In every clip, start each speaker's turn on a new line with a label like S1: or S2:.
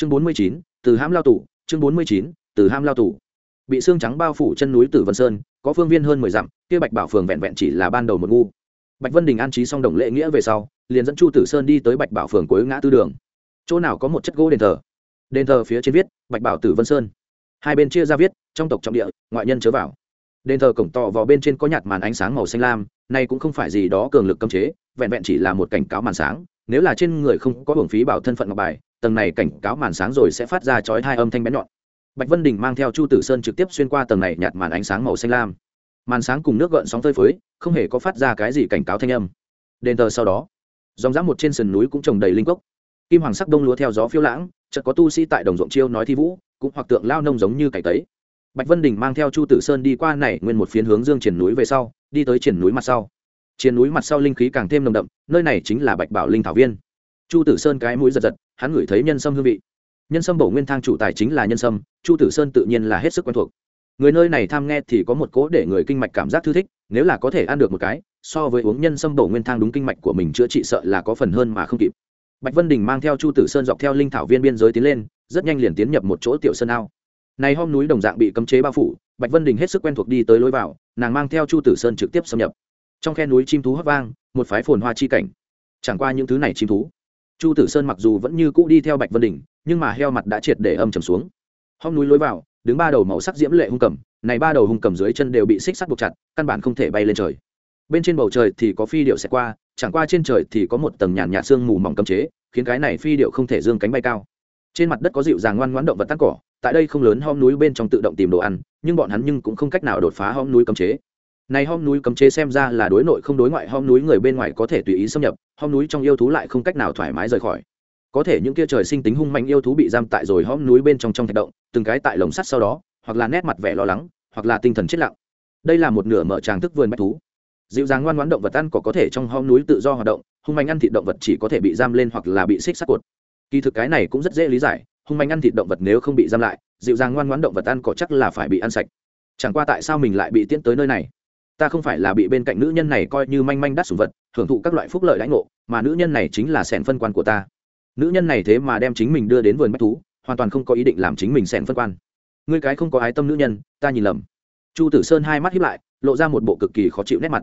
S1: chương bốn mươi chín, từ ham lao tù, chương bốn mươi chín, từ ham lao tù. Bị xương trắng bao phủ chân núi tử vân sơn, có phương viên hơn mười dặm, kia bạch bảo phường vẹn vẹn chỉ là ban đầu một ngu. Bạch vân đình an trí xong đồng lễ nghĩa về sau, liền dẫn chu tử sơn đi tới bạch bảo phường cuối ngã tư đường. Chỗ nào có một chất gỗ đền thờ? Đền thờ phía trên viết, bạch bảo tử vân sơn. Hai bên chia ra viết, trong tộc trọng địa, ngoại nhân chớ vào. Đền thờ cổng tọ vào bên trên có nhạt màn ánh sáng màu xanh lam này cũng không phải gì đó cường lực cấm chế, vẹn vẹn chỉ là một cảnh cáo màn sáng nếu là trên người không có hưởng phí bảo thân phận ngọc bài, tầng này cảnh cáo màn sáng rồi sẽ phát ra chói hai âm thanh bén nhọn. Bạch vân đình mang theo chu tử sơn trực tiếp xuyên qua tầng này nhạt màn ánh sáng màu xanh lam. Màn sáng cùng nước gợn sóng phơi phới, không hề có phát ra cái gì cảnh cáo thanh âm. Đền thờ sau đó, dòng dã một trên sườn núi cũng trồng đầy linh cốc. Kim hoàng sắc đông lúa theo gió phiêu lãng, chợt có tu sĩ tại đồng ruộng chiêu nói thi vũ, cũng hoặc tượng lao nông giống như cải tấy. Bạch vân đình mang theo chu tử sơn đi qua này nguyên một phiến hướng dương triển núi về sau, đi tới triển núi mặt sau trên núi mặt sau linh khí càng thêm nồng đậm, nơi này chính là bạch bảo linh thảo viên. Chu tử sơn cái mũi giật giật, hắn ngửi thấy nhân sâm hương vị. Nhân sâm bổ nguyên thang chủ tài chính là nhân sâm, chu tử sơn tự nhiên là hết sức quen thuộc. Người nơi này tham nghe thì có một cố để người kinh mạch cảm giác thư thích, nếu là có thể ăn được một cái, so với uống nhân sâm bổ nguyên thang đúng kinh mạch của mình chữa trị sợ là có phần hơn mà không kịp. Bạch vân đình mang theo chu tử sơn dọc theo linh thảo viên biên giới tiến lên, rất nhanh liền tiến nhập một chỗ tiểu sơn ao. Này hôm núi đồng dạng bị cấm chế bao phủ, bạch vân đình hết sức quen thuộc đi tới lối vào, nàng mang theo chu tử sơn trực tiếp xâm nhập trong khe núi chim thú hót vang, một phái phồn hoa chi cảnh. Chẳng qua những thứ này chim thú, chu tử sơn mặc dù vẫn như cũ đi theo bạch vân đình nhưng mà heo mặt đã triệt để âm trầm xuống. Hôm núi lối vào, đứng ba đầu màu sắc diễm lệ hung cầm, này ba đầu hung cầm dưới chân đều bị xích sắt buộc chặt, căn bản không thể bay lên trời. Bên trên bầu trời thì có phi điệu xẹt qua, chẳng qua trên trời thì có một tầng nhàn nhạt sương mù mỏng cấm chế, khiến cái này phi điệu không thể dương cánh bay cao. Trên mặt đất có dịu dàng ngoan ngoãn động vật tắt cỏ, tại đây không lớn hom núi bên trong tự động tìm đồ ăn, nhưng bọn hắn nhưng cũng không cách nào đột phá hom núi cấm chế này hom núi cấm chế xem ra là đối nội không đối ngoại hom núi người bên ngoài có thể tùy ý xâm nhập hom núi trong yêu thú lại không cách nào thoải mái rời khỏi. Có thể những kia trời sinh tính hung mạnh yêu thú bị giam tại rồi hom núi bên trong trong thạch động, từng cái tại lồng sắt sau đó, hoặc là nét mặt vẻ lo lắng, hoặc là tinh thần chết lặng. Đây là một nửa mở tràng thức vườn bách thú. Dịu dàng ngoan ngoãn động vật ăn có có thể trong hom núi tự do hoạt động, hung mạnh ăn thịt động vật chỉ có thể bị giam lên hoặc là bị xích sắt cột kỳ thực cái này cũng rất dễ lý giải, hung mạnh ăn thịt động vật nếu không bị giam lại, dịu dàng ngoan ngoãn động vật ăn cỏ chắc là phải bị ăn sạch. Chẳng qua tại sao mình lại bị tiễn tới nơi này? Ta không phải là bị bên cạnh nữ nhân này coi như manh manh đắt sủng vật, hưởng thụ các loại phúc lợi lãnh ngộ, mà nữ nhân này chính là sẻn phân quan của ta. Nữ nhân này thế mà đem chính mình đưa đến vườn bách thú, hoàn toàn không có ý định làm chính mình sẻn phân quan. Ngươi cái không có ái tâm nữ nhân, ta nhìn lầm. Chu tử sơn hai mắt hiếp lại, lộ ra một bộ cực kỳ khó chịu nét mặt.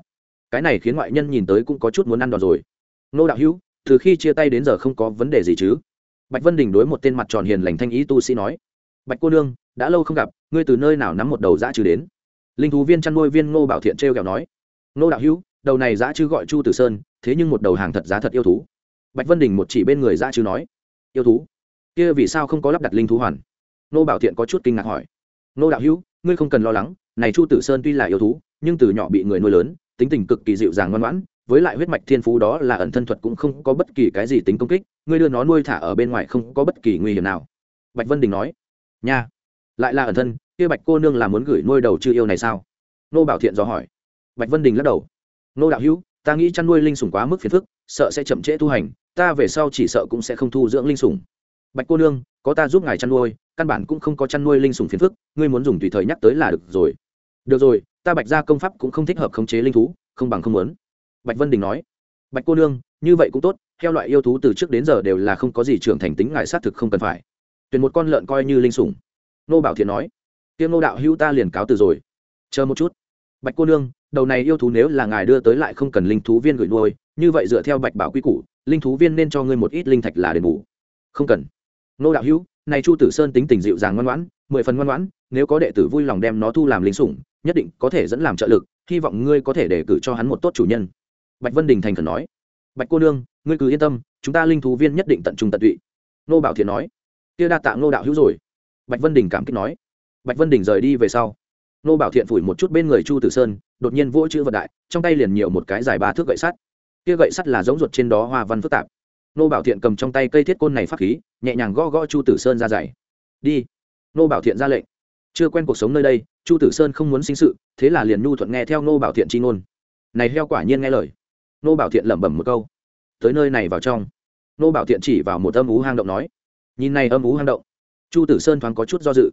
S1: Cái này khiến ngoại nhân nhìn tới cũng có chút muốn ăn đòn rồi. Nô đạo hữu, từ khi chia tay đến giờ không có vấn đề gì chứ? Bạch vân đình đối một tên mặt tròn hiền lành thanh ý tu sĩ nói. Bạch cô nương, đã lâu không gặp, ngươi từ nơi nào nắm một đầu dã trừ đến? Linh thú viên chăn nuôi viên ngô bảo thiện t r e o kẹo nói, ngô đạo hữu, đầu này Giá chư gọi chu tử sơn, thế nhưng một đầu hàng thật giá thật yêu thú. Bạch vân đình một chỉ bên người Giá chư nói, yêu thú? Kia vì sao không có lắp đặt linh thú hoàn? Ngô bảo thiện có chút kinh ngạc hỏi, ngô đạo hữu, ngươi không cần lo lắng, này chu tử sơn tuy là yêu thú, nhưng từ nhỏ bị người nuôi lớn, tính tình cực kỳ dịu dàng ngoan ngoãn, với lại huyết mạch thiên phú đó là ẩn thân thuật cũng không có bất kỳ cái gì tính công kích, ngươi đưa nó nuôi thả ở bên ngoài không có bất kỳ nguy hiểm nào. Bạch vân đình nói, nha, lại là ẩn thân kia bạch cô nương là muốn gửi nuôi đầu chư yêu này sao? Nô bảo thiện do hỏi. Bạch vân đình lắc đầu. Nô đạo hữu, ta nghĩ chăn nuôi linh sủng quá mức phiền phức, sợ sẽ chậm trễ tu hành, ta về sau chỉ sợ cũng sẽ không thu dưỡng linh sủng. Bạch cô nương, có ta giúp ngài chăn nuôi, căn bản cũng không có chăn nuôi linh sủng phiền phức, ngươi muốn dùng tùy thời nhắc tới là được rồi. Được rồi, ta bạch ra công pháp cũng không thích hợp khống chế linh thú, không bằng không muốn. Bạch vân đình nói. Bạch cô nương, như vậy cũng tốt, theo loại yêu thú từ trước đến giờ đều là không có gì trưởng thành tính ngài xác thực không cần phải. Tuyển một con lợn coi như linh sủng. Nô bảo thiện nói tiêm nô đạo hữu ta liền cáo từ rồi. Chờ một chút. Bạch cô nương, đầu này yêu thú nếu là ngài đưa tới lại không cần linh thú viên gửi nuôi, như vậy dựa theo bạch bảo quy củ, linh thú viên nên cho ngươi một ít linh thạch là đền bù. Không cần. Nô đạo hữu, này chu tử sơn tính tình dịu dàng ngoan ngoãn, mười phần ngoan ngoãn, nếu có đệ tử vui lòng đem nó thu làm linh sủng, nhất định có thể dẫn làm trợ lực, hy vọng ngươi có thể đề cử cho hắn một tốt chủ nhân. Bạch vân đình thành khẩn nói. Bạch cô nương, ngươi cứ yên tâm, chúng ta linh thú viên nhất định tận trung tận tụy. Nô bảo thiện nói. Kia đa tạ nô đạo hữu rồi. Bạch vân đình cảm kích nói bạch vân đình rời đi về sau, nô bảo thiện phủi một chút bên người chu tử sơn, đột nhiên vỗ chữ vật đại, trong tay liền nhiều một cái dài ba thước gậy sắt. Kia gậy sắt là giống ruột trên đó hoa văn phức tạp. Nô bảo thiện cầm trong tay cây thiết côn này phát khí, nhẹ nhàng gõ gõ chu tử sơn ra dày đi. Nô bảo thiện ra lệnh. Chưa quen cuộc sống nơi đây, chu tử sơn không muốn sinh sự, thế là liền nhu thuận nghe theo nô bảo thiện chi ngôn. Này heo quả nhiên nghe lời. Nô bảo thiện lẩm bẩm một câu. Tới nơi này vào trong. Nô bảo thiện chỉ vào một âm ú hang động nói. Nhìn này âm ú hang động, chu tử sơn thoáng có chút do dự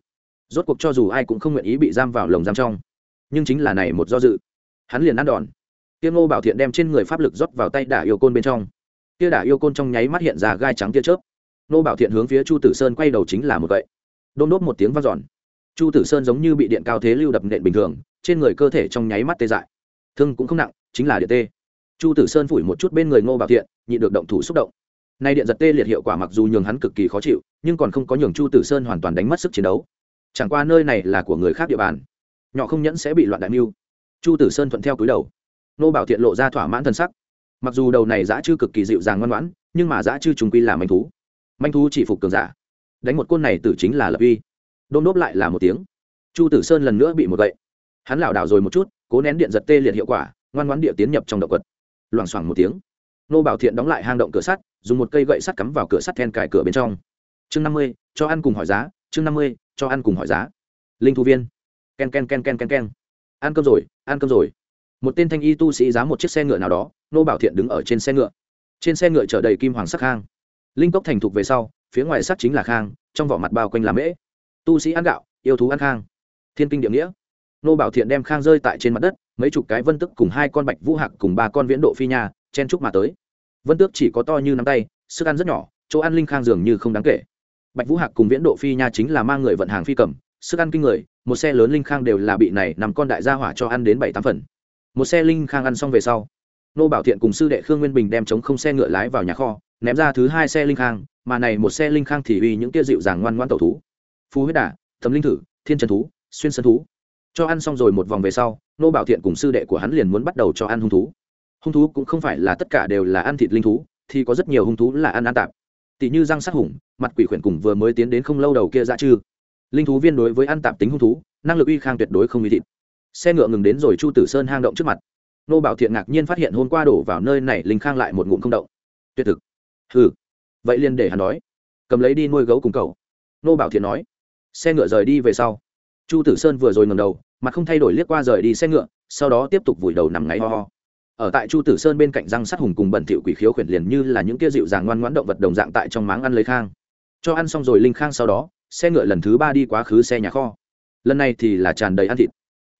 S1: rốt cuộc cho dù ai cũng không nguyện ý bị giam vào lồng giam trong, nhưng chính là này một do dự. Hắn liền ăn đòn. Tiêu ngô bảo thiện đem trên người pháp lực rót vào tay đả yêu côn bên trong. Kia đả yêu côn trong nháy mắt hiện ra gai trắng tia chớp. Nô bảo thiện hướng phía chu tử sơn quay đầu chính là một vậy đôn đốt một tiếng vang dọn. Chu tử sơn giống như bị điện cao thế lưu đập nện bình thường, trên người cơ thể trong nháy mắt tê dại. Thương cũng không nặng, chính là điện tê. Chu tử sơn phủi một chút bên người ngô bảo thiện nhị được động thủ xúc động. Nay điện giật tê liệt hiệu quả mặc dù nhường hắn cực kỳ khó chịu, nhưng còn không có nhường chu tử sơn hoàn toàn đánh mất sức chiến đấu chẳng qua nơi này là của người khác địa bàn. Nhỏ không nhẫn sẽ bị loạn đại mưu. Chu tử sơn thuận theo cúi đầu. Nô bảo thiện lộ ra thỏa mãn thân sắc. Mặc dù đầu này giã chư cực kỳ dịu dàng ngoan ngoãn, nhưng mà giã chư trùng quy là manh thú. Manh thú chỉ phục cường giả. Đánh một côn này tử chính là lập uy. Đôm đốp lại là một tiếng. Chu tử sơn lần nữa bị một gậy. Hắn lảo đảo rồi một chút, cố nén điện giật tê liệt hiệu quả, ngoan ngoãn địa tiến nhập trong động vật loảng xoảng một tiếng. Nô bảo thiện đóng lại hang động cửa sắt, dùng một cây gậy sắt cắm vào cửa sắt then cài cửa bên trong. Chương năm mươi, cho ăn cùng hỏi giá, chương năm mươi cho ăn cùng hỏi giá. Linh thu viên. K e n k e n k e n k e n k e n k e n ăn cơm rồi, ăn cơm rồi. Một tên thanh y tu sĩ giá một chiếc xe ngựa nào đó, nô bảo thiện đứng ở trên xe ngựa. Trên xe ngựa chở đầy kim hoàng sắc khang. Linh cốc thành thục về sau, phía ngoài sắc chính là khang, trong vỏ mặt bao quanh làm mễ. Tu sĩ ăn gạo, yêu thú ăn khang. Thiên kinh địa nghĩa. Nô bảo thiện đem khang rơi tại trên mặt đất, mấy chục cái vân tức cùng hai con bạch vũ hạc cùng ba con viễn độ phi nhà chen trúc mà tới. Vân tước chỉ có to như nắm tay, sức ăn rất nhỏ, chỗ ăn linh khang dường như không đáng kể bạch vũ hạc cùng viễn độ phi nha chính là mang người vận hàng phi cầm, sức ăn kinh người, một xe lớn linh khang đều là bị này nằm con đại gia hỏa cho ăn đến bảy tám phần. Một xe linh khang ăn xong về sau, nô bảo thiện cùng sư đệ khương nguyên bình đem chống không xe ngựa lái vào nhà kho, ném ra thứ hai xe linh khang, mà này một xe linh khang thì uy những tia dịu dàng ngoan ngoan tẩu thú. Phú huyết đà thấm linh thử, thiên trần thú, xuyên sân thú. Cho ăn xong rồi một vòng về sau, nô bảo thiện cùng sư đệ của hắn liền muốn bắt đầu cho ăn hung thú. Hung thú cũng không phải là tất cả đều là ăn thịt linh thú, thì có rất nhiều hung thú là ăn ăn tạp tỷ như răng sát hùng mặt quỷ khuyển cùng vừa mới tiến đến không lâu đầu kia ra chư. Linh thú viên đối với ăn tạp tính hung thú năng lực uy khang tuyệt đối không uy thịt. Xe ngựa ngừng đến rồi chu tử sơn hang động trước mặt. Nô bảo thiện ngạc nhiên phát hiện hôm qua đổ vào nơi này linh khang lại một ngụm không động. Tuyệt thực. Hừ, vậy liền để hắn nói, cầm lấy đi nuôi gấu cùng cậu. Nô bảo thiện nói. Xe ngựa rời đi về sau. Chu tử sơn vừa rồi ngầm đầu mặt không thay đổi liếc qua rời đi xe ngựa sau đó tiếp tục vùi đầu nằm ngáy ho ho ở tại chu tử sơn bên cạnh răng sát hùng cùng bẩn thịu quỷ khiếu khuyển liền như là những kia dịu dàng ngoan ngoãn động vật đồng dạng tại trong máng ăn lấy khang. Cho ăn xong rồi linh khang sau đó, xe ngựa lần thứ ba đi quá khứ xe nhà kho. Lần này thì là tràn đầy ăn thịt.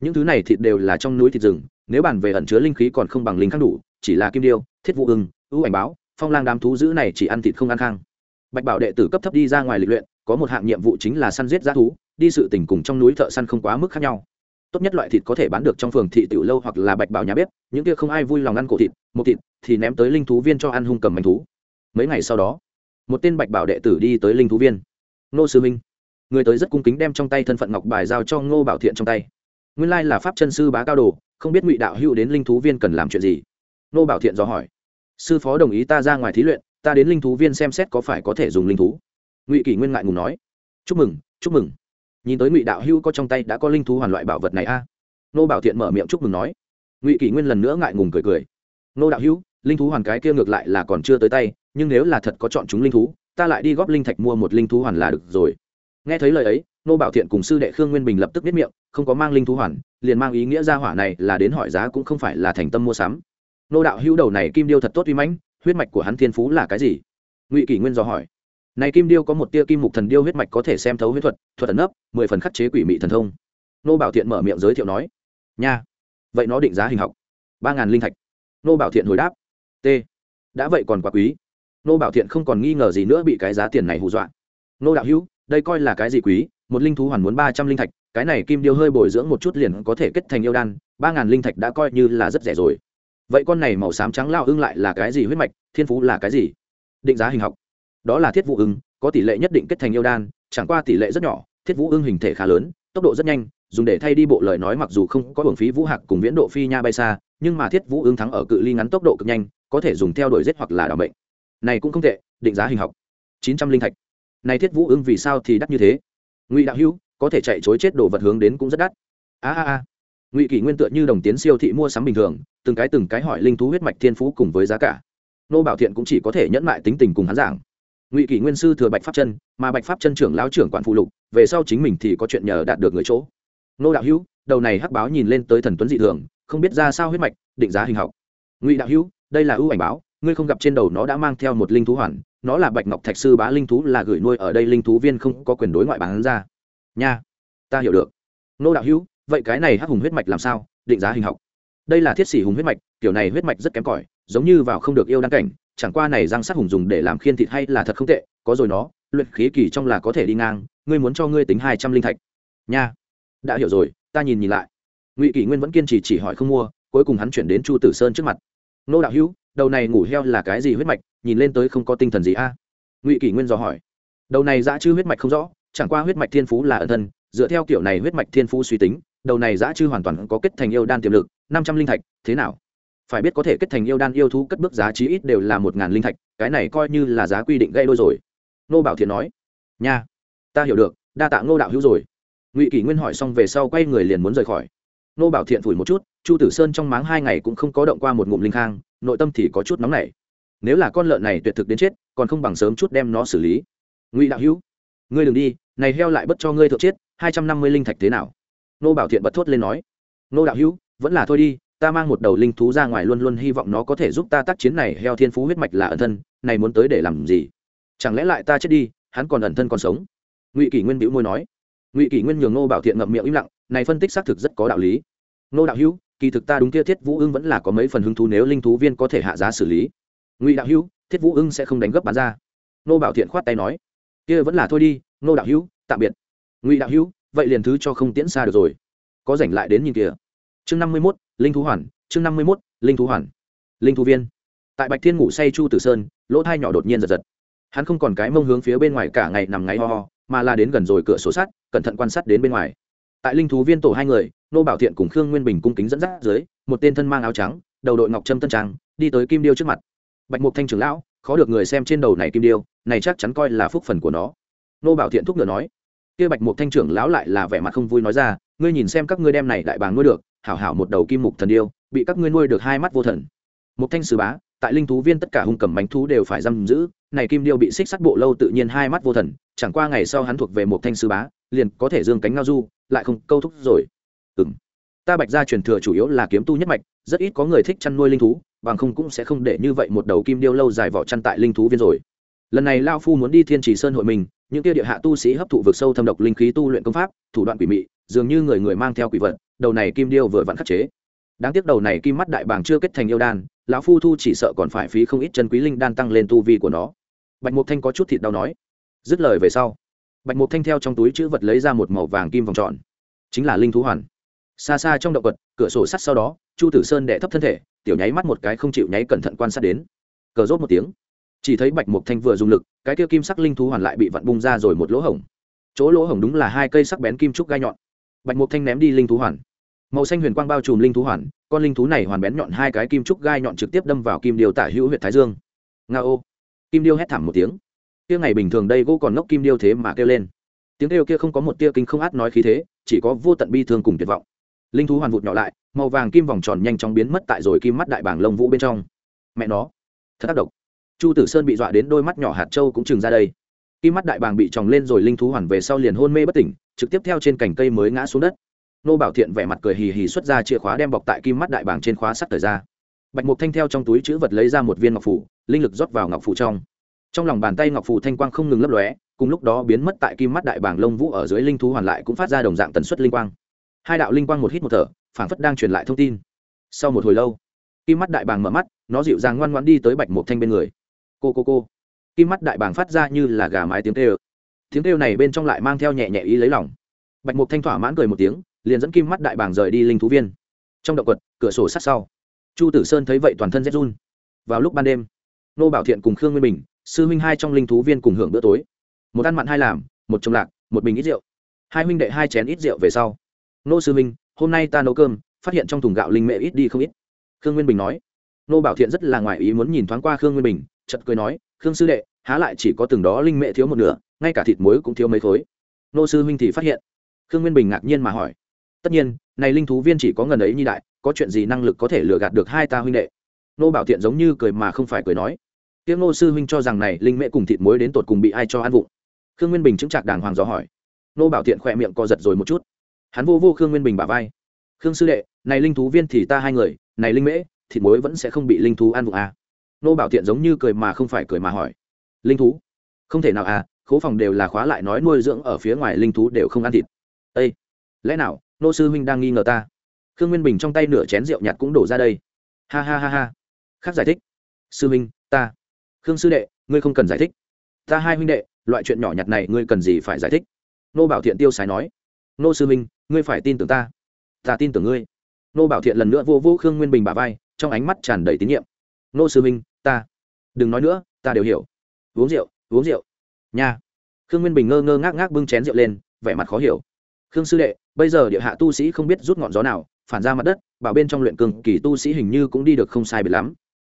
S1: Những thứ này thịt đều là trong núi thịt rừng, nếu bản về ẩn chứa linh khí còn không bằng linh khang đủ, chỉ là kim điêu, thiết vụ ưng, ưu ảnh báo, phong lang đám thú dữ này chỉ ăn thịt không ăn khang. Bạch bảo đệ tử cấp thấp đi ra ngoài lịch luyện, có một hạng nhiệm vụ chính là săn giết g thú, đi sự tình cùng trong núi thợ săn không quá mức khác nhau tốt nhất loại thịt có thể bán được trong phường thị tiểu lâu hoặc là bạch bảo nhà bếp, những kia không ai vui lòng ăn cổ thịt, một thịt thì ném tới linh thú viên cho ăn hung cầm manh thú. Mấy ngày sau đó, một tên bạch bảo đệ tử đi tới linh thú viên. Nô sư minh người tới rất cung kính đem trong tay thân phận ngọc bài giao cho ngô bảo thiện trong tay. Nguyên lai là pháp chân sư bá cao đồ, không biết ngụy đạo hữu đến linh thú viên cần làm chuyện gì? Ngô bảo thiện do hỏi. Sư phó đồng ý ta ra ngoài thí luyện, ta đến linh thú viên xem xét có phải có thể dùng linh thú. Ngụy kỷ nguyên ngại ngùng nói. Chúc mừng chúc mừng nhìn tới ngụy đạo hữu có trong tay đã có linh thú hoàn loại bảo vật này a. À? nô bảo thiện mở miệng chúc mừng nói. Ngụy kỷ nguyên lần nữa ngại ngùng cười cười. Nô đạo hữu, linh thú hoàn cái kia ngược lại là còn chưa tới tay, nhưng nếu là thật có chọn chúng linh thú, ta lại đi góp linh thạch mua một linh thú hoàn là được rồi. Nghe thấy lời ấy, nô bảo thiện cùng sư đệ khương nguyên bình lập tức biết miệng, không có mang linh thú hoàn, liền mang ý nghĩa ra hỏa này là đến hỏi giá cũng không phải là thành tâm mua sắm. Nô đạo hữu đầu này kim điêu thật tốt uy mãnh, huyết mạch của hắn thiên phú là cái gì? Ngụy kỷ nguyên dò hỏi này kim điêu có một tia kim mục thần điêu huyết mạch có thể xem thấu huyết thuật thuật ẩn ấp mười phần khắc chế quỷ mị thần thông. Nô bảo thiện mở miệng giới thiệu nói, nha, vậy nó định giá hình học, ba ngàn linh thạch. Nô bảo thiện hồi đáp, t, đã vậy còn quá quý. Nô bảo thiện không còn nghi ngờ gì nữa bị cái giá tiền này hù dọa. Nô đạo hữu, đây coi là cái gì quý? Một linh thú hoàn muốn ba trăm linh thạch, cái này kim điêu hơi bồi dưỡng một chút liền có thể kết thành yêu đan, ba ngàn linh thạch đã coi như là rất rẻ rồi. Vậy con này màu xám trắng lao ưng lại là cái gì huyết mạch, thiên phú là cái gì? Định giá hình học đó là thiết vũ ưng, có tỷ lệ nhất định kết thành yêu đan, chẳng qua tỷ lệ rất nhỏ, thiết vũ ưng hình thể khá lớn, tốc độ rất nhanh, dùng để thay đi bộ lời nói mặc dù không có hưởng phí vũ hạc cùng viễn độ phi nha bay xa, nhưng mà thiết vũ ưng thắng ở cự ly ngắn tốc độ cực nhanh, có thể dùng theo đuổi giết hoặc là đảm bệnh này cũng không tệ, định giá hình học. Chín trăm linh thạch. Này thiết vũ ưng vì sao thì đắt như thế? Ngụy đạo hữu, có thể chạy chối chết đồ vật hướng đến cũng rất đắt. A a a. Ngụy kỷ nguyên tựa như đồng tiến siêu thị mua sắm bình thường, từng cái từng cái hỏi linh thú huyết mạch thiên phú cùng với giá cả. Nô bảo thiện cũng chỉ có thể nhẫn mại tính tình cùng hắn giảng ngụy kỷ nguyên sư thừa bạch pháp chân, mà bạch pháp chân trưởng lão trưởng quản phụ lục, về sau chính mình thì có chuyện nhờ đạt được người chỗ. Nô đạo hữu, đầu này hắc báo nhìn lên tới thần tuấn dị thường, không biết ra sao huyết mạch, định giá hình học. Ngụy đạo hữu, đây là ưu ảnh báo, ngươi không gặp trên đầu nó đã mang theo một linh thú hoàn, nó là bạch ngọc thạch sư bá linh thú là gửi nuôi ở đây linh thú viên không có quyền đối ngoại bán ra. Nha, ta hiểu được. Nô đạo hữu, vậy cái này hắc hùng huyết mạch làm sao, định giá hình học? Đây là thiết sĩ hùng huyết mạch, kiểu này huyết mạch rất kém cỏi, giống như vào không được yêu đăng cảnh chẳng qua này răng sát hùng dùng để làm khiên thịt hay là thật không tệ, có rồi nó, luyện khí kỳ trong là có thể đi ngang, ngươi muốn cho ngươi tính hai trăm linh thạch. Nha. Đã hiểu rồi, ta nhìn nhìn lại. Ngụy kỷ nguyên vẫn kiên trì chỉ hỏi không mua, cuối cùng hắn chuyển đến chu tử sơn trước mặt. Nô đạo hữu, đầu này ngủ heo là cái gì huyết mạch, nhìn lên tới không có tinh thần gì a? Ngụy kỷ nguyên dò hỏi. Đầu này dã chư huyết mạch không rõ, chẳng qua huyết mạch thiên phú là ẩn thân, dựa theo kiểu này huyết mạch thiên phú suy tính, đầu này dã chư hoàn toàn có kết thành yêu đan tiềm lực, năm trăm linh thạch, thế nào? Phải biết có thể kết thành yêu đan yêu thú cất bước giá chí ít đều là một ngàn linh thạch, cái này coi như là giá quy định gây đôi rồi. Nô bảo thiện nói, nha, ta hiểu được, đa tạ ngô đạo hữu rồi. Ngụy kỷ nguyên hỏi xong về sau quay người liền muốn rời khỏi. Nô bảo thiện phủi một chút, chu tử sơn trong máng hai ngày cũng không có động qua một ngụm linh khang, nội tâm thì có chút nóng nảy. Nếu là con lợn này tuyệt thực đến chết, còn không bằng sớm chút đem nó xử lý. Ngụy đạo hữu, ngươi đừng đi, này heo lại bất cho ngươi thượng chết, hai trăm năm mươi linh thạch thế nào? Nô bảo thiện bật thốt lên nói nô đạo hữu, vẫn là thôi đi ta mang một đầu linh thú ra ngoài luôn luôn hy vọng nó có thể giúp ta tác chiến này, heo thiên phú huyết mạch là ẩn thân, này muốn tới để làm gì? Chẳng lẽ lại ta chết đi, hắn còn ẩn thân còn sống? Ngụy kỷ nguyên bĩu môi nói. Ngụy kỷ nguyên nhường nô bảo thiện ngậm miệng im lặng, này phân tích xác thực rất có đạo lý. Nô đạo hữu, kỳ thực ta đúng kia thiết vũ ưng vẫn là có mấy phần hứng thú nếu linh thú viên có thể hạ giá xử lý. Ngụy đạo hữu, thiết vũ ưng sẽ không đánh gấp bán ra. Nô bảo thiện khoát tay nói. Kia vẫn là thôi đi nô đạo hữu, tạm biệt. Ngụy đạo hữu, vậy liền thứ cho không tiễn xa được rồi. Có rảnh lại đến nhìn kìa chương năm mươi mốt, linh thú hoàn, chương năm mươi mốt, linh thú hoàn. Linh thú viên. Tại bạch thiên ngủ say chu tử sơn, lỗ thai nhỏ đột nhiên giật giật. Hắn không còn cái mông hướng phía bên ngoài cả ngày nằm ngáy ho ho, mà là đến gần rồi cửa sổ sắt, cẩn thận quan sát đến bên ngoài. Tại linh thú viên tổ hai người, nô bảo thiện cùng khương nguyên bình cung kính dẫn dắt dưới, một tên thân mang áo trắng, đầu đội ngọc trâm tân trang, đi tới kim điêu trước mặt. Bạch mục thanh trưởng lão, khó được người xem trên đầu này kim điêu, này chắc chắn coi là phúc phần của nó. Nô bảo thiện thúc ngựa nói kia bạch mục thanh trưởng lão lại là vẻ mặt không vui nói ra ngươi nhìn xem các ngươi đem này đại bàng nuôi được hảo hảo một đầu kim mục thần điêu bị các ngươi nuôi được hai mắt vô thần. Mục thanh sứ bá tại linh thú viên tất cả hung cầm bánh thú đều phải giam giữ này kim điêu bị xích sắt bộ lâu tự nhiên hai mắt vô thần chẳng qua ngày sau hắn thuộc về một thanh sứ bá liền có thể dương cánh ngao du lại không câu thúc rồi. Ừm, ta bạch gia truyền thừa chủ yếu là kiếm tu nhất mạch rất ít có người thích chăn nuôi linh thú bằng không cũng sẽ không để như vậy một đầu kim điêu lâu dài vỏ chăn tại linh thú viên rồi. Lần này lao phu muốn đi thiên trì sơn hội mình những kia địa hạ tu sĩ hấp thụ vực sâu thâm độc linh khí tu luyện công pháp, thủ đoạn quỷ mị, dường như người người mang theo quỷ vật, đầu này kim điêu vừa vặn khắc chế. Đáng tiếc đầu này kim mắt đại bàng chưa kết thành yêu đan, lão phu thu chỉ sợ còn phải phí không ít chân quý linh đan tăng lên tu vi của nó. Bạch mục thanh có chút thịt đau nói. Dứt lời về sau, bạch mục thanh theo trong túi chữ vật lấy ra một màu vàng kim vòng tròn. Chính là linh thú hoàn. Xa xa trong động vật, cửa sổ sắt sau đó, chu tử sơn đè thấp thân thể, tiểu nháy mắt một cái không chịu nháy cẩn thận quan sát đến. Cờ rốt một tiếng chỉ thấy bạch mục thanh vừa dùng lực, cái kia kim sắc linh thú hoàn lại bị vặn bung ra rồi một lỗ hổng. Chỗ lỗ hổng đúng là hai cây sắc bén kim trúc gai nhọn. Bạch mục thanh ném đi linh thú hoàn. Màu xanh huyền quang bao trùm linh thú hoàn, con linh thú này hoàn bén nhọn hai cái kim trúc gai nhọn trực tiếp đâm vào kim điêu tả hữu huyện thái dương. Nga ô. Kim điêu hét thảm một tiếng. Kia ngày bình thường đây gỗ còn ngốc kim điêu thế mà kêu lên. Tiếng kêu kia không có một tia kinh không át nói khí thế, chỉ có vô tận bi thương cùng tuyệt vọng. Linh thú hoàn vụt nhỏ lại, màu vàng kim vòng tròn nhanh chóng biến mất tại rồi kim mắt đại bảng lông vũ bên trong. Mẹ nó. Thật tác động chu tử sơn bị dọa đến đôi mắt nhỏ hạt trâu cũng chừng ra đây. Kim mắt đại bàng bị tròng lên rồi linh thú hoàn về sau liền hôn mê bất tỉnh, trực tiếp theo trên cành cây mới ngã xuống đất. Nô bảo thiện vẻ mặt cười hì hì xuất ra chìa khóa đem bọc tại kim mắt đại bàng trên khóa sắt thời ra. Bạch mục thanh theo trong túi chữ vật lấy ra một viên ngọc phủ, linh lực rót vào ngọc phủ trong. Trong lòng bàn tay ngọc phủ thanh quang không ngừng lấp lóe, cùng lúc đó biến mất tại kim mắt đại bàng lông vũ ở dưới linh thú hoàn lại cũng phát ra đồng dạng tần suất linh quang. Hai đạo linh quang một hít một thở, phảng phất đang truyền lại thông tin. Sau một hồi lâu, kim mắt đại bàng mở mắt, nó dịu dàng ngoan ngoan đi tới bạch mục thanh bên người cô cô cô. Kim mắt đại bàng phát ra như là gà mái tiếng kêu. Tiếng kêu này bên trong lại mang theo nhẹ nhẹ ý lấy lòng. Bạch mục thanh thỏa mãn cười một tiếng, liền dẫn kim mắt đại bàng rời đi linh thú viên. Trong động quật, cửa sổ sát sau, chu tử sơn thấy vậy toàn thân rét run. Vào lúc ban đêm, nô bảo thiện cùng khương nguyên bình, sư huynh hai trong linh thú viên cùng hưởng bữa tối. Một ăn mặn hai làm, một trồng lạc, một bình ít rượu. Hai huynh đệ hai chén ít rượu về sau. Nô sư huynh, hôm nay ta nấu cơm, phát hiện trong thùng gạo linh mẹ ít đi không ít. Khương nguyên bình nói. Nô bảo thiện rất là ngoài ý muốn nhìn thoáng qua khương nguyên bình chật cười nói, khương sư đệ, há lại chỉ có từng đó linh mệ thiếu một nửa, ngay cả thịt muối cũng thiếu mấy khối. Nô sư huynh thì phát hiện. Khương nguyên bình ngạc nhiên mà hỏi, tất nhiên, này linh thú viên chỉ có ngần ấy như đại, có chuyện gì năng lực có thể lừa gạt được hai ta huynh đệ? Nô bảo thiện giống như cười mà không phải cười nói tiếng nô sư huynh cho rằng này linh mễ cùng thịt muối đến tột cùng bị ai cho ăn vụng. Khương nguyên bình chứng chạc đàng hoàng dò hỏi. Nô bảo thiện khỏe miệng co giật rồi một chút. Hắn vô vô khương nguyên bình bả vai. Khương sư đệ, này linh thú viên thì ta hai người, này linh mễ, thịt muối vẫn sẽ không bị linh thú ăn vụng à nô bảo thiện giống như cười mà không phải cười mà hỏi. Linh thú? Không thể nào à khố phòng đều là khóa lại nói nuôi dưỡng ở phía ngoài linh thú đều không ăn thịt. Ây lẽ nào, nô sư huynh đang nghi ngờ ta? Khương nguyên bình trong tay nửa chén rượu nhạt cũng đổ ra đây. Ha ha ha ha. Khác giải thích. Sư huynh, ta. Khương sư đệ, ngươi không cần giải thích. Ta hai huynh đệ, loại chuyện nhỏ nhặt này ngươi cần gì phải giải thích? Nô bảo thiện tiêu sái nói. Nô sư minh ngươi phải tin tưởng ta. Ta tin tưởng ngươi. Nô bảo thiện lần nữa vô vô khương nguyên bình bà vai, trong ánh mắt tràn đầy tín nhiệm. Nô sư minh ta, đừng nói nữa, ta đều hiểu. Uống rượu uống rượu. Nha. Khương nguyên bình ngơ ngơ ngác ngác bưng chén rượu lên, vẻ mặt khó hiểu. Khương sư đệ, bây giờ địa hạ tu sĩ không biết rút ngọn gió nào, phản ra mặt đất, bảo bên trong luyện cường kỳ tu sĩ hình như cũng đi được không sai biệt lắm.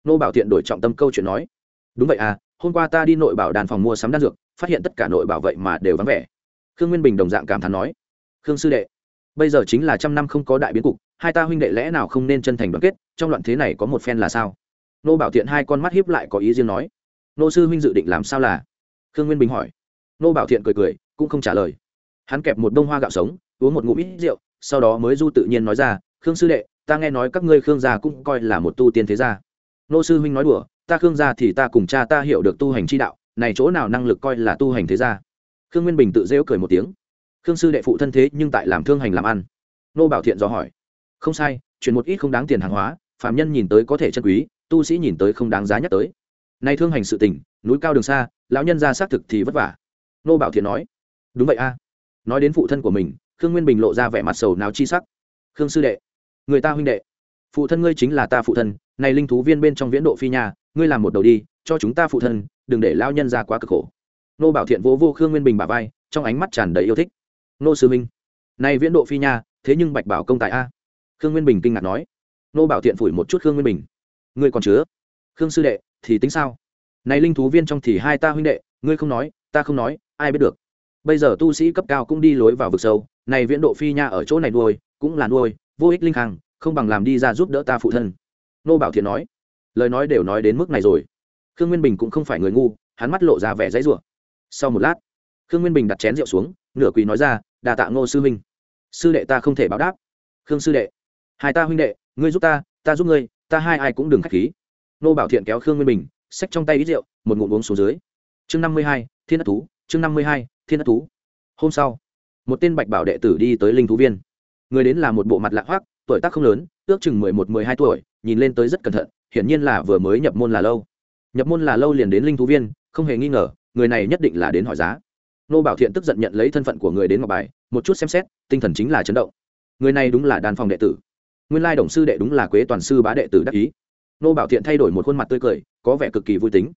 S1: Nô bảo thiện đổi trọng tâm câu chuyện nói, đúng vậy à hôm qua ta đi nội bảo đàn phòng mua sắm đan dược, phát hiện tất cả nội bảo vậy mà đều vắng vẻ. Khương nguyên bình đồng dạng cảm thán nói, khương sư đệ, bây giờ chính là trăm năm không có đại biến cục, hai ta huynh đệ lẽ nào không nên chân thành đoàn kết, trong loạn thế này có một phen là sao? Nô bảo thiện hai con mắt hiếp lại có ý riêng nói. Nô sư huynh dự định làm sao là? Khương nguyên bình hỏi. Nô bảo thiện cười cười, cũng không trả lời. Hắn kẹp một bông hoa gạo sống, uống một ngụm ít rượu, sau đó mới du tự nhiên nói ra, khương sư đệ, ta nghe nói các ngươi khương gia cũng coi là một tu tiên thế gia. Nô sư huynh nói đùa, ta khương gia thì ta cùng cha ta hiểu được tu hành chi đạo, này chỗ nào năng lực coi là tu hành thế gia? Khương nguyên bình tự rêu cười một tiếng. Khương sư đệ phụ thân thế nhưng tại làm thương hành làm ăn. Nô bảo thiện dò hỏi. Không sai, chuyển một ít không đáng tiền hàng hóa phạm nhân nhìn tới có thể chân quý tu sĩ nhìn tới không đáng giá nhắc tới. Nay thương hành sự tình núi cao đường xa lão nhân ra xác thực thì vất vả. Nô bảo thiện nói đúng vậy a. Nói đến phụ thân của mình khương nguyên bình lộ ra vẻ mặt sầu nào chi sắc. Khương sư đệ người ta huynh đệ. Phụ thân ngươi chính là ta phụ thân này linh thú viên bên trong viễn độ phi nhà ngươi làm một đầu đi cho chúng ta phụ thân đừng để lao nhân ra quá cực khổ. Nô bảo thiện vỗ vô, vô khương nguyên bình bà vai trong ánh mắt tràn đầy yêu thích. Nô sư minh này viễn độ phi nhà, thế nhưng bạch bảo công tại a. Khương nguyên bình kinh ngạc nói. Nô bảo thiện phủi một chút khương nguyên bình ngươi còn chứa? Khương sư đệ, thì tính sao? Này linh thú viên trong thì hai ta huynh đệ, ngươi không nói, ta không nói, ai biết được. Bây giờ tu sĩ cấp cao cũng đi lối vào vực sâu, này viễn độ phi nha ở chỗ này nuôi, cũng là nuôi, vô ích linh khang không bằng làm đi ra giúp đỡ ta phụ thân. Nô bảo thiện nói. Lời nói đều nói đến mức này rồi. Khương nguyên bình cũng không phải người ngu, hắn mắt lộ ra vẻ dãy rủa. Sau một lát, khương nguyên bình đặt chén rượu xuống, nửa quỳ nói ra đà tạ ngô sư huynh sư đệ ta không thể báo đáp. Khương sư đệ, hai ta huynh đệ, ngươi giúp ta ta giúp ngươi ta hai ai cũng đừng k h á c h khí. Nô bảo thiện kéo khương nguyên bình, xách trong tay ít rượu, một ngụm uống xuống dưới. Chương năm mươi hai, thiên đất thú, chương năm mươi hai, thiên đất thú. Hôm sau, một tên bạch bảo đệ tử đi tới linh thú viên. Người đến là một bộ mặt lạ hoác tuổi tác không lớn, ước chừng mười một, mười hai tuổi, nhìn lên tới rất cẩn thận, hiển nhiên là vừa mới nhập môn là lâu. Nhập môn là lâu liền đến linh thú viên, không hề nghi ngờ, người này nhất định là đến hỏi giá. Nô bảo thiện tức giận nhận lấy thân phận của người đến ngọc bài, một chút xem xét, tinh thần chính là chấn động. Người này đúng là đàn phòng đệ tử nguyên lai đồng sư đệ đúng là quế toàn sư bá đệ tử đắc ý. Nô bảo thiện thay đổi một khuôn mặt tươi cười, có vẻ cực kỳ vui tính.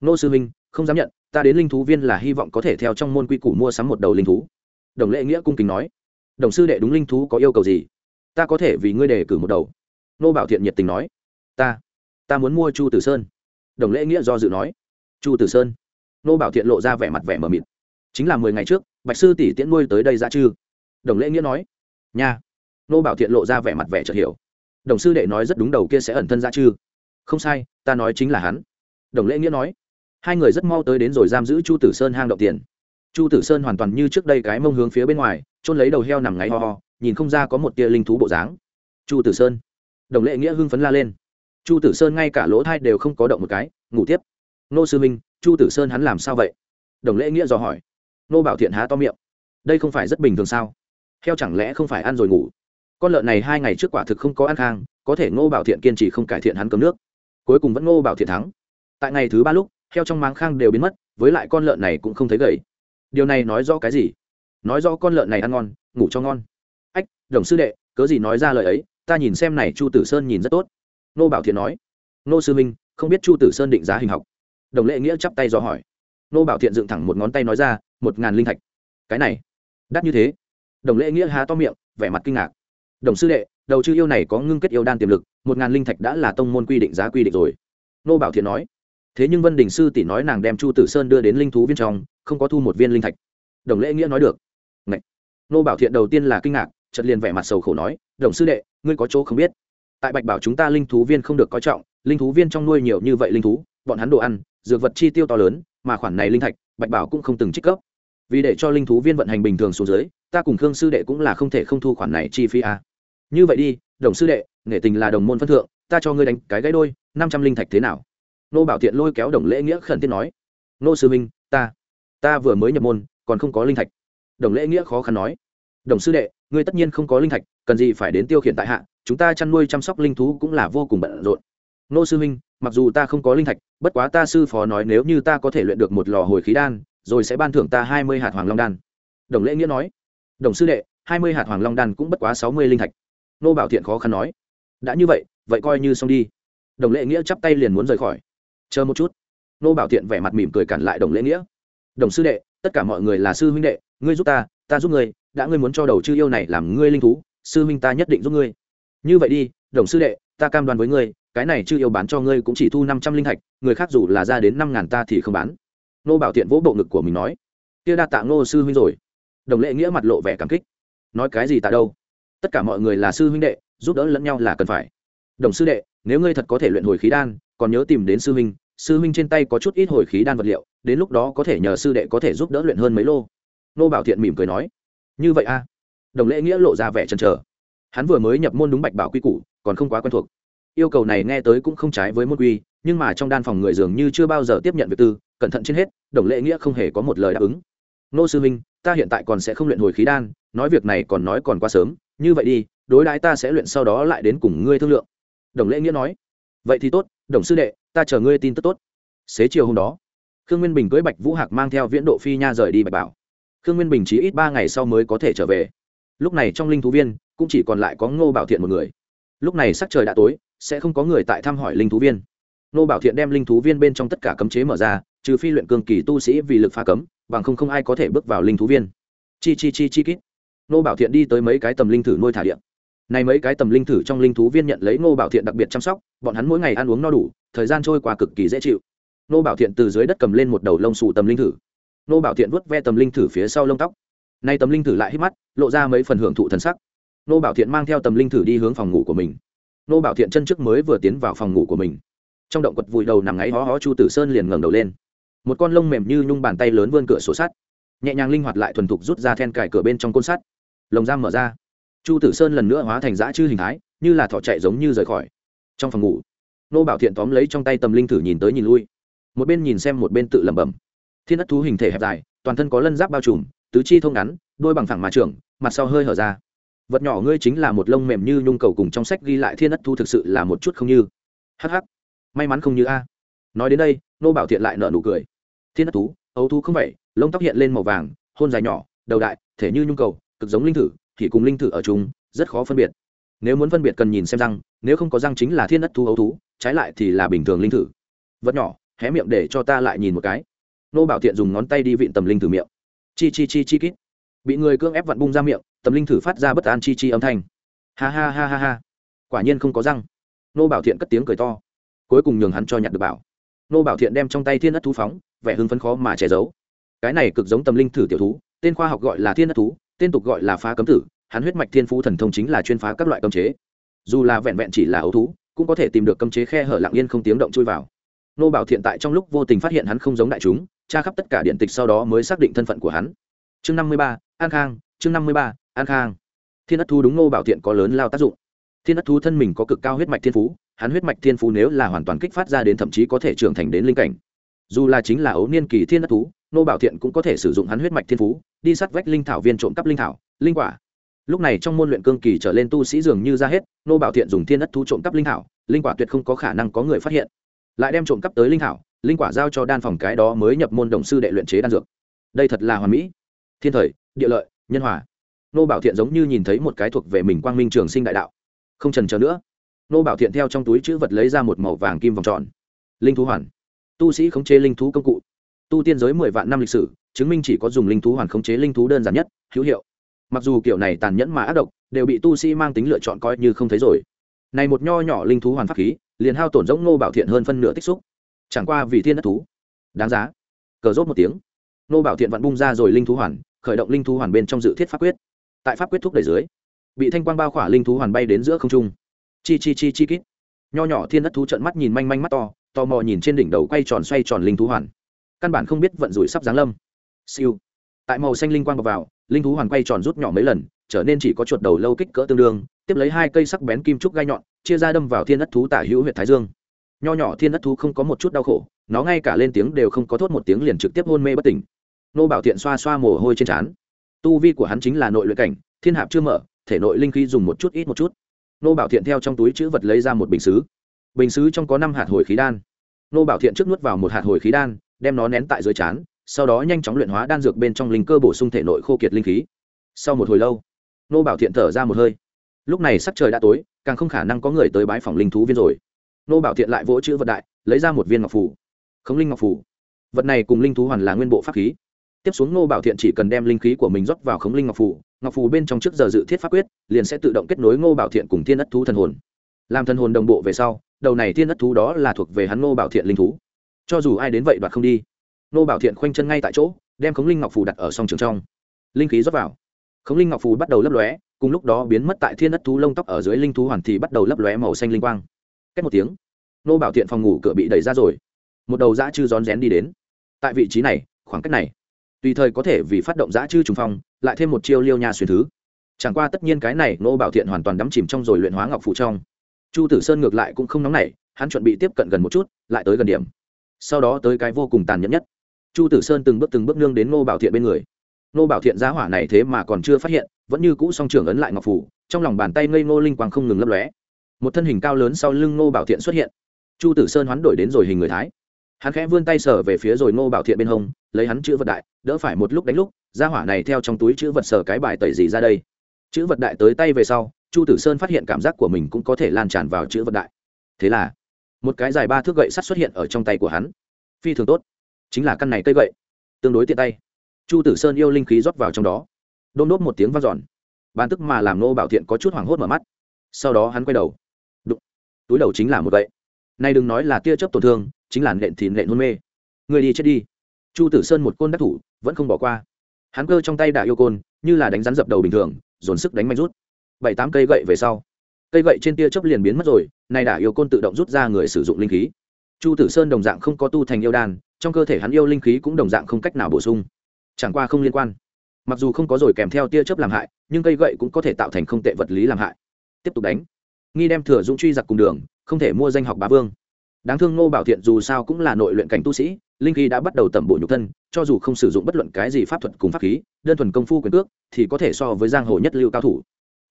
S1: Nô sư huynh, không dám nhận, ta đến linh thú viên là hy vọng có thể theo trong môn quy củ mua sắm một đầu linh thú. Đồng lễ nghĩa cung kính nói. Đồng sư đệ đúng linh thú có yêu cầu gì? Ta có thể vì ngươi đề cử một đầu. Nô bảo thiện nhiệt tình nói. Ta ta muốn mua chu tử sơn. Đồng lễ nghĩa do dự nói. Chu tử sơn. Nô bảo thiện lộ ra vẻ mặt vẻ mờ mịt. Chính là mười ngày trước, bạch sư tỷ tiễn nuôi tới đây ra chư đồng lễ nghĩa nói. Nha nô bảo thiện lộ ra vẻ mặt vẻ chợt hiểu. Đồng sư đệ nói rất đúng đầu kia sẽ ẩn thân ra chư không sai, ta nói chính là hắn. Đồng lễ nghĩa nói. Hai người rất mau tới đến rồi giam giữ chu tử sơn hang động tiền. Chu tử sơn hoàn toàn như trước đây cái mông hướng phía bên ngoài trôn lấy đầu heo nằm ngáy ho ho, nhìn không ra có một tia linh thú bộ dáng. Chu tử sơn. Đồng lệ nghĩa hưng phấn la lên. Chu tử sơn ngay cả lỗ thai đều không có động một cái, ngủ tiếp. Nô sư minh chu tử sơn hắn làm sao vậy? Đồng lễ nghĩa dò hỏi. Nô bảo thiện há to miệng. Đây không phải rất bình thường sao? Heo chẳng lẽ không phải ăn rồi ngủ? Con lợn này hai ngày trước quả thực không có ăn khang, có thể ngô bảo thiện kiên trì không cải thiện hắn cấm nước. Cuối cùng vẫn ngô bảo thiện thắng. Tại ngày thứ ba lúc, heo trong máng khang đều biến mất, với lại con lợn này cũng không thấy gầy. Điều này nói rõ cái gì? Nói rõ con lợn này ăn ngon, ngủ cho ngon. Ách, đồng sư đệ, cớ gì nói ra lời ấy, ta nhìn xem này chu tử sơn nhìn rất tốt. Nô bảo thiện nói. Nô sư minh không biết chu tử sơn định giá hình học. Đồng lệ nghĩa chắp tay do hỏi. Nô bảo thiện dựng thẳng một ngón tay nói ra, một ngàn linh thạch. Cái này, đắt như thế. Đồng lệ nghĩa há to miệng, vẻ mặt kinh ngạc đồng sư đệ, đầu chư yêu này có ngưng kết yêu đan tiềm lực, một ngàn linh thạch đã là tông môn quy định giá quy định rồi. Nô bảo thiện nói. Thế nhưng vân đình sư tỷ nói nàng đem chu tử sơn đưa đến linh thú viên trong, không có thu một viên linh thạch. Đồng lễ nghĩa nói được. Ngậy. nô bảo thiện đầu tiên là kinh ngạc, chợt liền vẻ mặt sầu khổ nói, đồng sư đệ, ngươi có chỗ không biết. Tại bạch bảo chúng ta linh thú viên không được coi trọng, linh thú viên trong nuôi nhiều như vậy linh thú, bọn hắn đồ ăn, dược vật chi tiêu to lớn, mà khoản này linh thạch, bạch bảo cũng không từng trích cấp vì để cho linh thú viên vận hành bình thường xuống dưới ta cùng khương sư đệ cũng là không thể không thu khoản này chi phí à. như vậy đi đồng sư đệ nghệ tình là đồng môn phân thượng ta cho ngươi đánh cái gãy đôi năm trăm linh thạch thế nào? Nô bảo thiện lôi kéo đồng lễ nghĩa khẩn thiết nói. Nô sư minh ta ta vừa mới nhập môn còn không có linh thạch. Đồng lễ nghĩa khó khăn nói. Đồng sư đệ ngươi tất nhiên không có linh thạch cần gì phải đến tiêu khiển tại hạ chúng ta chăn nuôi chăm sóc linh thú cũng là vô cùng bận rộn. Nô sư minh, mặc dù ta không có linh thạch bất quá ta sư phó nói nếu như ta có thể luyện được một lò hồi khí đan rồi sẽ ban thưởng ta hai mươi hạt hoàng long đan. Đồng lễ nghĩa nói đồng sư đệ, hai mươi hạt hoàng long đan cũng bất quá sáu mươi linh thạch. Nô bảo thiện khó khăn nói, đã như vậy vậy coi như xong đi. Đồng lệ nghĩa chắp tay liền muốn rời khỏi. Chờ một chút. Nô bảo thiện vẻ mặt mỉm cười cản lại đồng lễ nghĩa. Đồng sư đệ, tất cả mọi người là sư huynh đệ, ngươi giúp ta ta giúp ngươi, đã ngươi muốn cho đầu chư yêu này làm ngươi linh thú, sư huynh ta nhất định giúp ngươi. Như vậy đi, đồng sư đệ, ta cam đoan với ngươi, cái này chư yêu bán cho ngươi cũng chỉ thu năm trăm linh thạch, người khác dù là ra đến năm ngàn ta thì không bán. Nô bảo thiện vỗ bộ ngực của mình nói, kia đa tạ nô sư huynh rồi đồng lệ nghĩa mặt lộ vẻ cảm kích. Nói cái gì tạ đâu? Tất cả mọi người là sư huynh đệ, giúp đỡ lẫn nhau là cần phải. Đồng sư đệ, nếu ngươi thật có thể luyện hồi khí đan, còn nhớ tìm đến sư huynh sư huynh trên tay có chút ít hồi khí đan vật liệu, đến lúc đó có thể nhờ sư đệ có thể giúp đỡ luyện hơn mấy lô. Nô bảo thiện mỉm cười nói, như vậy a đồng lễ nghĩa lộ ra vẻ chần chờ. Hắn vừa mới nhập môn đúng bạch bảo quy củ, còn không quá quen thuộc. Yêu cầu này nghe tới cũng không trái với môn quy, nhưng mà trong đan phòng người dường như chưa bao giờ tiếp nhận việc tư, cẩn thận trên hết, đồng lễ nghĩa không hề có một lời đáp ứng. Nô sư huynh ta hiện tại còn sẽ không luyện hồi khí đan, nói việc này còn nói còn quá sớm, như vậy đi, đối đãi ta sẽ luyện sau đó lại đến cùng ngươi thương lượng. Đồng lễ nghĩa nói. Vậy thì tốt, đồng sư đệ, ta chờ ngươi tin tức tốt. Xế chiều hôm đó, khương nguyên bình cưới bạch vũ hạc mang theo viễn độ phi nha rời đi bạch bảo. Khương nguyên bình chỉ ít ba ngày sau mới có thể trở về. Lúc này trong linh thú viên, cũng chỉ còn lại có ngô bảo thiện một người. Lúc này sắc trời đã tối, sẽ không có người tại thăm hỏi linh thú viên. Ngô bảo thiện đem linh thú viên bên trong tất cả cấm chế mở ra, trừ phi luyện cương kỳ tu sĩ vì lực phá cấm bằng không không ai có thể bước vào linh thú viên. Chi chi chi chi kít. Ngô bảo thiện đi tới mấy cái tầm linh thử nuôi thả điện này mấy cái tầm linh thử trong linh thú viên nhận lấy ngô bảo thiện đặc biệt chăm sóc, bọn hắn mỗi ngày ăn uống no đủ, thời gian trôi qua cực kỳ dễ chịu. Ngô bảo thiện từ dưới đất cầm lên một đầu lông xù tầm linh thử. Ngô bảo thiện vuốt ve tầm linh thử phía sau lông tóc. Nay tầm linh thử lại hít mắt, lộ ra mấy phần hưởng thụ thần sắc. Ngô bảo thiện mang theo tầm linh thử đi hướng phòng ngủ của mình. Ngô bảo thiện chân trước mới vừa tiến vào phòng ngủ của mình. Trong động quật vùi đầu nằm ngáy hó hó chu tử sơn liền ngẩng đầu lên một con lông mềm như nhung bàn tay lớn vươn cửa sổ sắt, nhẹ nhàng linh hoạt lại thuần thục rút ra then cài cửa bên trong côn sắt. Lồng giam mở ra. Chu tử sơn lần nữa hóa thành dã chư hình thái, như là thỏ chạy giống như rời khỏi. Trong phòng ngủ, nô bảo thiện tóm lấy trong tay tầm linh thử nhìn tới nhìn lui. Một bên nhìn xem một bên tự lẩm bẩm. Thiên đất thú hình thể hẹp dài, toàn thân có lân giáp bao trùm, tứ chi thông ngắn, đôi bằng phẳng mà trưởng, mặt sau hơi hở ra. Vật nhỏ ngươi chính là một lông mềm như nhung cầu cùng trong sách ghi lại thiên đất thú thực sự là một chút không như. Hh may mắn không như a. Nói đến đây, nô bảo thiện lại nở nụ cười thiên đất thú, ấu thú không vậy, lông tóc hiện lên màu vàng, hôn dài nhỏ, đầu đại, thể như nhung cầu, cực giống linh thử, thì cùng linh thử ở chung, rất khó phân biệt. Nếu muốn phân biệt cần nhìn xem răng, nếu không có răng chính là thiên đất thú ấu thú, trái lại thì là bình thường linh thử. Vật nhỏ, hé miệng để cho ta lại nhìn một cái. Nô bảo thiện dùng ngón tay đi vịn tầm linh thử miệng. Chi chi chi chi kít. Bị người cưỡng ép vặn bung ra miệng, tầm linh thử phát ra bất an chi chi âm thanh. Ha ha ha ha ha. Quả nhiên không có răng. Nô bảo thiện cất tiếng cười to. Cuối cùng nhường hắn cho nhặt được bảo nô bảo thiện đem trong tay thiên ất thú phóng, vẻ hưng phấn khó mà che giấu. Cái này cực giống tâm linh thử tiểu thú, tên khoa học gọi là thiên ất thú, tên tục gọi là phá cấm tử, hắn huyết mạch thiên phú thần thông chính là chuyên phá các loại cấm chế. Dù là vẹn vẹn chỉ là ấu thú, cũng có thể tìm được cấm chế khe hở lặng yên không tiếng động chui vào. Nô bảo thiện tại trong lúc vô tình phát hiện hắn không giống đại chúng, tra khắp tất cả điện tịch sau đó mới xác định thân phận của hắn. Chương năm mươi ba, an khang, chương năm mươi ba, an khang. Thiên ất thú đúng nô bảo thiện có lớn lao tác dụng. Thiên ất thú thân mình có cực cao huyết mạch thiên phú hắn huyết mạch thiên phú nếu là hoàn toàn kích phát ra đến thậm chí có thể trưởng thành đến linh cảnh. Dù là chính là ấu niên kỳ thiên đất thú, nô bảo thiện cũng có thể sử dụng hắn huyết mạch thiên phú, đi sát vách linh thảo viên trộm cắp linh thảo, linh quả. Lúc này trong môn luyện cương kỳ trở lên tu sĩ dường như ra hết, nô bảo thiện dùng thiên đất thú trộm cắp linh thảo, linh quả tuyệt không có khả năng có người phát hiện. Lại đem trộm cắp tới linh thảo, linh quả giao cho đan phòng cái đó mới nhập môn đồng sư đệ luyện chế đan dược. Đây thật là hoàn mỹ. Thiên thời, địa lợi, nhân hòa. Nô bảo thiện giống như nhìn thấy một cái thuộc về mình quang minh trường sinh đại đạo. Không trần chờ nữa nô bảo thiện theo trong túi chữ vật lấy ra một màu vàng kim vòng tròn. Linh thú hoàn. Tu sĩ khống chế linh thú công cụ. Tu tiên giới mười vạn năm lịch sử, chứng minh chỉ có dùng linh thú hoàn khống chế linh thú đơn giản nhất, hữu hiệu. Mặc dù kiểu này tàn nhẫn mà ác độc, đều bị tu sĩ mang tính lựa chọn coi như không thấy rồi. Này một nho nhỏ linh thú hoàn pháp khí, liền hao tổn giống nô bảo thiện hơn phân nửa tích xúc. Chẳng qua vì thiên đất thú. Đáng giá. Cờ rốt một tiếng. Nô bảo thiện vặn bung ra rồi linh thú hoàn, khởi động linh thú hoàn bên trong dự thiết pháp quyết. Tại pháp quyết thúc đẩy dưới, bị thanh quang bao khỏa linh thú hoàn bay đến giữa không trung chi chi chi chi kít. Nho nhỏ thiên đất thú trận mắt nhìn manh manh mắt to, tò mò nhìn trên đỉnh đầu quay tròn xoay tròn linh thú hoàn. Căn bản không biết vận rủi sắp giáng lâm. Siêu. Tại màu xanh linh quang bọc vào, linh thú hoàn quay tròn rút nhỏ mấy lần, trở nên chỉ có chuột đầu lâu kích cỡ tương đương, tiếp lấy hai cây sắc bén kim trúc gai nhọn, chia ra đâm vào thiên đất thú tả hữu huyện thái dương. Nho nhỏ thiên đất thú không có một chút đau khổ, nó ngay cả lên tiếng đều không có thốt một tiếng liền trực tiếp hôn mê bất tỉnh. Nô bảo thiện xoa xoa mồ hôi trên trán. Tu vi của hắn chính là nội luyện cảnh, thiên hạp chưa mở, thể nội linh khí dùng một chút ít một chút nô bảo thiện theo trong túi chữ vật lấy ra một bình xứ. Bình xứ trong có năm hạt hồi khí đan. Nô bảo thiện trước nuốt vào một hạt hồi khí đan, đem nó nén tại dưới chán, sau đó nhanh chóng luyện hóa đan dược bên trong linh cơ bổ sung thể nội khô kiệt linh khí. Sau một hồi lâu, nô bảo thiện thở ra một hơi. Lúc này sắc trời đã tối, càng không khả năng có người tới bãi phòng linh thú viên rồi. Nô bảo thiện lại vỗ chữ vật đại, lấy ra một viên ngọc phủ khống linh ngọc phủ vật này cùng linh thú hoàn là nguyên bộ pháp khí tiếp xuống Ngô bảo thiện chỉ cần đem linh khí của mình rót vào khống linh ngọc phủ ngọc phủ bên trong trước giờ dự thiết pháp quyết, liền sẽ tự động kết nối ngô bảo thiện cùng thiên ất thú thần hồn. Làm thần hồn đồng bộ về sau, đầu này thiên ất thú đó là thuộc về hắn ngô bảo thiện linh thú. Cho dù ai đến vậy đoạt không đi. Ngô bảo thiện khoanh chân ngay tại chỗ, đem khống linh ngọc phủ đặt ở song trường trong. Linh khí rót vào. Khống linh ngọc phù bắt đầu lấp lóe, cùng lúc đó biến mất tại thiên ất thú lông tóc ở dưới linh thú hoàn thì bắt đầu lấp lóe màu xanh linh quang. Cách một tiếng nô bảo thiện phòng ngủ cửa bị đẩy ra rồi. Một đầu dã chư rón rén đi đến. Tại vị trí này, khoảng cách này tùy thời có thể vì phát động giã chư trùng phong, lại thêm một chiêu liêu nha xuyên thứ. Chẳng qua tất nhiên cái này nô bảo thiện hoàn toàn đắm chìm trong rồi luyện hóa ngọc phụ trong. Chu tử sơn ngược lại cũng không nóng nảy, hắn chuẩn bị tiếp cận gần một chút, lại tới gần điểm. Sau đó tới cái vô cùng tàn nhẫn nhất. Chu tử sơn từng bước từng bước nương đến nô bảo thiện bên người. Nô bảo thiện giá hỏa này thế mà còn chưa phát hiện, vẫn như cũ song trưởng ấn lại ngọc phủ, trong lòng bàn tay ngây ngô linh quang không ngừng lấp lóe. Một thân hình cao lớn sau lưng nô bảo thiện xuất hiện. Chu tử sơn hoán đổi đến rồi hình người thái hắn khẽ vươn tay sở về phía rồi Ngô bảo thiện bên hông, lấy hắn chữ vật đại, đỡ phải một lúc đánh lúc ra hỏa này theo trong túi chữ vật sở cái bài tẩy gì ra đây. Chữ vật đại tới tay về sau, chu tử sơn phát hiện cảm giác của mình cũng có thể lan tràn vào chữ vật đại. Thế là, một cái dài ba thước gậy sắt xuất hiện ở trong tay của hắn. Phi thường tốt. Chính là căn này cây gậy. Tương đối tiện tay. Chu tử sơn yêu linh khí rót vào trong đó. Đôn đốt một tiếng vang dọn. Bàn tức mà làm nô bảo thiện có chút hoảng hốt mở mắt. Sau đó hắn quay đầu. Đụng. Túi đầu chính là một gậy. Nay đừng nói là tia chớp tổn thương chính là nện thì nện hôn mê. Người đi chết đi. Chu tử sơn một côn đắc thủ, vẫn không bỏ qua. Hắn cơ trong tay đả yêu côn, như là đánh rắn dập đầu bình thường, dồn sức đánh mạnh rút. Bảy tám cây gậy về sau, cây gậy trên tia chớp liền biến mất rồi, nay đả yêu côn tự động rút ra người sử dụng linh khí. Chu tử sơn đồng dạng không có tu thành yêu đan, trong cơ thể hắn yêu linh khí cũng đồng dạng không cách nào bổ sung. Chẳng qua không liên quan. Mặc dù không có rồi kèm theo tia chớp làm hại, nhưng cây gậy cũng có thể tạo thành không tệ vật lý làm hại. Tiếp tục đánh. Nghi đem thừa dũng truy giặc cùng đường, không thể mua danh học bá vương đáng thương ngô bảo thiện dù sao cũng là nội luyện cảnh tu sĩ, linh khí đã bắt đầu tẩm bộ nhục thân, cho dù không sử dụng bất luận cái gì pháp thuật cùng pháp khí, đơn thuần công phu quyền cước, thì có thể so với giang hồ nhất lưu cao thủ.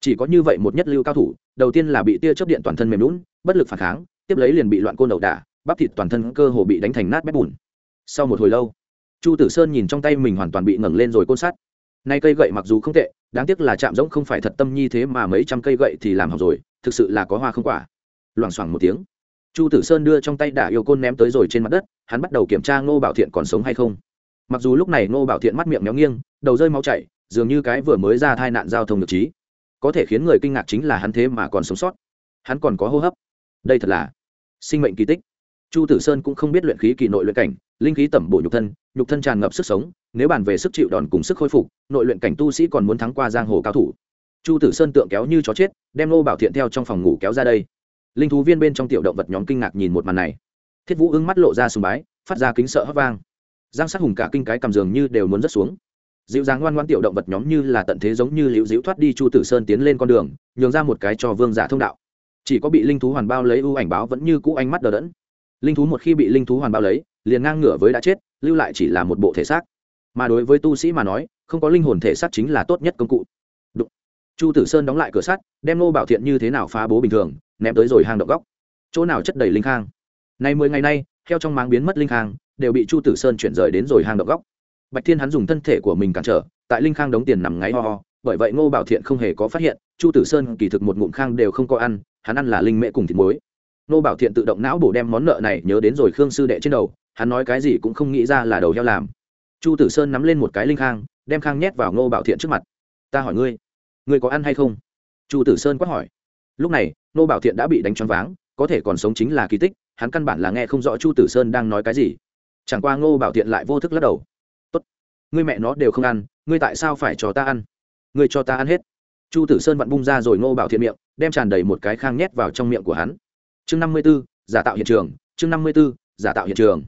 S1: Chỉ có như vậy một nhất lưu cao thủ, đầu tiên là bị tia chấp điện toàn thân mềm lún bất lực phản kháng, tiếp lấy liền bị loạn côn đầu đả, bắp thịt toàn thân cơ hồ bị đánh thành nát bét bùn. Sau một hồi lâu, chu tử sơn nhìn trong tay mình hoàn toàn bị ngẩng lên rồi côn sắt. Nay cây gậy mặc dù không tệ, đáng tiếc là chạm giống không phải thật tâm nhi thế mà mấy trăm cây gậy thì làm học rồi, thực sự là có hoa không quả. Loảng xoảng một tiếng chu tử sơn đưa trong tay đả yêu côn ném tới rồi trên mặt đất, hắn bắt đầu kiểm tra ngô bảo thiện còn sống hay không. Mặc dù lúc này ngô bảo thiện mắt miệng méo nghiêng, đầu rơi máu chảy, dường như cái vừa mới ra tai nạn giao thông được trí có thể khiến người kinh ngạc chính là hắn thế mà còn sống sót. Hắn còn có hô hấp. Đây thật là sinh mệnh kỳ tích. Chu tử sơn cũng không biết luyện khí kỳ nội luyện cảnh, linh khí tẩm bổ nhục thân nhục thân tràn ngập sức sống, nếu bàn về sức chịu đòn cùng sức khôi phục, nội luyện cảnh tu sĩ còn muốn thắng qua giang hồ cao thủ. Chu tử sơn tượng kéo như chó chết, đem nô bảo thiện theo trong phòng ngủ kéo ra đây linh thú viên bên trong tiểu động vật nhóm kinh ngạc nhìn một màn này. Thiết vũ ưng mắt lộ ra sùng bái, phát ra kính sợ hấp vang. Giang sát hùng cả kinh cái cầm giường như đều muốn rớt xuống. Dịu dàng ngoan ngoan tiểu động vật nhóm như là tận thế giống như liễu diễu thoát đi chu tử sơn tiến lên con đường, nhường ra một cái cho vương giả thông đạo. Chỉ có bị linh thú hoàn bao lấy ưu ảnh báo vẫn như cũ ánh mắt đờ đẫn. Linh thú một khi bị linh thú hoàn bao lấy, liền ngang ngửa với đã chết, lưu lại chỉ là một bộ thể xác. Mà đối với tu sĩ mà nói, không có linh hồn thể xác chính là tốt nhất công cụ. Đụng. chu tử sơn đóng lại cửa sắt, đem nô bảo thiện như thế nào phá bố bình thường ném tới rồi hang động góc. Chỗ nào chất đầy linh khang? Nay mười ngày nay, theo trong máng biến mất linh khang, đều bị chu tử sơn chuyển rời đến rồi hang động góc. Bạch thiên hắn dùng thân thể của mình cản trở, tại linh khang đóng tiền nằm ngáy ho ho, bởi vậy ngô bảo thiện không hề có phát hiện, chu tử sơn kỳ thực một ngụm khang đều không có ăn, hắn ăn là linh mễ cùng thịt muối. Ngô bảo thiện tự động não bổ đem món nợ này nhớ đến rồi khương sư đệ trên đầu, hắn nói cái gì cũng không nghĩ ra là đầu heo làm. Chu tử sơn nắm lên một cái linh khang, đem khang nhét vào ngô bảo thiện trước mặt. Ta hỏi ngươi ngươi có ăn hay không? Chu tử sơn quát hỏi lúc này, ngô bảo thiện đã bị đánh choáng váng, có thể còn sống chính là kỳ tích, hắn căn bản là nghe không rõ chu tử sơn đang nói cái gì. Chẳng qua ngô bảo thiện lại vô thức lắc đầu. Tốt, ngươi mẹ nó đều không ăn, ngươi tại sao phải cho ta ăn? Ngươi cho ta ăn hết. Chu tử sơn vặn bung ra rồi ngô bảo thiện miệng, đem tràn đầy một cái khang nhét vào trong miệng của hắn. Chương năm mươi b ố giả tạo hiện trường, chương năm mươi b ố giả tạo hiện trường.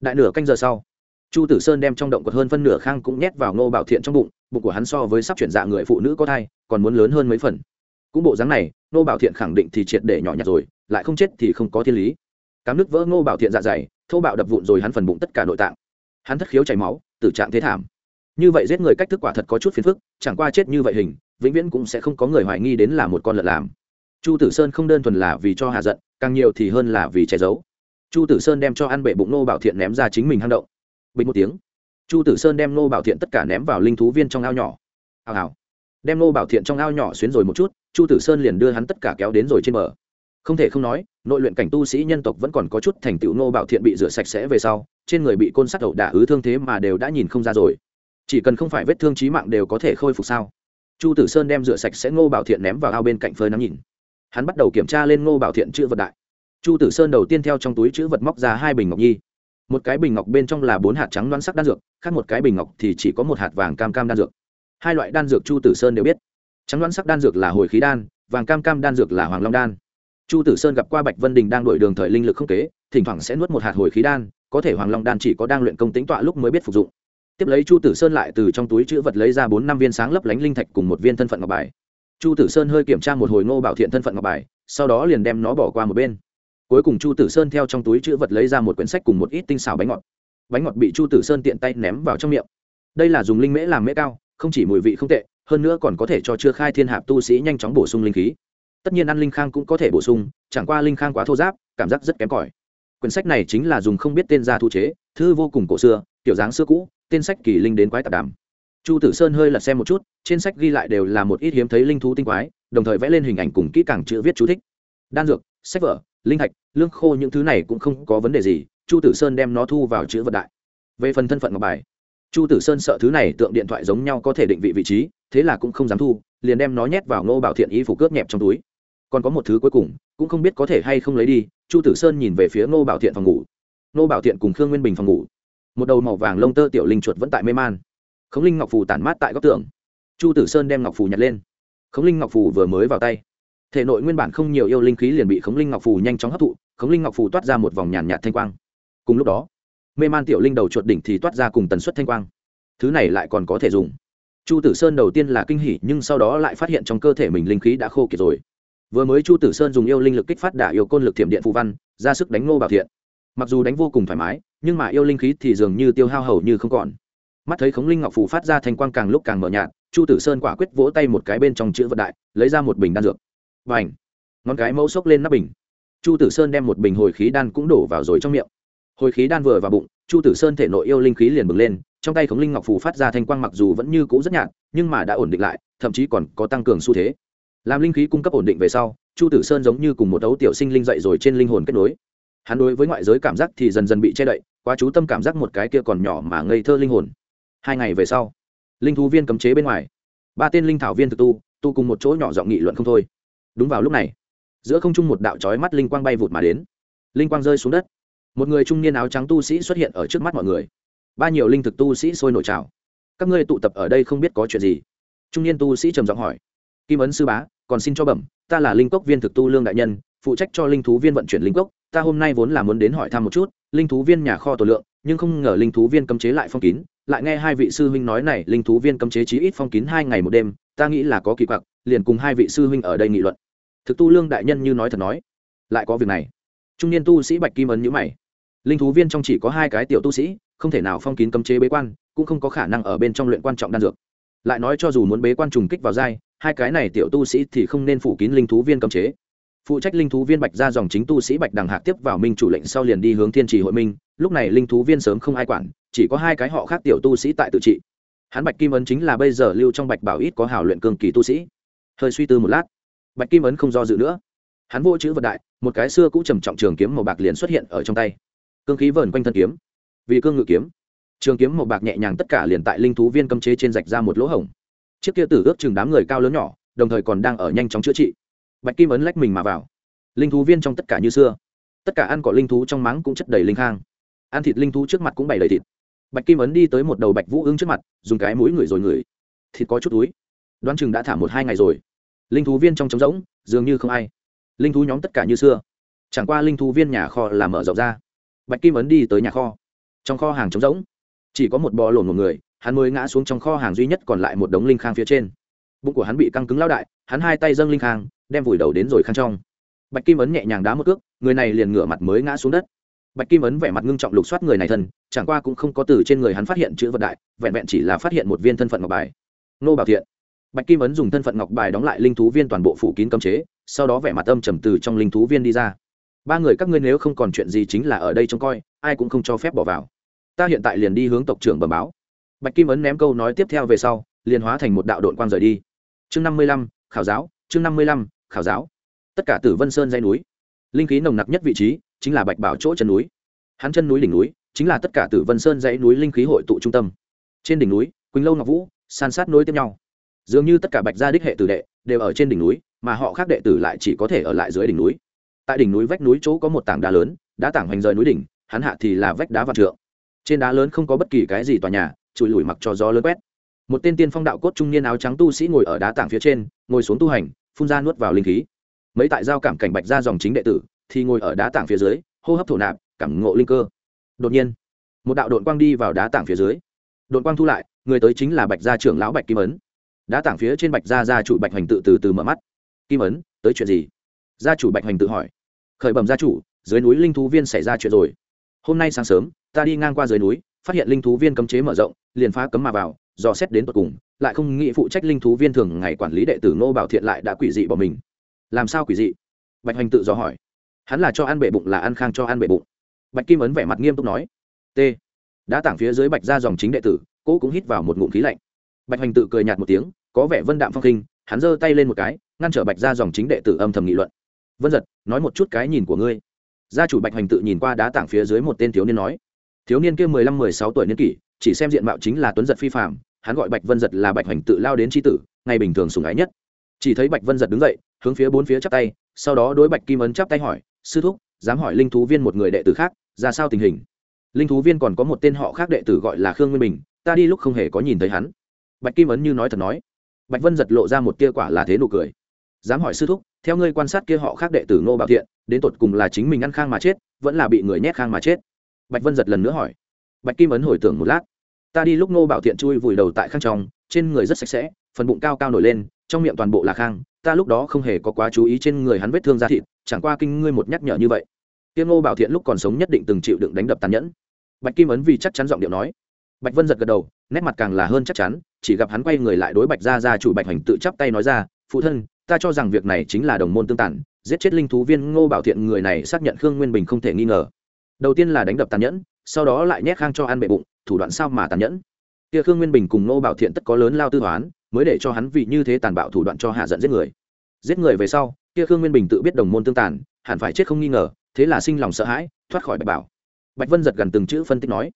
S1: Đại nửa canh giờ sau, chu tử sơn đem trong động quật hơn phân nửa khang cũng nhét vào ngô bảo thiện trong bụng bụng của hắn so với sắp chuyển dạ người phụ nữ có thai, còn muốn lớn hơn mấy phần cũng bộ dáng này nô bảo thiện khẳng định thì triệt để nhỏ nhặt rồi, lại không chết thì không có thiên lý. Cám nước vỡ ngô bảo thiện dạ dày, thô bạo đập vụn rồi hắn phần bụng tất cả nội tạng. Hắn thất khiếu chảy máu, tử trạng thế thảm. Như vậy giết người cách thức quả thật có chút phiền phức, chẳng qua chết như vậy hình, vĩnh viễn cũng sẽ không có người hoài nghi đến là một con lợn làm. Chu tử sơn không đơn thuần là vì cho hạ giận, càng nhiều thì hơn là vì che giấu. Chu tử sơn đem cho ăn bệ bụng nô bảo thiện ném ra chính mình hang động. Bình một tiếng, chu tử sơn đem nô bảo thiện tất cả ném vào linh thú viên trong ao nhỏ. Hào hào đem nô bảo thiện trong ao nhỏ xuyến rồi một chút, chu tử sơn liền đưa hắn tất cả kéo đến rồi trên bờ. Không thể không nói, nội luyện cảnh tu sĩ nhân tộc vẫn còn có chút thành tựu nô bảo thiện bị rửa sạch sẽ về sau, trên người bị côn sắt ẩu đả ứ thương thế mà đều đã nhìn không ra rồi. Chỉ cần không phải vết thương trí mạng đều có thể khôi phục sao? Chu tử sơn đem rửa sạch sẽ ngô bảo thiện ném vào ao bên cạnh phơi nắm nhìn. Hắn bắt đầu kiểm tra lên ngô bảo thiện chữ vật đại. Chu tử sơn đầu tiên theo trong túi chữ vật móc ra hai bình ngọc nhi. Một cái bình ngọc bên trong là bốn hạt trắng loan sắc đan dược, khác một cái bình ngọc thì chỉ có một hạt vàng cam cam đan dược hai loại đan dược chu tử sơn đều biết. Trắng đoán sắc đan dược là hồi khí đan, vàng cam cam đan dược là hoàng long đan. Chu tử sơn gặp qua bạch vân đình đang đổi đường thời linh lực không kế, thỉnh thoảng sẽ nuốt một hạt hồi khí đan, có thể hoàng long đan chỉ có đang luyện công tính tọa lúc mới biết phục dụng. Tiếp lấy chu tử sơn lại từ trong túi chữ vật lấy ra bốn năm viên sáng lấp lánh linh thạch cùng một viên thân phận ngọc bài. Chu tử sơn hơi kiểm tra một hồi ngô bảo thiện thân phận ngọc bài, sau đó liền đem nó bỏ qua một bên. Cuối cùng chu tử sơn theo trong túi chữ vật lấy ra một quyển sách cùng một ít tinh xào bánh ngọt. Bánh ngọt bị chu tử sơn tiện tay ném vào trong miệng. Đây là dùng linh mễ làm mễ cao không chỉ mùi vị không tệ, hơn nữa còn có thể cho chưa khai thiên hạp tu sĩ nhanh chóng bổ sung linh khí. Tất nhiên ăn linh khang cũng có thể bổ sung, chẳng qua linh khang quá thô giáp, cảm giác rất kém cỏi. Quyển sách này chính là dùng không biết tên ra thu chế, thư vô cùng cổ xưa, kiểu dáng xưa cũ, tên sách kỳ linh đến quái tạp đàm. Chu tử sơn hơi lật xem một chút, trên sách ghi lại đều là một ít hiếm thấy linh thú tinh quái, đồng thời vẽ lên hình ảnh cùng kỹ càng chữ viết chú thích. Đan dược, sách vở, linh thạch, lương khô những thứ này cũng không có vấn đề gì, chu tử sơn đem nó thu vào chữ vật đại. Về phần thân phận ngọc bài chu tử sơn sợ thứ này tượng điện thoại giống nhau có thể định vị vị trí, thế là cũng không dám thu, liền đem nó nhét vào ngô bảo thiện y phục cướp nhẹp trong túi. Còn có một thứ cuối cùng, cũng không biết có thể hay không lấy đi, chu tử sơn nhìn về phía ngô bảo thiện phòng ngủ. Ngô bảo thiện cùng khương nguyên bình phòng ngủ. Một đầu màu vàng lông tơ tiểu linh chuột vẫn tại mê man. Khống linh ngọc phù tản mát tại góc tường. Chu tử sơn đem ngọc phù nhặt lên. Khống linh ngọc phù vừa mới vào tay. Thể nội nguyên bản không nhiều yêu linh khí liền bị khống linh ngọc phù nhanh chóng hấp thụ, khống linh ngọc phù toát ra một vòng nhàn nhạt thanh quang. Cùng lúc đó mê man tiểu linh đầu chuột đỉnh thì toát ra cùng tần suất thanh quang. Thứ này lại còn có thể dùng. Chu tử sơn đầu tiên là kinh hỉ, nhưng sau đó lại phát hiện trong cơ thể mình linh khí đã khô kiệt rồi. Vừa mới chu tử sơn dùng yêu linh lực kích phát đả yêu côn lực thiểm điện phù văn, ra sức đánh ngô bảo thiện. Mặc dù đánh vô cùng thoải mái, nhưng mà yêu linh khí thì dường như tiêu hao hầu như không còn. Mắt thấy khống linh ngọc phù phát ra thanh quang càng lúc càng mờ nhạt, chu tử sơn quả quyết vỗ tay một cái bên trong chữ vận đại, lấy ra một bình đan dược. Và ảnh ngón cái mẫu xốc lên nắp bình. Chu tử sơn đem một bình hồi khí đan cũng đổ vào rồi trong miệng hồi khí đan vừa vào bụng, chu tử sơn thể nội yêu linh khí liền bừng lên, trong tay khống linh ngọc phù phát ra thanh quang mặc dù vẫn như cũ rất nhạt, nhưng mà đã ổn định lại, thậm chí còn có tăng cường xu thế. Làm linh khí cung cấp ổn định về sau, chu tử sơn giống như cùng một ấu tiểu sinh linh dậy rồi trên linh hồn kết nối. Hắn đối với ngoại giới cảm giác thì dần dần bị che đậy, quá chú tâm cảm giác một cái kia còn nhỏ mà ngây thơ linh hồn. Hai ngày về sau, linh thú viên cấm chế bên ngoài, ba tên linh thảo viên thực tu tu cùng một chỗ nhỏ giọng nghị luận không thôi. Đúng vào lúc này, giữa không trung một đạo trói mắt linh quang bay vụt mà đến. Linh quang rơi xuống đất một người trung niên áo trắng tu sĩ xuất hiện ở trước mắt mọi người. Ba nhiều linh thực tu sĩ sôi nổi trào. Các ngươi tụ tập ở đây không biết có chuyện gì. Trung niên tu sĩ trầm giọng hỏi. Kim ấn sư bá, còn xin cho bẩm, ta là linh cốc viên thực tu lương đại nhân, phụ trách cho linh thú viên vận chuyển linh cốc, ta hôm nay vốn là muốn đến hỏi thăm một chút, linh thú viên nhà kho tổ lượng, nhưng không ngờ linh thú viên cấm chế lại phong kín, lại nghe hai vị sư huynh nói này, linh thú viên cấm chế chí ít phong kín hai ngày một đêm, ta nghĩ là có kỳ quặc, liền cùng hai vị sư huynh ở đây nghị luận. Thực tu lương đại nhân như nói thật nói, lại có việc này trung niên tu sĩ bạch kim ấn nhữ mày. Linh thú viên trong chỉ có hai cái tiểu tu sĩ, không thể nào phong kín cấm chế bế quan, cũng không có khả năng ở bên trong luyện quan trọng đan dược. Lại nói cho dù muốn bế quan trùng kích vào giai, hai cái này tiểu tu sĩ thì không nên phủ kín linh thú viên cấm chế. Phụ trách linh thú viên bạch ra dòng chính tu sĩ bạch đằng hạc tiếp vào minh chủ lệnh sau liền đi hướng thiên trì hội minh, lúc này linh thú viên sớm không ai quản, chỉ có hai cái họ khác tiểu tu sĩ tại tự trị. Hắn bạch kim ấn chính là bây giờ lưu trong bạch bảo ít có hào luyện cường kỳ tu sĩ. Hơi suy tư một lát, bạch kim ấn không do dự nữa hắn vô chữ vật đại, một cái xưa cũng trầm trọng trường kiếm màu bạc liền xuất hiện ở trong tay. Cương khí vờn quanh thân kiếm. Vì cương ngự kiếm, trường kiếm màu bạc nhẹ nhàng tất cả liền tại linh thú viên cấm chế trên rạch ra một lỗ hổng. Chiếc kia tử ước chừng đám người cao lớn nhỏ, đồng thời còn đang ở nhanh chóng chữa trị. Bạch kim ấn lách mình mà vào. Linh thú viên trong tất cả như xưa. Tất cả ăn cỏ linh thú trong mắng cũng chất đầy linh khang. Ăn thịt linh thú trước mặt cũng bày đầy thịt. Bạch kim ấn đi tới một đầu bạch vũ ưng trước mặt, dùng cái mũi người rồi người thịt có chút túi. Đoán chừng đã thả một hai ngày rồi. Linh thú viên trong trống rỗng, dường như không ai linh thú nhóm tất cả như xưa. Chẳng qua linh thú viên nhà kho là mở rộng ra. Bạch kim ấn đi tới nhà kho. Trong kho hàng trống rỗng, chỉ có một bò lồn một người, hắn mới ngã xuống trong kho hàng duy nhất còn lại một đống linh khang phía trên. Bụng của hắn bị căng cứng lao đại, hắn hai tay dâng linh khang, đem vùi đầu đến rồi khang trong. Bạch kim ấn nhẹ nhàng đá một cước, người này liền ngửa mặt mới ngã xuống đất. Bạch kim ấn vẻ mặt ngưng trọng lục soát người này thân, chẳng qua cũng không có từ trên người hắn phát hiện chữ vật đại, vẹn vẹn chỉ là phát hiện một viên thân phận ngọc bài. Nô bảo thiện bạch kim ấn dùng thân phận ngọc bài đóng lại linh thú viên toàn bộ phủ kín cấm chế, sau đó vẻ mặt âm trầm từ trong linh thú viên đi ra. Ba người các ngươi nếu không còn chuyện gì chính là ở đây trông coi, ai cũng không cho phép bỏ vào. Ta hiện tại liền đi hướng tộc trưởng bẩm báo. Bạch kim ấn ném câu nói tiếp theo về sau, liền hóa thành một đạo đội quang rời đi. Chương năm mươi lăm, khảo giáo, chương năm mươi lăm, khảo giáo. Tất cả tử vân sơn dây núi. Linh khí nồng nặc nhất vị trí, chính là bạch bảo chỗ chân núi. Hắn chân núi đỉnh núi, chính là tất cả tử vân sơn dãy núi linh khí hội tụ trung tâm. Trên đỉnh núi, quỳnh lâu ngọc vũ, san sát nối tiếp nhau dường như tất cả bạch gia đích hệ tử đệ đều ở trên đỉnh núi, mà họ khác đệ tử lại chỉ có thể ở lại dưới đỉnh núi. Tại đỉnh núi vách núi chỗ có một tảng đá lớn, đá tảng hoành rời núi đỉnh, hắn hạ thì là vách đá vạn trượng. Trên đá lớn không có bất kỳ cái gì tòa nhà trụi lùi mặc cho gió lớn quét. Một tên tiên phong đạo cốt trung niên áo trắng tu sĩ ngồi ở đá tảng phía trên, ngồi xuống tu hành, phun ra nuốt vào linh khí. Mấy tại giao cảm cảnh bạch ra dòng chính đệ tử thì ngồi ở đá tảng phía dưới, hô hấp thổ nạp, cảm ngộ linh cơ. Đột nhiên, một đạo đội quang đi vào đá tảng phía dưới. Đội quang thu lại, người tới chính là bạch gia trưởng lão bạch kim ấn đã tảng phía trên bạch gia gia chủ bạch hoành tự từ từ mở mắt. Kim ấn, tới chuyện gì? Gia chủ bạch hoành tự hỏi. Khởi bẩm gia chủ, dưới núi linh thú viên xảy ra chuyện rồi. Hôm nay sáng sớm, ta đi ngang qua dưới núi, phát hiện linh thú viên cấm chế mở rộng, liền phá cấm mà vào, dò xét đến tận cùng, lại không nghĩ phụ trách linh thú viên thường ngày quản lý đệ tử ngô bảo thiện lại đã quỷ dị bỏ mình. Làm sao quỷ dị? Bạch hoành tự dò hỏi. Hắn là cho ăn bệ bụng là ăn khang cho ăn bệ bụng. Bạch kim ấn vẻ mặt nghiêm túc nói. T. Đã tảng phía dưới bạch ra dòng chính đệ tử cô cũng hít vào một ngụm khí lạnh. Bạch hoành tự cười nhạt một tiếng có vẻ vân đạm phong khinh, hắn giơ tay lên một cái, ngăn trở bạch ra dòng chính đệ tử âm thầm nghị luận. Vân giật nói một chút cái nhìn của ngươi. Gia chủ bạch hoành tự nhìn qua đá tảng phía dưới một tên thiếu niên nói. Thiếu niên kia mười lăm, mười sáu tuổi niên kỷ, chỉ xem diện mạo chính là tuấn giật phi phạm hắn gọi bạch vân giật là bạch hoành tự lao đến tri tử, ngày bình thường sùng ái nhất. Chỉ thấy bạch vân giật đứng dậy, hướng phía bốn phía chắp tay, sau đó đối bạch kim ấn chắp tay hỏi, sư thúc, dám hỏi linh thú viên một người đệ tử khác, ra sao tình hình? Linh thú viên còn có một tên họ khác đệ tử gọi là khương nguyên bình, ta đi lúc không hề có nhìn thấy hắn. Bạch kim ấn như nói thật nói bạch vân giật lộ ra một tia quả là thế nụ cười. Dám hỏi sư thúc, theo ngươi quan sát kia họ khác đệ tử ngô bảo thiện, đến tột cùng là chính mình ăn khang mà chết, vẫn là bị người nhét khang mà chết? Bạch vân giật lần nữa hỏi. Bạch kim ấn hồi tưởng một lát. Ta đi lúc ngô bảo thiện chui vùi đầu tại khang trong, trên người rất sạch sẽ, phần bụng cao cao nổi lên, trong miệng toàn bộ là khang, ta lúc đó không hề có quá chú ý trên người hắn vết thương da thịt, chẳng qua kinh ngươi một nhắc nhở như vậy. Tiêm ngô bảo thiện lúc còn sống nhất định từng chịu đựng đánh đập tàn nhẫn. Bạch kim ấn vì chắc chắn giọng điệu nói. Bạch vân giật gật đầu nét mặt càng là hơn chắc chắn, chỉ gặp hắn quay người lại đối bạch gia gia chủ bạch hành tự chắp tay nói ra, phụ thân, ta cho rằng việc này chính là đồng môn tương tàn, giết chết linh thú viên ngô bảo thiện người này xác nhận khương nguyên bình không thể nghi ngờ. Đầu tiên là đánh đập tàn nhẫn, sau đó lại nhét khang cho ăn bệ bụng, thủ đoạn sao mà tàn nhẫn? Kia khương nguyên bình cùng ngô bảo thiện tất có lớn lao tư toán mới để cho hắn vì như thế tàn bạo thủ đoạn cho hạ giận giết người. Giết người về sau, kia khương nguyên bình tự biết đồng môn tương tàn, hẳn phải chết không nghi ngờ, thế là sinh lòng sợ hãi, thoát khỏi bạch bảo. Bạch vân giật gần từng chữ phân tích nói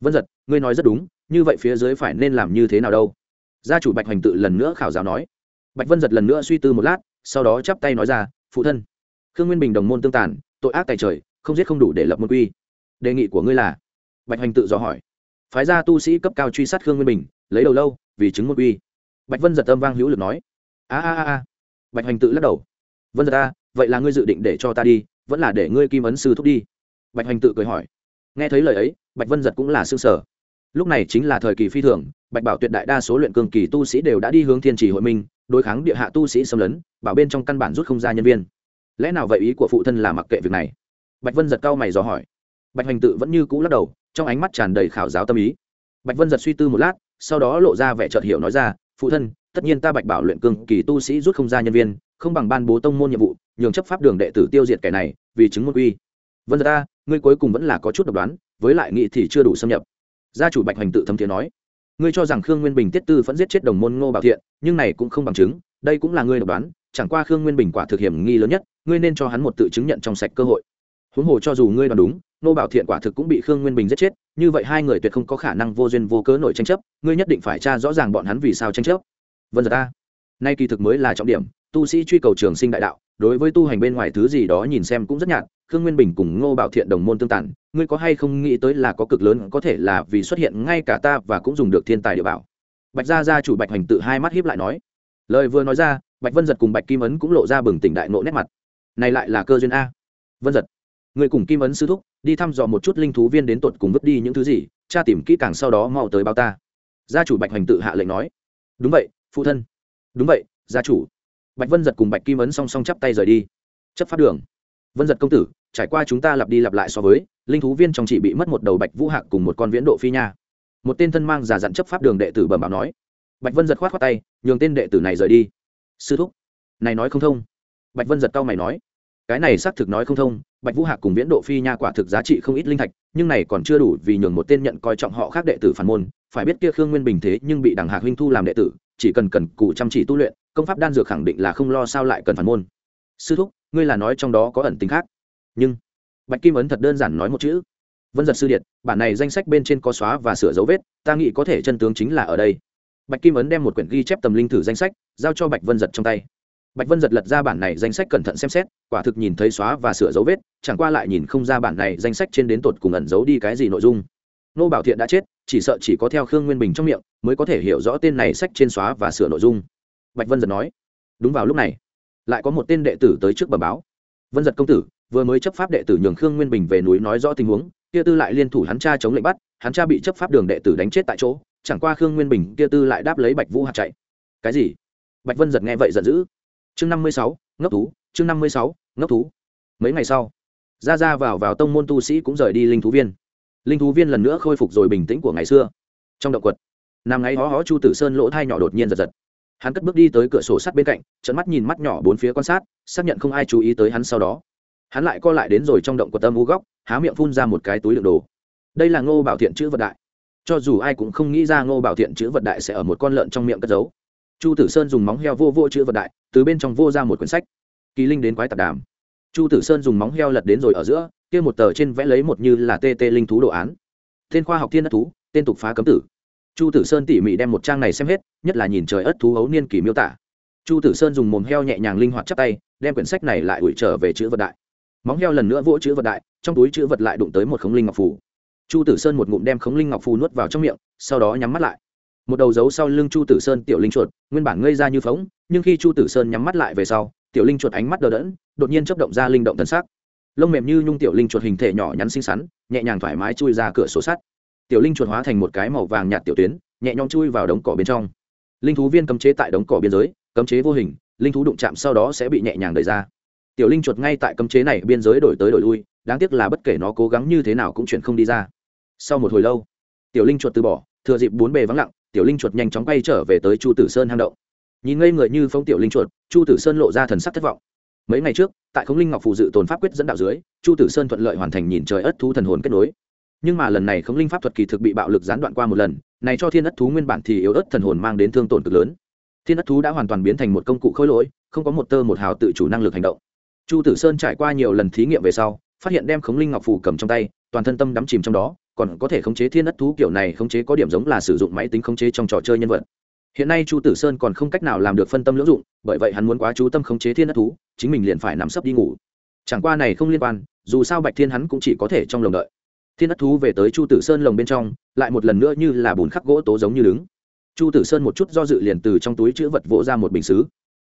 S1: vân giật, ngươi nói rất đúng, như vậy phía dưới phải nên làm như thế nào đâu? Gia chủ bạch hoành tự lần nữa khảo giáo nói. Bạch vân giật lần nữa suy tư một lát, sau đó chắp tay nói ra, phụ thân, khương nguyên bình đồng môn tương tàn, tội ác tài trời, không giết không đủ để lập môn quy. Đề nghị của ngươi là? Bạch hoành tự dò hỏi. Phái gia tu sĩ cấp cao truy sát khương nguyên bình, lấy đầu lâu, vì chứng môn quy. Bạch vân giật âm vang hữu lực nói. A a a. Bạch hoành tự lắc đầu. Vân giật a, vậy là ngươi dự định để cho ta đi, vẫn là để ngươi kim ấn sư thúc đi. Bạch hoành tự cười hỏi. Nghe thấy lời ấy bạch vân giật cũng là xương sở lúc này chính là thời kỳ phi thường, bạch bảo tuyệt đại đa số luyện cường kỳ tu sĩ đều đã đi hướng thiên trì hội minh, đối kháng địa hạ tu sĩ xâm lấn, bảo bên trong căn bản rút không ra nhân viên. Lẽ nào vậy ý của phụ thân là mặc kệ việc này? Bạch vân giật cao mày dò hỏi. Bạch hoành tự vẫn như cũ lắc đầu, trong ánh mắt tràn đầy khảo giáo tâm ý. Bạch vân giật suy tư một lát, sau đó lộ ra vẻ chợt hiểu nói ra, phụ thân, tất nhiên ta bạch bảo luyện cường kỳ tu sĩ rút không ra nhân viên, không bằng ban bố tông môn nhiệm vụ, nhường chấp pháp đường đệ tử tiêu diệt kẻ này, vì chứng môn uy vân giật ta, ngươi cuối cùng vẫn là có chút độc đoán, với lại nghị thì chưa đủ xâm nhập. Gia chủ bạch hoành tự thấm thiế nói, ngươi cho rằng khương nguyên bình tiết tư vẫn giết chết đồng môn ngô bảo thiện, nhưng này cũng không bằng chứng, đây cũng là ngươi độc đoán, chẳng qua khương nguyên bình quả thực hiểm nghi lớn nhất, ngươi nên cho hắn một tự chứng nhận trong sạch cơ hội. Huống hồ cho dù ngươi đoán đúng, ngô bảo thiện quả thực cũng bị khương nguyên bình giết chết, như vậy hai người tuyệt không có khả năng vô duyên vô cớ nổi tranh chấp, ngươi nhất định phải tra rõ ràng bọn hắn vì sao tranh chấp. Vân giật ta, nay kỳ thực mới là trọng điểm, tu sĩ truy cầu trường sinh đại đạo, đối với tu hành bên ngoài thứ gì đó nhìn xem cũng rất nhạt khương nguyên bình cùng ngô bảo thiện đồng môn tương tản ngươi có hay không nghĩ tới là có cực lớn có thể là vì xuất hiện ngay cả ta và cũng dùng được thiên tài địa bảo? Bạch gia gia chủ bạch hoành tự hai mắt hiếp lại nói. Lời vừa nói ra, bạch vân giật cùng bạch kim ấn cũng lộ ra bừng tỉnh đại nộ nét mặt. Này lại là cơ duyên a. Vân giật người cùng kim ấn sư thúc, đi thăm dò một chút linh thú viên đến tột cùng vứt đi những thứ gì cha tìm kỹ càng sau đó mau tới báo ta. Gia chủ bạch hoành tự hạ lệnh nói. Đúng vậy, phụ thân. Đúng vậy, gia chủ. Bạch vân giật cùng bạch kim ấn song song chắp tay rời đi. Chấp pháp đường vân giật công tử, trải qua chúng ta lặp đi lặp lại so với, linh thú viên trong chị bị mất một đầu bạch vũ hạc cùng một con viễn độ phi nha. Một tên thân mang giả dặn chấp pháp đường đệ tử bẩm báo nói. Bạch vân giật khoát khoát tay, nhường tên đệ tử này rời đi. Sư thúc, này nói không thông. Bạch vân giật cau mày nói. Cái này xác thực nói không thông, bạch vũ hạc cùng viễn độ phi nha quả thực giá trị không ít linh thạch, nhưng này còn chưa đủ vì nhường một tên nhận coi trọng họ khác đệ tử phản môn, phải biết kia khương nguyên bình thế nhưng bị đằng hạc huynh thu làm đệ tử, chỉ cần cần cụ chăm chỉ tu luyện, công pháp đan dược khẳng định là không lo sao lại cần phản môn. Sư thúc ngươi là nói trong đó có ẩn tính khác. Nhưng, bạch kim ấn thật đơn giản nói một chữ. Vân giật sư điện, bản này danh sách bên trên có xóa và sửa dấu vết, ta nghĩ có thể chân tướng chính là ở đây. Bạch kim ấn đem một quyển ghi chép tầm linh thử danh sách, giao cho bạch vân giật trong tay. Bạch vân giật lật ra bản này danh sách cẩn thận xem xét, quả thực nhìn thấy xóa và sửa dấu vết, chẳng qua lại nhìn không ra bản này danh sách trên đến tột cùng ẩn giấu đi cái gì nội dung. Nô bảo thiện đã chết, chỉ sợ chỉ có theo khương nguyên bình trong miệng, mới có thể hiểu rõ tên này sách trên xóa và sửa nội dung. Bạch vân giật nói, đúng vào lúc này lại có một tên đệ tử tới trước bờ báo. Vân giật công tử, vừa mới chấp pháp đệ tử nhường khương nguyên bình về núi nói rõ tình huống, kia tư lại liên thủ hắn cha chống lệnh bắt, hắn cha bị chấp pháp đường đệ tử đánh chết tại chỗ, chẳng qua khương nguyên bình kia tư lại đáp lấy bạch vũ hạt chạy. Cái gì? Bạch vân giật nghe vậy giận dữ. Chương năm mươi sáu, ngốc thú, chương năm mươi sáu, ngốc thú. Mấy ngày sau ra ra vào vào tông môn tu sĩ cũng rời đi linh thú viên. Linh thú viên lần nữa khôi phục rồi bình tĩnh của ngày xưa. Trong động quật, nằm ngáy hó hó chu tử sơn lỗ thai nhỏ đột nhiên giật giật hắn cất bước đi tới cửa sổ sắt bên cạnh trận mắt nhìn mắt nhỏ bốn phía quan sát, xác nhận không ai chú ý tới hắn sau đó. Hắn lại co lại đến rồi trong động của tâm u góc, há miệng phun ra một cái túi đựng đồ. Đây là ngô bảo thiện chữ vật đại. Cho dù ai cũng không nghĩ ra ngô bảo thiện chữ vật đại sẽ ở một con lợn trong miệng cất giấu. Chu tử sơn dùng móng heo vô vô chữ vật đại, từ bên trong vô ra một quyển sách. Kỳ linh đến quái tạp đàm. Chu tử sơn dùng móng heo lật đến rồi ở giữa, kia một tờ trên vẽ lấy một như là tê tê linh thú đồ án. Tên khoa học thiên đất thú, tên tục phá cấm tử chu tử sơn tỉ mỉ đem một trang này xem hết, nhất là nhìn trời ất thú ấu niên kỳ miêu tả. Chu tử sơn dùng mồm heo nhẹ nhàng linh hoạt chắp tay, đem quyển sách này lại ủi trở về chữ vật đại. Móng heo lần nữa vỗ chữ vật đại, trong túi chữ vật lại đụng tới một khống linh ngọc phù. Chu tử sơn một ngụm đem khống linh ngọc phù nuốt vào trong miệng, sau đó nhắm mắt lại. Một đầu dấu sau lưng chu tử sơn tiểu linh chuột, nguyên bản ngây ra như phóng nhưng khi chu tử sơn nhắm mắt lại về sau, tiểu linh chuột ánh mắt đờ đẫn, đột nhiên chấp động ra linh động thần sắc. Lông mềm như nhung tiểu linh chuột hình thể nhỏ nhắn xinh xắn, nhẹ nhàng thoải mái chui ra cửa sổ sắt tiểu linh chuột hóa thành một cái màu vàng nhạt tiểu tuyến, nhẹ nhõm chui vào đống cỏ bên trong. Linh thú viên cấm chế tại đống cỏ biên giới, cấm chế vô hình, linh thú đụng chạm sau đó sẽ bị nhẹ nhàng đẩy ra. Tiểu linh chuột ngay tại cấm chế này biên giới đổi tới đổi lui, đáng tiếc là bất kể nó cố gắng như thế nào cũng chuyển không đi ra. Sau một hồi lâu, tiểu linh chuột từ bỏ, thừa dịp bốn bề vắng lặng, tiểu linh chuột nhanh chóng quay trở về tới chu tử sơn hang động. Nhìn ngây người như phong tiểu linh chuột, chu tử sơn lộ ra thần sắc thất vọng. Mấy ngày trước, tại khống linh ngọc phù dự tồn pháp quyết dẫn đạo dưới, chu tử sơn thuận lợi hoàn thành nhìn trời ất thú thần hồn kết nối nhưng mà lần này khống linh pháp thuật kỳ thực bị bạo lực gián đoạn qua một lần, này cho thiên ất thú nguyên bản thì yếu ớt thần hồn mang đến thương tổn cực lớn. Thiên ất thú đã hoàn toàn biến thành một công cụ khối lỗi, không có một tơ một hào tự chủ năng lực hành động. Chu tử sơn trải qua nhiều lần thí nghiệm về sau, phát hiện đem khống linh ngọc phù cầm trong tay, toàn thân tâm đắm chìm trong đó, còn có thể khống chế thiên ất thú kiểu này khống chế có điểm giống là sử dụng máy tính khống chế trong trò chơi nhân vật. Hiện nay chu tử sơn còn không cách nào làm được phân tâm lưỡng dụng, bởi vậy hắn muốn quá chú tâm khống chế thiên ất thú, chính mình liền phải nằm sấp đi ngủ. Chẳng qua này không liên quan, dù sao bạch thiên hắn cũng chỉ có thể trong lồng đợi thiên ất thú về tới chu tử sơn lồng bên trong, lại một lần nữa như là bùn khắc gỗ tố giống như đứng. Chu tử sơn một chút do dự liền từ trong túi chữ vật vỗ ra một bình xứ.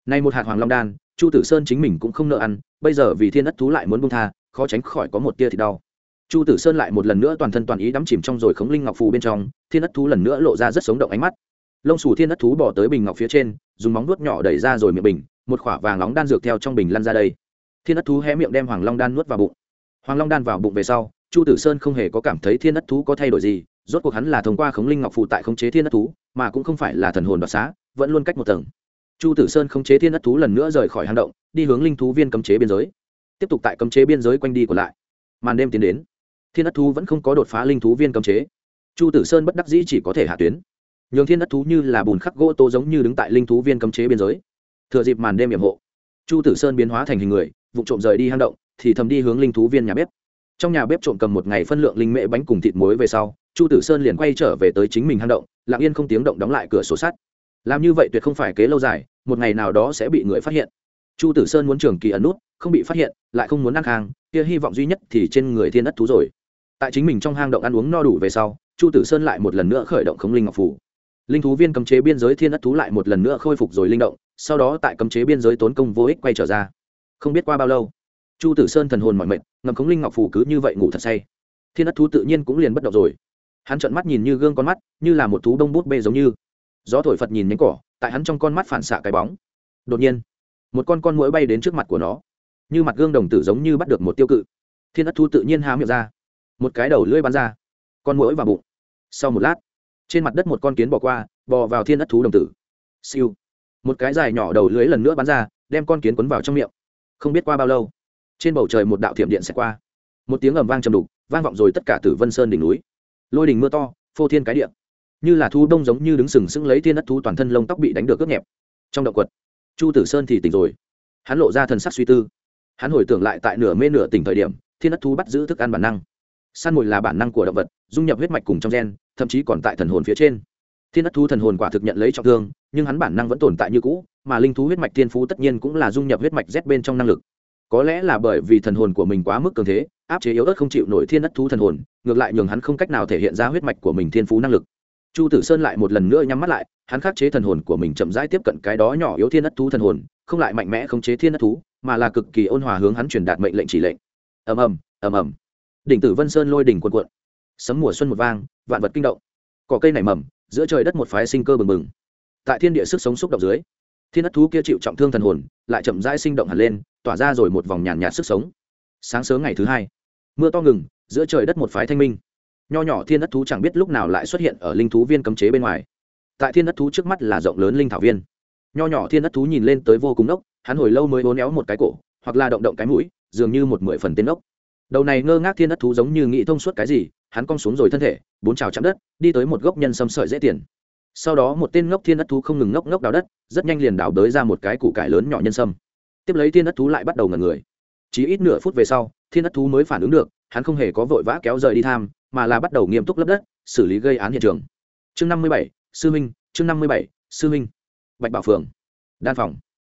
S1: Nay một hạt hoàng long đan, chu tử sơn chính mình cũng không nợ ăn, bây giờ vì thiên ất thú lại muốn bông tha, khó tránh khỏi có một tia thì đau. Chu tử sơn lại một lần nữa toàn thân toàn ý đắm chìm trong rồi khống linh ngọc phù bên trong, thiên ất thú lần nữa lộ ra rất sống động ánh mắt. Lông xù thiên ất thú bỏ tới bình ngọc phía trên, dùng móng nuốt nhỏ đẩy ra rồi miệng bình, một khỏa vàng nóng đan dược theo trong bình lăn ra đây. Thiên ất thú hé miệng đem hoàng long đan nuốt vào bụng. Hoàng long đan vào bụng về sau chu tử sơn không hề có cảm thấy thiên đất thú có thay đổi gì, rốt cuộc hắn là thông qua khống linh ngọc phụ tại khống chế thiên đất thú, mà cũng không phải là thần hồn đoạt xá, vẫn luôn cách một tầng. Chu tử sơn khống chế thiên đất thú lần nữa rời khỏi hang động, đi hướng linh thú viên cấm chế biên giới. Tiếp tục tại cấm chế biên giới quanh đi còn lại. Màn đêm tiến đến. Thiên đất thú vẫn không có đột phá linh thú viên cấm chế. Chu tử sơn bất đắc dĩ chỉ có thể hạ tuyến. Nhường thiên đất thú như là bùn khắc gỗ tô giống như đứng tại linh thú viên cấm chế biên giới. Thừa dịp màn đêm hiểm hộ, chu tử sơn biến hóa thành hình người, vụ trộm rời đi hang động, thì thầm đi hướng linh thú viên nhà bếp trong nhà bếp trộm cầm một ngày phân lượng linh mễ bánh cùng thịt muối về sau, chu tử sơn liền quay trở về tới chính mình hang động, lặng yên không tiếng động đóng lại cửa sổ sắt. Làm như vậy tuyệt không phải kế lâu dài, một ngày nào đó sẽ bị người phát hiện. Chu tử sơn muốn trường kỳ ẩn nút, không bị phát hiện, lại không muốn ăn hàng, kia hy vọng duy nhất thì trên người thiên đất thú rồi. Tại chính mình trong hang động ăn uống no đủ về sau, chu tử sơn lại một lần nữa khởi động khống linh ngọc phủ. Linh thú viên cấm chế biên giới thiên đất thú lại một lần nữa khôi phục rồi linh động, sau đó tại cấm chế biên giới tốn công vô ích quay trở ra. Không biết qua bao lâu chu tử sơn thần hồn mọi mệt, ngầm khống linh ngọc phủ cứ như vậy ngủ thật say. Thiên đất thú tự nhiên cũng liền bất động rồi. Hắn trợn mắt nhìn như gương con mắt, như là một thú đông bút bê giống như. Gió thổi phật nhìn nhánh cỏ, tại hắn trong con mắt phản xạ cái bóng. Đột nhiên, một con con mũi bay đến trước mặt của nó. Như mặt gương đồng tử giống như bắt được một tiêu cự. Thiên đất thú tự nhiên há miệng ra. Một cái đầu lưỡi bắn ra. Con mũi vào bụng. Sau một lát, trên mặt đất một con kiến bỏ qua, bò vào thiên đất thú đồng tử. Siêu. Một cái dài nhỏ đầu lưới lần nữa bắn ra, đem con kiến quấn vào trong miệng. Không biết qua bao lâu trên bầu trời một đạo thiểm điện sẽ qua. Một tiếng ầm vang trầm đục, vang vọng rồi tất cả tử vân sơn đỉnh núi. Lôi đỉnh mưa to, phô thiên cái điện như là thu đông giống như đứng sừng sững lấy thiên đất thú toàn thân lông tóc bị đánh được cướp nhẹp. Trong động quật, chu tử sơn thì tỉnh rồi. Hắn lộ ra thần sắc suy tư. Hắn hồi tưởng lại tại nửa mê nửa tỉnh thời điểm, thiên đất thú bắt giữ thức ăn bản năng. Săn mồi là bản năng của động vật, dung nhập huyết mạch cùng trong gen, thậm chí còn tại thần hồn phía trên. Thiên đất thú thần hồn quả thực nhận lấy trọng thương, nhưng hắn bản năng vẫn tồn tại như cũ, mà linh thú huyết mạch thiên phú tất nhiên cũng là dung nhập huyết mạch z bên trong năng lực có lẽ là bởi vì thần hồn của mình quá mức cường thế, áp chế yếu ớt không chịu nổi thiên đất thú thần hồn, ngược lại nhường hắn không cách nào thể hiện ra huyết mạch của mình thiên phú năng lực. Chu tử sơn lại một lần nữa nhắm mắt lại, hắn khắc chế thần hồn của mình chậm rãi tiếp cận cái đó nhỏ yếu thiên đất thú thần hồn, không lại mạnh mẽ khống chế thiên đất thú, mà là cực kỳ ôn hòa hướng hắn truyền đạt mệnh lệnh chỉ lệnh. Ầm ầm ầm ầm. Đỉnh tử vân sơn lôi đỉnh cuộn cuộn. Sấm mùa xuân một vang, vạn vật kinh động. Cỏ cây nảy mầm, giữa trời đất một phái sinh cơ bừng bừng. Tại thiên địa sức sống xúc động dưới, thiên đất thú kia chịu trọng thương thần hồn, lại chậm rãi sinh động hẳn lên tỏa ra rồi một vòng nhàn nhạt sức sống. Sáng sớm ngày thứ hai, mưa to ngừng, giữa trời đất một phái thanh minh. Nho nhỏ thiên đất thú chẳng biết lúc nào lại xuất hiện ở linh thú viên cấm chế bên ngoài. Tại thiên đất thú trước mắt là rộng lớn linh thảo viên. Nho nhỏ thiên đất thú nhìn lên tới vô cùng ốc, hắn hồi lâu mới hố néo một cái cổ, hoặc là động động cái mũi, dường như một mười phần tên ốc. Đầu này ngơ ngác thiên đất thú giống như nghĩ thông suốt cái gì, hắn cong xuống rồi thân thể, bốn trào chạm đất, đi tới một gốc nhân sâm sợi dễ tiền. Sau đó một tên ngốc thiên đất thú không ngừng ngốc ngốc đào đất, rất nhanh liền đào đới ra một cái củ cải lớn nhỏ nhân sâm tiếp lấy thiên đất thú lại bắt đầu ngần người. Chỉ ít nửa phút về sau, thiên đất thú mới phản ứng được, hắn không hề có vội vã kéo rời đi tham, mà là bắt đầu nghiêm túc lấp đất, xử lý gây án hiện trường. Chương năm mươi bảy, sư minh chương năm mươi bảy, sư minh bạch bảo phường đan phòng.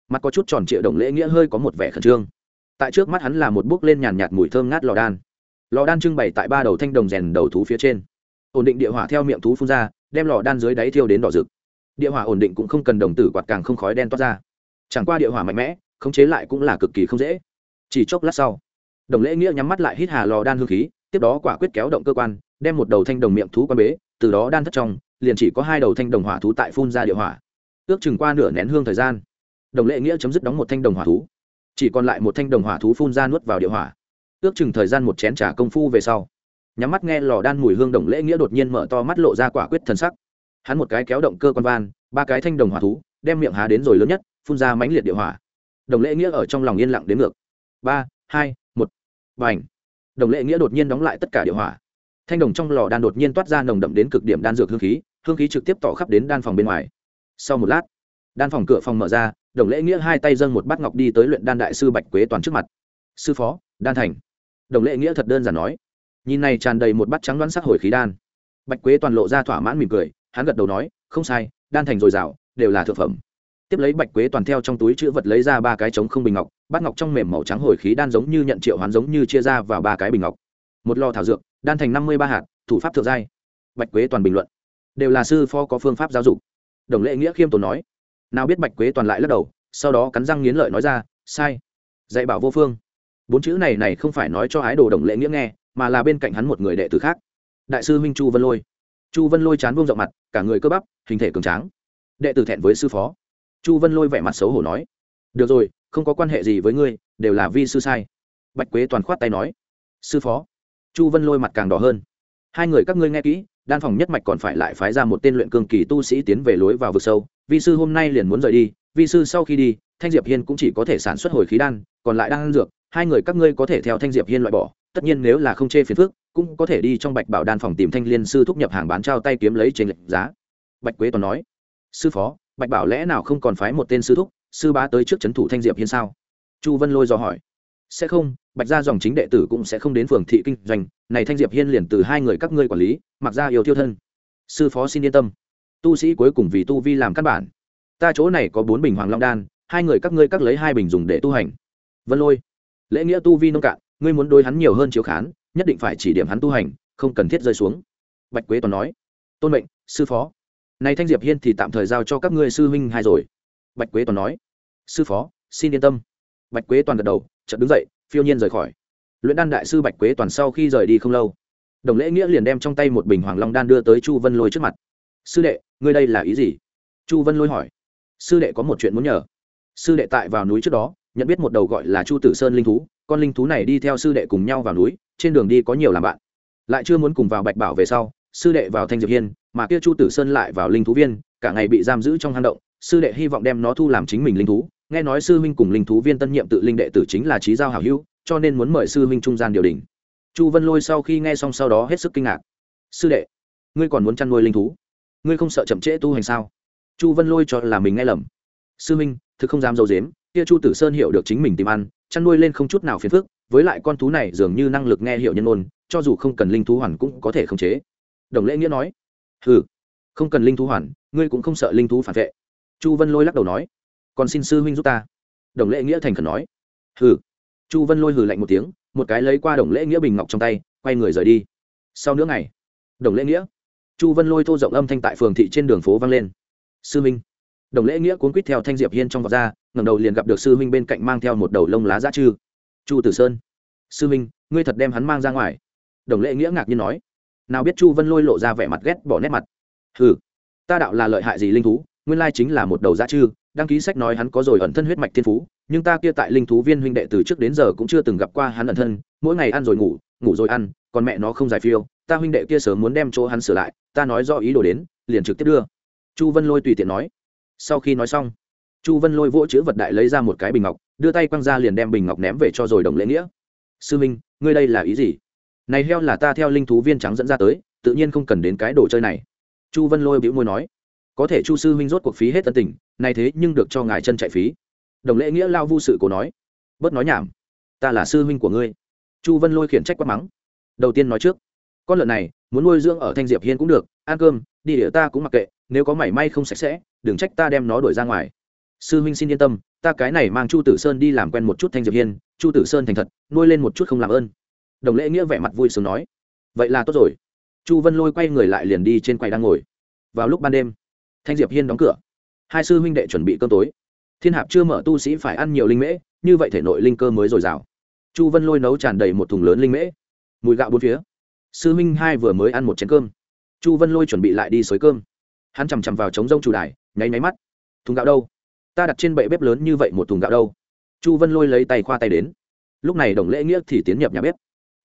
S1: Mặt có chút tròn trịa đồng lễ nghĩa hơi có một vẻ khẩn trương. Tại trước mắt hắn là một bước lên nhàn nhạt mùi thơm ngát lò đan. Lò đan trưng bày tại ba đầu thanh đồng rèn đầu thú phía trên. Ổn định địa hỏa theo miệng thú phun ra, đem lò đan dưới đáy thiêu đến đỏ rực. Địa hỏa ổn định cũng không cần đồng tử quạt càng không khói đen toát ra. Chẳng qua địa hỏa mạnh mẽ khống chế lại cũng là cực kỳ không dễ. Chỉ chốc lát sau, đồng lễ nghĩa nhắm mắt lại hít hà lò đan hương khí, tiếp đó quả quyết kéo động cơ quan, đem một đầu thanh đồng miệng thú quan bế, từ đó đan thất trong, liền chỉ có hai đầu thanh đồng hỏa thú tại phun ra địa hỏa. Ước chừng qua nửa nén hương thời gian, đồng lễ nghĩa chấm dứt đóng một thanh đồng hỏa thú. Chỉ còn lại một thanh đồng hỏa thú phun ra nuốt vào địa hỏa. Ước chừng thời gian một chén t công phu về sau, nhắm mắt nghe lò đan mùi hương đồng lễ nghĩa đột nhiên mở to mắt lộ ra quả quyết thần sắc. Hắn một cái kéo động cơ quan van, ba cái thanh đồng hỏa thú, đem miệng há đến rồi lớn nhất, phun ra mãnh liệt địa hỏa đồng lễ nghĩa ở trong lòng yên lặng đến ngược. Ba, hai, một. B à n h đồng lễ nghĩa đột nhiên đóng lại tất cả điều hỏa. Thanh đồng trong lò đan đột nhiên toát ra nồng đậm đến cực điểm đan dược hương khí hương khí trực tiếp tỏ khắp đến đan phòng bên ngoài. Sau một lát, đan phòng cửa phòng mở ra, đồng lễ nghĩa hai tay dâng một bát ngọc đi tới luyện đan đại sư bạch quế toàn trước mặt. Sư phó, đan thành. Đồng lễ nghĩa thật đơn giản nói. Nhìn này tràn đầy một bát trắng đoán sắc hồi khí đan. Bạch quế toàn lộ ra thỏa mãn mỉm cười, hắn gật đầu nói, không sai, đan thành dồi dào, đều là thực phẩm tiếp lấy bạch quế toàn theo trong túi chữ vật lấy ra ba cái trống không bình ngọc, bát ngọc trong mềm màu trắng hồi khí đan giống như nhận triệu hoán giống như chia ra vào ba cái bình ngọc. Một lò thảo dược, đan thành năm mươi ba hạt, thủ pháp thượng giai. Bạch quế toàn bình luận. Đều là sư phó có phương pháp giáo dục. Đồng lễ nghĩa khiêm tốn nói. Nào biết bạch quế toàn lại lắc đầu, sau đó cắn răng nghiến lợi nói ra, sai. Dạy bảo vô phương. Bốn chữ này này không phải nói cho ái đồ đồng lễ nghĩa nghe, mà là bên cạnh hắn một người đệ tử khác. Đại sư minh chu vân lôi. Chu vân lôi chán vuông rộng mặt, cả người cơ bắp, hình thể cường tráng. Đệ tử thẹn với sư phó chu vân lôi vẻ mặt xấu hổ nói, được rồi, không có quan hệ gì với ngươi, đều là vi sư sai. Bạch quế toàn khoát tay nói, sư phó. Chu vân lôi mặt càng đỏ hơn, hai người các ngươi nghe kỹ, đan phòng nhất mạch còn phải lại phái ra một tên luyện cường kỳ tu sĩ tiến về lối vào vực sâu, vi sư hôm nay liền muốn rời đi, vi sư sau khi đi, thanh diệp hiên cũng chỉ có thể sản xuất hồi khí đan, còn lại đang ăn dược, hai người các ngươi có thể theo thanh diệp hiên loại bỏ, tất nhiên nếu là không chê phiền phước cũng có thể đi trong bạch bảo đan phòng tìm thanh liên sư thúc nhập hàng bán trao tay kiếm lấy trên lệnh giá. Bạch quế toàn nói, sư phó bạch bảo lẽ nào không còn phái một tên sư thúc, sư bá tới trước c h ấ n thủ thanh diệp hiên sao? Chu vân lôi dò hỏi. Sẽ không, bạch gia dòng chính đệ tử cũng sẽ không đến phường thị kinh doanh, này thanh diệp hiên liền từ hai người các ngươi quản lý, mặc ra yêu thiêu thân. Sư phó xin yên tâm. Tu sĩ cuối cùng vì tu vi làm căn bản. Ta chỗ này có bốn bình hoàng long đan, hai người các ngươi cắt lấy hai bình dùng để tu hành. Vân lôi, lễ nghĩa tu vi nông cạn, ngươi muốn đối hắn nhiều hơn chiếu khán, nhất định phải chỉ điểm hắn tu hành, không cần thiết rơi xuống. Bạch quế toàn nói. Tôn mệnh, sư phó này thanh diệp hiên thì tạm thời giao cho các ngươi sư huynh hai rồi. Bạch quế toàn nói. Sư phó, xin yên tâm. Bạch quế toàn gật đầu, chợt đứng dậy, phiêu nhiên rời khỏi. Luyện đan đại sư bạch quế toàn sau khi rời đi không lâu, đồng lễ nghĩa liền đem trong tay một bình hoàng long đan đưa tới chu vân lôi trước mặt. Sư đệ, ngươi đây là ý gì? Chu vân lôi hỏi. Sư đệ có một chuyện muốn nhờ. Sư đệ tại vào núi trước đó, nhận biết một đầu gọi là chu tử sơn linh thú, con linh thú này đi theo sư đệ cùng nhau vào núi, trên đường đi có nhiều làm bạn. Lại chưa muốn cùng vào bạch bảo về sau sư đệ vào thanh diệp hiên, mà kia chu tử sơn lại vào linh thú viên, cả ngày bị giam giữ trong hang động, sư đệ hy vọng đem nó thu làm chính mình linh thú. Nghe nói sư huynh cùng linh thú viên tân nhiệm tự linh đệ tử chính là trí giao hảo hữu, cho nên muốn mời sư huynh trung gian điều đình. Chu vân lôi sau khi nghe xong sau đó hết sức kinh ngạc. Sư đệ, ngươi còn muốn chăn nuôi linh thú? Ngươi không sợ chậm trễ tu hành sao? Chu vân lôi cho là mình nghe lầm. Sư huynh, thực không dám dâu dếm, kia chu tử sơn hiểu được chính mình tìm ăn, chăn nuôi lên không chút nào phiền phức, với lại con thú này dường như năng lực nghe hiểu nhân ôn cho dù không cần linh thú hoàn cũng có thể khống chế đồng lễ nghĩa nói. Ừ không cần linh thú hoàn, ngươi cũng không sợ linh thú phản vệ. Chu vân lôi lắc đầu nói. Còn xin sư huynh giúp ta. Đồng lễ nghĩa thành khẩn nói. Hừ, chu vân lôi hừ lạnh một tiếng, một cái lấy qua đồng lễ nghĩa bình ngọc trong tay, quay người rời đi. Sau nửa ngày, đồng lễ nghĩa, chu vân lôi thô rộng âm thanh tại phường thị trên đường phố vang lên. Sư minh đồng lễ nghĩa cuốn quýt theo thanh diệp hiên trong vọt ra ngầm đầu liền gặp được sư minh bên cạnh mang theo một đầu lông lá giá chư. Chu tử sơn, sư minh ngươi thật đem hắn mang ra ngoài. Đồng lễ nghĩa ngạc nhiên nói nào biết chu vân lôi lộ ra vẻ mặt ghét bỏ nét mặt. Hừ, ta đạo là lợi hại gì linh thú, nguyên lai chính là một đầu giá chư, đăng ký sách nói hắn có rồi ẩn thân huyết mạch thiên phú, nhưng ta kia tại linh thú viên huynh đệ từ trước đến giờ cũng chưa từng gặp qua hắn ẩn thân, mỗi ngày ăn rồi ngủ ngủ rồi ăn, còn mẹ nó không giải phiêu, ta huynh đệ kia sớm muốn đem chỗ hắn sửa lại, ta nói do ý đồ đến, liền trực tiếp đưa. Chu vân lôi tùy tiện nói. Sau khi nói xong, chu vân lôi vỗ chữ vật đại lấy ra một cái bình ngọc, đưa tay quăng ra liền đem bình ngọc ném về cho rồi đồng lễ nghĩa. Sư minh, ngươi đây là ý gì? Này heo là ta theo linh thú viên trắng dẫn ra tới, tự nhiên không cần đến cái đồ chơi này. Chu vân lôi bĩu môi nói, có thể chu sư huynh rốt cuộc phí hết tân tình, này thế nhưng được cho ngài chân chạy phí. Đồng lễ nghĩa lao vu sự cố nói, bớt nói nhảm, ta là sư huynh của ngươi. Chu vân lôi khiển trách quát mắng, đầu tiên nói trước, con lợn này, muốn nuôi dưỡng ở thanh diệp hiên cũng được, ăn cơm, đi địa ta cũng mặc kệ, nếu có mảy may không sạch sẽ, đừng trách ta đem nó đuổi ra ngoài. Sư huynh xin yên tâm, ta cái này mang chu tử sơn đi làm quen một chút thanh diệp hiên, chu tử sơn thành thật, nuôi lên một chút không làm ơn đồng lễ nghĩa vẻ mặt vui sướng nói, vậy là tốt rồi. Chu vân lôi quay người lại liền đi trên quầy đang ngồi. Vào lúc ban đêm, thanh diệp hiên đóng cửa. Hai sư huynh đệ chuẩn bị cơm tối. Thiên hạp chưa mở tu sĩ phải ăn nhiều linh mễ, như vậy thể nội linh cơ mới dồi dào. Chu vân lôi nấu tràn đầy một thùng lớn linh mễ. Mùi gạo bốn phía. Sư huynh hai vừa mới ăn một chén cơm. Chu vân lôi chuẩn bị lại đi xới cơm. Hắn chằm chằm vào trống rông chủ đài, nháy máy mắt. Thùng gạo đâu? Ta đặt trên bệ bếp lớn như vậy một thùng gạo đâu? Chu vân lôi lấy tay khoa tay đến. Lúc này đồng lễ nghĩa thì tiến nhập nhà bếp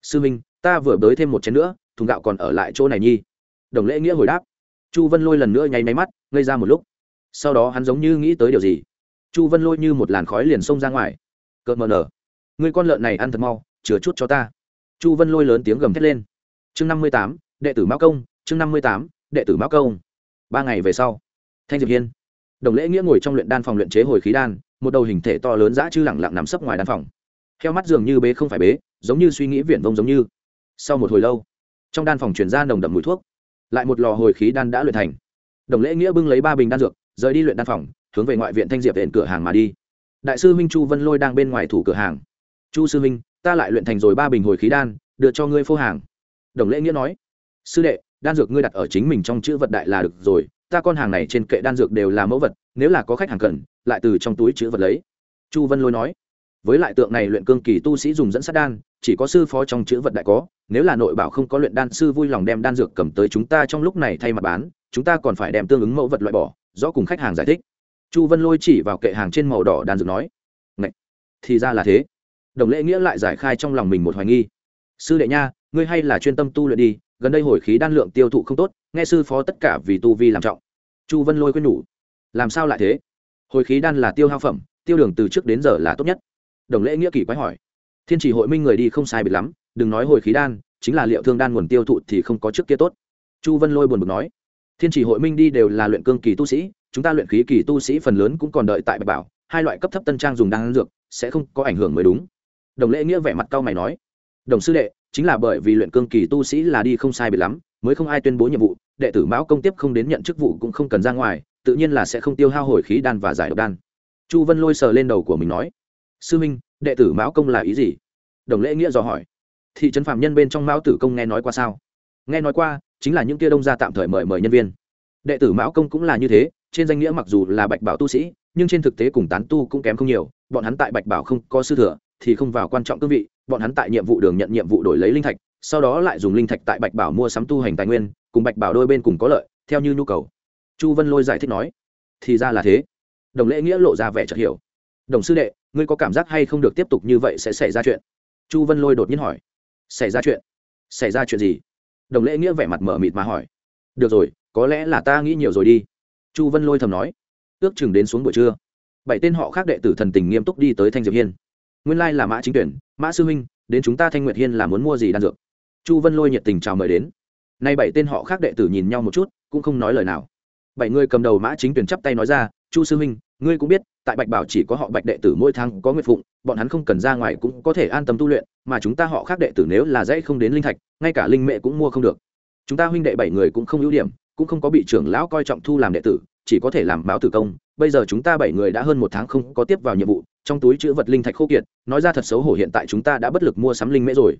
S1: sư minh, ta vừa bới thêm một chén nữa, thùng gạo còn ở lại chỗ này nhi. Đồng lễ nghĩa hồi đáp. Chu vân lôi lần nữa nháy máy mắt, ngây ra một lúc. Sau đó hắn giống như nghĩ tới điều gì. Chu vân lôi như một làn khói liền xông ra ngoài. Cợt mờ nở. Người con lợn này ăn thật mau, chừa chút cho ta. Chu vân lôi lớn tiếng gầm thét lên. Chương năm mươi tám, đệ tử mão công. Chương năm mươi tám, đệ tử mão công. Ba ngày về sau, thanh diệp hiên. Đồng lễ nghĩa ngồi trong luyện đan phòng luyện chế hồi khí đan, một đầu hình thể to lớn dã chư lẳng lặng nằm sấp ngoài đan phòng. Theo mắt dường như bế không phải bế giống như suy nghĩ viển vông giống như. Sau một hồi lâu, trong đan phòng chuyển ra nồng đậm mùi thuốc. Lại một lò hồi khí đan đã luyện thành. Đồng lễ nghĩa bưng lấy ba bình đan dược, rời đi luyện đan phòng, hướng về ngoại viện thanh diệp viện cửa hàng mà đi. Đại sư minh chu vân lôi đang bên ngoài thủ cửa hàng. Chu sư minh ta lại luyện thành rồi ba bình hồi khí đan, đưa cho ngươi phô hàng. Đồng lễ nghĩa nói. Sư đệ, đan dược ngươi đặt ở chính mình trong chữ vật đại là được rồi, ta con hàng này trên kệ đan dược đều là mẫu vật, nếu là có khách hàng cần, lại từ trong túi chữ vật lấy. Chu vân lôi nói với lại tượng này luyện cương kỳ tu sĩ dùng dẫn sát đan, chỉ có sư phó trong chữ vật đại có, nếu là nội bảo không có luyện đan, sư vui lòng đem đan dược cầm tới chúng ta trong lúc này thay mặt bán, chúng ta còn phải đem tương ứng mẫu vật loại bỏ, do cùng khách hàng giải thích. Chu vân lôi chỉ vào kệ hàng trên màu đỏ đan dược nói Ngậy! thì ra là thế. Đồng lễ nghĩa lại giải khai trong lòng mình một hoài nghi. Sư đệ nha, ngươi hay là chuyên tâm tu luyện đi, gần đây hồi khí đan lượng tiêu thụ không tốt, nghe sư phó tất cả vì tu vi làm trọng. Chu vân lôi khuyên nhủ, làm sao lại thế? Hồi khí đan là tiêu hao phẩm, tiêu đường từ trước đến giờ là tốt nhất đồng lễ nghĩa kỳ quái hỏi. Thiên chỉ hội minh người đi không sai biệt lắm, đừng nói hồi khí đan, chính là liệu thương đan nguồn tiêu thụ thì không có trước kia tốt. Chu vân lôi buồn bực nói. Thiên chỉ hội minh đi đều là luyện cương kỳ tu sĩ, chúng ta luyện khí kỳ tu sĩ phần lớn cũng còn đợi tại bạch bảo, hai loại cấp thấp tân trang dùng đan dược, sẽ không có ảnh hưởng mới đúng. Đồng lễ nghĩa vẻ mặt cao mày nói. Đồng sư đệ, chính là bởi vì luyện cương kỳ tu sĩ là đi không sai biệt lắm, mới không ai tuyên bố nhiệm vụ, đệ tử mão công tiếp không đến nhận chức vụ cũng không cần ra ngoài, tự nhiên là sẽ không tiêu hao hồi khí đan và giải độc đan. Chu vân lôi sờ lên đầu của mình nói sư minh, đệ tử mão công là ý gì? Đồng lễ nghĩa dò hỏi. Thị trấn phạm nhân bên trong mão tử công nghe nói qua sao? Nghe nói qua, chính là những kia đông gia tạm thời mời mời nhân viên. Đệ tử mão công cũng là như thế, trên danh nghĩa mặc dù là bạch bảo tu sĩ, nhưng trên thực tế cùng tán tu cũng kém không nhiều, bọn hắn tại bạch bảo không có sư thừa, thì không vào quan trọng cương vị, bọn hắn tại nhiệm vụ đường nhận nhiệm vụ đổi lấy linh thạch, sau đó lại dùng linh thạch tại bạch bảo mua sắm tu hành tài nguyên, cùng bạch bảo đôi bên cùng có lợi, theo như nhu cầu. Chu vân lôi giải thích nói, thì ra là thế. Đồng lễ nghĩa lộ ra vẻ chợt hiểu đồng sư đệ, ngươi có cảm giác hay không được tiếp tục như vậy sẽ xảy ra chuyện? Chu vân lôi đột nhiên hỏi. Xảy ra chuyện? Xảy ra chuyện gì? Đồng lễ nghĩa vẻ mặt mở mịt mà hỏi. Được rồi, có lẽ là ta nghĩ nhiều rồi đi. Chu vân lôi thầm nói. Ước chừng đến xuống buổi trưa. Bảy tên họ khác đệ tử thần tình nghiêm túc đi tới thanh diệp hiên. Nguyên lai là mã chính tuyển, mã sư huynh, đến chúng ta thanh nguyệt hiên là muốn mua gì đan dược? Chu vân lôi nhiệt tình chào mời đến. Nay bảy tên họ khác đệ tử nhìn nhau một chút, cũng không nói lời nào. Bảy người cầm đầu mã chính tuyển chắp tay nói ra, chu sư huynh ngươi cũng biết, tại bạch bảo chỉ có họ bạch đệ tử mỗi tháng có nguyệt phụng, bọn hắn không cần ra ngoài cũng có thể an tâm tu luyện, mà chúng ta họ khác đệ tử nếu là dãy không đến linh thạch, ngay cả linh mẹ cũng mua không được. Chúng ta huynh đệ bảy người cũng không ưu điểm, cũng không có bị trưởng lão coi trọng thu làm đệ tử, chỉ có thể làm báo tử công. Bây giờ chúng ta bảy người đã hơn một tháng không có tiếp vào nhiệm vụ, trong túi chữ vật linh thạch khô kiệt, nói ra thật xấu hổ hiện tại chúng ta đã bất lực mua sắm linh mễ rồi.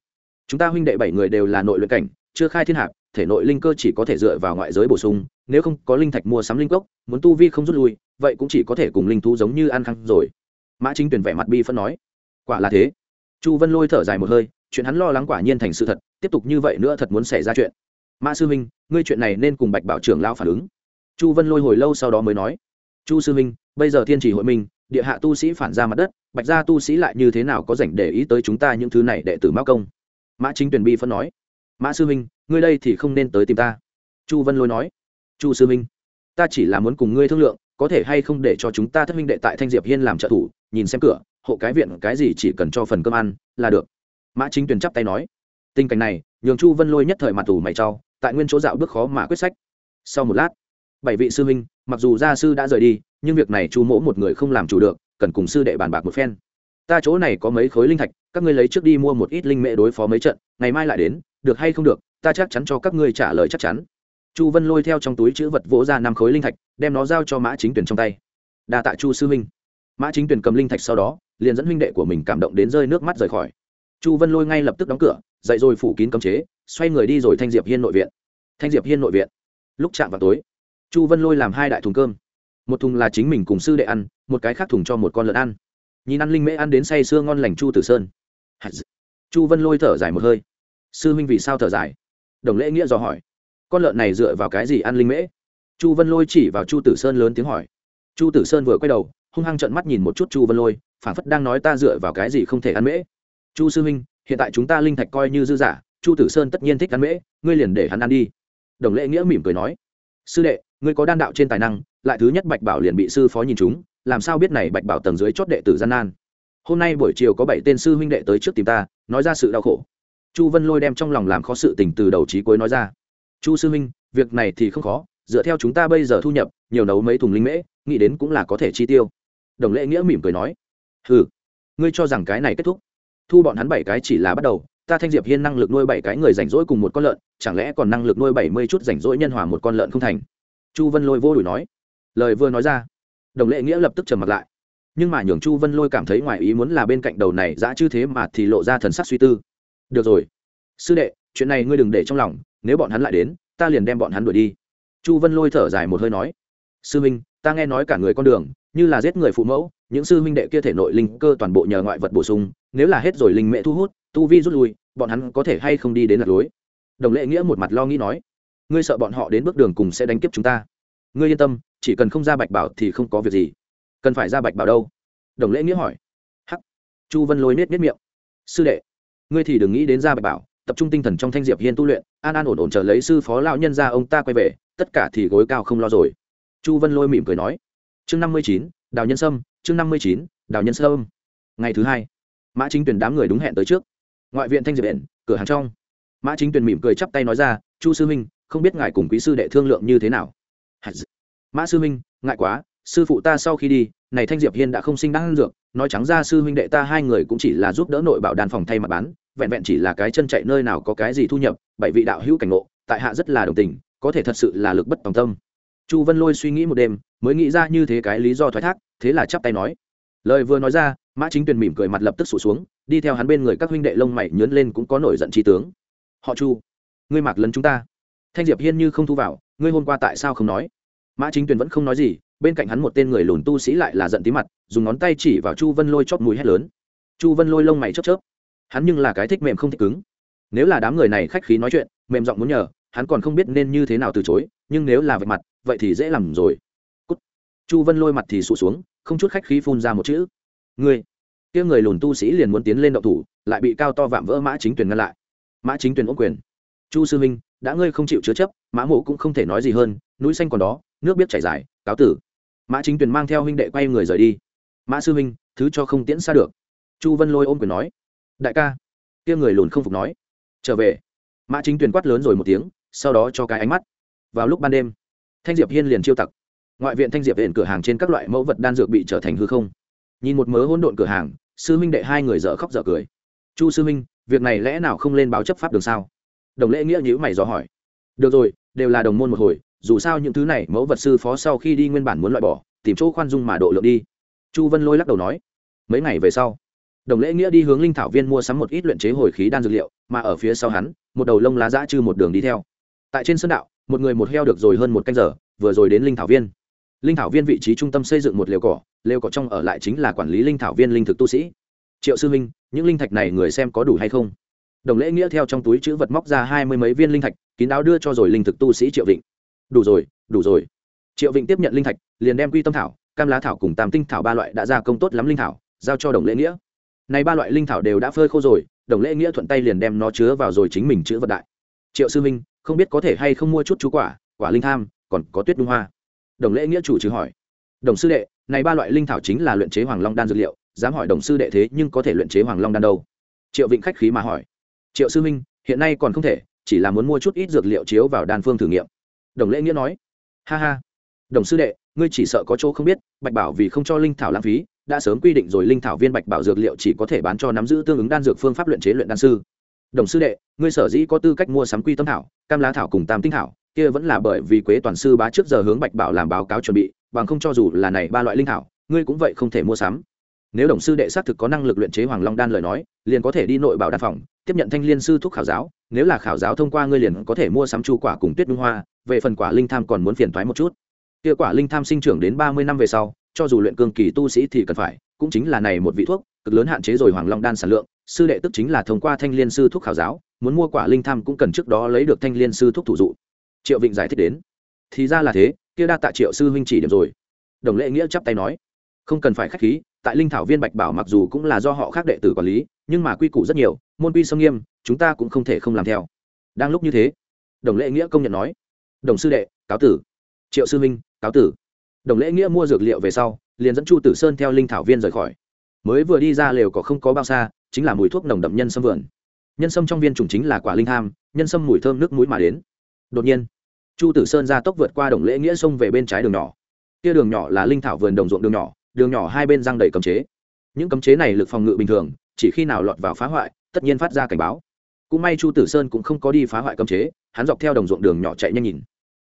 S1: Chúng ta huynh đệ bảy người đều là nội luyện cảnh, chưa khai thiên hạc thể nội linh cơ chỉ có thể dựa vào ngoại giới bổ sung, nếu không có linh thạch mua sắm linh cốc, muốn tu vi không rút lui vậy cũng chỉ có thể cùng linh thú giống như ăn khăn rồi. Mã chính tuyển vẻ mặt bi phân nói. Quả là thế. Chu vân lôi thở dài một hơi, chuyện hắn lo lắng quả nhiên thành sự thật, tiếp tục như vậy nữa thật muốn xảy ra chuyện. Mã sư huynh ngươi chuyện này nên cùng bạch bảo trưởng lao phản ứng. Chu vân lôi hồi lâu sau đó mới nói. Chu sư huynh bây giờ thiên chỉ hội minh địa hạ tu sĩ phản ra mặt đất, bạch gia tu sĩ lại như thế nào có dành để ý tới chúng ta những thứ này đệ tử mao công? Mã chính tuyển bi phân nói. Mã sư huynh ngươi đây thì không nên tới tìm ta. Chu vân lôi nói. Chu sư huynh ta chỉ là muốn cùng ngươi thương lượng có thể hay không để cho chúng ta thất minh đệ tại thanh diệp hiên làm trợ thủ, nhìn xem cửa, hộ cái viện cái gì chỉ cần cho phần cơm ăn, là được. Mã chính tuyền chắp tay nói. Tình cảnh này, nhường chu vân lôi nhất thời mặt tù mày trao tại nguyên chỗ dạo bước khó mà quyết sách. Sau một lát, bảy vị sư huynh, mặc dù gia sư đã rời đi, nhưng việc này chu mỗ một người không làm chủ được, cần cùng sư đệ bàn bạc một phen. Ta chỗ này có mấy khối linh thạch, các ngươi lấy trước đi mua một ít linh mệ đối phó mấy trận, ngày mai lại đến, được hay không được, ta chắc chắn cho các ngươi trả lời chắc chắn chu vân lôi theo trong túi chữ vật vỗ ra năm khối linh thạch, đem nó giao cho mã chính tuyển trong tay. Đa tạ chu sư huynh. Mã chính tuyển cầm linh thạch sau đó, liền dẫn huynh đệ của mình cảm động đến rơi nước mắt rời khỏi. Chu vân lôi ngay lập tức đóng cửa, dậy rồi phủ kín cấm chế, xoay người đi rồi thanh diệp hiên nội viện. Thanh diệp hiên nội viện. Lúc chạm vào tối, chu vân lôi làm hai đại thùng cơm. Một thùng là chính mình cùng sư đệ ăn, một cái khác thùng cho một con lợn ăn. Nhìn ăn linh mễ ăn đến say sưa ngon lành chu tử sơn. Chu vân lôi thở dài một hơi. Sư huynh vì sao thở dài? Đồng lễ nghĩa dò hỏi con lợn này dựa vào cái gì ăn linh mễ? Chu vân lôi chỉ vào chu tử sơn lớn tiếng hỏi. Chu tử sơn vừa quay đầu, hung hăng trợn mắt nhìn một chút chu vân lôi phản phất đang nói ta dựa vào cái gì không thể ăn mễ. Chu sư huynh, hiện tại chúng ta linh thạch coi như dư giả, chu tử sơn tất nhiên thích ăn mễ, ngươi liền để hắn ăn đi. Đồng lễ nghĩa mỉm cười nói. Sư đệ, ngươi có đan đạo trên tài năng, lại thứ nhất bạch bảo liền bị sư phó nhìn chúng, làm sao biết này bạch bảo tầng dưới chót đệ tử gian nan? Hôm nay buổi chiều có bảy tên sư huynh đệ tới trước tìm ta, nói ra sự đau khổ. Chu vân lôi đem trong lòng làm khó sự tình từ đầu trí cuối nói ra chu sư huynh, việc này thì không khó, dựa theo chúng ta bây giờ thu nhập, nhiều nấu mấy thùng linh mễ, nghĩ đến cũng là có thể chi tiêu. Đồng lễ nghĩa mỉm cười nói. Ừ ngươi cho rằng cái này kết thúc. Thu bọn hắn bảy cái chỉ là bắt đầu, ta thanh diệp hiên năng lực nuôi bảy cái người rảnh rỗi cùng một con lợn, chẳng lẽ còn năng lực nuôi bảy mươi chút rảnh rỗi nhân hòa một con lợn không thành? Chu vân lôi vô đùi nói. Lời vừa nói ra, đồng lệ nghĩa lập tức trầm mặt lại. Nhưng mà nhường chu vân lôi cảm thấy ngoài ý muốn là bên cạnh đầu này dã chư thế mà thì lộ ra thần sắc suy tư. Được rồi. Sư đệ, chuyện này ngươi đừng để trong lòng nếu bọn hắn lại đến, ta liền đem bọn hắn đuổi đi. Chu vân lôi thở dài một hơi nói, sư minh ta nghe nói cả người con đường, như là giết người phụ mẫu, những sư minh đệ kia thể nội linh cơ toàn bộ nhờ ngoại vật bổ sung, nếu là hết rồi linh mẹ thu hút, tu vi rút lui, bọn hắn có thể hay không đi đến lạc lối? Đồng lệ nghĩa một mặt lo nghĩ nói, ngươi sợ bọn họ đến bước đường cùng sẽ đánh kiếp chúng ta. Ngươi yên tâm, chỉ cần không ra bạch bảo thì không có việc gì. Cần phải ra bạch bảo đâu? Đồng lễ nghĩa hỏi. Hắc. Chu vân lôi nết nết miệng. Sư đệ, ngươi thì đừng nghĩ đến ra bạch bảo tập trung tinh thần trong thanh diệp hiên tu luyện, an an ổn ổn chờ lấy sư phó lão nhân ra ông ta quay về, tất cả thì gối cao không lo rồi. Chu vân lôi mỉm cười nói, chương năm mươi chín, đào nhân sâm, chương năm mươi chín, đào nhân sâm. Ngày thứ hai, mã chính tuyển đám người đúng hẹn tới trước. Ngoại viện thanh diệp viện cửa hàng trong. Mã chính tuyển mỉm cười chắp tay nói ra, chu sư huynh, không biết ngài cùng quý sư đệ thương lượng như thế nào? Mã sư huynh, ngại quá sư phụ ta sau khi đi, này thanh diệp hiên đã không sinh đáng dược, nói trắng ra sư huynh đệ ta hai người cũng chỉ là giúp đỡ nội bảo đàn phòng thay mặt bán, vẹn vẹn chỉ là cái chân chạy nơi nào có cái gì thu nhập, bảy vị đạo hữu cảnh ngộ, tại hạ rất là đồng tình, có thể thật sự là lực bất tòng tâm. Chu vân lôi suy nghĩ một đêm, mới nghĩ ra như thế cái lý do thoái thác, thế là chắp tay nói. Lời vừa nói ra, mã chính tuyền mỉm cười mặt lập tức sụt xuống, đi theo hắn bên người các huynh đệ lông mày nhớn lên cũng có nổi giận trí tướng. Họ chu, ngươi mặc lấn chúng ta. Thanh diệp hiên như không thu vào, ngươi hôm qua tại sao không nói? Mã chính tuyền vẫn không nói gì, bên cạnh hắn một tên người lùn tu sĩ lại là giận tí mặt, dùng ngón tay chỉ vào chu vân lôi chót mùi hét lớn. Chu vân lôi lông mày chớp chớp. Hắn nhưng là cái thích mềm không thích cứng. Nếu là đám người này khách khí nói chuyện, mềm giọng muốn nhờ, hắn còn không biết nên như thế nào từ chối, nhưng nếu là vạch mặt, vậy thì dễ làm rồi. Cút. chu vân lôi mặt thì sụt xuống, không chút khách khí phun ra một chữ. Ngươi. Kia người lùn tu sĩ liền muốn tiến lên động thủ, lại bị cao to vạm vỡ mã chính Tuyền ngăn lại. Mã chính Tuyền ôm quyền. Chu sư minh, đã ngươi không chịu chứa chấp, mã mộ cũng không thể nói gì hơn, núi xanh còn đó nước biết chảy dài, cáo tử. Mã chính tuyền mang theo huynh đệ quay người rời đi. Mã sư huynh, thứ cho không tiễn xa được. Chu vân lôi ôm quyền nói. Đại ca. Kia người lùn không phục nói. Trở về. Mã chính tuyền quát lớn rồi một tiếng, sau đó cho cái ánh mắt. Vào lúc ban đêm, thanh diệp hiên liền chiêu tặc. Ngoại viện thanh diệp viện cửa hàng trên các loại mẫu vật đan dược bị trở thành hư không. Nhìn một mớ hỗn độn cửa hàng, sư huynh đệ hai người dở khóc dở cười. Chu sư huynh, việc này lẽ nào không lên báo chấp pháp đường sao? Đồng lễ nghĩa nhữ mày dò hỏi. Được rồi, đều là đồng môn một hồi dù sao những thứ này mẫu vật sư phó sau khi đi nguyên bản muốn loại bỏ, tìm chỗ khoan dung mà độ lượng đi. Chu vân lôi lắc đầu nói, mấy ngày về sau, đồng lễ nghĩa đi hướng linh thảo viên mua sắm một ít luyện chế hồi khí đan dược liệu, mà ở phía sau hắn, một đầu lông lá dã chư một đường đi theo. Tại trên sân đạo, một người một heo được rồi hơn một canh giờ, vừa rồi đến linh thảo viên. Linh thảo viên vị trí trung tâm xây dựng một lều cỏ lều cỏ trong ở lại chính là quản lý linh thảo viên linh thực tu sĩ. Triệu sư minh những linh thạch này người xem có đủ hay không? Đồng lễ nghĩa theo trong túi chữ vật móc ra hai mươi mấy viên linh thạch, kín đáo đưa cho rồi linh thực tu sĩ triệu vịnh đủ rồi đủ rồi. Triệu vịnh tiếp nhận linh thạch, liền đem quy tâm thảo, cam lá thảo cùng tam tinh thảo ba loại đã ra công tốt lắm linh thảo, giao cho đồng lễ nghĩa. Này ba loại linh thảo đều đã phơi khô rồi, đồng lễ nghĩa thuận tay liền đem nó chứa vào rồi chính mình chữ vật đại. Triệu sư minh, không biết có thể hay không mua chút chú quả quả linh tham, còn có tuyết đung hoa. Đồng lễ nghĩa chủ trừ hỏi. Đồng sư đệ, này ba loại linh thảo chính là luyện chế hoàng long đan dược liệu, dám hỏi đồng sư đệ thế nhưng có thể luyện chế hoàng long đan đâu? Triệu vịnh khách khí mà hỏi. Triệu sư minh, hiện nay còn không thể, chỉ là muốn mua chút ít dược liệu chiếu vào đan phương thử nghiệm đồng lễ nghĩa nói, ha ha, đồng sư đệ, ngươi chỉ sợ có chỗ không biết, bạch bảo vì không cho linh thảo lãng phí, đã sớm quy định rồi linh thảo viên bạch bảo dược liệu chỉ có thể bán cho nắm giữ tương ứng đan dược phương pháp luyện chế luyện đan sư. Đồng sư đệ, ngươi sở dĩ có tư cách mua sắm quy tâm thảo, cam lá thảo cùng tam tinh thảo, kia vẫn là bởi vì quế toàn sư bá trước giờ hướng bạch bảo làm báo cáo chuẩn bị, bằng không cho dù là này ba loại linh thảo, ngươi cũng vậy không thể mua sắm. Nếu đồng sư đệ xác thực có năng lực luyện chế hoàng long đan lời nói, liền có thể đi nội bảo đan phòng tiếp nhận thanh liên sư thuốc khảo giáo, nếu là khảo giáo thông qua ngươi liền có thể mua sắm chu quả cùng tuyết nhung hoa, về phần quả linh tham còn muốn phiền thoái một chút. Kia quả linh tham sinh trưởng đến ba mươi năm về sau, cho dù luyện cương kỳ tu sĩ thì cần phải, cũng chính là này một vị thuốc, cực lớn hạn chế rồi hoàng long đan sản lượng, sư đệ tức chính là thông qua thanh liên sư thuốc khảo giáo, muốn mua quả linh tham cũng cần trước đó lấy được thanh liên sư thuốc thủ dụ. Triệu vịnh giải thích đến. Thì ra là thế, kia đa tạ triệu sư huynh chỉ điểm rồi. Đồng lễ nghĩa chắp tay nói. Không cần phải khách khí, tại linh thảo viên bạch bảo mặc dù cũng là do họ khác đệ tử quản lý nhưng mà quy củ rất nhiều môn quy sông nghiêm chúng ta cũng không thể không làm theo. Đang lúc như thế đồng lễ nghĩa công nhận nói đồng sư đệ cáo tử. Triệu sư minh, cáo tử. Đồng lễ nghĩa mua dược liệu về sau liền dẫn chu tử sơn theo linh thảo viên rời khỏi. Mới vừa đi ra lều có không có bao xa chính là mùi thuốc nồng đậm nhân sâm vườn. Nhân sâm trong viên chủng chính là quả linh tham nhân sâm mùi thơm nước mũi mà đến. Đột nhiên chu tử sơn ra tốc vượt qua đồng lễ nghĩa sông về bên trái đường nhỏ. Kia đường nhỏ là linh thảo vườn đồng ruộng đường nhỏ đường nhỏ hai bên răng đầy cấm chế. Những cấm chế này lực phòng ngự bình thường chỉ khi nào lọt vào phá hoại, tất nhiên phát ra cảnh báo. Cũng may chu tử sơn cũng không có đi phá hoại cấm chế, hắn dọc theo đồng ruộng đường nhỏ chạy nhanh nhìn.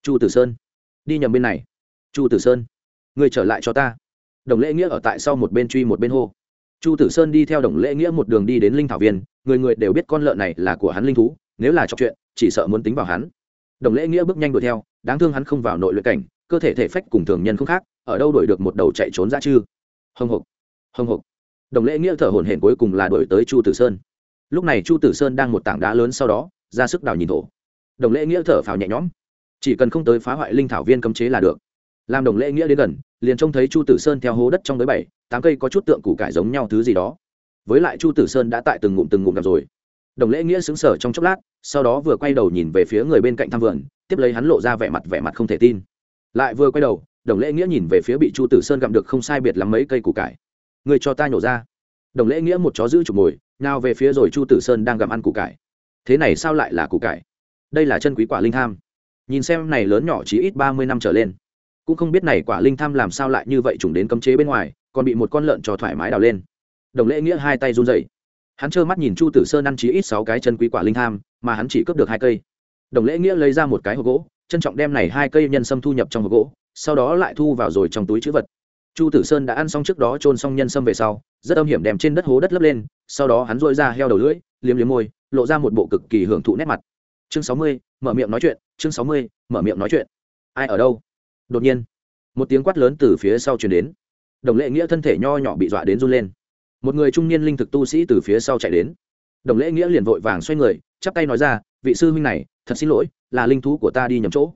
S1: Chu tử sơn, đi nhầm bên này. Chu tử sơn, người trở lại cho ta. Đồng lễ nghĩa ở tại sau một bên truy một bên hô. Chu tử sơn đi theo đồng lễ nghĩa một đường đi đến linh thảo viên, người người đều biết con lợn này là của hắn linh thú, nếu là trọc chuyện, chỉ sợ muốn tính vào hắn. Đồng lễ nghĩa bước nhanh đuổi theo, đáng thương hắn không vào nội luyện cảnh, cơ thể thể phách cùng thường nhân không khác, ở đâu đuổi được một đầu chạy trốn ra chư. Hồng hộc hồng hộc đồng lễ nghĩa thở hổn hển cuối cùng là đuổi tới chu tử sơn. Lúc này chu tử sơn đang một tảng đá lớn sau đó, ra sức đào nhìn thổ. Đồng lễ nghĩa thở phào nhẹ nhõm. Chỉ cần không tới phá hoại linh thảo viên cấm chế là được. Làm đồng lễ nghĩa đến gần, liền trông thấy chu tử sơn theo hố đất trong tới bảy, tám cây có chút tượng củ cải giống nhau thứ gì đó. Với lại chu tử sơn đã tại từng ngụm từng ngụm gặp rồi. Đồng lễ nghĩa xứng sở trong chốc lát, sau đó vừa quay đầu nhìn về phía người bên cạnh thăm vườn, tiếp lấy hắn lộ ra vẻ mặt vẻ mặt không thể tin. Lại vừa quay đầu, đồng lễ nghĩa nhìn về phía bị chu tử sơn gặm được không sai biệt lắm mấy cây củ cải người cho ta nhổ ra. Đồng lễ nghĩa một chó giữ chụp mồi nào về phía rồi chu tử sơn đang gặm ăn củ cải. Thế này sao lại là củ cải? Đây là chân quý quả linh tham. Nhìn xem này lớn nhỏ chỉ ít ba mươi năm trở lên, cũng không biết này quả linh tham làm sao lại như vậy trùng đến cấm chế bên ngoài, còn bị một con lợn cho thoải mái đào lên. Đồng lễ nghĩa hai tay run rẩy. Hắn trơ mắt nhìn chu tử sơn ăn chí ít sáu cái chân quý quả linh tham, mà hắn chỉ cướp được hai cây. Đồng lễ nghĩa lấy ra một cái hộp gỗ, trân trọng đem này hai cây nhân sâm thu nhập trong hộp gỗ, sau đó lại thu vào rồi trong túi chữ vật chu tử sơn đã ăn xong trước đó trôn xong nhân sâm về sau, rất âm hiểm đem trên đất hố đất lấp lên, sau đó hắn dội ra heo đầu lưỡi, liếm liếm môi, lộ ra một bộ cực kỳ hưởng thụ nét mặt. Chương sáu mươi, mở miệng nói chuyện, chương sáu mươi, mở miệng nói chuyện. Ai ở đâu? Đột nhiên, một tiếng quát lớn từ phía sau truyền đến. Đồng lễ nghĩa thân thể nho nhỏ bị dọa đến run lên. Một người trung niên linh thực tu sĩ từ phía sau chạy đến. Đồng lễ nghĩa liền vội vàng xoay người, chắp tay nói ra, vị sư huynh này, thật xin lỗi, là linh thú của ta đi nhầm chỗ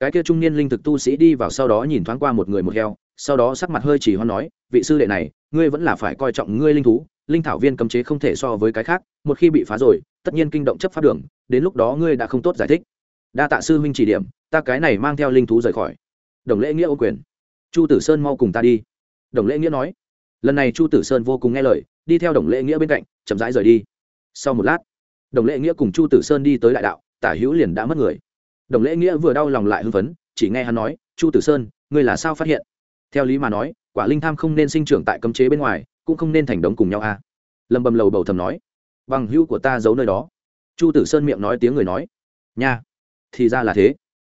S1: cái kia trung niên linh thực tu sĩ đi vào sau đó nhìn thoáng qua một người một heo, sau đó sắc mặt hơi chỉ hoan nói, vị sư đệ này, ngươi vẫn là phải coi trọng ngươi linh thú, linh thảo viên cấm chế không thể so với cái khác, một khi bị phá rồi, tất nhiên kinh động chấp pháp đường, đến lúc đó ngươi đã không tốt giải thích. Đa tạ sư huynh chỉ điểm, ta cái này mang theo linh thú rời khỏi. Đồng lễ nghĩa ô quyền. Chu tử sơn mau cùng ta đi. Đồng lễ nghĩa nói. Lần này chu tử sơn vô cùng nghe lời, đi theo đồng lễ nghĩa bên cạnh, chậm rãi rời đi. Sau một lát, đồng lễ nghĩa cùng chu tử sơn đi tới đại đạo, tả hữu liền đã mất người đồng lễ nghĩa vừa đau lòng lại hưng phấn, chỉ nghe hắn nói, chu tử sơn, ngươi là sao phát hiện? Theo lý mà nói, quả linh tham không nên sinh trưởng tại cấm chế bên ngoài, cũng không nên thành đống cùng nhau a. À. lâm bầm lầu bầu thầm nói, bằng hữu của ta giấu nơi đó. Chu tử sơn miệng nói tiếng người nói, nha, thì ra là thế.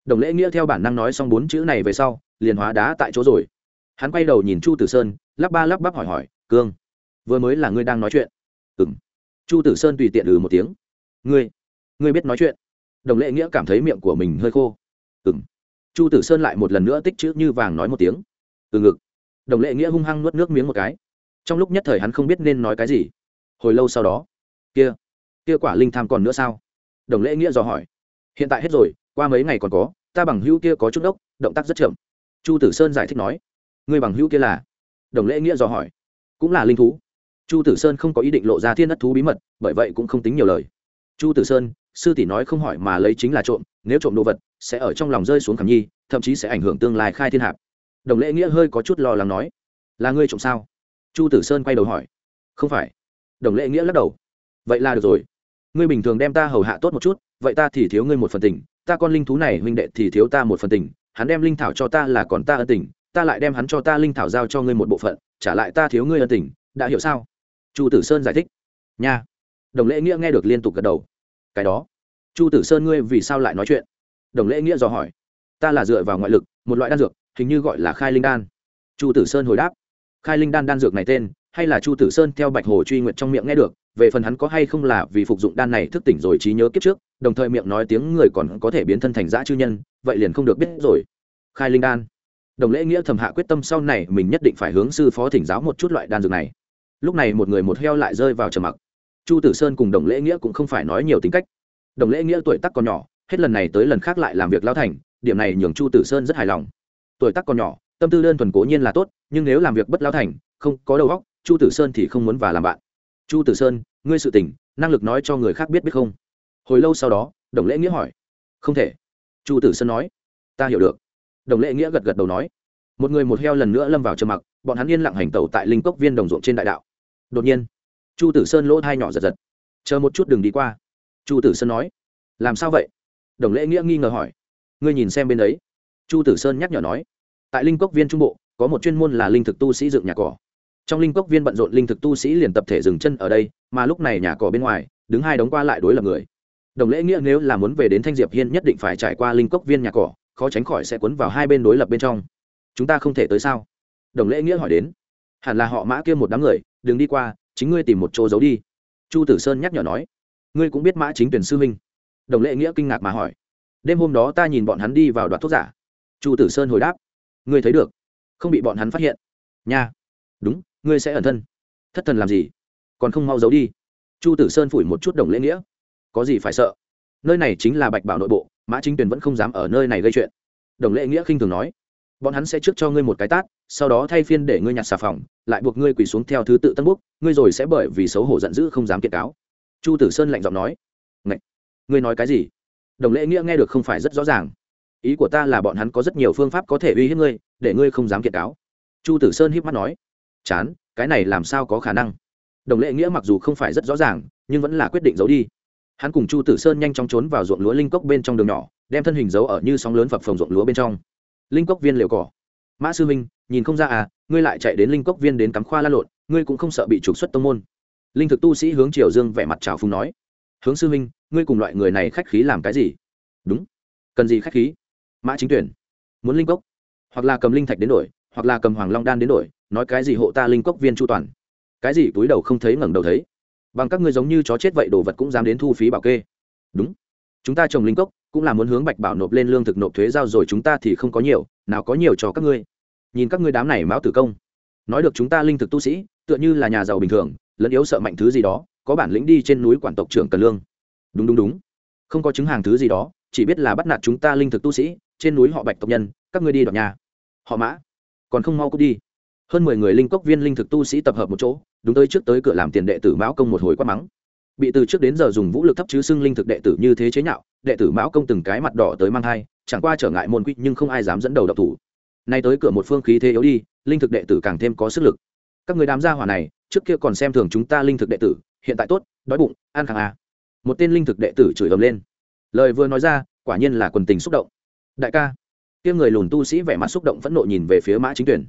S1: Đồng lễ nghĩa theo bản năng nói xong bốn chữ này về sau, liền hóa đá tại chỗ rồi. Hắn quay đầu nhìn chu tử sơn, lắp ba lắp bắp hỏi hỏi, cương, vừa mới là ngươi đang nói chuyện? Ừ m chu tử sơn tùy tiện ừ một tiếng, ngươi ngươi biết nói chuyện? Đồng lệ nghĩa cảm thấy miệng của mình hơi khô. Ừ m chu tử sơn lại một lần nữa tích chữ như vàng nói một tiếng. Từ ngực. Đồng lệ nghĩa hung hăng nuốt nước miếng một cái. Trong lúc nhất thời hắn không biết nên nói cái gì. Hồi lâu sau đó. Kia. Kia quả linh tham còn nữa sao? Đồng lễ nghĩa dò hỏi. Hiện tại hết rồi, qua mấy ngày còn có, ta bằng hữu kia có chút đốc, động tác rất chậm. Chu tử sơn giải thích nói. Người bằng hữu kia là? Đồng lễ nghĩa dò hỏi. Cũng là linh thú. Chu tử sơn không có ý định lộ ra thiên đất thú bí mật, bởi vậy cũng không tính nhiều lời. Chu tử sơn sư tỷ nói không hỏi mà lấy chính là trộm, nếu trộm đồ vật, sẽ ở trong lòng rơi xuống khảm nhi, thậm chí sẽ ảnh hưởng tương lai khai thiên hạp đồng lễ nghĩa hơi có chút lo lắng nói, là ngươi trộm sao? Chu tử sơn quay đầu hỏi, không phải. Đồng lễ nghĩa lắc đầu, vậy là được rồi. Ngươi bình thường đem ta hầu hạ tốt một chút, vậy ta thì thiếu ngươi một phần tình, ta con linh thú này huynh đệ thì thiếu ta một phần tình, hắn đem linh thảo cho ta là còn ta ân tình, ta lại đem hắn cho ta linh thảo giao cho ngươi một bộ phận, trả lại ta thiếu ngươi ân tình, đã hiểu sao? Chu tử sơn giải thích, nha. Đồng lễ nghĩa nghe được liên tục gật đầu cái đó. Chu tử sơn ngươi vì sao lại nói chuyện? Đồng lễ nghĩa dò hỏi. Ta là dựa vào ngoại lực, một loại đan dược, hình như gọi là khai linh đan. Chu tử sơn hồi đáp. Khai linh đan đan dược này tên, hay là chu tử sơn theo bạch hồ truy nguyện trong miệng nghe được, về phần hắn có hay không là vì phục dụng đan này thức tỉnh rồi trí nhớ kiếp trước, đồng thời miệng nói tiếng người còn có thể biến thân thành dã chư nhân, vậy liền không được biết rồi. Khai linh đan. Đồng lễ nghĩa thầm hạ quyết tâm sau này mình nhất định phải hướng sư phó thỉnh giáo một chút loại đan dược này. Lúc này một người một heo lại rơi vào trầm mặc chu tử sơn cùng đồng lễ nghĩa cũng không phải nói nhiều tính cách. Đồng lễ nghĩa tuổi tắc còn nhỏ, hết lần này tới lần khác lại làm việc lao thành, điểm này nhường chu tử sơn rất hài lòng. Tuổi tắc còn nhỏ, tâm tư đơn thuần cố nhiên là tốt, nhưng nếu làm việc bất lao thành, không có đầu óc, chu tử sơn thì không muốn và làm bạn. Chu tử sơn, ngươi sự tình, năng lực nói cho người khác biết biết không? Hồi lâu sau đó, đồng lễ nghĩa hỏi. Không thể. Chu tử sơn nói. Ta hiểu được. Đồng lễ nghĩa gật gật đầu nói. Một người một heo lần nữa lâm vào trầm mặc, bọn hắn yên lặng hành tẩu tại linh cốc viên đồng ruộng trên đại đạo. Đột nhiên chu tử sơn lỗ thai nhỏ giật giật. Chờ một chút đừng đi qua. Chu tử sơn nói. Làm sao vậy? Đồng lễ nghĩa nghi ngờ hỏi. Ngươi nhìn xem bên đấy. Chu tử sơn nhắc nhở nói. Tại linh cốc viên trung bộ, có một chuyên môn là linh thực tu sĩ dựng nhà cỏ. Trong linh cốc viên bận rộn linh thực tu sĩ liền tập thể dừng chân ở đây, mà lúc này nhà cỏ bên ngoài, đứng hai đống qua lại đối lập người. Đồng lễ nghĩa nếu là muốn về đến thanh diệp hiên nhất định phải trải qua linh cốc viên nhà cỏ, khó tránh khỏi sẽ quấn vào hai bên đối lập bên trong. Chúng ta không thể tới sao? Đồng lễ nghĩa hỏi đến. Hẳn là họ mã kia một đám người, đừng đi qua chính ngươi tìm một chỗ giấu đi. Chu tử sơn nhắc nhở nói. Ngươi cũng biết mã chính tuyển sư huynh đồng lễ nghĩa kinh ngạc mà hỏi. Đêm hôm đó ta nhìn bọn hắn đi vào đoạt thuốc giả. Chu tử sơn hồi đáp. Ngươi thấy được. Không bị bọn hắn phát hiện. Nha. Đúng, ngươi sẽ ẩn thân. Thất thần làm gì? Còn không mau giấu đi. Chu tử sơn phủi một chút đồng lễ nghĩa. Có gì phải sợ? Nơi này chính là bạch bảo nội bộ, mã chính tuyền vẫn không dám ở nơi này gây chuyện. Đồng lễ nghĩa khinh thường nói bọn hắn sẽ trước cho ngươi một cái tát, sau đó thay phiên để ngươi nhặt xà phòng, lại buộc ngươi quỳ xuống theo thứ tự tân búc ngươi rồi sẽ bởi vì xấu hổ giận dữ không dám kiện cáo. Chu tử sơn lạnh giọng nói. Ngậy! ngươi nói cái gì? Đồng lễ nghĩa nghe được không phải rất rõ ràng. Ý của ta là bọn hắn có rất nhiều phương pháp có thể uy hiếp ngươi, để ngươi không dám kiện cáo. Chu tử sơn híp mắt nói. Chán, cái này làm sao có khả năng? Đồng lễ nghĩa mặc dù không phải rất rõ ràng, nhưng vẫn là quyết định giấu đi. Hắn cùng chu tử sơn nhanh chóng trốn vào ruộng lúa linh cốc bên trong đường nhỏ, đem thân hình giấu ở như sóng lớn phập phồng ruộng lúa bên trong linh cốc viên liều cỏ. Mã sư minh, nhìn không ra à ngươi lại chạy đến linh cốc viên đến cắm khoa la lộn, ngươi cũng không sợ bị trục xuất tông môn. Linh thực tu sĩ hướng triều dương vẻ mặt trào phùng nói. Hướng sư minh, ngươi cùng loại người này khách khí làm cái gì? Đúng. Cần gì khách khí? Mã chính tuyển. Muốn linh cốc? Hoặc là cầm linh thạch đến đổi, hoặc là cầm hoàng long đan đến đổi, nói cái gì hộ ta linh cốc viên chu toàn? Cái gì túi đầu không thấy ngẩng đầu thấy? Bằng các ngươi giống như chó chết vậy, đồ vật cũng dám đến thu phí bảo kê. Đúng chúng ta trồng linh cốc, cũng là muốn hướng bạch bảo nộp lên lương thực nộp thuế giao rồi chúng ta thì không có nhiều, nào có nhiều cho các ngươi. Nhìn các ngươi đám này mão tử công. Nói được chúng ta linh thực tu sĩ, tựa như là nhà giàu bình thường, lẫn yếu sợ mạnh thứ gì đó, có bản lĩnh đi trên núi quản tộc trưởng cần lương. Đúng đúng đúng. Không có chứng hàng thứ gì đó, chỉ biết là bắt nạt chúng ta linh thực tu sĩ, trên núi họ bạch tộc nhân, các ngươi đi đoạt nhà. Họ mã. Còn không mau cút đi. Hơn mười người linh cốc viên linh thực tu sĩ tập hợp một chỗ, đúng tới trước tới cửa làm tiền đệ tử mão công một hồi quát mắng bị từ trước đến giờ dùng vũ lực thấp chứ xưng linh thực đệ tử như thế chế nhạo, đệ tử mão công từng cái mặt đỏ tới mang thai, chẳng qua trở ngại môn quy nhưng không ai dám dẫn đầu độc thủ. Nay tới cửa một phương khí thế yếu đi, linh thực đệ tử càng thêm có sức lực. Các người đám gia hỏa này, trước kia còn xem thường chúng ta linh thực đệ tử, hiện tại tốt, đói bụng ăn khang à. một tên linh thực đệ tử chửi ầm lên. Lời vừa nói ra, quả nhiên là quần tình xúc động. Đại ca. Kia người lùn tu sĩ vẻ mặt xúc động phẫn nộ nhìn về phía mã chính tuyển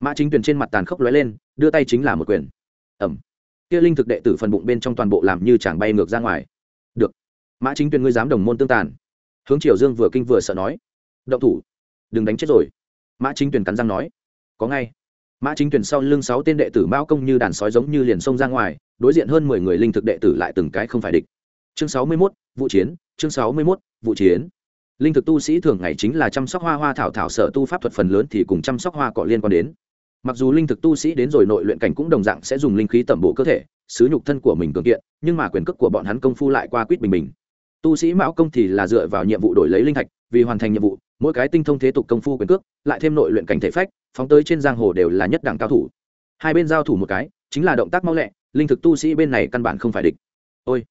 S1: mã chính tuyển trên mặt tàn khốc lóe lên, đưa tay chính là một quyền. Ẩm kia linh thực đệ tử phần bụng bên trong toàn bộ làm như chàng bay ngược ra ngoài. Được. Mã chính Tuyên ngươi dám đồng môn tương tàn. Hướng triều dương vừa kinh vừa sợ nói. Động thủ. Đừng đánh chết rồi. Mã chính tuyển cắn răng nói. Có ngay. Mã chính tuyển sau lưng sáu tên đệ tử mao công như đàn sói giống như liền xông ra ngoài, đối diện hơn mười người linh thực đệ tử lại từng cái không phải địch. Chương sáu mươi mốt vụ chiến. Chương sáu mươi mốt vụ chiến. Linh thực tu sĩ thường ngày chính là chăm sóc hoa hoa thảo thảo sở tu pháp thuật phần lớn thì cùng chăm sóc hoa cỏ liên quan đến mặc dù linh thực tu sĩ đến rồi nội luyện cảnh cũng đồng dạng sẽ dùng linh khí tẩm bổ cơ thể xứ nhục thân của mình cường kiện, nhưng mà quyền cước của bọn hắn công phu lại qua quýt bình bình. Tu sĩ mão công thì là dựa vào nhiệm vụ đổi lấy linh thạch, vì hoàn thành nhiệm vụ, mỗi cái tinh thông thế tục công phu quyền cước, lại thêm nội luyện cảnh thể phách, phóng tới trên giang hồ đều là nhất đẳng cao thủ. Hai bên giao thủ một cái, chính là động tác mau lẹ, linh thực tu sĩ bên này căn bản không phải địch. Ôi,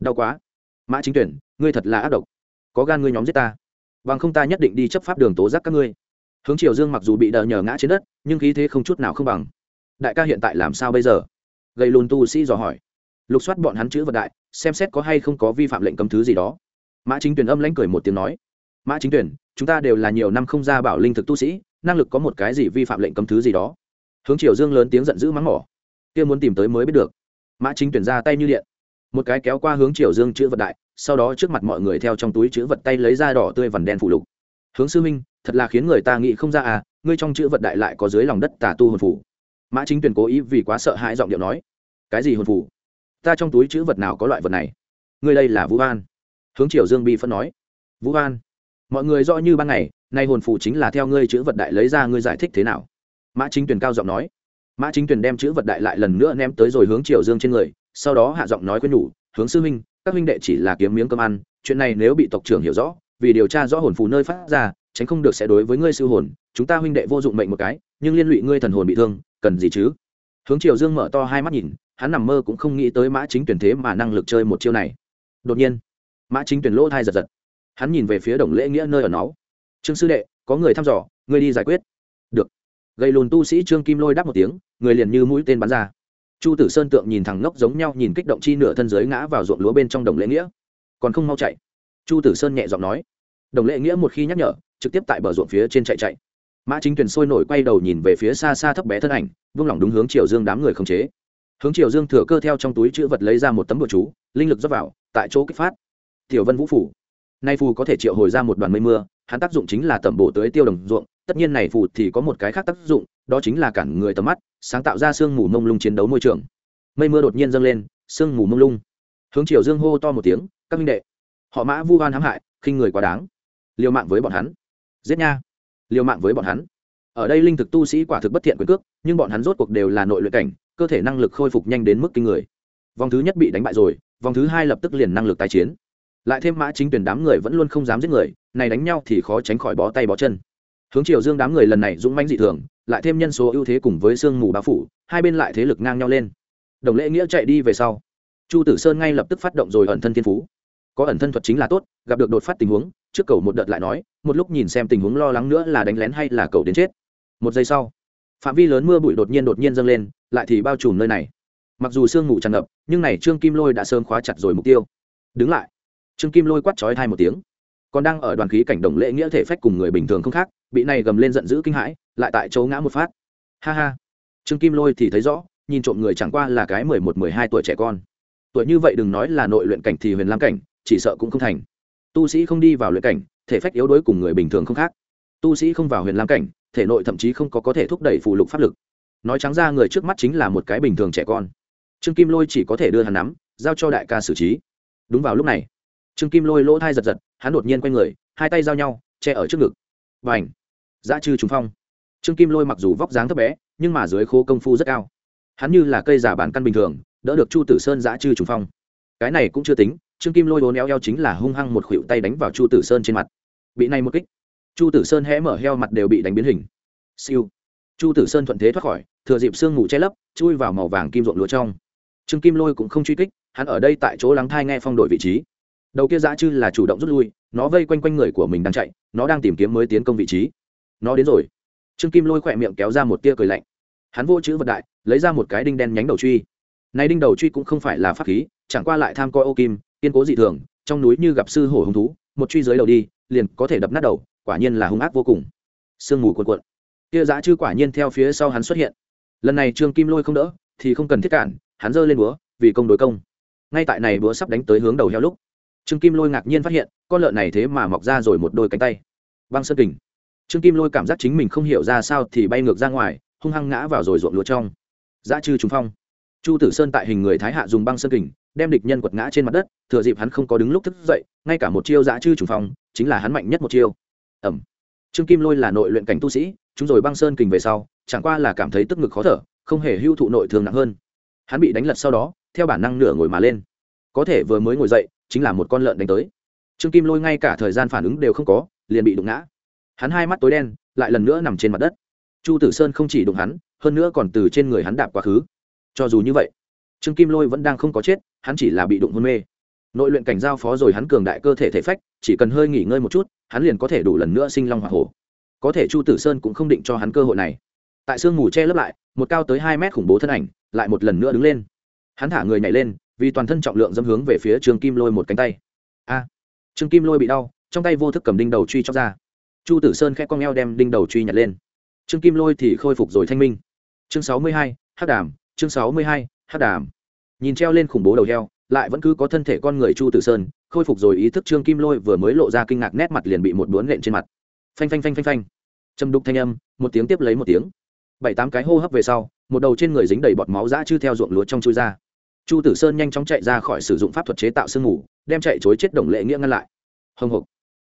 S1: đau quá. Mã chính tuyển, ngươi thật là ác độc. Có gan ngươi nhóm giết ta. Bằng không ta nhất định đi chấp pháp đường tố giác các ngươi hướng triều dương mặc dù bị đờ nhờ ngã trên đất, nhưng khí thế không chút nào không bằng. Đại ca hiện tại làm sao bây giờ? Gây lùn tu sĩ dò hỏi. Lục soát bọn hắn chữ vật đại, xem xét có hay không có vi phạm lệnh cấm thứ gì đó. Mã chính tuyển âm lãnh cười một tiếng nói. Mã chính tuyển chúng ta đều là nhiều năm không ra bảo linh thực tu sĩ, năng lực có một cái gì vi phạm lệnh cấm thứ gì đó? Hướng triều dương lớn tiếng giận dữ mắng mỏ. Kia muốn tìm tới mới biết được. Mã chính tuyển ra tay như điện. Một cái kéo qua hướng triều dương chữ vật đại, sau đó trước mặt mọi người theo trong túi chữ vật tay lấy ra đỏ tươi vằn đen phủ lục hướng sư minh, thật là khiến người ta nghĩ không ra à ngươi trong chữ vật đại lại có dưới lòng đất tà tu hồn phủ mã chính tuyển cố ý vì quá sợ hãi giọng điệu nói, cái gì hồn phủ ta trong túi chữ vật nào có loại vật này? Ngươi đây là vũ an hướng triều dương bi phân nói, vũ an mọi người rõ như ban ngày, nay hồn phủ chính là theo ngươi chữ vật đại lấy ra, ngươi giải thích thế nào? Mã chính tuyển cao giọng nói, mã chính tuyển đem chữ vật đại lại lần nữa ném tới rồi hướng triều dương trên người, sau đó hạ giọng nói quên nhủ, hướng sư huynh các huynh đệ chỉ là kiếm miếng cơm ăn, chuyện này nếu bị tộc trưởng hiểu rõ vì điều tra rõ hồn phù nơi phát ra, tránh không được sẽ đối với ngươi sư hồn, chúng ta huynh đệ vô dụng mệnh một cái, nhưng liên lụy ngươi thần hồn bị thương, cần gì chứ? Hướng triều dương mở to hai mắt nhìn, hắn nằm mơ cũng không nghĩ tới mã chính tuyển thế mà năng lực chơi một chiêu này. Đột nhiên, mã chính tuyển lỗ thai giật giật. Hắn nhìn về phía đồng lễ nghĩa nơi ở nó. Trương sư đệ, có người thăm dò, ngươi đi giải quyết. Được. Gây lùn tu sĩ trương kim lôi đáp một tiếng, người liền như mũi tên bắn ra. Chu tử sơn tượng nhìn thằng ngốc giống nhau nhìn kích động chi nửa thân giới ngã vào ruộng lúa bên trong đồng lễ nghĩa. Còn không mau chạy chu tử sơn nhẹ giọng nói. Đồng lệ nghĩa một khi nhắc nhở, trực tiếp tại bờ ruộng phía trên chạy chạy. Mã chính tuyền sôi nổi quay đầu nhìn về phía xa xa thấp bé thân ảnh, vung lòng đúng hướng triều dương đám người khống chế. Hướng triều dương thừa cơ theo trong túi chữ vật lấy ra một tấm bừa chú, linh lực dốc vào, tại chỗ kích phát. Tiểu vân vũ phủ. Nay phù có thể triệu hồi ra một đoàn mây mưa, hắn tác dụng chính là tẩm bổ tới tiêu đồng ruộng, tất nhiên này phù thì có một cái khác tác dụng, đó chính là cản người tầm mắt, sáng tạo ra sương mù mông lung chiến đấu môi trường. Mây mưa đột nhiên dâng lên, sương mù mông lung. Hướng triều dương hô to một tiếng, các minh đệ họ mã vu hoan hãm hại, khinh người quá đáng. Liều mạng với bọn hắn. Giết nha. Liều mạng với bọn hắn. Ở đây linh thực tu sĩ quả thực bất thiện quyền cước, nhưng bọn hắn rốt cuộc đều là nội luyện cảnh, cơ thể năng lực khôi phục nhanh đến mức kinh người. Vòng thứ nhất bị đánh bại rồi, vòng thứ hai lập tức liền năng lực tái chiến. Lại thêm mã chính tuyển đám người vẫn luôn không dám giết người, này đánh nhau thì khó tránh khỏi bó tay bó chân. Hướng triều dương đám người lần này dũng mãnh dị thường, lại thêm nhân số ưu thế cùng với sương mù bao phủ, hai bên lại thế lực ngang nhau lên. Đồng lễ nghĩa chạy đi về sau. Chu tử sơn ngay lập tức phát động rồi ẩn thân thiên phú có ẩn thân thuật chính là tốt, gặp được đột phát tình huống, trước cầu một đợt lại nói, một lúc nhìn xem tình huống lo lắng nữa là đánh lén hay là cầu đến chết. Một giây sau, phạm vi lớn mưa bụi đột nhiên đột nhiên dâng lên, lại thì bao trùm nơi này. Mặc dù sương mù tràn ngập, nhưng này trương kim lôi đã sớm khóa chặt rồi mục tiêu. Đứng lại. Trương kim lôi quát chói thai một tiếng. Còn đang ở đoàn khí cảnh đồng lễ nghĩa thể phách cùng người bình thường không khác, bị này gầm lên giận dữ kinh hãi, lại tại chỗ ngã một phát. Ha ha. Trương kim lôi thì thấy rõ, nhìn trộm người chẳng qua là cái mười một, mười hai tuổi trẻ con. Tuổi như vậy đừng nói là nội luyện cảnh thì huyền lam cảnh chỉ sợ cũng không thành. Tu sĩ không đi vào luyện cảnh, thể phách yếu đuối cùng người bình thường không khác. Tu sĩ không vào huyền lam cảnh, thể nội thậm chí không có có thể thúc đẩy phù lục pháp lực. Nói trắng ra người trước mắt chính là một cái bình thường trẻ con. Trương kim lôi chỉ có thể đưa hắn nắm, giao cho đại ca xử trí. Đúng vào lúc này, trương kim lôi lỗ thai giật giật, hắn đột nhiên quay người, hai tay giao nhau, che ở trước ngực. Và ảnh dã trư trùng phong. Trương kim lôi mặc dù vóc dáng thấp bé, nhưng mà dưới khô công phu rất cao. Hắn như là cây giả bản căn bình thường, đỡ được chu tử sơn dã trư trùng phong. Cái này cũng chưa tính trương kim lôi vốn éo eo chính là hung hăng một khuỷu tay đánh vào chu tử sơn trên mặt. Bị này một kích, chu tử sơn hé mở heo mặt đều bị đánh biến hình. Siêu. Chu tử sơn thuận thế thoát khỏi, thừa dịp sương ngủ che lấp, chui vào màu vàng kim ruộng lúa trong. Trương kim lôi cũng không truy kích, hắn ở đây tại chỗ lắng thai nghe phong đội vị trí. Đầu kia dã chư là chủ động rút lui, nó vây quanh quanh người của mình đang chạy, nó đang tìm kiếm mới tiến công vị trí. Nó đến rồi. Trương kim lôi khỏe miệng kéo ra một tia cười lạnh. Hắn vô chữ vật đại, lấy ra một cái đinh đen nhánh đầu truy. Này đinh đầu truy cũng không phải là pháp khí, chẳng qua lại tham coi ô kim kiên cố dị thường, trong núi như gặp sư hổ hung thú, một truy dưới đầu đi, liền có thể đập nát đầu, quả nhiên là hung ác vô cùng. Sương mù cuộn cuộn. Kia dã chư quả nhiên theo phía sau hắn xuất hiện. Lần này trương kim lôi không đỡ, thì không cần thiết cản, hắn giơ lên búa, vì công đối công. Ngay tại này búa sắp đánh tới hướng đầu heo lúc, trương kim lôi ngạc nhiên phát hiện, con lợn này thế mà mọc ra rồi một đôi cánh tay. Băng sơn kình. Trương kim lôi cảm giác chính mình không hiểu ra sao thì bay ngược ra ngoài, hung hăng ngã vào rồi ruộng lúa trong. Dã chư trùng phong. Chu tử sơn tại hình người thái hạ dùng băng sơn kình đem địch nhân quật ngã trên mặt đất, thừa dịp hắn không có đứng lúc thức dậy, ngay cả một chiêu giã chư trùng phong, chính là hắn mạnh nhất một chiêu. Ẩm. Trương kim lôi là nội luyện cảnh tu sĩ, chúng rồi băng sơn kình về sau, chẳng qua là cảm thấy tức ngực khó thở, không hề hưu thụ nội thường nặng hơn. Hắn bị đánh lật sau đó, theo bản năng nửa ngồi mà lên. Có thể vừa mới ngồi dậy, chính là một con lợn đánh tới. Trương kim lôi ngay cả thời gian phản ứng đều không có, liền bị đụng ngã. Hắn hai mắt tối đen, lại lần nữa nằm trên mặt đất. Chu tử sơn không chỉ đụng hắn, hơn nữa còn từ trên người hắn đạp quá khứ. Cho dù như vậy, trương kim lôi vẫn đang không có chết hắn chỉ là bị đụng hôn mê. Nội luyện cảnh giao phó rồi hắn cường đại cơ thể thể phách, chỉ cần hơi nghỉ ngơi một chút, hắn liền có thể đủ lần nữa sinh long hoa hổ. Có thể chu tử sơn cũng không định cho hắn cơ hội này. Tại sương mù che lấp lại, một cao tới hai mét khủng bố thân ảnh lại một lần nữa đứng lên. Hắn thả người nhảy lên, vì toàn thân trọng lượng dâm hướng về phía trương kim lôi một cánh tay. A! Trương kim lôi bị đau, trong tay vô thức cầm đinh đầu truy chóc ra. Chu tử sơn khẽ con eo đem đinh đầu truy nhặt lên. Trương kim lôi thì khôi phục rồi thanh minh. Chương sáu mươi hai, hắc đàm, chương sáu mươi hai, hắc đàm nhìn treo lên khủng bố đầu heo, lại vẫn cứ có thân thể con người chu tử sơn, khôi phục rồi ý thức trương kim lôi vừa mới lộ ra kinh ngạc nét mặt liền bị một đuốn nện trên mặt. Phanh phanh phanh phanh phanh. Châm đục thanh âm, một tiếng tiếp lấy một tiếng. Bảy tám cái hô hấp về sau, một đầu trên người dính đầy bọt máu dã chư theo ruộng lúa trong chui ra. Chu tử sơn nhanh chóng chạy ra khỏi sử dụng pháp thuật chế tạo sương mù, đem chạy chối chết đồng lệ nghĩa ngăn lại. Hồng hộc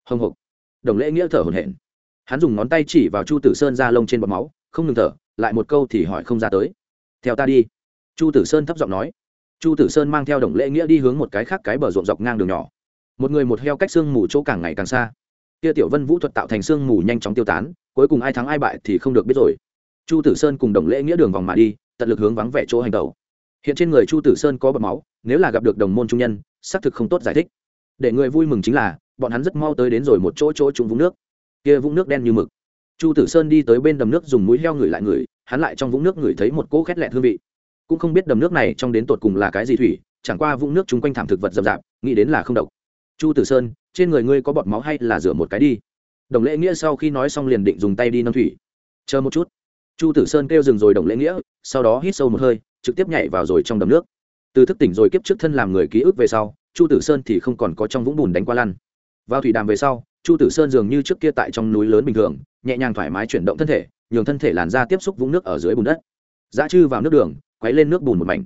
S1: hồng hộc. Đồng lệ nghĩa thở hổn hển. Hắn dùng ngón tay chỉ vào chu tử sơn ra lông trên bọt máu, không ngừng thở, lại một câu thì hỏi không ra tới. Theo ta đi. Chu tử sơn thấp giọng nói chu tử sơn mang theo đồng lễ nghĩa đi hướng một cái khác cái bờ ruộng dọc ngang đường nhỏ. Một người một heo cách sương mù chỗ càng ngày càng xa. Kia tiểu vân vũ thuật tạo thành sương mù nhanh chóng tiêu tán, cuối cùng ai thắng ai bại thì không được biết rồi. Chu tử sơn cùng đồng lễ nghĩa đường vòng mà đi, tận lực hướng vắng vẻ chỗ hành tẩu. Hiện trên người chu tử sơn có bọt máu, nếu là gặp được đồng môn trung nhân, xác thực không tốt giải thích. Để người vui mừng chính là, bọn hắn rất mau tới đến rồi một chỗ chỗ trúng vũng nước. Kia vũng nước đen như mực. Chu tử sơn đi tới bên đầm nước dùng mũi heo ngửi lại ngửi, hắn lại trong vũng nước ngửi thấy một cỗ khét lẹt hương vị cũng không biết đầm nước này trong đến tột cùng là cái gì thủy, chẳng qua vũng nước chung quanh thảm thực vật rậm rạp, nghĩ đến là không độc. Chu tử sơn, trên người ngươi có bọt máu hay là rửa một cái đi? Đồng lễ nghĩa sau khi nói xong liền định dùng tay đi nâng thủy. Chờ một chút. Chu tử sơn kêu dừng rồi đồng lễ nghĩa, sau đó hít sâu một hơi, trực tiếp nhảy vào rồi trong đầm nước. Từ thức tỉnh rồi kiếp trước thân làm người ký ức về sau, chu tử sơn thì không còn có trong vũng bùn đánh qua lăn. Vào thủy đàm về sau, chu tử sơn dường như trước kia tại trong núi lớn bình thường, nhẹ nhàng thoải mái chuyển động thân thể, nhường thân thể làn ra tiếp xúc vũng nước ở dưới bùn đất. Dã chư vào nước đường quấy lên nước bùn một mảnh.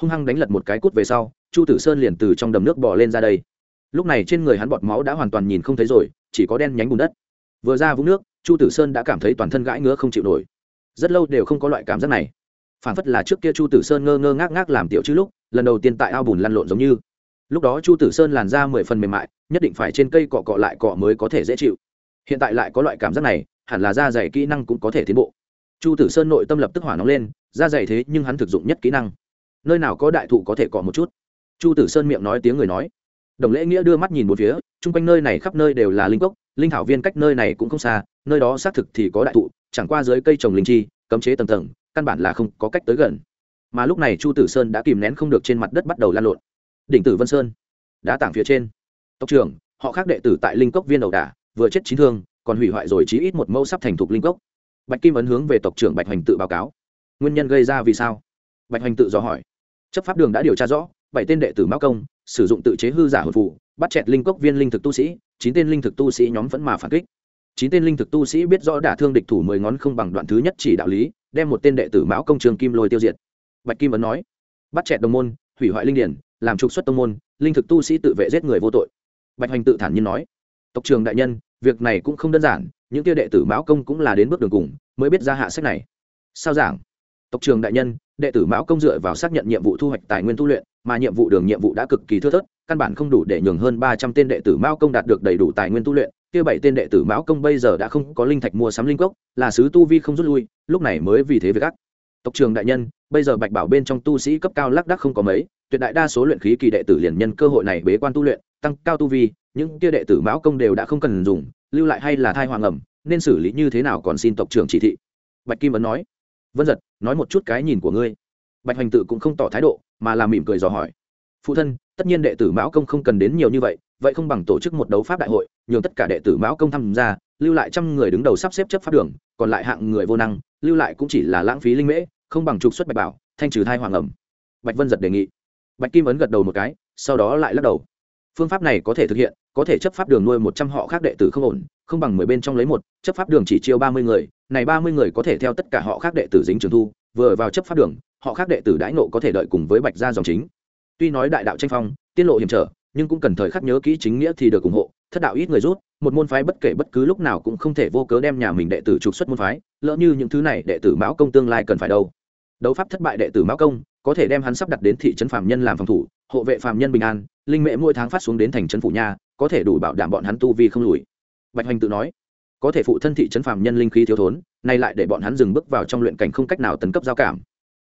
S1: Hung hăng đánh lật một cái cút về sau, chu tử sơn liền từ trong đầm nước bò lên ra đây. Lúc này trên người hắn bọt máu đã hoàn toàn nhìn không thấy rồi, chỉ có đen nhánh bùn đất. Vừa ra vũng nước, chu tử sơn đã cảm thấy toàn thân gãi ngứa không chịu nổi. Rất lâu đều không có loại cảm giác này. Phản phất là trước kia chu tử sơn ngơ ngơ ngác ngác làm tiểu chứ lúc, lần đầu tiên tại ao bùn lăn lộn giống như. Lúc đó chu tử sơn làn ra mười phần mềm mại, nhất định phải trên cây cọ cọ lại cọ mới có thể dễ chịu. Hiện tại lại có loại cảm giác này, hẳn là da dày kỹ năng cũng có thể tiến bộ chu tử sơn nội tâm lập tức hỏa nóng lên, da dày thế nhưng hắn thực dụng nhất kỹ năng. Nơi nào có đại thụ có thể cọ một chút? Chu tử sơn miệng nói tiếng người nói. Đồng lễ nghĩa đưa mắt nhìn một phía, chung quanh nơi này khắp nơi đều là linh cốc, linh thảo viên cách nơi này cũng không xa, nơi đó xác thực thì có đại thụ, chẳng qua dưới cây trồng linh chi, cấm chế tầng tầng, căn bản là không có cách tới gần. Mà lúc này chu tử sơn đã kìm nén không được trên mặt đất bắt đầu lan lộn. Đỉnh tử vân sơn đã tảng phía trên. Tộc trưởng, họ khác đệ tử tại linh cốc viên đầu đà, vừa chết chín thương, còn hủy hoại rồi chí ít một mẫu sắp thành thục linh cốc bạch kim ấn hướng về tộc trưởng bạch hoành tự báo cáo. Nguyên nhân gây ra vì sao? Bạch hoành tự dò hỏi. Chấp pháp đường đã điều tra rõ, bảy tên đệ tử mão công sử dụng tự chế hư giả hồi phụ bắt chẹt linh cốc viên linh thực tu sĩ, chín tên linh thực tu sĩ nhóm vẫn mà phản kích. Chín tên linh thực tu sĩ biết rõ đả thương địch thủ mười ngón không bằng đoạn thứ nhất chỉ đạo lý, đem một tên đệ tử mão công trường kim lôi tiêu diệt. Bạch kim ấn nói, bắt chẹt đồng môn, hủy hoại linh điển, làm trục xuất tông môn, linh thực tu sĩ tự vệ giết người vô tội. Bạch hoành tự thản nhiên nói, tộc trường đại nhân, việc này cũng không đơn giản những kia đệ tử mão công cũng là đến bước đường cùng, mới biết ra hạ sách này. Sao giảng? Tộc trường đại nhân, đệ tử mão công dựa vào xác nhận nhiệm vụ thu hoạch tài nguyên tu luyện, mà nhiệm vụ đường nhiệm vụ đã cực kỳ thưa thớt, căn bản không đủ để nhường hơn ba trăm tên đệ tử mão công đạt được đầy đủ tài nguyên tu luyện. Kia bảy tên đệ tử mão công bây giờ đã không có linh thạch mua sắm linh cốc, là sứ tu vi không rút lui, lúc này mới vì thế với các tộc trường đại nhân, bây giờ bạch bảo bên trong tu sĩ cấp cao lác đắc không có mấy, tuyệt đại đa số luyện khí kỳ đệ tử liền nhân cơ hội này bế quan tu luyện, tăng cao tu vi, những kia đệ tử mão công đều đã không cần dùng lưu lại hay là thai hoàng ẩm, nên xử lý như thế nào còn xin tộc trưởng chỉ thị? Bạch kim ấn nói. Vân giật nói một chút cái nhìn của ngươi. Bạch hoành tự cũng không tỏ thái độ, mà làm mỉm cười dò hỏi. Phụ thân, tất nhiên đệ tử mão công không cần đến nhiều như vậy vậy không bằng tổ chức một đấu pháp đại hội, nhường tất cả đệ tử mão công tham gia, lưu lại trăm người đứng đầu sắp xếp chấp pháp đường, còn lại hạng người vô năng, lưu lại cũng chỉ là lãng phí linh mễ, không bằng trục xuất bạch bảo, thanh trừ thai hoàng ẩm. Bạch vân giật đề nghị. Bạch kim ấn gật đầu một cái, sau đó lại lắc đầu phương pháp này có thể thực hiện, có thể chấp pháp đường nuôi một trăm họ khác đệ tử không ổn, không bằng mười bên trong lấy một, chấp pháp đường chỉ chiêu ba mươi người, này ba mươi người có thể theo tất cả họ khác đệ tử dính trường thu, vừa vào chấp pháp đường, họ khác đệ tử đãi nộ có thể đợi cùng với bạch gia dòng chính. Tuy nói đại đạo tranh phong, tiết lộ hiểm trở, nhưng cũng cần thời khắc nhớ kỹ chính nghĩa thì được ủng hộ, thất đạo ít người rút, một môn phái bất kể bất cứ lúc nào cũng không thể vô cớ đem nhà mình đệ tử trục xuất môn phái, lỡ như những thứ này đệ tử mão công tương lai cần phải đâu. Đấu pháp thất bại đệ tử mão công, có thể đem hắn sắp đặt đến thị trấn phạm nhân làm phòng thủ hộ vệ phạm nhân bình an, linh mệ mỗi tháng phát xuống đến thành trấn phủ nha, có thể đủ bảo đảm bọn hắn tu vi không lùi. Bạch hoành tự nói, có thể phụ thân thị trấn phạm nhân linh khí thiếu thốn, nay lại để bọn hắn dừng bước vào trong luyện cảnh không cách nào tấn cấp giao cảm.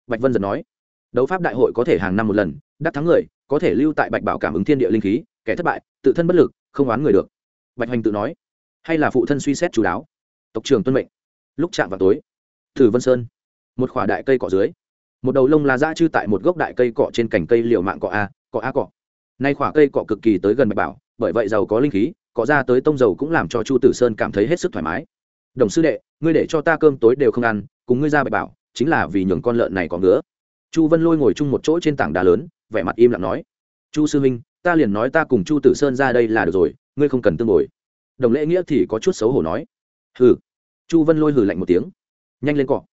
S1: Bạch vân giật nói, đấu pháp đại hội có thể hàng năm một lần, đắc thắng người, có thể lưu tại bạch bảo cảm ứng thiên địa linh khí, kẻ thất bại, tự thân bất lực, không oán người được. Bạch hoành tự nói, hay là phụ thân suy xét chú đáo. Tộc trường tuân mệnh. Lúc chạm vào tối, thử vân sơn, một khỏa đại cây cỏ dưới một đầu lông là dã chư tại một gốc đại cây cọ trên cành cây liều mạng cọ a cọ a cọ. Nay khỏa cây cọ cực kỳ tới gần bạch bảo, bởi vậy giàu có linh khí, cọ ra tới tông dầu cũng làm cho chu tử sơn cảm thấy hết sức thoải mái. Đồng sư đệ, ngươi để cho ta cơm tối đều không ăn, cùng ngươi ra bạch bảo, chính là vì nhường con lợn này có ngứa. Chu vân lôi ngồi chung một chỗ trên tảng đá lớn, vẻ mặt im lặng nói. Chu sư huynh, ta liền nói ta cùng chu tử sơn ra đây là được rồi, ngươi không cần tương bồi. Đồng lễ nghĩa thì có chút xấu hổ nói. Hừ. Chu vân lôi hừ lạnh một tiếng. Nhanh lên cọ,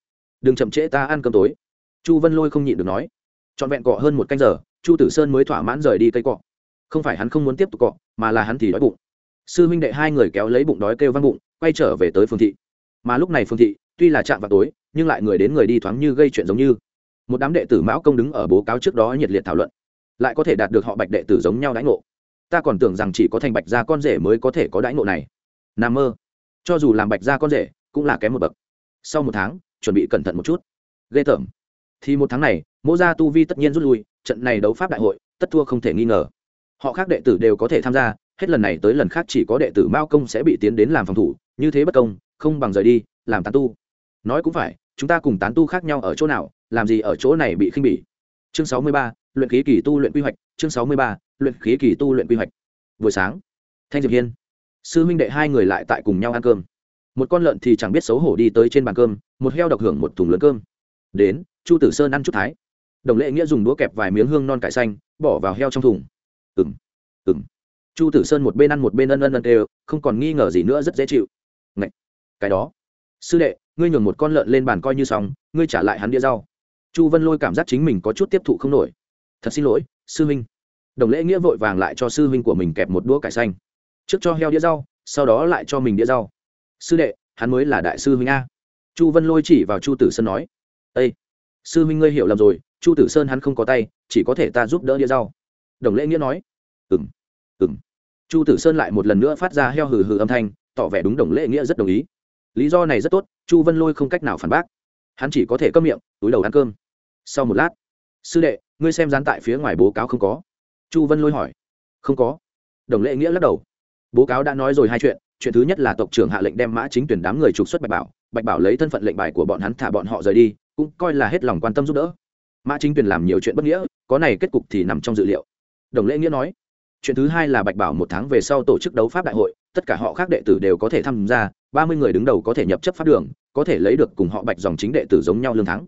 S1: đừng chậm trễ ta ăn cơm tối chu vân lôi không nhịn được nói, trọn vẹn cọ hơn một canh giờ, chu tử sơn mới thỏa mãn rời đi cây cọ. Không phải hắn không muốn tiếp tục cọ, mà là hắn thì đói bụng. Sư huynh đệ hai người kéo lấy bụng đói kêu văng bụng, quay trở về tới phương thị. Mà lúc này phương thị, tuy là chạm vào tối, nhưng lại người đến người đi thoáng như gây chuyện giống như. Một đám đệ tử mão công đứng ở bố cáo trước đó nhiệt liệt thảo luận, lại có thể đạt được họ bạch đệ tử giống nhau đãi ngộ. Ta còn tưởng rằng chỉ có thành bạch gia con rể mới có thể có đãi ngộ này. N mơ. Cho dù làm bạch gia con rể, cũng là kém một bậc. Sau một tháng, chuẩn bị cẩn thận một chút. Ghê tởm thì một tháng này, mỗ gia tu vi tất nhiên rút lui, trận này đấu pháp đại hội, tất thua không thể nghi ngờ. Họ khác đệ tử đều có thể tham gia, hết lần này tới lần khác chỉ có đệ tử mao công sẽ bị tiến đến làm phòng thủ, như thế bất công, không bằng rời đi, làm tán tu. Nói cũng phải, chúng ta cùng tán tu khác nhau ở chỗ nào, làm gì ở chỗ này bị khinh bỉ. Chương sáu mươi ba, luyện khí kỳ tu luyện quy hoạch, chương sáu mươi ba, luyện khí kỳ tu luyện quy hoạch. Buổi sáng, thanh diệp hiên, sư huynh đệ hai người lại tại cùng nhau ăn cơm. Một con lợn thì chẳng biết xấu hổ đi tới trên bàn cơm, một heo độc hưởng một thùng lớn cơm. Đến chu tử sơn ăn chút thái. Đồng lệ nghĩa dùng đũa kẹp vài miếng hương non cải xanh, bỏ vào heo trong thùng. Ừng ừng chu tử sơn một bên ăn một bên ân ân ân đều, không còn nghi ngờ gì nữa, rất dễ chịu. Ngậy! cái đó. Sư đệ, ngươi nhường một con lợn lên bàn coi như xong, ngươi trả lại hắn đĩa rau. Chu vân lôi cảm giác chính mình có chút tiếp thụ không nổi. Thật xin lỗi, sư huynh. Đồng lễ nghĩa vội vàng lại cho sư huynh của mình kẹp một đũa cải xanh. Trước cho heo đĩa rau, sau đó lại cho mình đĩa rau. Sư đệ, hắn mới là đại sư huynh a. Chu vân lôi chỉ vào chu tử sơn nói. Ây sư Minh ngươi hiểu lầm rồi, chu tử sơn hắn không có tay, chỉ có thể ta giúp đỡ đĩa rau. Đồng lễ nghĩa nói. Ừng ừng chu tử sơn lại một lần nữa phát ra heo hừ hừ âm thanh, tỏ vẻ đúng đồng lễ nghĩa rất đồng ý. Lý do này rất tốt, chu vân lôi không cách nào phản bác. Hắn chỉ có thể câm miệng, túi đầu ăn cơm. Sau một lát, sư đệ, ngươi xem dán tại phía ngoài bố cáo không có? Chu vân lôi hỏi. Không có. Đồng lễ nghĩa lắc đầu. Bố cáo đã nói rồi hai chuyện chuyện thứ nhất là tộc trưởng hạ lệnh đem mã chính tuyển đám người trục xuất bạch bảo. Bạch bảo lấy thân phận lệnh bài của bọn hắn thả bọn họ rời đi cũng coi là hết lòng quan tâm giúp đỡ. Mã chính Tuyền làm nhiều chuyện bất nghĩa, có này kết cục thì nằm trong dự liệu. Đồng lễ nghĩa nói, chuyện thứ hai là bạch bảo một tháng về sau tổ chức đấu pháp đại hội, tất cả họ khác đệ tử đều có thể tham gia, ba mươi người đứng đầu có thể nhập chấp pháp đường, có thể lấy được cùng họ bạch dòng chính đệ tử giống nhau lương thắng.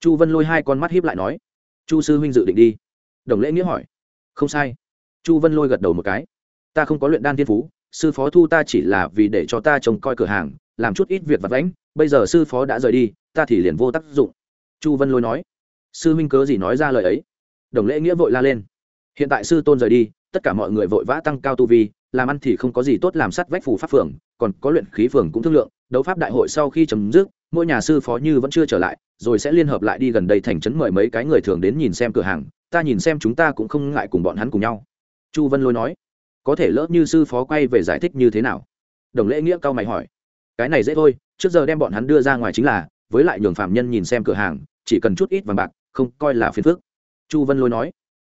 S1: Chu vân lôi hai con mắt hiếp lại nói, chu sư huynh dự định đi. Đồng lễ nghĩa hỏi, không sai. Chu vân lôi gật đầu một cái, ta không có luyện đan thiên phú, sư phó thu ta chỉ là vì để cho ta trông coi cửa hàng, làm chút ít việc vặt vãnh bây giờ sư phó đã rời đi, ta thì liền vô tác dụng. Chu vân lôi nói. Sư huynh cớ gì nói ra lời ấy? Đồng lễ nghĩa vội la lên. Hiện tại sư tôn rời đi, tất cả mọi người vội vã tăng cao tu vi, làm ăn thì không có gì tốt làm sắt vách phù pháp phường, còn có luyện khí phường cũng thương lượng, đấu pháp đại hội sau khi chấm dứt, mỗi nhà sư phó như vẫn chưa trở lại, rồi sẽ liên hợp lại đi gần đây thành trấn mời mấy cái người thường đến nhìn xem cửa hàng, ta nhìn xem chúng ta cũng không ngại cùng bọn hắn cùng nhau. Chu vân lôi nói. Có thể lỡ như sư phó quay về giải thích như thế nào? Đồng lễ nghĩa cao mày hỏi. Cái này dễ thôi trước giờ đem bọn hắn đưa ra ngoài chính là, với lại nhường phạm nhân nhìn xem cửa hàng, chỉ cần chút ít vàng bạc, không coi là phiền phức. Chu vân lôi nói,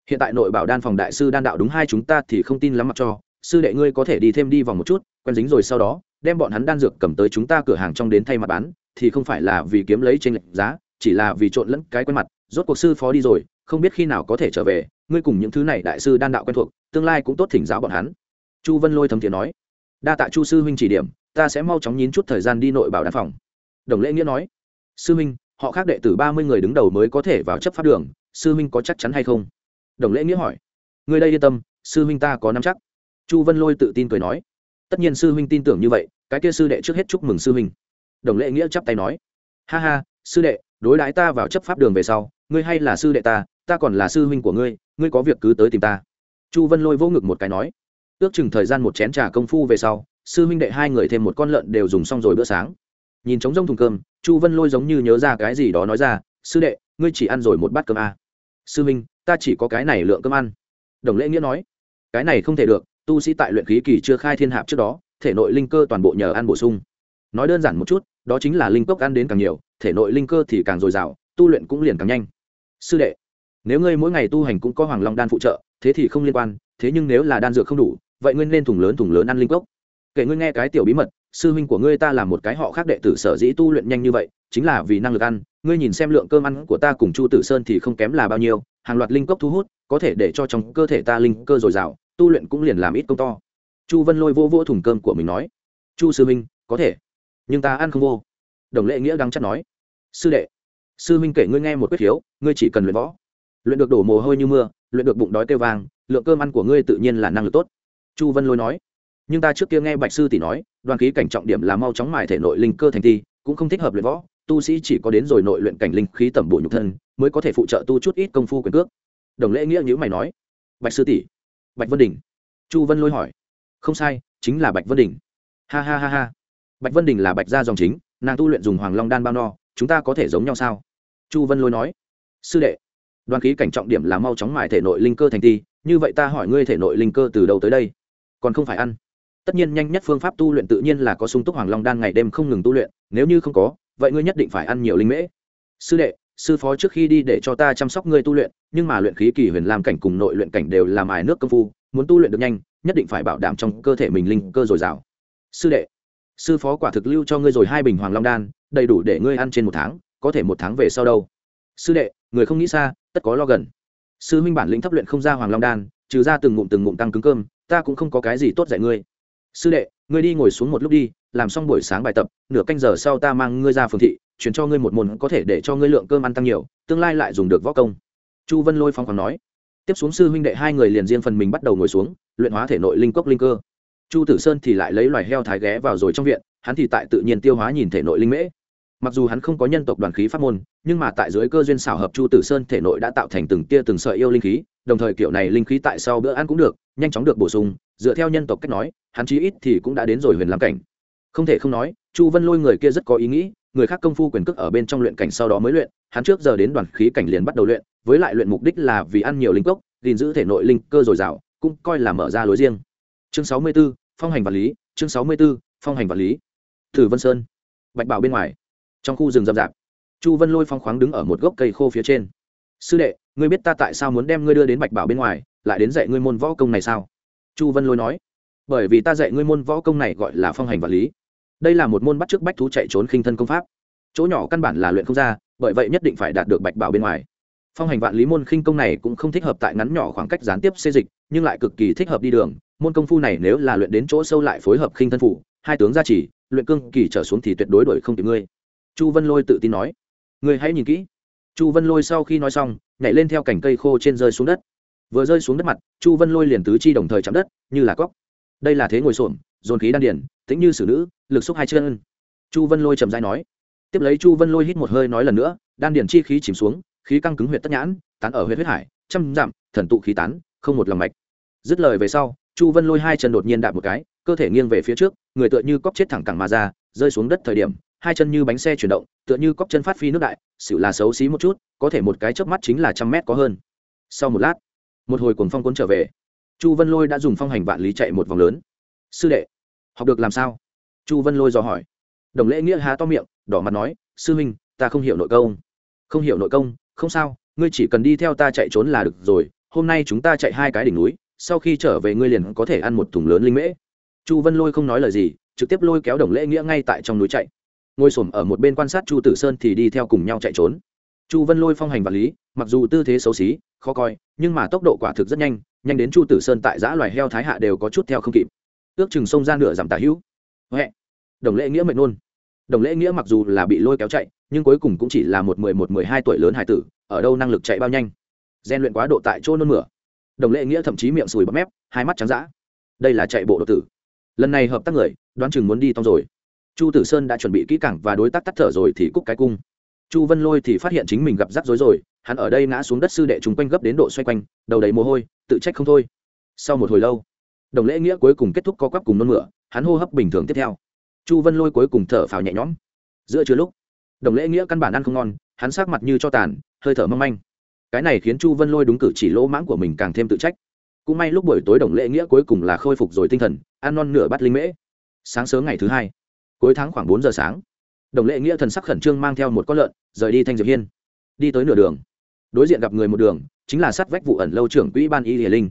S1: hiện tại nội bảo đan phòng đại sư đan đạo đúng hai chúng ta thì không tin lắm mặc cho, sư đệ ngươi có thể đi thêm đi vòng một chút, quen dính rồi sau đó, đem bọn hắn đan dược cầm tới chúng ta cửa hàng trong đến thay mặt bán, thì không phải là vì kiếm lấy trên lệnh giá, chỉ là vì trộn lẫn cái quen mặt, rốt cuộc sư phó đi rồi, không biết khi nào có thể trở về, ngươi cùng những thứ này đại sư đan đạo quen thuộc, tương lai cũng tốt thỉnh giáo bọn hắn. Chu vân lôi thấm thiện nói, đa tạ chu sư huynh chỉ điểm ta sẽ mau chóng nhín chút thời gian đi nội bảo đan phòng. Đồng lễ nghĩa nói, sư minh, họ khác đệ tử ba mươi người đứng đầu mới có thể vào chấp pháp đường, sư minh có chắc chắn hay không? Đồng lễ nghĩa hỏi người đây yên tâm, sư minh ta có nắm chắc. Chu vân lôi tự tin cười nói, tất nhiên sư minh tin tưởng như vậy, cái kia sư đệ trước hết chúc mừng sư minh. đồng lễ nghĩa chắp tay nói, ha ha, sư đệ, đối đãi ta vào chấp pháp đường về sau, ngươi hay là sư đệ ta ta còn là sư huynh của ngươi ngươi có việc cứ tới tìm ta. Chu vân lôi vô ngực một cái nói, ước chừng thời gian một chén trà công phu về sau sư huynh đệ hai người thêm một con lợn đều dùng xong rồi bữa sáng. Nhìn trống rông thùng cơm, chu vân lôi giống như nhớ ra cái gì đó nói ra, sư đệ, ngươi chỉ ăn rồi một bát cơm à. sư huynh, ta chỉ có cái này lượng cơm ăn. Đồng lễ nghĩa nói, cái này không thể được, tu sĩ tại luyện khí kỳ chưa khai thiên hạp trước đó, thể nội linh cơ toàn bộ nhờ ăn bổ sung. Nói đơn giản một chút, đó chính là linh cốc ăn đến càng nhiều, thể nội linh cơ thì càng dồi dào, tu luyện cũng liền càng nhanh. Sư đệ, nếu ngươi mỗi ngày tu hành cũng có hoàng long đan phụ trợ, thế thì không liên quan, thế nhưng nếu là đan dược không đủ, vậy ngươi nên thùng lớn thùng lớn ăn linh cốc kể ngươi nghe cái tiểu bí mật sư huynh của ngươi ta là một cái họ khác đệ tử sở dĩ tu luyện nhanh như vậy chính là vì năng lực ăn ngươi nhìn xem lượng cơm ăn của ta cùng chu tử sơn thì không kém là bao nhiêu hàng loạt linh cốc thu hút có thể để cho trong cơ thể ta linh cơ dồi dào tu luyện cũng liền làm ít công to. Chu vân lôi vô vô thùng cơm của mình nói chu sư huynh có thể nhưng ta ăn không vô. Đồng lệ nghĩa đang chắc nói sư đệ sư huynh kể ngươi nghe một quyết hiếu, ngươi chỉ cần luyện võ luyện được đổ mồ hôi như mưa luyện được bụng đói kêu vàng, lượng cơm ăn của ngươi tự nhiên là năng lực tốt. Chu vân lôi nói nhưng ta trước kia nghe bạch sư tỷ nói, đoàn khí cảnh trọng điểm là mau chóng mài thể nội linh cơ thành thi, cũng không thích hợp luyện võ, tu sĩ chỉ có đến rồi nội luyện cảnh linh khí tẩm bổ nhục thân, mới có thể phụ trợ tu chút ít công phu quyền cước. Đồng lễ nghĩa nhữ mày nói, bạch sư tỷ, bạch vân đình. Chu vân lôi hỏi, không sai, chính là bạch vân đình. Ha ha ha ha, bạch vân đình là bạch gia dòng chính, nàng tu luyện dùng hoàng long đan bao no, chúng ta có thể giống nhau sao? Chu vân lôi nói, sư đệ, đoàn khí cảnh trọng điểm là mau chóng mài thể nội linh cơ thành ti như vậy ta hỏi ngươi thể nội linh cơ từ đâu tới đây? Còn không phải ăn? Tất nhiên nhanh nhất phương pháp tu luyện tự nhiên là có sung túc hoàng long đan ngày đêm không ngừng tu luyện, nếu như không có, vậy ngươi nhất định phải ăn nhiều linh mễ. Sư đệ, sư phó trước khi đi để cho ta chăm sóc ngươi tu luyện, nhưng mà luyện khí kỳ huyền làm cảnh cùng nội luyện cảnh đều làm ải nước công phu, muốn tu luyện được nhanh, nhất định phải bảo đảm trong cơ thể mình linh cơ dồi dào. Sư đệ, sư phó quả thực lưu cho ngươi rồi hai bình hoàng long đan, đầy đủ để ngươi ăn trên một tháng, có thể một tháng về sau đâu. Sư đệ, người không nghĩ xa, tất có lo gần. Sư minh bản lĩnh thấp luyện không ra hoàng long đan, trừ ra từng ngụm từng ngụm tăng cứng cơm, ta cũng không có cái gì tốt dạy ngươi sư đệ, ngươi đi ngồi xuống một lúc đi, làm xong buổi sáng bài tập, nửa canh giờ sau ta mang ngươi ra phường thị, chuyển cho ngươi một môn có thể để cho ngươi lượng cơm ăn tăng nhiều, tương lai lại dùng được võ công. Chu vân lôi phong còn nói. Tiếp xuống sư huynh đệ hai người liền riêng phần mình bắt đầu ngồi xuống, luyện hóa thể nội linh cốc linh cơ. Chu tử sơn thì lại lấy loài heo thái ghé vào rồi trong viện, hắn thì tại tự nhiên tiêu hóa nhìn thể nội linh mễ mặc dù hắn không có nhân tộc đoàn khí pháp môn nhưng mà tại dưới cơ duyên xảo hợp chu tử sơn thể nội đã tạo thành từng tia từng sợi yêu linh khí đồng thời kiểu này linh khí tại sau bữa ăn cũng được nhanh chóng được bổ sung dựa theo nhân tộc cách nói hắn chí ít thì cũng đã đến rồi huyền làm cảnh. Không thể không nói chu vân lôi người kia rất có ý nghĩ người khác công phu quyền cước ở bên trong luyện cảnh sau đó mới luyện hắn trước giờ đến đoàn khí cảnh liền bắt đầu luyện với lại luyện mục đích là vì ăn nhiều linh cốc gìn giữ thể nội linh cơ dồi dào cũng coi là mở ra lối riêng. Chương sáu mươi 64, phong hành vật lý chương sáu mươi 64, phong hành vật lý. Thử vân sơn. Bạch bảo bên ngoài trong khu rừng rậm rạp, chu vân lôi phong khoáng đứng ở một gốc cây khô phía trên. Sư đệ, ngươi biết ta tại sao muốn đem ngươi đưa đến bạch bảo bên ngoài, lại đến dạy ngươi môn võ công này sao? Chu vân lôi nói. Bởi vì ta dạy ngươi môn võ công này gọi là phong hành vật lý. Đây là một môn bắt chước bách thú chạy trốn khinh thân công pháp. Chỗ nhỏ căn bản là luyện không ra, bởi vậy nhất định phải đạt được bạch bảo bên ngoài. Phong hành vạn lý môn khinh công này cũng không thích hợp tại ngắn nhỏ khoảng cách gián tiếp xê dịch, nhưng lại cực kỳ thích hợp đi đường. Môn công phu này nếu là luyện đến chỗ sâu lại phối hợp khinh thân phủ, hai tướng gia trì, luyện cương kỳ trở xuống thì tuyệt đối đổi không kịp ngươi chu vân lôi tự tin nói. Người hãy nhìn kỹ. Chu vân lôi sau khi nói xong, nhảy lên theo cành cây khô trên rơi xuống đất. Vừa rơi xuống đất mặt, chu vân lôi liền tứ chi đồng thời chạm đất, như là cóc. Đây là thế ngồi xổm, dồn khí đan điển, tĩnh như xử nữ, lực xúc hai chân. Chu vân lôi trầm dai nói. Tiếp lấy chu vân lôi hít một hơi nói lần nữa, đan điển chi khí chìm xuống, khí căng cứng huyệt tất nhãn, tán ở huyệt huyết hải, trăm dặm, thần tụ khí tán, không một lòng mạch. Dứt lời về sau, chu vân lôi hai chân đột nhiên đạp một cái, cơ thể nghiêng về phía trước, người tựa như cóc chết thẳng cẳng mà ra, rơi xuống đất thời điểm hai chân như bánh xe chuyển động, tựa như cóc chân phát phi nước đại sự là xấu xí một chút, có thể một cái chớp mắt chính là trăm mét có hơn. Sau một lát, một hồi cuồng phong cuốn trở về. Chu vân lôi đã dùng phong hành vạn lý chạy một vòng lớn. Sư đệ, học được làm sao? Chu vân lôi dò hỏi. Đồng lễ nghĩa há to miệng, đỏ mặt nói, sư huynh, ta không hiểu nội công. Không hiểu nội công? Không sao, ngươi chỉ cần đi theo ta chạy trốn là được rồi, hôm nay chúng ta chạy hai cái đỉnh núi, sau khi trở về ngươi liền có thể ăn một thùng lớn linh mễ. Chu vân lôi không nói lời gì, trực tiếp lôi kéo đồng lễ nghĩa ngay tại trong núi chạy ngồi s ở một bên quan sát chu tử sơn thì đi theo cùng nhau chạy trốn. Chu vân lôi phong hành vật lý, mặc dù tư thế xấu xí, khó coi, nhưng mà tốc độ quả thực rất nhanh nhanh đến chu tử sơn tại giã loài heo thái hạ đều có chút theo không kịp. Ước chừng xông ra nửa giảm tả hữu. Huệ, đồng lễ nghĩa mệnh luôn. Đồng lễ nghĩa mặc dù là bị lôi kéo chạy, nhưng cuối cùng cũng chỉ là một mười một, mười hai tuổi lớn hải tử, ở đâu năng lực chạy bao nhanh. Gian luyện quá độ tại chỗ nôn mửa. Đồng lễ nghĩa thậm chí miệng sùi bắp mép, hai mắt trắng d đây là chạy bộ đột tử. Lần này hợp tác người, đoán chừng muốn đi tông rồi chu tử sơn đã chuẩn bị kỹ càng và đối tác tắt thở rồi thì cúc cái cung. Chu vân lôi thì phát hiện chính mình gặp rắc rối rồi, hắn ở đây ngã xuống đất sư đệ chúng quanh gấp đến độ xoay quanh, đầu đầy mồ hôi, tự trách không thôi. Sau một hồi lâu, đồng lễ nghĩa cuối cùng kết thúc co quắp cùng nôn mửa, hắn hô hấp bình thường tiếp theo. Chu vân lôi cuối cùng thở phào nhẹ nhõm. Giữa chưa lúc, đồng lễ nghĩa căn bản ăn không ngon, hắn sát mặt như cho tàn, hơi thở mâm anh cái này khiến chu vân lôi đúng cử chỉ lỗ mãng của mình càng thêm tự trách. Cũng may lúc buổi tối đồng lễ nghĩa cuối cùng là khôi phục rồi tinh thần, ăn non nửa bát linh mễ. Sáng sớm ngày thứ hai cuối tháng khoảng bốn giờ sáng, đồng lễ nghĩa thần sắc khẩn trương mang theo một con lợn, rời đi thanh diệp hiên. Đi tới nửa đường, đối diện gặp người một đường, chính là sát vách vụ ẩn lâu trưởng quỹ ban y hiền linh.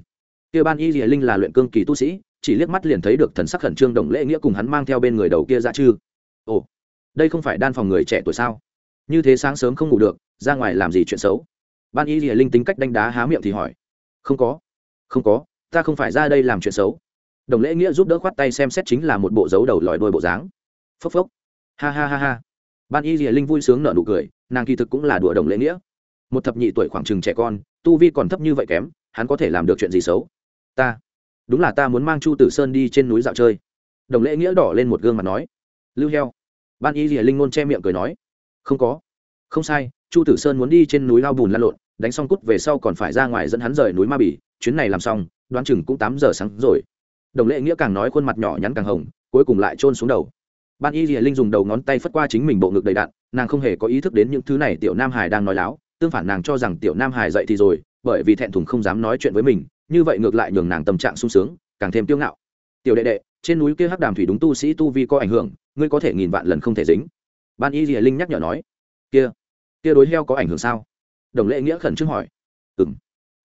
S1: Kia ban y hiền linh là luyện cương kỳ tu sĩ, chỉ liếc mắt liền thấy được thần sắc khẩn trương đồng lễ nghĩa cùng hắn mang theo bên người đầu kia dạ ra chư ồ, đây không phải đan phòng người trẻ tuổi sao? Như thế sáng sớm không ngủ được, ra ngoài làm gì chuyện xấu? Ban y hiền linh tính cách đánh đá há miệng thì hỏi. Không có không có, ta không phải ra đây làm chuyện xấu. Đồng lễ nghĩa giúp đỡ khoát tay xem xét chính là một bộ dấu đầu lòi đôi bộ dáng phốc phốc. Ha ha ha ha. Ban y rìa linh vui sướng nở nụ cười, nàng kỳ thực cũng là đùa đồng lễ nghĩa. Một thập nhị tuổi khoảng chừng trẻ con, tu vi còn thấp như vậy kém, hắn có thể làm được chuyện gì xấu? Ta. Đúng là ta muốn mang chu tử sơn đi trên núi dạo chơi. Đồng lễ nghĩa đỏ lên một gương mặt nói. Lưu heo. Ban y rìa linh ngôn che miệng cười nói. Không có. Không sai, chu tử sơn muốn đi trên núi lao bùn lan lộn, đánh xong cút về sau còn phải ra ngoài dẫn hắn rời núi ma bỉ chuyến này làm xong, đoán chừng cũng tám giờ sáng rồi. Đồng lễ nghĩa càng nói khuôn mặt nhỏ nhắn càng hồng, cuối cùng lại trôn xuống đầu ban y rìa linh dùng đầu ngón tay phất qua chính mình bộ ngực đầy đạn, nàng không hề có ý thức đến những thứ này tiểu nam hải đang nói láo, tương phản nàng cho rằng tiểu nam hải dậy thì rồi, bởi vì thẹn thùng không dám nói chuyện với mình, như vậy ngược lại nhường nàng tâm trạng sung sướng, càng thêm tiêu ngạo. Tiểu đệ đệ, trên núi kia hắc đàm thủy đúng tu sĩ tu vi có ảnh hưởng, ngươi có thể nghìn vạn lần không thể dính. Ban y rìa linh nhắc nhở nói. Kia kia đối heo có ảnh hưởng sao? Đồng lệ nghĩa khẩn trương hỏi. Ừng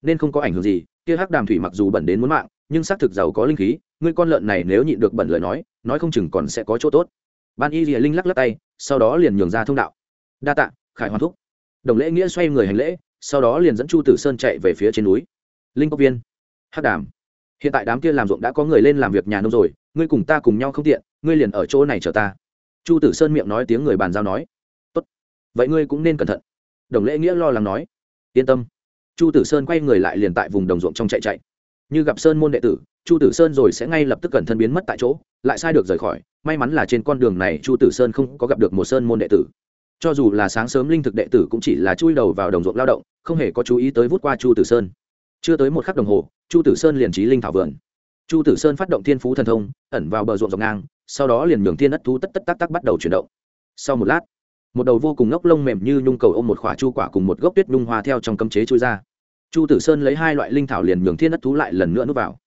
S1: nên không có ảnh hưởng gì, kia hắc đàm thủy mặc dù bẩn đến muốn mạng, nhưng xác thực giàu có linh khí, ngươi con lợn này nếu nhịn được bẩn lời nói nói không chừng còn sẽ có chỗ tốt ban y rìa linh lắc lắc tay, sau đó liền nhường ra thông đạo. Đa tạ, khải hoàn thúc. Đồng lễ nghĩa xoay người hành lễ, sau đó liền dẫn chu tử sơn chạy về phía trên núi. Linh cốc viên. Hắc đàm. Hiện tại đám kia làm ruộng đã có người lên làm việc nhà nông rồi, ngươi cùng ta cùng nhau không tiện, ngươi liền ở chỗ này chờ ta. Chu tử sơn miệng nói tiếng người bàn giao nói. Tốt. Vậy ngươi cũng nên cẩn thận. Đồng lễ nghĩa lo lắng nói. Yên tâm. Chu tử sơn quay người lại liền tại vùng đồng ruộng trong chạy chạy. Như gặp sơn môn đệ tử, chu tử sơn rồi sẽ ngay lập tức cẩn thân biến mất tại chỗ lại sai được rời khỏi, may mắn là trên con đường này chu tử sơn không có gặp được một sơn môn đệ tử. Cho dù là sáng sớm linh thực đệ tử cũng chỉ là chui đầu vào đồng ruộng lao động, không hề có chú ý tới vút qua chu tử sơn. Chưa tới một khắc đồng hồ, chu tử sơn liền trí linh thảo vườn. Chu tử sơn phát động thiên phú thần thông, ẩn vào bờ ruộng dọc ngang, sau đó liền mường thiên đất thú tất tất tắc tắc bắt đầu chuyển động. Sau một lát, một đầu vô cùng ngốc lông mềm như nhung cầu ôm một khỏa chu quả cùng một gốc tuyết nhung hoa theo trong cấm chế chui ra. Chu tử sơn lấy hai loại linh thảo liền nhường thiên đất thú lại lần nữa núp vào.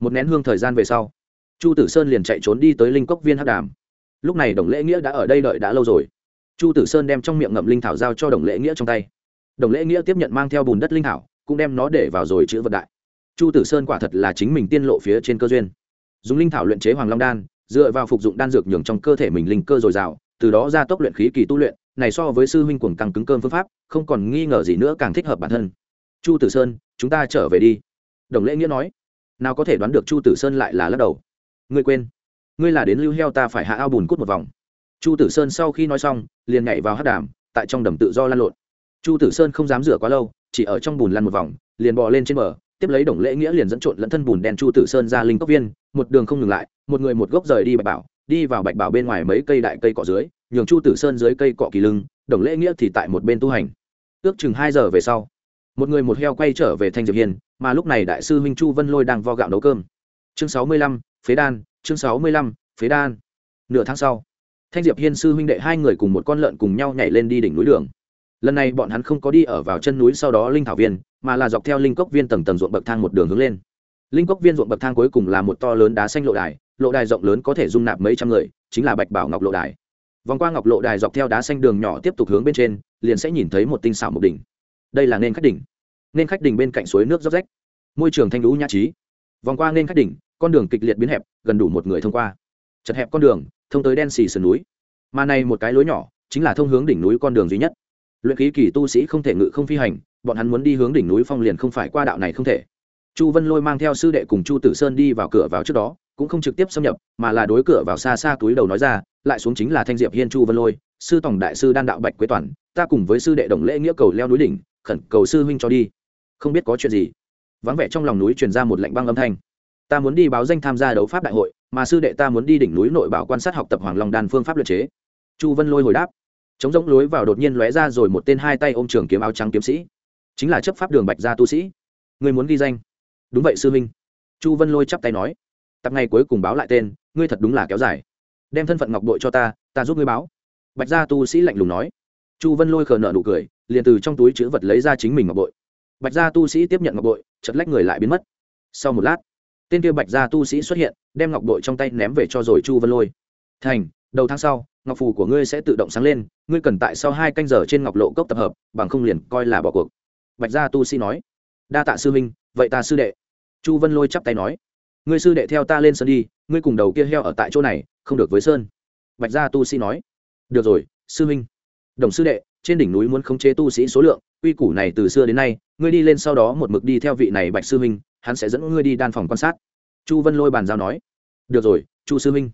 S1: Một nén hương thời gian về sau chu tử sơn liền chạy trốn đi tới linh cốc viên hắc đàm. Lúc này đồng lễ nghĩa đã ở đây đợi đã lâu rồi. Chu tử sơn đem trong miệng ngậm linh thảo giao cho đồng lễ nghĩa trong tay. Đồng lễ nghĩa tiếp nhận mang theo bùn đất linh thảo, cũng đem nó để vào rồi chữ vật đại. Chu tử sơn quả thật là chính mình tiên lộ phía trên cơ duyên. Dùng linh thảo luyện chế hoàng long đan, dựa vào phục dụng đan dược nhường trong cơ thể mình linh cơ dồi dào, từ đó ra tốc luyện khí kỳ tu luyện, này so với sư huynh cuồng tăng cứng cơm phương pháp, không còn nghi ngờ gì nữa càng thích hợp bản thân. Chu tử sơn, chúng ta trở về đi. Đồng lễ nghĩa nói, nào có thể đoán được chu tử sơn lại là lắc đầu ngươi quên. Ngươi là đến lưu heo ta phải hạ ao bùn cút một vòng. Chu tử sơn sau khi nói xong, liền nhảy vào hát đàm, tại trong đầm tự do lăn lộn. Chu tử sơn không dám rửa quá lâu, chỉ ở trong bùn lăn một vòng, liền bò lên trên bờ, tiếp lấy đồng lễ nghĩa liền dẫn trộn lẫn thân bùn đen chu tử sơn ra linh cốc viên, một đường không ngừng lại, một người một gốc rời đi bạch bảo, đi vào bạch bảo bên ngoài mấy cây đại cây cọ dưới, nhường chu tử sơn dưới cây cọ kỳ lưng, đồng lễ nghĩa thì tại một bên tu hành. Ước chừng hai giờ về sau, một người một heo quay trở về thanh diệp hiền mà lúc này đại sư huynh chu vân lôi đang vo gạo nấu cơm. Chương sáu mươi lăm phế đan, chương sáu mươi lăm, phế đan. Nửa tháng sau, thanh diệp hiên sư huynh đệ hai người cùng một con lợn cùng nhau nhảy lên đi đỉnh núi đường. Lần này bọn hắn không có đi ở vào chân núi sau đó linh thảo viên, mà là dọc theo linh cốc viên tầng tầng ruộng bậc thang một đường hướng lên. Linh cốc viên ruộng bậc thang cuối cùng là một to lớn đá xanh lộ đài lộ đài rộng lớn có thể dung nạp mấy trăm người, chính là bạch bảo ngọc lộ đài. Vòng qua ngọc lộ đài dọc theo đá xanh đường nhỏ tiếp tục hướng bên trên, liền sẽ nhìn thấy một tinh xảo một đỉnh. Đây là nên khách đỉnh. Nên khách đỉnh bên cạnh suối nước dốc rách. Môi trường thanh lũ nhã trí. Vòng qua nên khách đỉnh con đường kịch liệt biến hẹp, gần đủ một người thông qua. Chật hẹp con đường, thông tới đen xì sườn núi. Mà này một cái lối nhỏ, chính là thông hướng đỉnh núi con đường duy nhất. Luyện khí kỳ tu sĩ không thể ngự không phi hành, bọn hắn muốn đi hướng đỉnh núi phong liền không phải qua đạo này không thể. Chu vân lôi mang theo sư đệ cùng chu tử sơn đi vào cửa vào trước đó, cũng không trực tiếp xâm nhập, mà là đối cửa vào xa xa túi đầu nói ra, lại xuống chính là thanh diệp hiên chu vân lôi, sư tổng đại sư đan đạo bạch quế toàn, ta cùng với sư đệ đồng lễ nghĩa cầu leo núi đỉnh, khẩn cầu sư huynh cho đi. Không biết có chuyện gì. Vắng vẻ trong lòng núi truyền ra một lệnh băng âm thanh ta muốn đi báo danh tham gia đấu pháp đại hội, mà sư đệ ta muốn đi đỉnh núi nội bảo quan sát học tập hoàng long đan phương pháp luật chế. Chu vân lôi hồi đáp. Chống giống lối vào đột nhiên lóe ra rồi một tên hai tay ôm trường kiếm áo trắng kiếm sĩ. Chính là chấp pháp đường bạch gia tu sĩ. Người muốn ghi danh? Đúng vậy, sư minh. chu vân lôi chắp tay nói. Tập ngày cuối cùng báo lại tên, ngươi thật đúng là kéo dài. Đem thân phận ngọc bội cho ta ta giúp ngươi báo. Bạch gia tu sĩ lạnh lùng nói. Chu vân lôi khờ nợ nụ cười, liền từ trong túi chữ vật lấy ra chính mình ngọc bội. Bạch gia tu sĩ tiếp nhận ngọc bội chật lách người lại biến mất. Sau một lát tên kia bạch gia tu sĩ xuất hiện, đem ngọc bội trong tay ném về cho rồi chu vân lôi. Thành, đầu tháng sau, ngọc phù của ngươi sẽ tự động sáng lên, ngươi cần tại sau hai canh giờ trên ngọc lộ cốc tập hợp, bằng không liền coi là bỏ cuộc. Bạch gia tu sĩ nói. Đa tạ sư minh vậy ta sư đệ. Chu vân lôi chắp tay nói. Ngươi sư đệ theo ta lên sân đi, ngươi cùng đầu kia heo ở tại chỗ này, không được với sơn. Bạch gia tu sĩ nói. Được rồi, sư minh đồng sư đệ, trên đỉnh núi muốn khống chế tu sĩ số lượng uy củ này từ xưa đến nay, ngươi đi lên sau đó một mực đi theo vị này bạch sư minh hắn sẽ dẫn ngươi đi đan phòng quan sát. Chu vân lôi bàn giao nói, được rồi, chu sư minh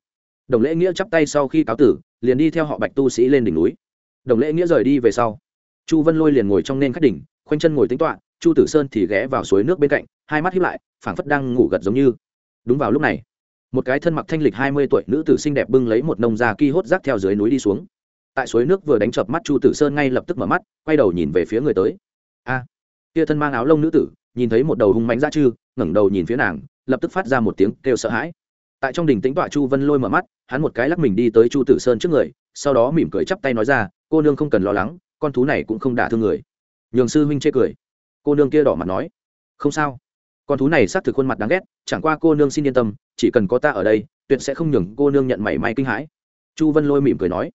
S1: đồng lễ nghĩa chắp tay sau khi cáo tử, liền đi theo họ bạch tu sĩ lên đỉnh núi. Đồng lễ nghĩa rời đi về sau, chu vân lôi liền ngồi trong nên khách đỉnh, khoanh chân ngồi tính toạ chu tử sơn thì ghé vào suối nước bên cạnh, hai mắt hiếp lại, phảng phất đang ngủ gật giống như. Đúng vào lúc này, một cái thân mặc thanh lịch hai mươi tuổi nữ tử xinh đẹp bưng lấy một nông già ki hốt rác theo dưới núi đi xuống. Tại suối nước vừa đánh chợp mắt, chu tử sơn ngay lập tức mở mắt, quay đầu nhìn về phía người tới. A, kia thân mang áo lông nữ tử nhìn thấy một đầu hung mánh ra chư, ngẩng đầu nhìn phía nàng, lập tức phát ra một tiếng kêu sợ hãi. Tại trong đình tĩnh tọa chu vân lôi mở mắt, hắn một cái lắc mình đi tới chu tử sơn trước người, sau đó mỉm cười chắp tay nói ra, cô nương không cần lo lắng, con thú này cũng không đả thương người. Nhường sư huynh chê cười. Cô nương kia đỏ mặt nói, không sao. Con thú này xác thực khuôn mặt đáng ghét, chẳng qua cô nương xin yên tâm, chỉ cần có ta ở đây, tuyệt sẽ không nhường cô nương nhận mảy may kinh hãi. Chu vân lôi mỉm cười nói,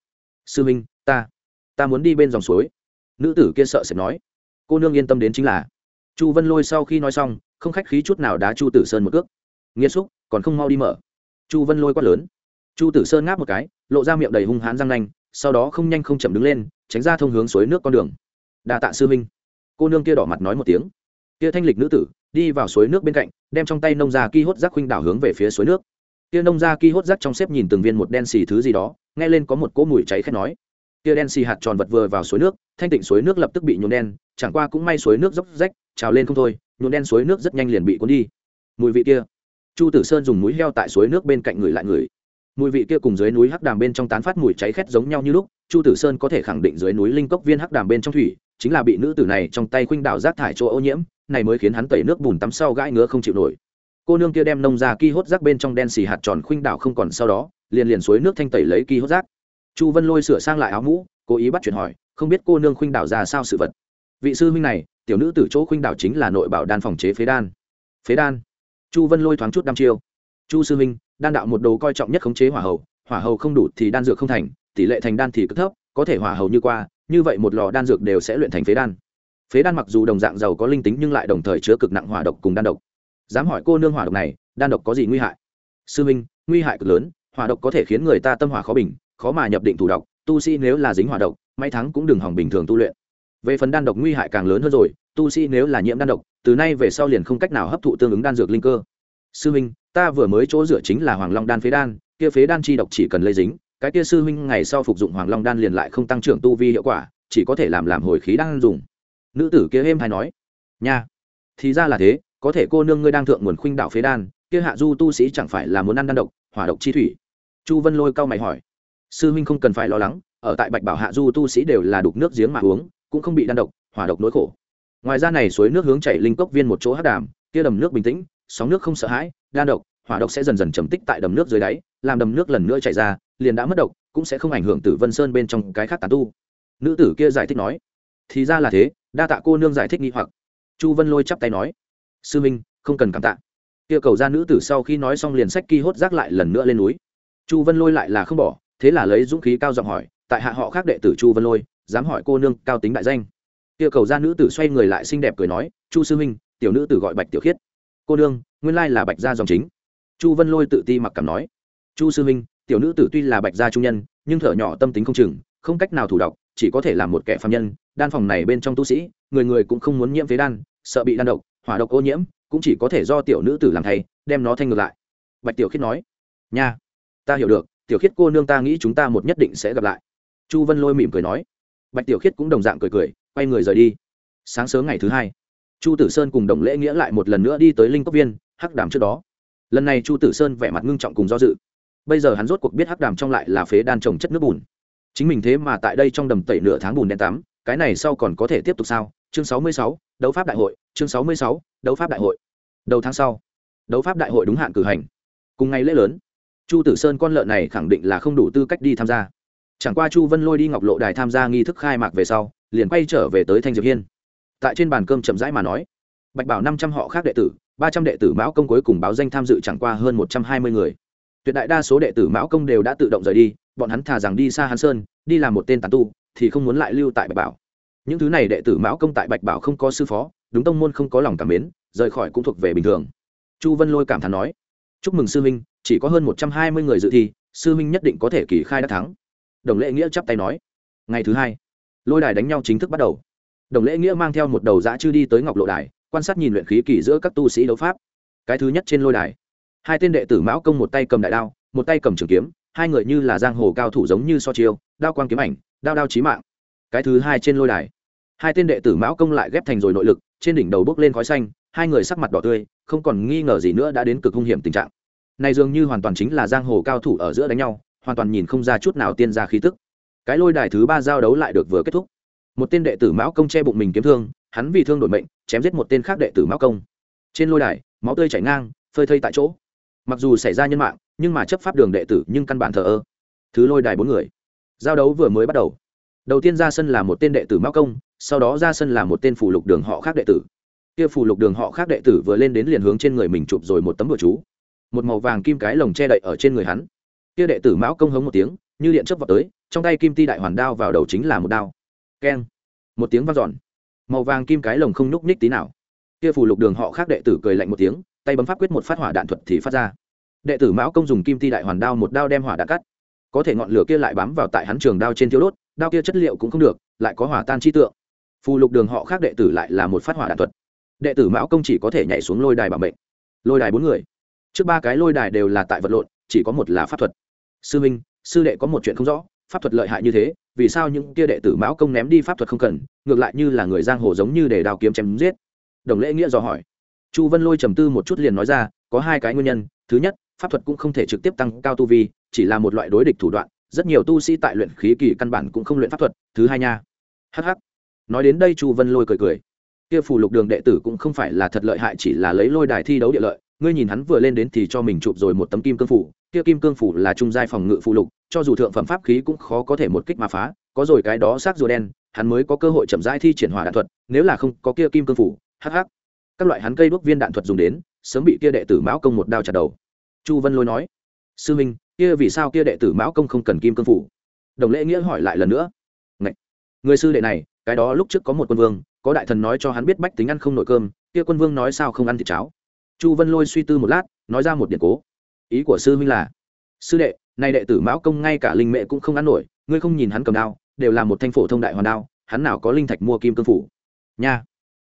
S1: sư huynh, ta ta muốn đi bên dòng suối. Nữ tử kia sợ sẽ nói, cô nương yên tâm đến chính là chu vân lôi sau khi nói xong, không khách khí chút nào đá chu tử sơn một cước. Nghiêm xúc, còn không mau đi mở. Chu vân lôi quát lớn. Chu tử sơn ngáp một cái, lộ ra miệng đầy hung hãn răng nanh, sau đó không nhanh không chậm đứng lên, tránh ra thông hướng suối nước con đường. Đà tạ sư minh cô nương kia đỏ mặt nói một tiếng. Kia thanh lịch nữ tử, đi vào suối nước bên cạnh, đem trong tay nông ra ki hốt rác khuynh đảo hướng về phía suối nước. Kia nông ra ki hốt rác trong xếp nhìn từng viên một đen xì thứ gì đó, nghe lên có một cỗ mùi cháy khét nói. Kia đen xì hạt tròn vật vừa vào suối nước, thanh tịnh suối nước lập tức bị nhuộm đen chẳng qua cũng may suối nước dốc rách, trào lên không thôi nhuộn đen suối nước rất nhanh liền bị cuốn đi. Mùi vị kia. Chu tử sơn dùng mũi heo tại suối nước bên cạnh người lại người. Mùi vị kia cùng dưới núi hắc đàm bên trong tán phát mùi cháy khét giống nhau như lúc, chu tử sơn có thể khẳng định dưới núi linh cốc viên hắc đàm bên trong thủy, chính là bị nữ tử này trong tay khuynh đảo rác thải chỗ ô nhiễm, này mới khiến hắn tẩy nước bùn tắm sau gãi ngứa không chịu nổi. Cô nương kia đem nông ra ki hốt rác bên trong đen xì hạt tròn khuynh đảo không còn sau đó, liền liền suối nước thanh tẩy lấy ki hốt rác. Chu vân lôi sửa sang lại áo mũ, cố ý bắt chuyện hỏi, không biết cô nương khuynh đảo ra sao sự vật vị sư huynh này tiểu nữ từ chỗ khuynh đảo chính là nội bảo đan phòng chế phế đan. Phế đan? Chu vân lôi thoáng chút đăm chiêu. Chu sư huynh đan đạo một đồ coi trọng nhất khống chế hỏa hầu hỏa hầu không đủ thì đan dược không thành tỷ lệ thành đan thì cực thấp có thể hỏa hầu như qua như vậy một lò đan dược đều sẽ luyện thành phế đan. Phế đan mặc dù đồng dạng giàu có linh tính nhưng lại đồng thời chứa cực nặng hỏa độc cùng đan độc. Dám hỏi cô nương hỏa độc này đan độc có gì nguy hại? Sư huynh, nguy hại cực lớn hỏa độc có thể khiến người ta tâm hỏa khó bình khó mà nhập định thủ độc tu sĩ nếu là dính hỏa độc may thắng cũng đừng hỏng bình thường tu luyện về phần đan độc nguy hại càng lớn hơn rồi, tu sĩ nếu là nhiễm đan độc, từ nay về sau liền không cách nào hấp thụ tương ứng đan dược linh cơ. Sư minh ta vừa mới chỗ dựa chính là hoàng long đan phế đan, kia phế đan chi độc chỉ cần lây dính, cái kia sư huynh ngày sau phục dụng hoàng long đan liền lại không tăng trưởng tu vi hiệu quả, chỉ có thể làm làm hồi khí đang dùng. Nữ tử kia êm hay nói, nha, thì ra là thế, có thể cô nương ngươi đang thượng nguồn khuynh đạo phế đan, kia hạ du tu sĩ chẳng phải là muốn ăn đan độc, hỏa độc chi thủy? Chu vân lôi cao mày hỏi. Sư huynh không cần phải lo lắng, ở tại bạch bảo hạ du tu sĩ đều là đục nước giếng mà uống cũng không bị đan độc, hỏa độc nỗi khổ. Ngoài ra này suối nước hướng chảy linh cốc viên một chỗ hát đàm, kia đầm nước bình tĩnh, sóng nước không sợ hãi, đan độc, hỏa độc sẽ dần dần trầm tích tại đầm nước dưới đáy, làm đầm nước lần nữa chảy ra, liền đã mất độc, cũng sẽ không ảnh hưởng tử vân sơn bên trong cái khác tàn tu. Nữ tử kia giải thích nói, thì ra là thế, đa tạ cô nương giải thích nghi hoặc. Chu vân lôi chắp tay nói, sư minh, không cần cảm tạ. Kia cầu ra nữ tử sau khi nói xong liền sách ki hốt rác lại lần nữa lên núi. Chu vân lôi lại là không bỏ, thế là lấy dũng khí cao giọng hỏi, tại hạ họ khác đệ tử chu vân lôi dám hỏi cô nương cao tính đại danh. Kia cầu ra nữ tử xoay người lại xinh đẹp cười nói chu sư minh tiểu nữ tử gọi bạch tiểu khiết. Cô nương nguyên lai là bạch gia dòng chính. Chu vân lôi tự ti mặc cảm nói chu sư minh tiểu nữ tử tuy là bạch gia trung nhân nhưng thở nhỏ tâm tính không chừng không cách nào thủ độc chỉ có thể làm một kẻ phạm nhân đan phòng này bên trong tu sĩ người người cũng không muốn nhiễm phế đan sợ bị đan độc hỏa độc ô nhiễm cũng chỉ có thể do tiểu nữ tử làm thầy, đem nó thanh ngược lại. Bạch tiểu khiết nói nha ta hiểu được tiểu khiết cô nương ta nghĩ chúng ta một nhất định sẽ gặp lại. Chu vân lôi mỉm cười nói bạch tiểu khiết cũng đồng dạng cười cười, quay người rời đi. Sáng sớm ngày thứ hai, chu tử sơn cùng đồng lễ nghĩa lại một lần nữa đi tới linh cốc viên, hắc đàm trước đó. Lần này chu tử sơn vẻ mặt ngưng trọng cùng do dự. Bây giờ hắn rốt cuộc biết hắc đàm trong lại là phế đan trồng chất nước bùn. Chính mình thế mà tại đây trong đầm tẩy nửa tháng bùn đen tắm, cái này sau còn có thể tiếp tục sao? Chương sáu mươi sáu, đấu pháp đại hội, chương sáu mươi sáu, đấu pháp đại hội. Đầu tháng sau, đấu pháp đại hội đúng hạn cử hành. Cùng ngày lễ lớn, chu tử sơn con lợn này khẳng định là không đủ tư cách đi tham gia chẳng qua chu vân lôi đi ngọc lộ đài tham gia nghi thức khai mạc về sau, liền quay trở về tới thanh diệp hiên. Tại trên bàn cơm chậm rãi mà nói, bạch bảo năm trăm họ khác đệ tử, ba trăm đệ tử mão công cuối cùng báo danh tham dự chẳng qua hơn một trăm hai mươi người. Tuyệt đại đa số đệ tử mão công đều đã tự động rời đi, bọn hắn thà rằng đi xa hàn sơn, đi làm một tên tàn tu, thì không muốn lại lưu tại bạch bảo. Những thứ này đệ tử mão công tại bạch bảo không có sư phó, đúng tông môn không có lòng cảm mến, rời khỏi cũng thuộc về bình thường. Chu vân lôi cảm thán nói, chúc mừng sư Minh chỉ có hơn một trăm hai mươi người dự thi, sư Minh nhất định có thể kỳ khai đắc thắng đồng lễ nghĩa chắp tay nói. Ngày thứ hai, lôi đài đánh nhau chính thức bắt đầu. Đồng lễ nghĩa mang theo một đầu dã chư đi tới ngọc lộ đài, quan sát nhìn luyện khí kỳ giữa các tu sĩ đấu pháp. Cái thứ nhất trên lôi đài, hai tên đệ tử mão công một tay cầm đại đao, một tay cầm trường kiếm, hai người như là giang hồ cao thủ giống như so chiêu, đao quang kiếm ảnh, đao đao chí mạng. Cái thứ hai trên lôi đài, hai tên đệ tử mão công lại ghép thành rồi nội lực, trên đỉnh đầu bốc lên khói xanh, hai người sắc mặt đỏ tươi, không còn nghi ngờ gì nữa đã đến cực hung hiểm tình trạng. Này dường như hoàn toàn chính là giang hồ cao thủ ở giữa đánh nhau hoàn toàn nhìn không ra chút nào tiên ra khí tức. Cái lôi đài thứ ba giao đấu lại được vừa kết thúc. Một tên đệ tử mão công che bụng mình kiếm thương, hắn vì thương đổi mệnh, chém giết một tên khác đệ tử mão công. Trên lôi đài, máu tươi chảy ngang, phơi thây tại chỗ. Mặc dù xảy ra nhân mạng, nhưng mà chấp pháp đường đệ tử nhưng căn bản thờ ơ. Thứ lôi đài bốn người. Giao đấu vừa mới bắt đầu. Đầu tiên ra sân là một tên đệ tử mão công, sau đó ra sân là một tên phủ lục đường họ khác đệ tử. Kia phủ lục đường họ khác đệ tử vừa lên đến liền hướng trên người mình chụp rồi một tấm bừa chú. Một màu vàng kim cái lồng che đậy ở trên người hắn kia đệ tử mão công hống một tiếng, như điện chớp vào tới, trong tay kim ti đại hoàn đao vào đầu chính là một đao. Keng. Một tiếng vang dọn. Màu vàng kim cái lồng không nhúc nhích tí nào. Kia phủ lục đường họ khác đệ tử cười lạnh một tiếng, tay bấm pháp quyết một phát hỏa đạn thuật thì phát ra. Đệ tử mão công dùng kim ti đại hoàn đao một đao đem hỏa đạn cắt. Có thể ngọn lửa kia lại bám vào tại hắn trường đao trên thiếu đốt, đao kia chất liệu cũng không được, lại có hỏa tan chi tượng. Phù lục đường họ khác đệ tử lại là một phát hỏa đạn thuật. Đệ tử mão công chỉ có thể nhảy xuống lôi đài bảo mệnh. Lôi đài bốn người. Trước ba cái lôi đài đều là tại vật lộn, chỉ có một là pháp thuật sư minh, sư đệ có một chuyện không rõ, pháp thuật lợi hại như thế, vì sao những kia đệ tử mão công ném đi pháp thuật không cần, ngược lại như là người giang hồ giống như để đào kiếm chém giết? Đồng lễ nghĩa dò hỏi. Chu vân lôi trầm tư một chút liền nói ra, có hai cái nguyên nhân. Thứ nhất, pháp thuật cũng không thể trực tiếp tăng cao tu vi, chỉ là một loại đối địch thủ đoạn, rất nhiều tu sĩ tại luyện khí kỳ căn bản cũng không luyện pháp thuật. Thứ hai nha. Hh nói đến đây chu vân lôi cười cười. Kia phù lục đường đệ tử cũng không phải là thật lợi hại, chỉ là lấy lôi đài thi đấu địa lợi. Ngươi nhìn hắn vừa lên đến thì cho mình chụp rồi một tấm kim cương phủ kia kim cương phủ là trung giai phòng ngự phụ lục, cho dù thượng phẩm pháp khí cũng khó có thể một kích mà phá, có rồi cái đó xác rùa đen, hắn mới có cơ hội chậm rãi thi triển hỏa đạn thuật, nếu là không có kia kim cương phủ hh các loại hắn cây đuốc viên đạn thuật dùng đến, sớm bị kia đệ tử mão công một đao chặt đầu. Chu vân lôi nói, sư minh kia vì sao kia đệ tử mão công không cần kim cương phủ? Đồng lễ nghĩa hỏi lại lần nữa, Ngậy! người sư đệ này, cái đó lúc trước có một quân vương, có đại thần nói cho hắn biết bách tính ăn không nội cơm, kia quân vương nói sao không ăn thịt cháo? Chu vân lôi suy tư một lát, nói ra một điện cố ý của sư minh là, sư đệ, nay đệ tử mão công ngay cả linh mệ cũng không ăn nổi, ngươi không nhìn hắn cầm đao, đều là một thanh phổ thông đại hoàn đao, hắn nào có linh thạch mua kim cương phủ? Nha,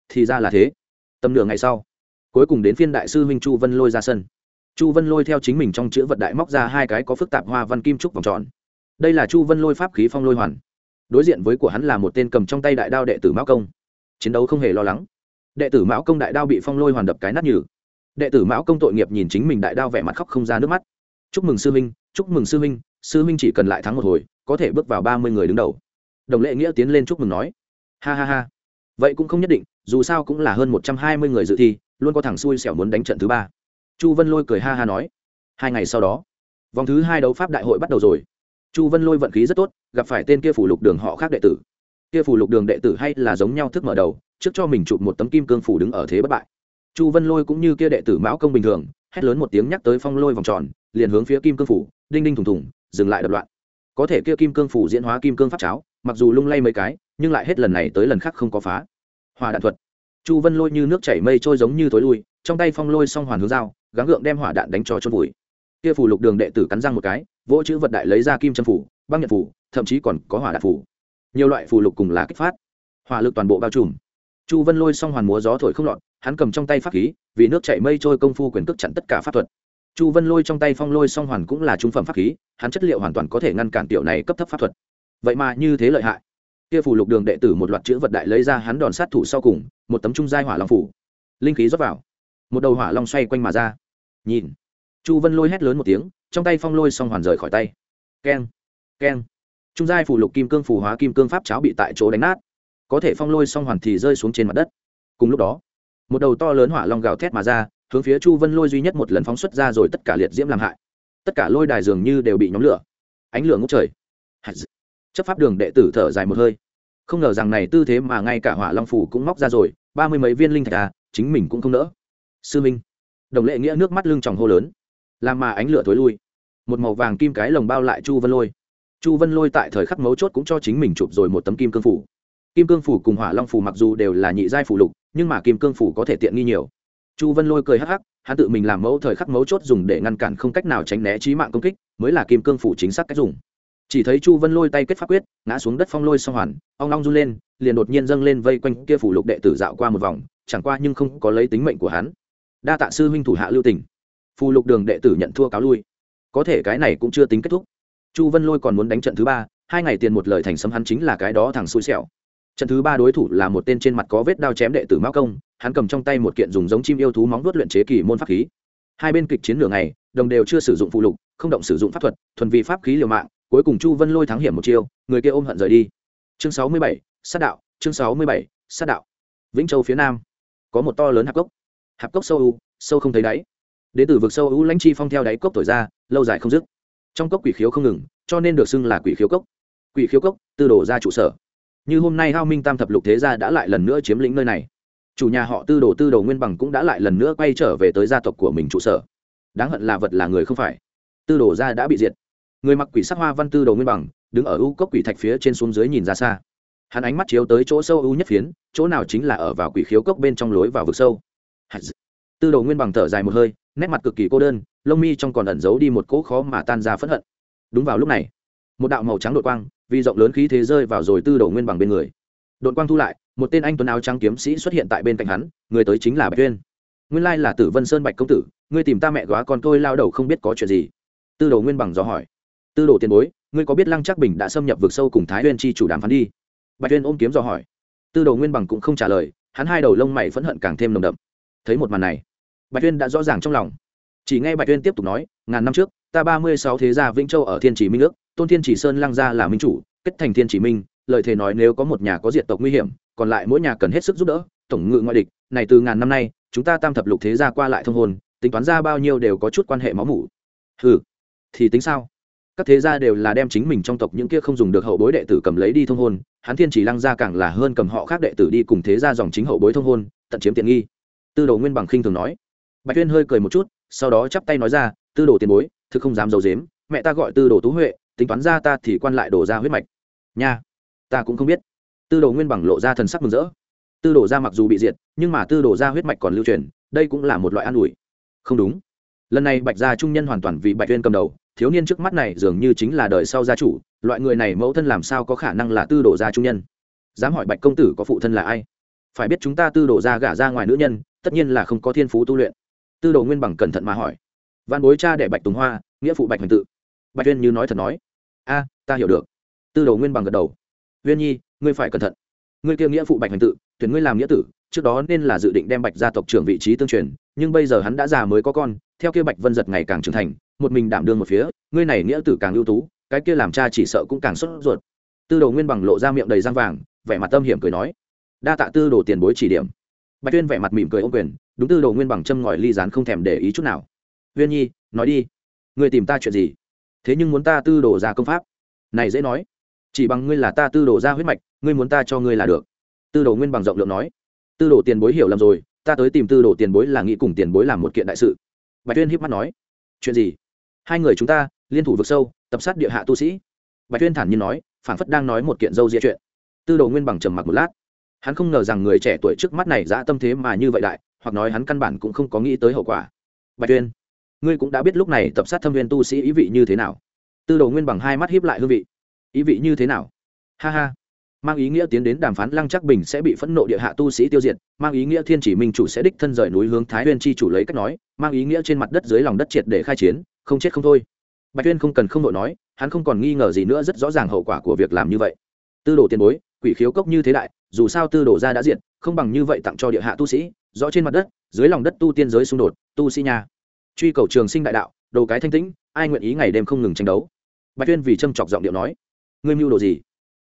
S1: thì ra là thế. Tầm nửa ngày sau, cuối cùng đến phiên đại sư huynh chu vân lôi ra sân. Chu vân lôi theo chính mình trong chữ vật đại móc ra hai cái có phức tạp hoa văn kim trúc vòng tròn. Đây là chu vân lôi pháp khí phong lôi hoàn. Đối diện với của hắn là một tên cầm trong tay đại đao đệ tử mão công. Chiến đấu không hề lo lắng. Đệ tử mão công đại đao bị phong lôi hoàn đập cái nát nhừ đệ tử mão công tội nghiệp nhìn chính mình đại đao vẻ mặt khóc không ra nước mắt. Chúc mừng sư minh chúc mừng sư minh sư minh chỉ cần lại thắng một hồi, có thể bước vào ba mươi người đứng đầu. Đồng lệ nghĩa tiến lên chúc mừng nói. Ha ha ha. Vậy cũng không nhất định, dù sao cũng là hơn một trăm hai mươi người dự thi, luôn có thằng xui xẻo muốn đánh trận thứ ba. Chu vân lôi cười ha ha nói. Hai ngày sau đó, vòng thứ hai đấu pháp đại hội bắt đầu rồi. Chu vân lôi vận khí rất tốt, gặp phải tên kia phủ lục đường họ khác đệ tử. Kia phủ lục đường đệ tử hay là giống nhau thức mở đầu, trước cho mình chụp một tấm kim cương phủ đứng ở thế bất bại chu vân lôi cũng như kia đệ tử mão công bình thường hét lớn một tiếng nhắc tới phong lôi vòng tròn liền hướng phía kim cương phủ đinh đinh thủng thủng, dừng lại đập loạn. Có thể kia kim cương phủ diễn hóa kim cương pháp cháo mặc dù lung lay mấy cái nhưng lại hết lần này tới lần khác không có phá. Hòa đạn thuật. Chu vân lôi như nước chảy mây trôi giống như thối lui trong tay phong lôi xong hoàn hướng dao gắng gượng đem hỏa đạn đánh cho chôn vùi. Kia phủ lục đường đệ tử cắn răng một cái vỗ chữ vật đại lấy ra kim châm phủ băng nhật phủ thậm chí còn có hỏa đạn phủ. Nhiều loại phù lục cùng là kích phát. Hỏa lực toàn bộ bao trùm chu vân lôi xong hoàn múa gió thổi không lọt, hắn cầm trong tay pháp khí, vì nước chạy mây trôi công phu quyền cước chặn tất cả pháp thuật. Chu vân lôi trong tay phong lôi song hoàn cũng là trung phẩm pháp khí, hắn chất liệu hoàn toàn có thể ngăn cản tiểu này cấp thấp pháp thuật. Vậy mà như thế lợi hại. Kia phủ lục đường đệ tử một loạt chữ vật đại lấy ra hắn đòn sát thủ sau cùng, một tấm trung giai hỏa long phủ. Linh khí rót vào. Một đầu hỏa long xoay quanh mà ra. Nhìn. Chu vân lôi hét lớn một tiếng, trong tay phong lôi xong hoàn rời khỏi tay. Keng. Keng. Trung giai phủ lục kim cương phù hóa kim cương pháp cháo bị tại chỗ đánh nát có thể phong lôi xong hoàn thì rơi xuống trên mặt đất. Cùng lúc đó, một đầu to lớn hỏa long gào thét mà ra, hướng phía chu vân lôi duy nhất một lần phóng xuất ra rồi tất cả liệt diễm làm hại. Tất cả lôi đài dường như đều bị nhóm lửa, ánh lửa ngốc trời. Chấp pháp đường đệ tử thở dài một hơi. Không ngờ rằng này tư thế mà ngay cả hỏa long phủ cũng móc ra rồi, ba mươi mấy viên linh thạch à chính mình cũng không nỡ. Sư minh, đồng lệ nghĩa nước mắt lưng tròng hô lớn. Làm mà ánh lửa thối lui. Một màu vàng kim cái lồng bao lại chu vân lôi. Chu vân lôi tại thời khắc mấu chốt cũng cho chính mình chụp rồi một tấm kim cương phủ kim cương phủ cùng hỏa long phủ mặc dù đều là nhị giai phủ lục, nhưng mà kim cương phủ có thể tiện nghi nhiều. Chu vân lôi cười hắc hắc, hắn tự mình làm mẫu thời khắc mấu chốt dùng để ngăn cản không cách nào tránh né trí mạng công kích, mới là kim cương phủ chính xác cách dùng. Chỉ thấy chu vân lôi tay kết pháp quyết, ngã xuống đất phong lôi song hoàn, ong long run lên, liền đột nhiên dâng lên vây quanh kia phủ lục đệ tử dạo qua một vòng, chẳng qua nhưng không có lấy tính mệnh của hắn. Đa tạ sư huynh thủ hạ lưu tình. Phù lục đường đệ tử nhận thua cáo lui. Có thể cái này cũng chưa tính kết thúc. Chu vân lôi còn muốn đánh trận thứ ba, hai ngày tiền một lời thành sấm hắn chính là cái đó thằng xui xẻo trận thứ ba đối thủ là một tên trên mặt có vết đao chém đệ tử mao công, hắn cầm trong tay một kiện dùng giống chim yêu thú móng vuốt luyện chế kỳ môn pháp khí. Hai bên kịch chiến nửa ngày, đồng đều chưa sử dụng phụ lục, không động sử dụng pháp thuật, thuần vì pháp khí liều mạng, cuối cùng chu vân lôi thắng hiểm một chiêu, người kia ôm hận rời đi. Chương sáu mươi bảy, sát đạo, chương sáu mươi bảy, sát đạo. Vĩnh châu phía nam, có một to lớn hạp cốc. Hạp cốc sâu u, sâu không thấy đáy. Đến từ vực sâu u lãnh chi phong theo đáy cốc thổi ra, lâu dài không dứt. Trong cốc quỷ khiếu không ngừng, cho nên được xưng là quỷ khiếu cốc. Quỷ khiếu cốc, tư đổ ra trụ sở như hôm nay hao minh tam thập lục thế gia đã lại lần nữa chiếm lĩnh nơi này. Chủ nhà họ tư đồ tư đồ nguyên bằng cũng đã lại lần nữa quay trở về tới gia tộc của mình trụ sở. Đáng hận là vật là người không phải. Tư đồ gia đã bị diệt. Người mặc quỷ sắc hoa văn tư đồ nguyên bằng, đứng ở u cốc quỷ thạch phía trên xuống dưới nhìn ra xa. Hắn ánh mắt chiếu tới chỗ sâu u nhất phiến, chỗ nào chính là ở vào quỷ khiếu cốc bên trong lối vào vực sâu. Tư đồ nguyên bằng thở dài một hơi, nét mặt cực kỳ cô đơn, lông mi trong còn ẩn giấu đi một cỗ khó mà tan ra phẫn hận. Đúng vào lúc này một đạo màu trắng đội quang, vì rộng lớn khí thế rơi vào rồi tư đầu nguyên bằng bên người. Đội quang thu lại, một tên anh tuấn áo trắng kiếm sĩ xuất hiện tại bên cạnh hắn, người tới chính là bạch tuyên. Nguyên lai là tử vân sơn bạch công tử, ngươi tìm ta mẹ góa con tôi lao đầu không biết có chuyện gì. Tư đồ nguyên bằng dò hỏi. Tư đồ tiền bối, ngươi có biết lăng Trắc bình đã xâm nhập vực sâu cùng thái huyên chi chủ đàm phán đi? Bạch tuyên ôm kiếm dò hỏi. Tư đồ nguyên bằng cũng không trả lời, hắn hai đầu lông mày phẫn hận càng thêm nồng đậm. Thấy một màn này, bạch tuyên đã rõ ràng trong lòng. Chỉ nghe bạch tuyên tiếp tục nói, ngàn năm trước, ta ba mươi sáu thế gia vĩnh châu ở thiên chỉ minh ước tôn thiên chỉ sơn lăng gia là minh chủ, kết thành thiên chỉ minh, lời thề nói nếu có một nhà có diệt tộc nguy hiểm, còn lại mỗi nhà cần hết sức giúp đỡ, tổng ngự ngoại địch, này từ ngàn năm nay, chúng ta tam thập lục thế gia qua lại thông hồn, tính toán ra bao nhiêu đều có chút quan hệ máu mủ. Ừ thì tính sao? Các thế gia đều là đem chính mình trong tộc những kia không dùng được hậu bối đệ tử cầm lấy đi thông hôn hắn thiên chỉ lăng gia càng là hơn cầm họ khác đệ tử đi cùng thế gia dòng chính hậu bối thông hôn tận chiếm tiện nghi. Tư đồ nguyên bằng khinh thường nói. Bạch tuyên hơi cười một chút, sau đó chắp tay nói ra, tư đồ tiền bối, thực không dám d i ấ u dếm mẹ ta gọi tư đồ tú huệ tính toán ra ta thì quan lại đổ ra huyết mạch. Nha, ta cũng không biết. Tư đồ nguyên bằng lộ ra thần sắc mừng rỡ. Tư đồ ra mặc dù bị diệt, nhưng mà tư đồ ra huyết mạch còn lưu truyền, đây cũng là một loại an ủi. Không đúng. Lần này bạch gia trung nhân hoàn toàn vì bạch tuyên cầm đầu, thiếu niên trước mắt này dường như chính là đời sau gia chủ, loại người này mẫu thân làm sao có khả năng là tư đồ gia trung nhân? Dám hỏi bạch công tử có phụ thân là ai? Phải biết chúng ta tư đồ gia gả ra ngoài nữ nhân, tất nhiên là không có thiên phú tu luyện. Tư đồ nguyên bằng cẩn thận mà hỏi. Văn bối cha để bạch tùng hoa, nghĩa phụ bạch hoành tự. Bạch tuyên như nói thật nói a, ta hiểu được. Tư đồ nguyên bằng gật đầu. Viên nhi, ngươi phải cẩn thận. Ngươi kia nghĩa phụ bạch hành tự, tuyển ngươi làm nghĩa tử, trước đó nên là dự định đem bạch gia tộc trưởng vị trí tương truyền, nhưng bây giờ hắn đã già mới có con, theo kia bạch vân giật ngày càng trưởng thành, một mình đảm đương một phía, ngươi này nghĩa tử càng ưu tú, cái kia làm cha chỉ sợ cũng càng sốt ruột. Tư đồ nguyên bằng lộ ra miệng đầy răng vàng, vẻ mặt tâm hiểm cười nói. Đa tạ tư đồ tiền bối chỉ điểm. Bạch tuyên vẻ mặt mỉm cười ô quyền, đúng tư đồ nguyên bằng châm ngòi ly rán không thèm để ý chút nào. Viên nhi, nói đi. Ngươi tìm ta chuyện gì? Thế nhưng muốn ta tư đồ ra công pháp? Này dễ nói, chỉ bằng ngươi là ta tư đồ ra huyết mạch, ngươi muốn ta cho ngươi là được. Tư đồ nguyên bằng rộng lượng nói, tư đồ tiền bối hiểu lầm rồi, ta tới tìm tư đồ tiền bối là nghĩ cùng tiền bối làm một kiện đại sự. Bạch tuyên hiếp mắt nói, chuyện gì? Hai người chúng ta, liên thủ vực sâu, tập sát địa hạ tu sĩ. Bạch tuyên thản nhiên nói, phảng phất đang nói một kiện dâu dịa chuyện. Tư đồ nguyên bằng trầm mặc một lát. Hắn không ngờ rằng người trẻ tuổi trước mắt này dã tâm thế mà như vậy đại, hoặc nói hắn căn bản cũng không có nghĩ tới hậu quả. Bạch tuyên ngươi cũng đã biết lúc này tập sát thâm viên tu sĩ ý vị như thế nào. Tư đồ nguyên bằng hai mắt hiếp lại hương vị. Ý vị như thế nào? Ha ha. Mang ý nghĩa tiến đến đàm phán lăng chắc bình sẽ bị phẫn nộ địa hạ tu sĩ tiêu diệt. Mang ý nghĩa thiên chỉ minh chủ sẽ đích thân rời núi hướng thái huyên chi chủ lấy cách nói. Mang ý nghĩa trên mặt đất dưới lòng đất triệt để khai chiến. Không chết không thôi. Bạch tuyên không cần không đội nói, hắn không còn nghi ngờ gì nữa, rất rõ ràng hậu quả của việc làm như vậy. Tư đồ tiền bối, quỷ khiếu cốc như thế đại, dù sao tư đồ ra đã diện không bằng như vậy tặng cho địa hạ tu sĩ. Rõ trên mặt đất, dưới lòng đất tu tiên giới xung đột, tu sĩ nhà truy cầu trường sinh đại đạo đồ cái thanh tĩnh, ai nguyện ý ngày đêm không ngừng tranh đấu? Bạch tuyên vì châm chọc giọng điệu nói, ngươi mưu đồ gì?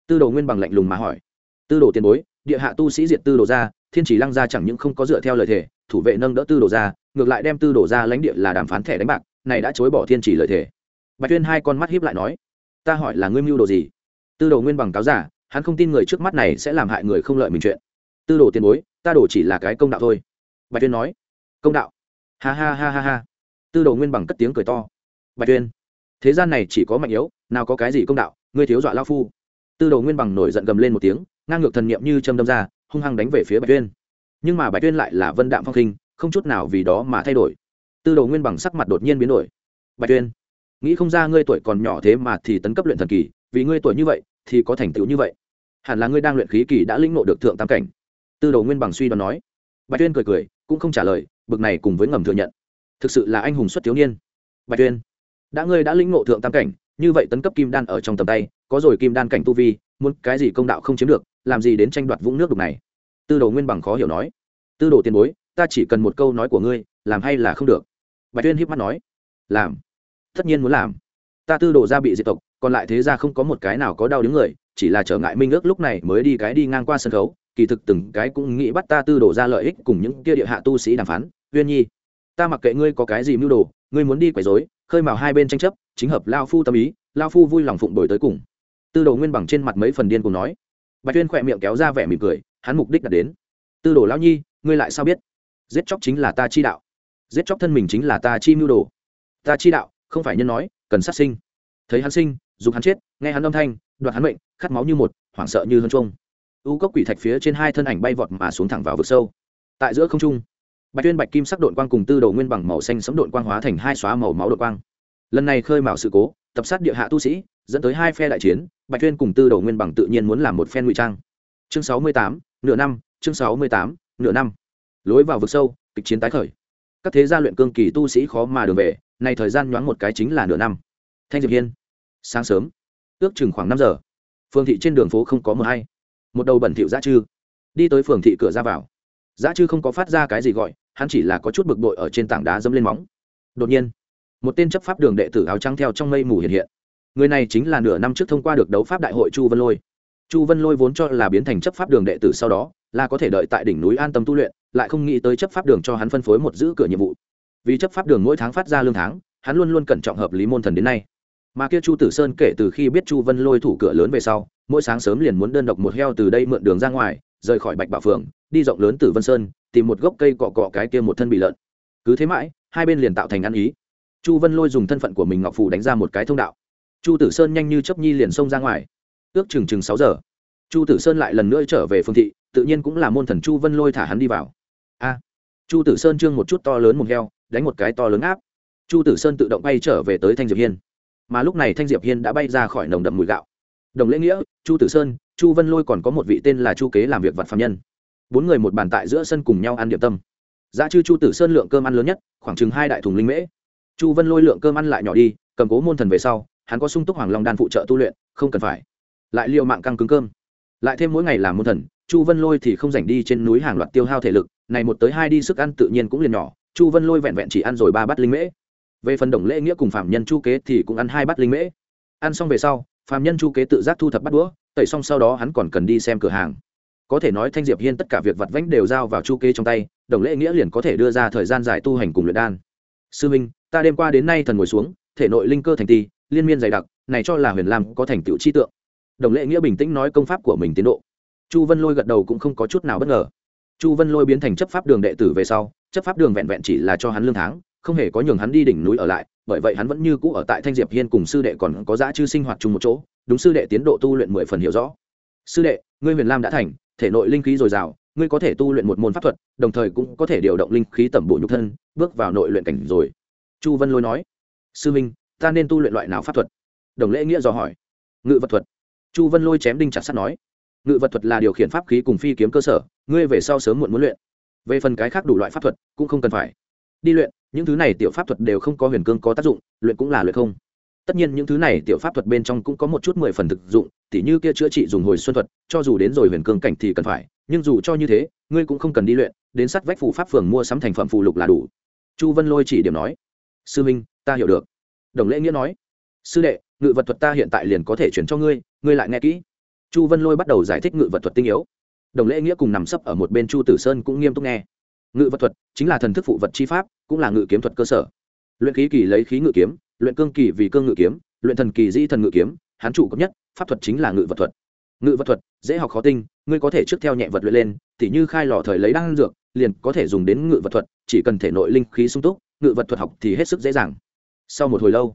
S1: Tư đồ nguyên bằng lạnh lùng mà hỏi. Tư đồ tiền bối, địa hạ tu sĩ diệt tư đồ ra, thiên chỉ lăng ra chẳng những không có dựa theo lời thề, thủ vệ nâng đỡ tư đồ ra, ngược lại đem tư đồ ra lãnh địa là đàm phán thẻ đánh bạc, này đã chối bỏ thiên chỉ lời thề. Bạch tuyên hai con mắt hiếp lại nói, ta hỏi là ngươi mưu đồ gì? Tư đồ nguyên bằng cáo giả, hắn không tin người trước mắt này sẽ làm hại người không lợi mình chuyện. Tư đồ tiền bối, ta đổ chỉ là cái công đạo thôi. Bạch tuyên nói, công đạo? Ha ha ha ha ha tư đồ nguyên bằng cất tiếng cười to. Bạch tuyên, thế gian này chỉ có mạnh yếu, nào có cái gì công đạo, ngươi thiếu dọa lao phu. Tư đồ nguyên bằng nổi giận gầm lên một tiếng, ngang ngược thần niệm như châm đâm ra, hung hăng đánh về phía bạch tuyên. Nhưng mà bạch tuyên lại là vân đạm phong khinh, không chút nào vì đó mà thay đổi. Tư đồ nguyên bằng sắc mặt đột nhiên biến đổi. Bạch tuyên, nghĩ không ra ngươi tuổi còn nhỏ thế mà thì tấn cấp luyện thần kỳ, vì ngươi tuổi như vậy thì có thành tựu như vậy. Hẳn là ngươi đang luyện khí kỳ đã lĩnh ngộ được thượng tam cảnh. Tư đồ nguyên bằng suy đoán nói. Bạch tuyên cười cười, cũng không trả lời, bực này cùng với ngầm thừa nhận thực sự là anh hùng xuất thiếu niên. Bạch tuyên đã ngươi đã lĩnh ngộ thượng tam cảnh, như vậy tấn cấp kim đan ở trong tầm tay, có rồi kim đan cảnh tu vi, muốn cái gì công đạo không chiếm được, làm gì đến tranh đoạt vũng nước đục này? Tư đồ nguyên bằng khó hiểu nói. Tư đồ tiền bối, ta chỉ cần một câu nói của ngươi, làm hay là không được? Bạch tuyên hiếp mắt nói. Làm. Tất nhiên muốn làm. Ta tư đồ ra bị diệt tộc, còn lại thế ra không có một cái nào có đau đứng người, chỉ là trở ngại minh ước lúc này mới đi cái đi ngang qua sân khấu, kỳ thực từng cái cũng nghĩ bắt ta tư đồ ra lợi ích cùng những kia địa hạ tu sĩ đàm phán. Uyên nhi ta mặc kệ ngươi có cái gì mưu đồ, ngươi muốn đi quấy rối, khơi mào hai bên tranh chấp, chính hợp lao phu tâm ý, lao phu vui lòng phụng đổi tới cùng. Tư đồ nguyên bằng trên mặt mấy phần điên cùng nói. Bạch tuyên khỏe miệng kéo ra vẻ mỉm cười, hắn mục đích đã đến. Tư đồ lão nhi, ngươi lại sao biết? Giết chóc chính là ta chi đạo. Giết chóc thân mình chính là ta chi mưu đồ. Ta chi đạo, không phải nhân nói, cần sát sinh. Thấy hắn sinh dùng hắn chết, nghe hắn âm thanh, đoạt hắn mệnh, khát máu như một, hoảng sợ như hơn trung u cốc quỷ thạch phía trên hai thân ảnh bay vọt mà xuống thẳng vào vực sâu. Tại giữa không trung bạch tuyên bạch kim sắc đội quang cùng tư đầu nguyên bằng màu xanh sấm đội quang hóa thành hai xóa màu máu đội quang. Lần này khơi mào sự cố, tập sát địa hạ tu sĩ, dẫn tới hai phe đại chiến, bạch tuyên cùng tư đầu nguyên bằng tự nhiên muốn làm một phen ngụy trang. Chương sáu mươi tám, nửa năm, chương sáu mươi tám, nửa năm. Lối vào vực sâu, kịch chiến tái khởi. Các thế gia luyện cương kỳ tu sĩ khó mà đường về này thời gian nhoáng một cái chính là nửa năm. Thanh diệp hiên. Sáng sớm. Ước chừng khoảng năm giờ. Phường thị trên đường phố không có mờ hay. Một đầu bẩn thịu dã chư đi tới phường thị cửa ra vào. Dã chư không có phát ra cái gì gọi hắn chỉ là có chút bực bội ở trên tảng đá dẫm lên móng. Đột nhiên, một tên chấp pháp đường đệ tử áo trắng theo trong mây mù hiện hiện. Người này chính là nửa năm trước thông qua được đấu pháp đại hội chu vân lôi. Chu vân lôi vốn cho là biến thành chấp pháp đường đệ tử sau đó, là có thể đợi tại đỉnh núi an tâm tu luyện, lại không nghĩ tới chấp pháp đường cho hắn phân phối một giữ cửa nhiệm vụ. Vì chấp pháp đường mỗi tháng phát ra lương tháng, hắn luôn luôn cẩn trọng hợp lý môn thần đến nay. Mà kia chu tử sơn kể từ khi biết chu vân lôi thủ cửa lớn về sau, mỗi sáng sớm liền muốn đơn độc một heo từ đây mượn đường ra ngoài, rời khỏi bạch bảo phường đi rộng lớn từ vân sơn tìm một gốc cây cọ cọ cái kia một thân bị lợn. Cứ thế mãi, hai bên liền tạo thành ăn ý. Chu vân lôi dùng thân phận của mình ngọc phủ đánh ra một cái thông đạo. Chu tử sơn nhanh như chấp nhi liền xông ra ngoài. Ước chừng chừng sáu giờ, chu tử sơn lại lần nữa trở về phương thị, tự nhiên cũng là môn thần chu vân lôi thả hắn đi vào. A, chu tử sơn trương một chút to lớn một heo, đánh một cái to lớn áp. Chu tử sơn tự động bay trở về tới thanh diệp hiên. Mà lúc này thanh diệp hiên đã bay ra khỏi nồng đậm mùi gạo. Đồng lễ nghĩa, chu tử sơn, chu vân lôi còn có một vị tên là chu kế làm việc vặt phạm nhân bốn người một bàn tại giữa sân cùng nhau ăn điểm tâm. Giá chư chu tử sơn lượng cơm ăn lớn nhất, khoảng chừng hai đại thùng linh mễ. Chu vân lôi lượng cơm ăn lại nhỏ đi, cầm cố môn thần về sau, hắn có sung túc hoàng long đan phụ trợ tu luyện, không cần phải. Lại liệu mạng căng cứng cơm. Lại thêm mỗi ngày làm môn thần, chu vân lôi thì không dành đi trên núi hàng loạt tiêu hao thể lực, này một tới hai đi sức ăn tự nhiên cũng liền nhỏ, chu vân lôi vẹn vẹn chỉ ăn rồi ba bát linh mễ. Về phần đồng lễ nghĩa cùng phạm nhân chu kế thì cũng ăn hai bát linh mễ. Ăn xong về sau, phạm nhân chu kế tự giác thu thập bắt đũa, tẩy xong sau đó hắn còn cần đi xem cửa hàng có thể nói thanh diệp hiên tất cả việc vặt vãnh đều giao vào chu kế trong tay, đồng lễ nghĩa liền có thể đưa ra thời gian dài tu hành cùng luyện đan. Sư minh, ta đêm qua đến nay thần ngồi xuống, thể nội linh cơ thành ti, liên miên dày đặc, này cho là huyền lam có thành tựu chi tượng. Đồng lễ nghĩa bình tĩnh nói công pháp của mình tiến độ. Chu vân lôi gật đầu cũng không có chút nào bất ngờ. Chu vân lôi biến thành chấp pháp đường đệ tử về sau, chấp pháp đường vẹn vẹn chỉ là cho hắn lương tháng, không hề có nhường hắn đi đỉnh núi ở lại, bởi vậy hắn vẫn như cũ ở tại thanh diệp hiên cùng sư đệ còn có giá chư sinh hoạt chung một chỗ, đúng sư đệ tiến độ tu luyện mười phần hiểu rõ. Sư đệ, ngươi huyền lam đã thành thể nội linh khí dồi dào, ngươi có thể tu luyện một môn pháp thuật, đồng thời cũng có thể điều động linh khí tẩm bổ nhục thân, bước vào nội luyện cảnh rồi. Chu vân lôi nói. Sư minh, ta nên tu luyện loại nào pháp thuật? Đồng lễ nghĩa dò hỏi. Ngự vật thuật. Chu vân lôi chém đinh chặt sắt nói. Ngự vật thuật là điều khiển pháp khí cùng phi kiếm cơ sở, ngươi về sau sớm muộn muốn luyện. Về phần cái khác đủ loại pháp thuật cũng không cần phải. Đi luyện, những thứ này tiểu pháp thuật đều không có huyền cương có tác dụng, luyện cũng là luyện không tất nhiên những thứ này tiểu pháp thuật bên trong cũng có một chút mười phần thực dụng, tỉ như kia chữa trị dùng hồi xuân thuật, cho dù đến rồi huyền cương cảnh thì cần phải, nhưng dù cho như thế, ngươi cũng không cần đi luyện, đến sắt vách phủ pháp phường mua sắm thành phẩm phụ lục là đủ. Chu vân lôi chỉ điểm nói, sư minh, ta hiểu được. Đồng lễ nghĩa nói, sư đệ, ngự vật thuật ta hiện tại liền có thể chuyển cho ngươi ngươi lại nghe kỹ. Chu vân lôi bắt đầu giải thích ngự vật thuật tinh yếu. Đồng lễ nghĩa cùng nằm sấp ở một bên chu tử sơn cũng nghiêm túc nghe. Ngự vật thuật chính là thần thức phụ vật chi pháp, cũng là ngự kiếm thuật cơ sở luyện khí kỳ lấy khí ngự kiếm, luyện cương kỳ vì cương ngự kiếm, luyện thần kỳ dĩ thần ngự kiếm hán chủ cấp nhất, pháp thuật chính là ngự vật thuật. Ngự vật thuật, dễ học khó tinh, ngươi có thể trước theo nhẹ vật luyện lên, tỉ như khai lò thời lấy đan dược, liền có thể dùng đến ngự vật thuật, chỉ cần thể nội linh khí sung túc, ngự vật thuật học thì hết sức dễ dàng. Sau một hồi lâu,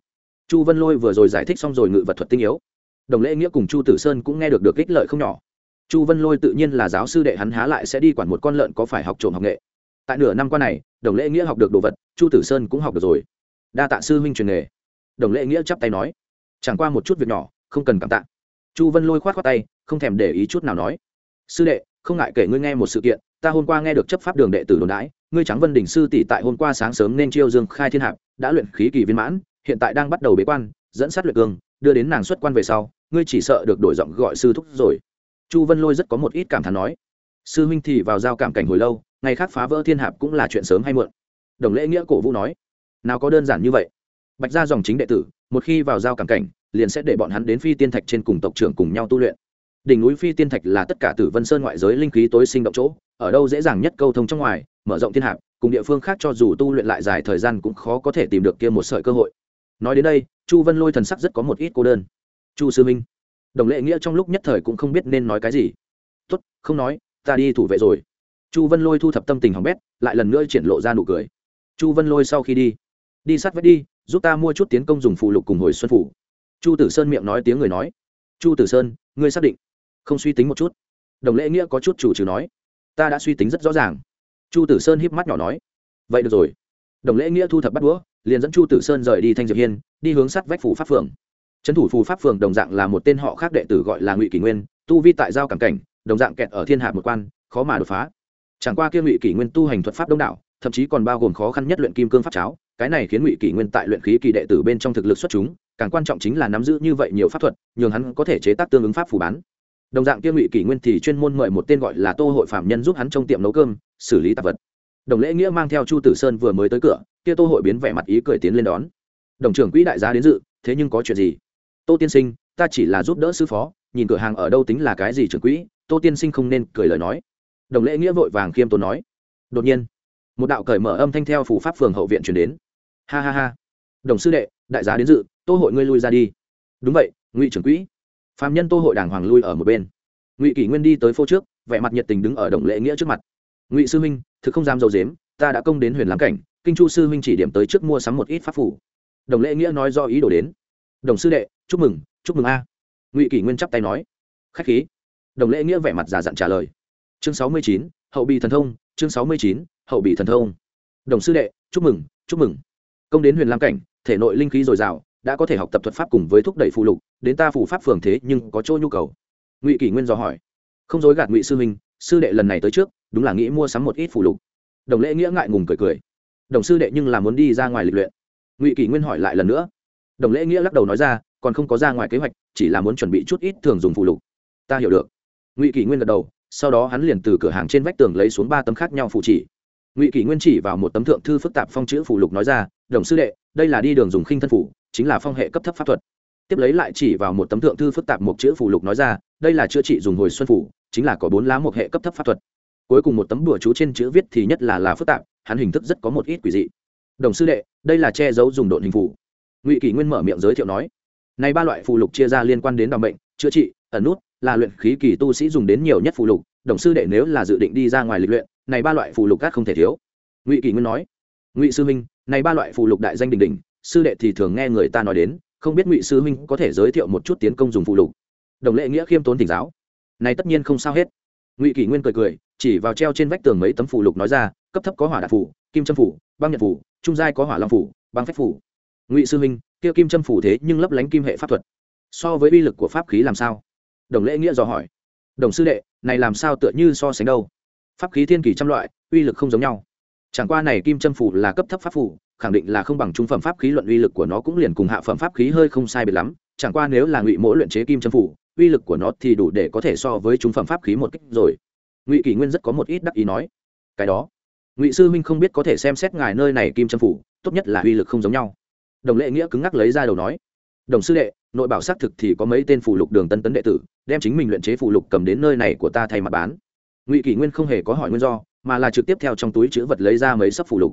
S1: chu vân lôi vừa rồi giải thích xong rồi ngự vật thuật tinh yếu. Đồng lễ nghĩa cùng chu tử sơn cũng nghe được được ích lợi không nhỏ. Chu vân lôi tự nhiên là giáo sư đệ hắn há lại sẽ đi quản một con lợn có phải học trộm học nghệ tại nửa năm qua này, đồng lễ nghĩa học được đồ vật, chu tử sơn cũng học được rồi. Đa tạ sư huynh truyền nghề. Đồng lễ nghĩa chắp tay nói. Chẳng qua một chút việc nhỏ, không cần cảm tạ. Chu vân lôi khoát khoát tay, không thèm để ý chút nào nói. Sư đệ, không ngại kể ngươi nghe một sự kiện, ta hôm qua nghe được chấp pháp đường đệ tử đồn đãi, ngươi trắng vân đình sư tỷ tại hôm qua sáng sớm nên chiêu dương khai thiên hạp, đã luyện khí kỳ viên mãn, hiện tại đang bắt đầu bế quan, dẫn sát luyện cương đưa đến nàng xuất quan về sau, ngươi chỉ sợ được đổi giọng gọi sư thúc rồi. Chu vân lôi rất có một ít cảm thán nói. Sư huynh thì vào giao cảm cảnh hồi lâu ngày khác phá vỡ thiên hạp cũng là chuyện sớm hay muộn. Đồng lễ nghĩa cổ vũ nói, nào có đơn giản như vậy. Bạch ra dòng chính đệ tử, một khi vào giao cảm cảnh, liền sẽ để bọn hắn đến phi tiên thạch trên cùng tộc trưởng cùng nhau tu luyện. Đỉnh núi phi tiên thạch là tất cả tử vân sơn ngoại giới linh khí tối sinh động chỗ, ở đâu dễ dàng nhất câu thông trong ngoài, mở rộng thiên hạp, cùng địa phương khác cho dù tu luyện lại dài thời gian cũng khó có thể tìm được kia một sợi cơ hội. Nói đến đây, chu vân lôi thần sắc rất có một ít cô đơn. Chu sư minh, đồng lệ nghĩa trong lúc nhất thời cũng không biết nên nói cái gì. Tốt, không nói, ta đi thủ vệ rồi chu vân lôi thu thập tâm tình hỏng bét, lại lần nữa triển lộ ra nụ cười. Chu vân lôi sau khi đi đi sát vết đi, giúp ta mua chút tiến công dùng phụ lục cùng hồi xuân phủ. Chu tử sơn miệng nói tiếng người nói. Chu tử sơn, ngươi xác định? Không suy tính một chút. Đồng lễ nghĩa có chút chủ trừ nói. Ta đã suy tính rất rõ ràng. Chu tử sơn híp mắt nhỏ nói. Vậy được rồi. Đồng lễ nghĩa thu thập bắt đũa, liền dẫn chu tử sơn rời đi thanh diệp hiên, đi hướng sát vách phủ pháp phường. Trấn thủ phù pháp phường đồng dạng là một tên họ khác đệ tử gọi là ngụy kỷ nguyên, tu vi tại giao cảm cảnh, đồng dạng kẹt ở thiên hạ một quan, khó mà đột phá chẳng qua kia ngụy kỷ nguyên tu hành thuật pháp đông đảo, thậm chí còn bao gồm khó khăn nhất luyện kim cương pháp cháo, cái này khiến ngụy kỷ nguyên tại luyện khí kỳ đệ tử bên trong thực lực xuất chúng, càng quan trọng chính là nắm giữ như vậy nhiều pháp thuật, nhường hắn có thể chế tác tương ứng pháp phù bán. Đồng dạng kia ngụy kỷ nguyên thì chuyên môn mời một tên gọi là tô hội phạm nhân giúp hắn trong tiệm nấu cơm, xử lý tạp vật. Đồng lễ nghĩa mang theo chu tử sơn vừa mới tới cửa, kia tô hội biến vẻ mặt ý cười tiến lên đón. Đồng trưởng quỹ đại gia đến dự, thế nhưng có chuyện gì? Tô tiên sinh, ta chỉ là giúp đỡ sư phó, nhìn cửa hàng ở đâu tính là cái gì trưởng quỹ, tô tiên sinh không nên cười lời nói đồng lễ nghĩa vội vàng khiêm tốn nói. Đột nhiên, một đạo cởi mở âm thanh theo phủ pháp phường hậu viện chuyển đến. Ha ha ha. Đồng sư đệ, đại giá đến dự, tô hội ngươi lui ra đi. Đúng vậy, ngụy trưởng quỹ. Phạm nhân tô hội đàng hoàng lui ở một bên. Ngụy kỷ nguyên đi tới phố trước, vẻ mặt nhiệt tình đứng ở đồng lễ nghĩa trước mặt. Ngụy sư huynh, thực không dám dầu dếm, ta đã công đến huyền lắm cảnh, kinh chu sư huynh chỉ điểm tới trước mua sắm một ít pháp phủ đồng lễ nghĩa nói do ý đồ đến. Đồng sư đệ, chúc mừng chúc mừng a. Ngụy kỷ nguyên chắp tay nói. Khách khí. Đồng lễ nghĩa vẻ mặt giả dặn trả lời chương sáu mươi chín, hậu bị thần thông. Chương sáu mươi chín, hậu bị thần thông. Đồng sư đệ, chúc mừng chúc mừng. Công đến huyền lam cảnh, thể nội linh khí dồi dào, đã có thể học tập thuật pháp cùng với thúc đẩy phụ lục, đến ta phủ pháp phường thế nhưng có chỗ nhu cầu. Ngụy kỷ nguyên dò hỏi. Không dối gạt ngụy sư huynh, sư đệ lần này tới trước, đúng là nghĩ mua sắm một ít phụ lục. Đồng lễ nghĩa ngại ngùng cười cười. Đồng sư đệ nhưng là muốn đi ra ngoài lịch luyện. Ngụy kỷ nguyên hỏi lại lần nữa. Đồng lễ nghĩa lắc đầu nói ra, còn không có ra ngoài kế hoạch, chỉ là muốn chuẩn bị chút ít thường dùng phụ lục. Ta hiểu được. Ngụy kỷ nguyên gật đầu sau đó hắn liền từ cửa hàng trên vách tường lấy xuống ba tấm khác nhau phụ chỉ. Ngụy kỷ nguyên chỉ vào một tấm thượng thư phức tạp phong chữ phụ lục nói ra, đồng sư đệ, đây là đi đường dùng khinh thân phủ chính là phong hệ cấp thấp pháp thuật. Tiếp lấy lại chỉ vào một tấm thượng thư phức tạp một chữ phụ lục nói ra, đây là chữa trị dùng hồi xuân phủ chính là có bốn lá một hệ cấp thấp pháp thuật. Cuối cùng một tấm bùa chú trên chữ viết thì nhất là là phức tạp, hắn hình thức rất có một ít quỷ dị. Đồng sư đệ, đây là che giấu dùng độn hình phủ ngụy kỷ nguyên mở miệng giới thiệu nói. Này ba loại phụ lục chia ra liên quan đến đ bệnh chữa trị, ẩn nút là luyện khí kỳ tu sĩ dùng đến nhiều nhất phụ lục, đồng sư đệ nếu là dự định đi ra ngoài lịch luyện, này ba loại phụ lục cát không thể thiếu. Ngụy kỷ nguyên nói, ngụy sư huynh, này ba loại phụ lục đại danh đình đình sư đệ thì thường nghe người ta nói đến, không biết ngụy sư huynh có thể giới thiệu một chút tiến công dùng phụ lục. Đồng lệ nghĩa khiêm tốn thỉnh giáo. Này tất nhiên không sao hết. Ngụy kỷ nguyên cười cười, chỉ vào treo trên vách tường mấy tấm phụ lục nói ra, cấp thấp có hỏa đạn phủ, kim châm phủ, băng nhật phủ, trung giai có hỏa long phủ, băng phách phủ. Ngụy sư huynh, kia kim châm phủ thế nhưng lấp lánh kim hệ pháp thuật. So với uy lực của pháp khí làm sao? Đồng lễ nghĩa dò hỏi. Đồng sư đệ, này làm sao tựa như so sánh đâu? Pháp khí thiên kỳ trăm loại, uy lực không giống nhau. Chẳng qua này kim châm phủ là cấp thấp pháp phủ, khẳng định là không bằng trung phẩm pháp khí luận uy lực của nó cũng liền cùng hạ phẩm pháp khí hơi không sai biệt lắm. Chẳng qua nếu là ngụy mỗi luyện chế kim châm phủ, uy lực của nó thì đủ để có thể so với trung phẩm pháp khí một kích rồi. Ngụy kỷ nguyên rất có một ít đắc ý nói. Cái đó, ngụy sư huynh không biết có thể xem xét ngài nơi này kim châm phủ, tốt nhất là uy lực không giống nhau. Đồng lệ nghĩa cứng ngắc lấy ra đầu nói đồng sư đệ, nội bảo xác thực thì có mấy tên phụ lục đường tân tấn đệ tử, đem chính mình luyện chế phụ lục cầm đến nơi này của ta thay mặt bán. Ngụy kỷ nguyên không hề có hỏi nguyên do, mà là trực tiếp theo trong túi chữ vật lấy ra mấy sấp phụ lục.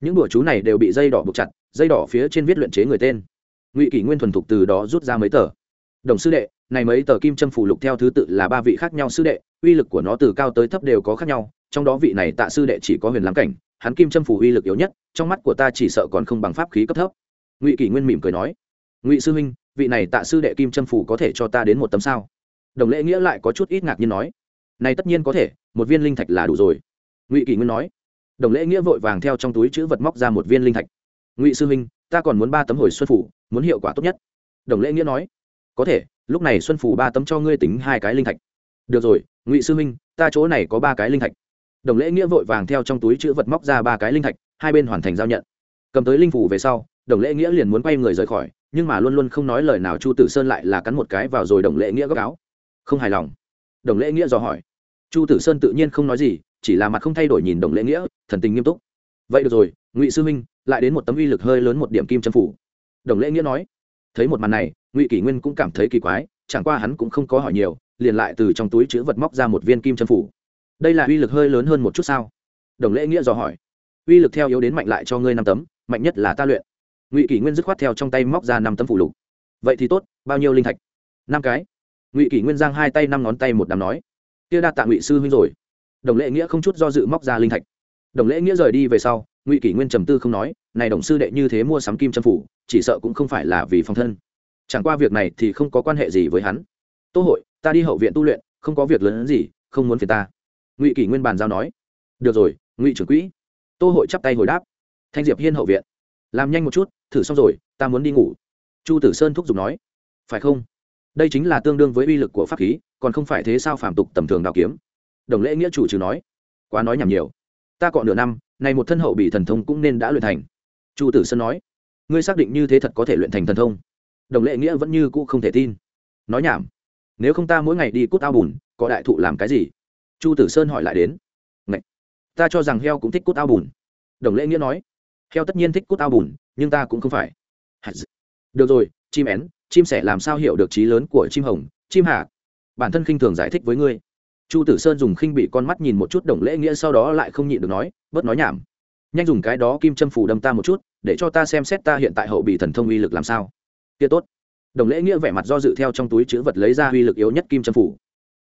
S1: Những bữa chú này đều bị dây đỏ buộc chặt, dây đỏ phía trên viết luyện chế người tên. Ngụy kỷ nguyên thuần thục từ đó rút ra mấy tờ. Đồng sư đệ, này mấy tờ kim châm phụ lục theo thứ tự là ba vị khác nhau sư đệ, uy lực của nó từ cao tới thấp đều có khác nhau, trong đó vị này tạ sư đệ chỉ có huyền lắm cảnh, hắn kim châm phủ uy lực yếu nhất, trong mắt của ta chỉ sợ còn không bằng pháp khí cấp thấp. Ngụy kỷ nguyên mỉm cười nói ngụy sư huynh, vị này tạ sư đệ kim Trâm phủ có thể cho ta đến một tấm sao? Đồng lễ nghĩa lại có chút ít ngạc nhiên nói. Này tất nhiên có thể, một viên linh thạch là đủ rồi. Ngụy kỷ nguyên nói. Đồng lễ nghĩa vội vàng theo trong túi chữ vật móc ra một viên linh thạch. Ngụy sư huynh, ta còn muốn ba tấm hồi xuân phủ, muốn hiệu quả tốt nhất. Đồng lễ nghĩa nói. Có thể, lúc này xuân phủ ba tấm cho ngươi tính hai cái linh thạch. Được rồi, ngụy sư huynh, ta chỗ này có ba cái linh thạch. Đồng lễ nghĩa vội vàng theo trong túi chữ vật móc ra ba cái linh thạch, hai bên hoàn thành giao nhận. Cầm tới linh phủ về sau, đồng lễ nghĩa liền muốn quay người rời khỏi nhưng mà luôn luôn không nói lời nào chu tử sơn lại là cắn một cái vào rồi đồng lễ nghĩa góc áo. Không hài lòng. Đồng lễ nghĩa dò hỏi. Chu tử sơn tự nhiên không nói gì, chỉ là mặt không thay đổi nhìn đồng lễ nghĩa, thần tình nghiêm túc. Vậy được rồi, ngụy sư minh, lại đến một tấm uy lực hơi lớn một điểm kim châm phủ. Đồng lễ nghĩa nói. Thấy một màn này, ngụy kỷ nguyên cũng cảm thấy kỳ quái, chẳng qua hắn cũng không có hỏi nhiều, liền lại từ trong túi chữ vật móc ra một viên kim châm phủ. Đây là uy lực hơi lớn hơn một chút sao? Đồng lễ nghĩa dò hỏi. Uy lực theo yếu đến mạnh lại cho ngươi năm tấm, mạnh nhất là ta luyện ngụy kỷ nguyên dứt khoát theo trong tay móc ra năm tấm phủ lục vậy thì tốt bao nhiêu linh thạch năm cái ngụy kỷ nguyên giang hai tay năm ngón tay một đám nói kia đa tạ ngụy sư huynh rồi đồng lễ nghĩa không chút do dự móc ra linh thạch đồng lễ nghĩa rời đi về sau ngụy kỷ nguyên trầm tư không nói này đồng sư đệ như thế mua sắm kim trâm phủ chỉ sợ cũng không phải là vì phòng thân chẳng qua việc này thì không có quan hệ gì với hắn tô hội ta đi hậu viện tu luyện không có việc lớn hơn gì không muốn phiền ta ngụy kỷ nguyên bàn giao nói được rồi ngụy trưởng quỹ tô hội chắp tay hồi đáp thanh diệp hiên hậu viện làm nhanh một chút thử xong rồi, ta muốn đi ngủ. Chu tử sơn thúc giục nói. Phải không? Đây chính là tương đương với uy lực của pháp khí, còn không phải thế sao phàm tục tầm thường đào kiếm? Đồng lễ nghĩa chủ trừ nói. Quá nói nhảm nhiều. Ta còn nửa năm này một thân hậu bị thần thông cũng nên đã luyện thành. Chu tử sơn nói. Ngươi xác định như thế thật có thể luyện thành thần thông. Đồng lễ nghĩa vẫn như cũ không thể tin. Nói nhảm. Nếu không ta mỗi ngày đi cút ao bùn, có đại thụ làm cái gì? Chu tử sơn hỏi lại đến. Ngậy! ta cho rằng heo cũng thích cút ao bùn. Đồng lễ nghĩa nói heo tất nhiên thích cút ao bùn, nhưng ta cũng không phải. Được rồi, chim én, chim sẻ làm sao hiểu được trí lớn của chim hồng? Chim hạ, bản thân khinh thường giải thích với ngươi. Chu tử sơn dùng khinh bị con mắt nhìn một chút đồng lễ nghĩa sau đó lại không nhịn được nói, bớt nói nhảm. Nhanh dùng cái đó kim châm phủ đâm ta một chút, để cho ta xem xét ta hiện tại hậu bị thần thông uy lực làm sao. Kia tốt. Đồng lễ nghĩa vẻ mặt do dự theo trong túi chữ vật lấy ra uy lực yếu nhất kim châm phủ.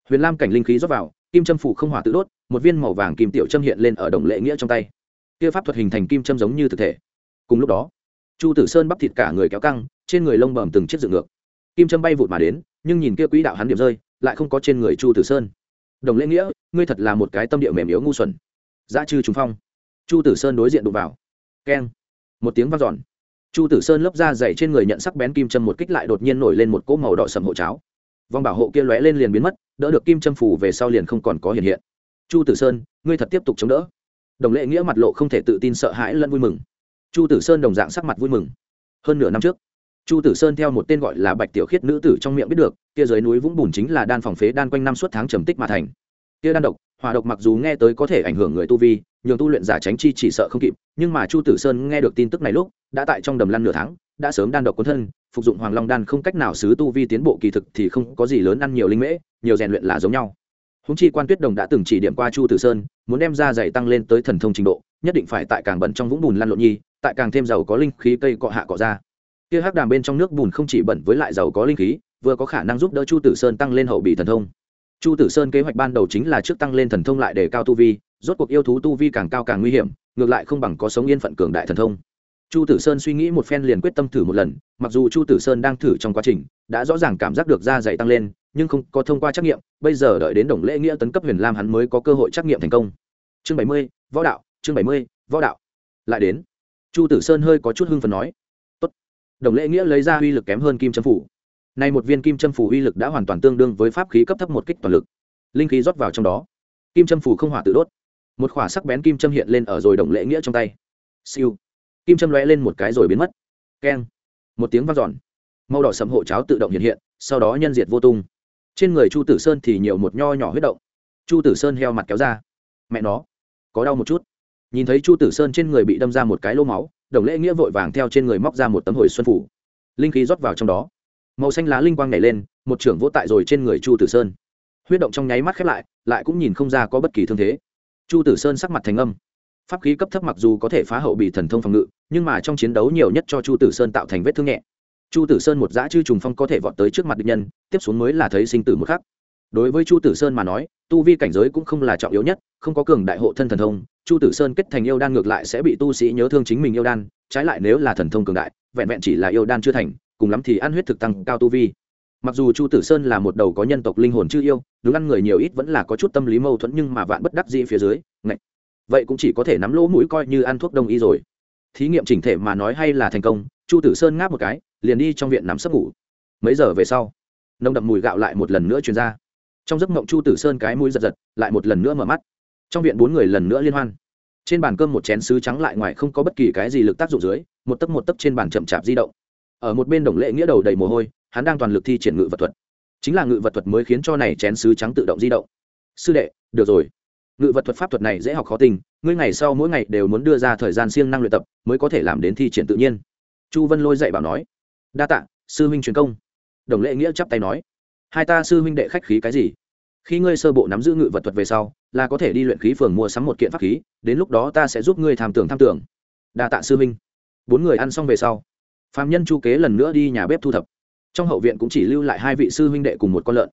S1: Huyền lam cảnh linh khí rót vào, kim châm phủ không hỏa tự đốt, một viên màu vàng kim tiểu châm hiện lên ở đồng lễ nghĩa trong tay kia pháp thuật hình thành kim châm giống như thực thể. Cùng lúc đó, chu tử sơn bắp thịt cả người kéo căng, trên người lông bầm từng chiếc dựng ngược. Kim châm bay vụt mà đến, nhưng nhìn kia quỹ đạo hắn điểm rơi, lại không có trên người chu tử sơn. Đồng lễ nghĩa, ngươi thật là một cái tâm địa mềm yếu ngu xuẩn. Dã chư trùng phong. Chu tử sơn đối diện đụng vào. Keng. Một tiếng vang dọn. Chu tử sơn lấp ra dày trên người nhận sắc bén kim châm một kích lại đột nhiên nổi lên một cỗ màu đỏ sầm hộ cháo. Vòng bảo hộ kia lóe lên liền biến mất, đỡ được kim châm phủ về sau liền không còn có hiện hiện. Chu tử sơn, ngươi thật tiếp tục chống đỡ đồng lệ nghĩa mặt lộ không thể tự tin sợ hãi lẫn vui mừng. Chu tử sơn đồng dạng sắc mặt vui mừng. Hơn nửa năm trước, chu tử sơn theo một tên gọi là bạch tiểu khiết nữ tử trong miệng biết được, kia dưới núi vũng bùn chính là đan phòng phế đan quanh năm suốt tháng trầm tích mà thành. Kia đan độc, hỏa độc mặc dù nghe tới có thể ảnh hưởng người tu vi, nhường tu luyện giả tránh chi chỉ sợ không kịp, nhưng mà chu tử sơn nghe được tin tức này lúc, đã tại trong đầm lăn nửa tháng, đã sớm đan độc cuốn thân, phục dụng hoàng long đan không cách nào xứ tu vi tiến bộ kỳ thực thì không có gì lớn ăn nhiều linh mễ, nhiều rèn luyện là giống nhau. Húng chi quan tuyết đồng đã từng chỉ điểm qua chu tử sơn muốn đem ra dày tăng lên tới thần thông trình độ, nhất định phải tại càng bẩn trong vũng bùn lăn lộn nhi, tại càng thêm giàu có linh khí cây cọ hạ cọ ra. Kia hắc đàm bên trong nước bùn không chỉ bẩn với lại giàu có linh khí, vừa có khả năng giúp đỡ chu tử sơn tăng lên hậu bị thần thông. Chu tử sơn kế hoạch ban đầu chính là trước tăng lên thần thông lại để cao tu vi, rốt cuộc yêu thú tu vi càng cao càng nguy hiểm, ngược lại không bằng có sống yên phận cường đại thần thông. Chu tử sơn suy nghĩ một phen liền quyết tâm thử một lần, mặc dù chu tử sơn đang thử trong quá trình, đã rõ ràng cảm giác được da dày tăng lên nhưng không có thông qua trắc nghiệm, bây giờ đợi đến đồng lễ nghĩa tấn cấp huyền lam hắn mới có cơ hội trắc nghiệm thành công. Chương bảy mươi, võ đạo, chương bảy mươi, võ đạo. Lại đến. Chu tử sơn hơi có chút hưng phần nói. Tốt. đồng lễ nghĩa lấy ra uy lực kém hơn kim châm phủ. Nay một viên kim châm phủ uy lực đã hoàn toàn tương đương với pháp khí cấp thấp một kích toàn lực. Linh khí rót vào trong đó. Kim châm phủ không hỏa tự đốt. Một khỏa sắc bén kim châm hiện lên ở rồi đồng lễ nghĩa trong tay. Siêu. Kim châm lóe lên một cái rồi biến mất. Keng. Một tiếng vang dọn. Màu đỏ sầm hộ cháo tự động hiện hiện, sau đó nhân diệt vô tung trên người chu tử sơn thì nhiều một nho nhỏ huyết động. Chu tử sơn heo mặt kéo ra. Mẹ nó, có đau một chút. Nhìn thấy chu tử sơn trên người bị đâm ra một cái lô máu, đồng lễ nghĩa vội vàng theo trên người móc ra một tấm hồi xuân phủ. Linh khí rót vào trong đó. Màu xanh lá linh quang nhảy lên, một trưởng vỗ tại rồi trên người chu tử sơn. Huyết động trong nháy mắt khép lại lại cũng nhìn không ra có bất kỳ thương thế. Chu tử sơn sắc mặt thành âm. Pháp khí cấp thấp mặc dù có thể phá hậu bị thần thông phòng ngự, nhưng mà trong chiến đấu nhiều nhất cho chu tử sơn tạo thành vết thương nhẹ chu tử sơn một dã chư trùng phong có thể vọt tới trước mặt địch nhân, tiếp xuống mới là thấy sinh tử một khắc. Đối với chu tử sơn mà nói, tu vi cảnh giới cũng không là trọng yếu nhất, không có cường đại hộ thân thần thông, chu tử sơn kết thành yêu đan ngược lại sẽ bị tu sĩ nhớ thương chính mình yêu đan, trái lại nếu là thần thông cường đại, vẹn vẹn chỉ là yêu đan chưa thành, cùng lắm thì ăn huyết thực tăng cao tu vi. Mặc dù chu tử sơn là một đầu có nhân tộc linh hồn chưa yêu, đúng ăn người nhiều ít vẫn là có chút tâm lý mâu thuẫn nhưng mà vạn bất đắc dĩ phía dưới, ngạch. Vậy cũng chỉ có thể nắm lỗ mũi coi như ăn thuốc đông y rồi. Thí nghiệm chỉnh thể mà nói hay là thành công, chu tử sơn ngáp một cái liền đi trong viện nắm sấp ngủ. Mấy giờ về sau, nồng đậm mùi gạo lại một lần nữa truyền ra. Trong giấc mộng chu tử sơn cái mũi giật giật, lại một lần nữa mở mắt. Trong viện bốn người lần nữa liên hoan. Trên bàn cơm một chén sứ trắng lại ngoài không có bất kỳ cái gì lực tác dụng dưới, một tấc một tấc trên bàn chậm chạp di động. Ở một bên đồng lệ nghĩa đầu đầy mồ hôi, hắn đang toàn lực thi triển ngự vật thuật. Chính là ngự vật thuật mới khiến cho này chén sứ trắng tự động di động. Sư đệ, được rồi. Ngự vật thuật pháp thuật này dễ học khó tình, ngươi ngày sau mỗi ngày đều muốn đưa ra thời gian siêng năng luyện tập, mới có thể làm đến thi triển tự nhiên. Chu vân lôi dạy bảo nói đa tạ, sư huynh truyền công. Đồng lệ nghĩa chắp tay nói. Hai ta sư huynh đệ khách khí cái gì? Khi ngươi sơ bộ nắm giữ ngự vật thuật về sau, là có thể đi luyện khí phường mua sắm một kiện pháp khí, đến lúc đó ta sẽ giúp ngươi tham tưởng tham tưởng. Đa tạ sư huynh. Bốn người ăn xong về sau, phạm nhân chu kế lần nữa đi nhà bếp thu thập. Trong hậu viện cũng chỉ lưu lại hai vị sư huynh đệ cùng một con lợn.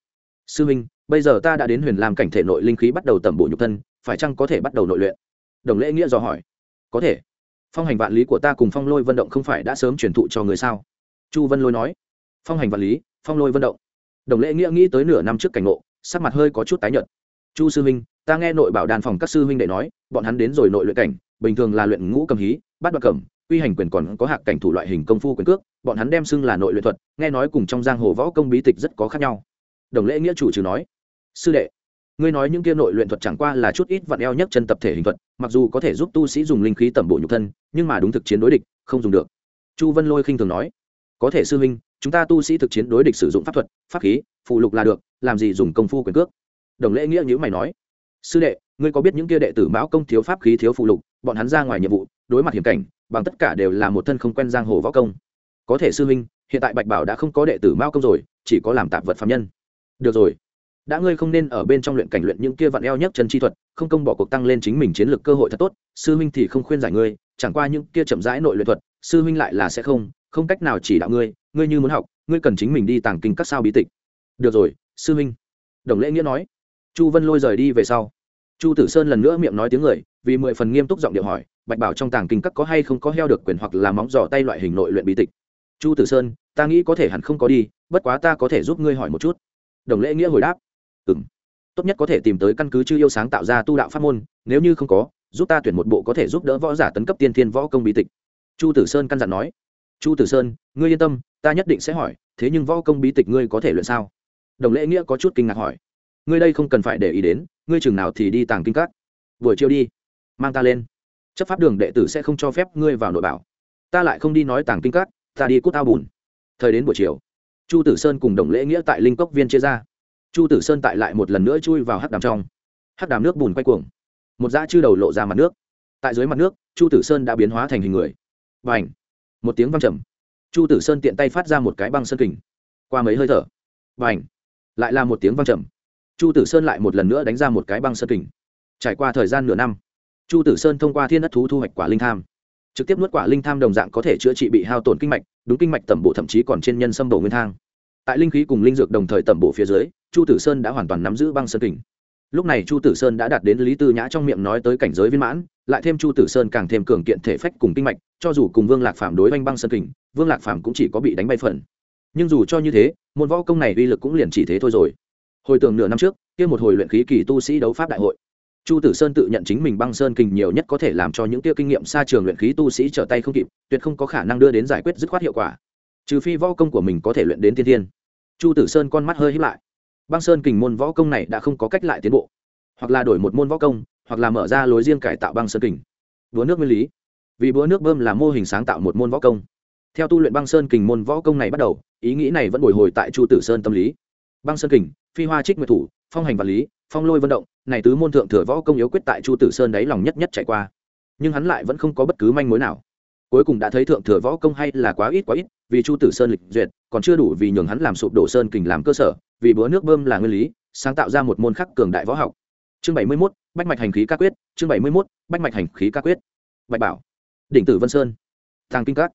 S1: Sư huynh, bây giờ ta đã đến huyền làm cảnh thể nội linh khí bắt đầu tẩm bổ nhục thân, phải chăng có thể bắt đầu nội luyện? Đồng lễ nghĩa dò hỏi. Có thể. Phong hành vạn lý của ta cùng phong lôi vận động không phải đã sớm truyền thụ cho người sao? Chu vân lôi nói. Phong hành vật lý, phong lôi vận động. Đồng lễ nghĩa nghĩ tới nửa năm trước cảnh ngộ, sắc mặt hơi có chút tái nhợt. Chu sư huynh, ta nghe nội bảo đàn phòng các sư huynh đệ nói, bọn hắn đến rồi nội luyện cảnh, bình thường là luyện ngũ cầm hí bắt đoạn cẩm, quy hành quyền còn có hạc cảnh thủ loại hình công phu quyền cước, bọn hắn đem xưng là nội luyện thuật, nghe nói cùng trong giang hồ võ công bí tịch rất có khác nhau. Đồng lễ nghĩa chủ trừ nói. Sư đệ, ngươi nói những kia nội luyện thuật chẳng qua là chút ít vặn eo nhất chân tập thể hình thuật, mặc dù có thể giúp tu sĩ dùng linh khí tẩm bổ nhục thân, nhưng mà đúng thực chiến đối địch, không dùng được. Chu vân lôi khinh thường nói có thể sư huynh, chúng ta tu sĩ thực chiến đối địch sử dụng pháp thuật, pháp khí phụ lục là được, làm gì dùng công phu quyền cước? Đồng lễ nghĩa nhữ mày nói. Sư đệ, ngươi có biết những kia đệ tử mão công thiếu pháp khí thiếu phụ lục, bọn hắn ra ngoài nhiệm vụ, đối mặt hiểm cảnh, bằng tất cả đều là một thân không quen giang hồ võ công. Có thể sư huynh, hiện tại bạch bảo đã không có đệ tử mao công rồi, chỉ có làm tạp vật phạm nhân. Được rồi. Đã ngươi không nên ở bên trong luyện cảnh luyện những kia vặn eo nhất chân chi thuật, không công bỏ cuộc tăng lên chính mình chiến lược cơ hội thật tốt, sư huynh thì không khuyên giải ngươi, chẳng qua những kia chậm rãi nội luyện thuật, sư huynh lại là sẽ không không cách nào chỉ đạo ngươi ngươi như muốn học, ngươi cần chính mình đi tàng kinh các sao bí tịch. Được rồi, sư minh. đồng lễ nghĩa nói. Chu vân lôi rời đi về sau. Chu tử sơn lần nữa miệng nói tiếng người, vì mười phần nghiêm túc giọng điệu hỏi, bạch bảo trong tàng kinh các có hay không có heo được quyền hoặc là móng giò tay loại hình nội luyện bí tịch? Chu tử sơn, ta nghĩ có thể hẳn không có đi, bất quá ta có thể giúp ngươi hỏi một chút. Đồng lễ nghĩa hồi đáp. Ừ m tốt nhất có thể tìm tới căn cứ chư yêu sáng tạo ra tu đạo pháp môn, nếu như không có, giúp ta tuyển một bộ có thể giúp đỡ võ giả tấn cấp tiên thiên võ công bí tịch. Chu tử sơn căn dặn nói chu tử sơn, ngươi yên tâm, ta nhất định sẽ hỏi, thế nhưng võ công bí tịch ngươi có thể luyện sao? Đồng lễ nghĩa có chút kinh ngạc hỏi. Ngươi đây không cần phải để ý đến, ngươi chừng nào thì đi tàng kinh các. Buổi chiều đi, mang ta lên. Chấp pháp đường đệ tử sẽ không cho phép ngươi vào nội bảo. Ta lại không đi nói tàng kinh các, ta đi cút tao bùn. Thời đến buổi chiều, chu tử sơn cùng đồng lễ nghĩa tại linh cốc viên chia ra. Chu tử sơn tại lại một lần nữa chui vào hắc đàm trong. Hắc đàm nước bùn quay cuồng. Một dã chư đầu lộ ra mặt nước. Tại dưới mặt nước, chu tử sơn đã biến hóa thành hình người. Và ảnh một tiếng văng trầm. Chu tử sơn tiện tay phát ra một cái băng sơn kình. Qua mấy hơi thở và ảnh lại là một tiếng văng trầm. Chu tử sơn lại một lần nữa đánh ra một cái băng sơn kình. Trải qua thời gian nửa năm, chu tử sơn thông qua thiên đất thú thu hoạch quả linh tham, trực tiếp nuốt quả linh tham đồng dạng có thể chữa trị bị hao tổn kinh mạch, đúng kinh mạch tẩm bổ thậm chí còn trên nhân sâm bổ nguyên thang. Tại linh khí cùng linh dược đồng thời tẩm bổ phía dưới, chu tử sơn đã hoàn toàn nắm giữ băng sơn kình. Lúc này chu tử sơn đã đạt đến lý tư nhã trong miệng nói tới cảnh giới viên mãn lại thêm chu tử sơn càng thêm cường kiện thể phách cùng kinh mạch, cho dù cùng vương lạc phạm đối oanh băng sơn kình, vương lạc phạm cũng chỉ có bị đánh bay phần. Nhưng dù cho như thế, môn võ công này uy lực cũng liền chỉ thế thôi rồi. Hồi tưởng nửa năm trước, kia một hồi luyện khí kỳ tu sĩ đấu pháp đại hội, chu tử sơn tự nhận chính mình băng sơn kình nhiều nhất có thể làm cho những kia kinh nghiệm xa trường luyện khí tu sĩ trở tay không kịp, tuyệt không có khả năng đưa đến giải quyết dứt khoát hiệu quả. Trừ phi võ công của mình có thể luyện đến tiên thiên. Chu tử sơn con mắt hơi hít lại. Băng sơn kình môn võ công này đã không có cách lại tiến bộ. Hoặc là đổi một môn võ công hoặc là mở ra lối riêng cải tạo băng sơn kình. Búa nước nguyên lý. Vì búa nước bơm là mô hình sáng tạo một môn võ công. Theo tu luyện băng sơn kình môn võ công này bắt đầu, ý nghĩ này vẫn bồi hồi tại chu tử sơn tâm lý. Băng sơn kình, phi hoa trích nguyệt thủ, phong hành vật lý, phong lôi vận động, này tứ môn thượng thừa võ công yếu quyết tại chu tử sơn đáy lòng nhất nhất chạy qua. Nhưng hắn lại vẫn không có bất cứ manh mối nào. Cuối cùng đã thấy thượng thừa võ công hay là quá ít quá ít, vì chu tử sơn lịch duyệt, còn chưa đủ vì nhường hắn làm sụp đổ sơn kình làm cơ sở, vì búa nước bơm là nguyên lý, sáng tạo ra một môn khắc cường đại võ học chương bảy mươi 71, bách mạch hành khí ca quyết chương bảy mươi 71, bách mạch hành khí ca quyết. Bạch bảo đỉnh tử vân sơn tàng kinh các.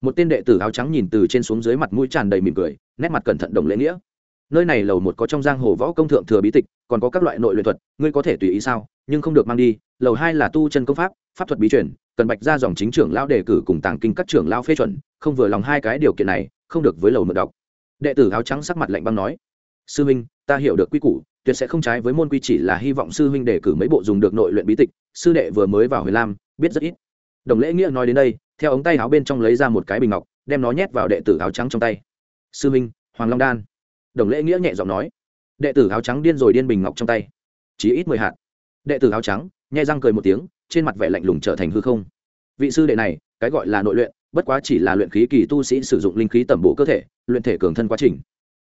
S1: Một tên đệ tử áo trắng nhìn từ trên xuống dưới mặt mũi tràn đầy mỉm cười nét mặt cẩn thận đồng lễ nghĩa. Nơi này lầu một có trong giang hồ võ công thượng thừa bí tịch còn có các loại nội luyện thuật ngươi có thể tùy ý sao nhưng không được mang đi. Lầu hai là tu chân công pháp pháp thuật bí truyền cần bạch ra dòng chính trưởng lao đề cử cùng tàng kinh các trưởng lao phê chuẩn không vừa lòng hai cái điều kiện này không được với lầu mượn đọc. Đệ tử áo trắng sắc mặt lạnh băng nói sư huynh ta hiểu được quy củ tuyệt sẽ không trái với môn quy chỉ là hy vọng sư huynh đề cử mấy bộ dùng được nội luyện bí tịch, sư đệ vừa mới vào huyền lam, biết rất ít. Đồng lễ nghĩa nói đến đây, theo ống tay áo bên trong lấy ra một cái bình ngọc, đem nó nhét vào đệ tử áo trắng trong tay. Sư huynh, hoàng long đan. Đồng lễ nghĩa nhẹ giọng nói. Đệ tử áo trắng điên rồi điên bình ngọc trong tay. Chỉ ít mười hạt. Đệ tử áo trắng, nhai răng cười một tiếng, trên mặt vẻ lạnh lùng trở thành hư không. Vị sư đệ này, cái gọi là nội luyện, bất quá chỉ là luyện khí kỳ tu sĩ sử dụng linh khí tẩm bổ cơ thể, luyện thể cường thân quá trình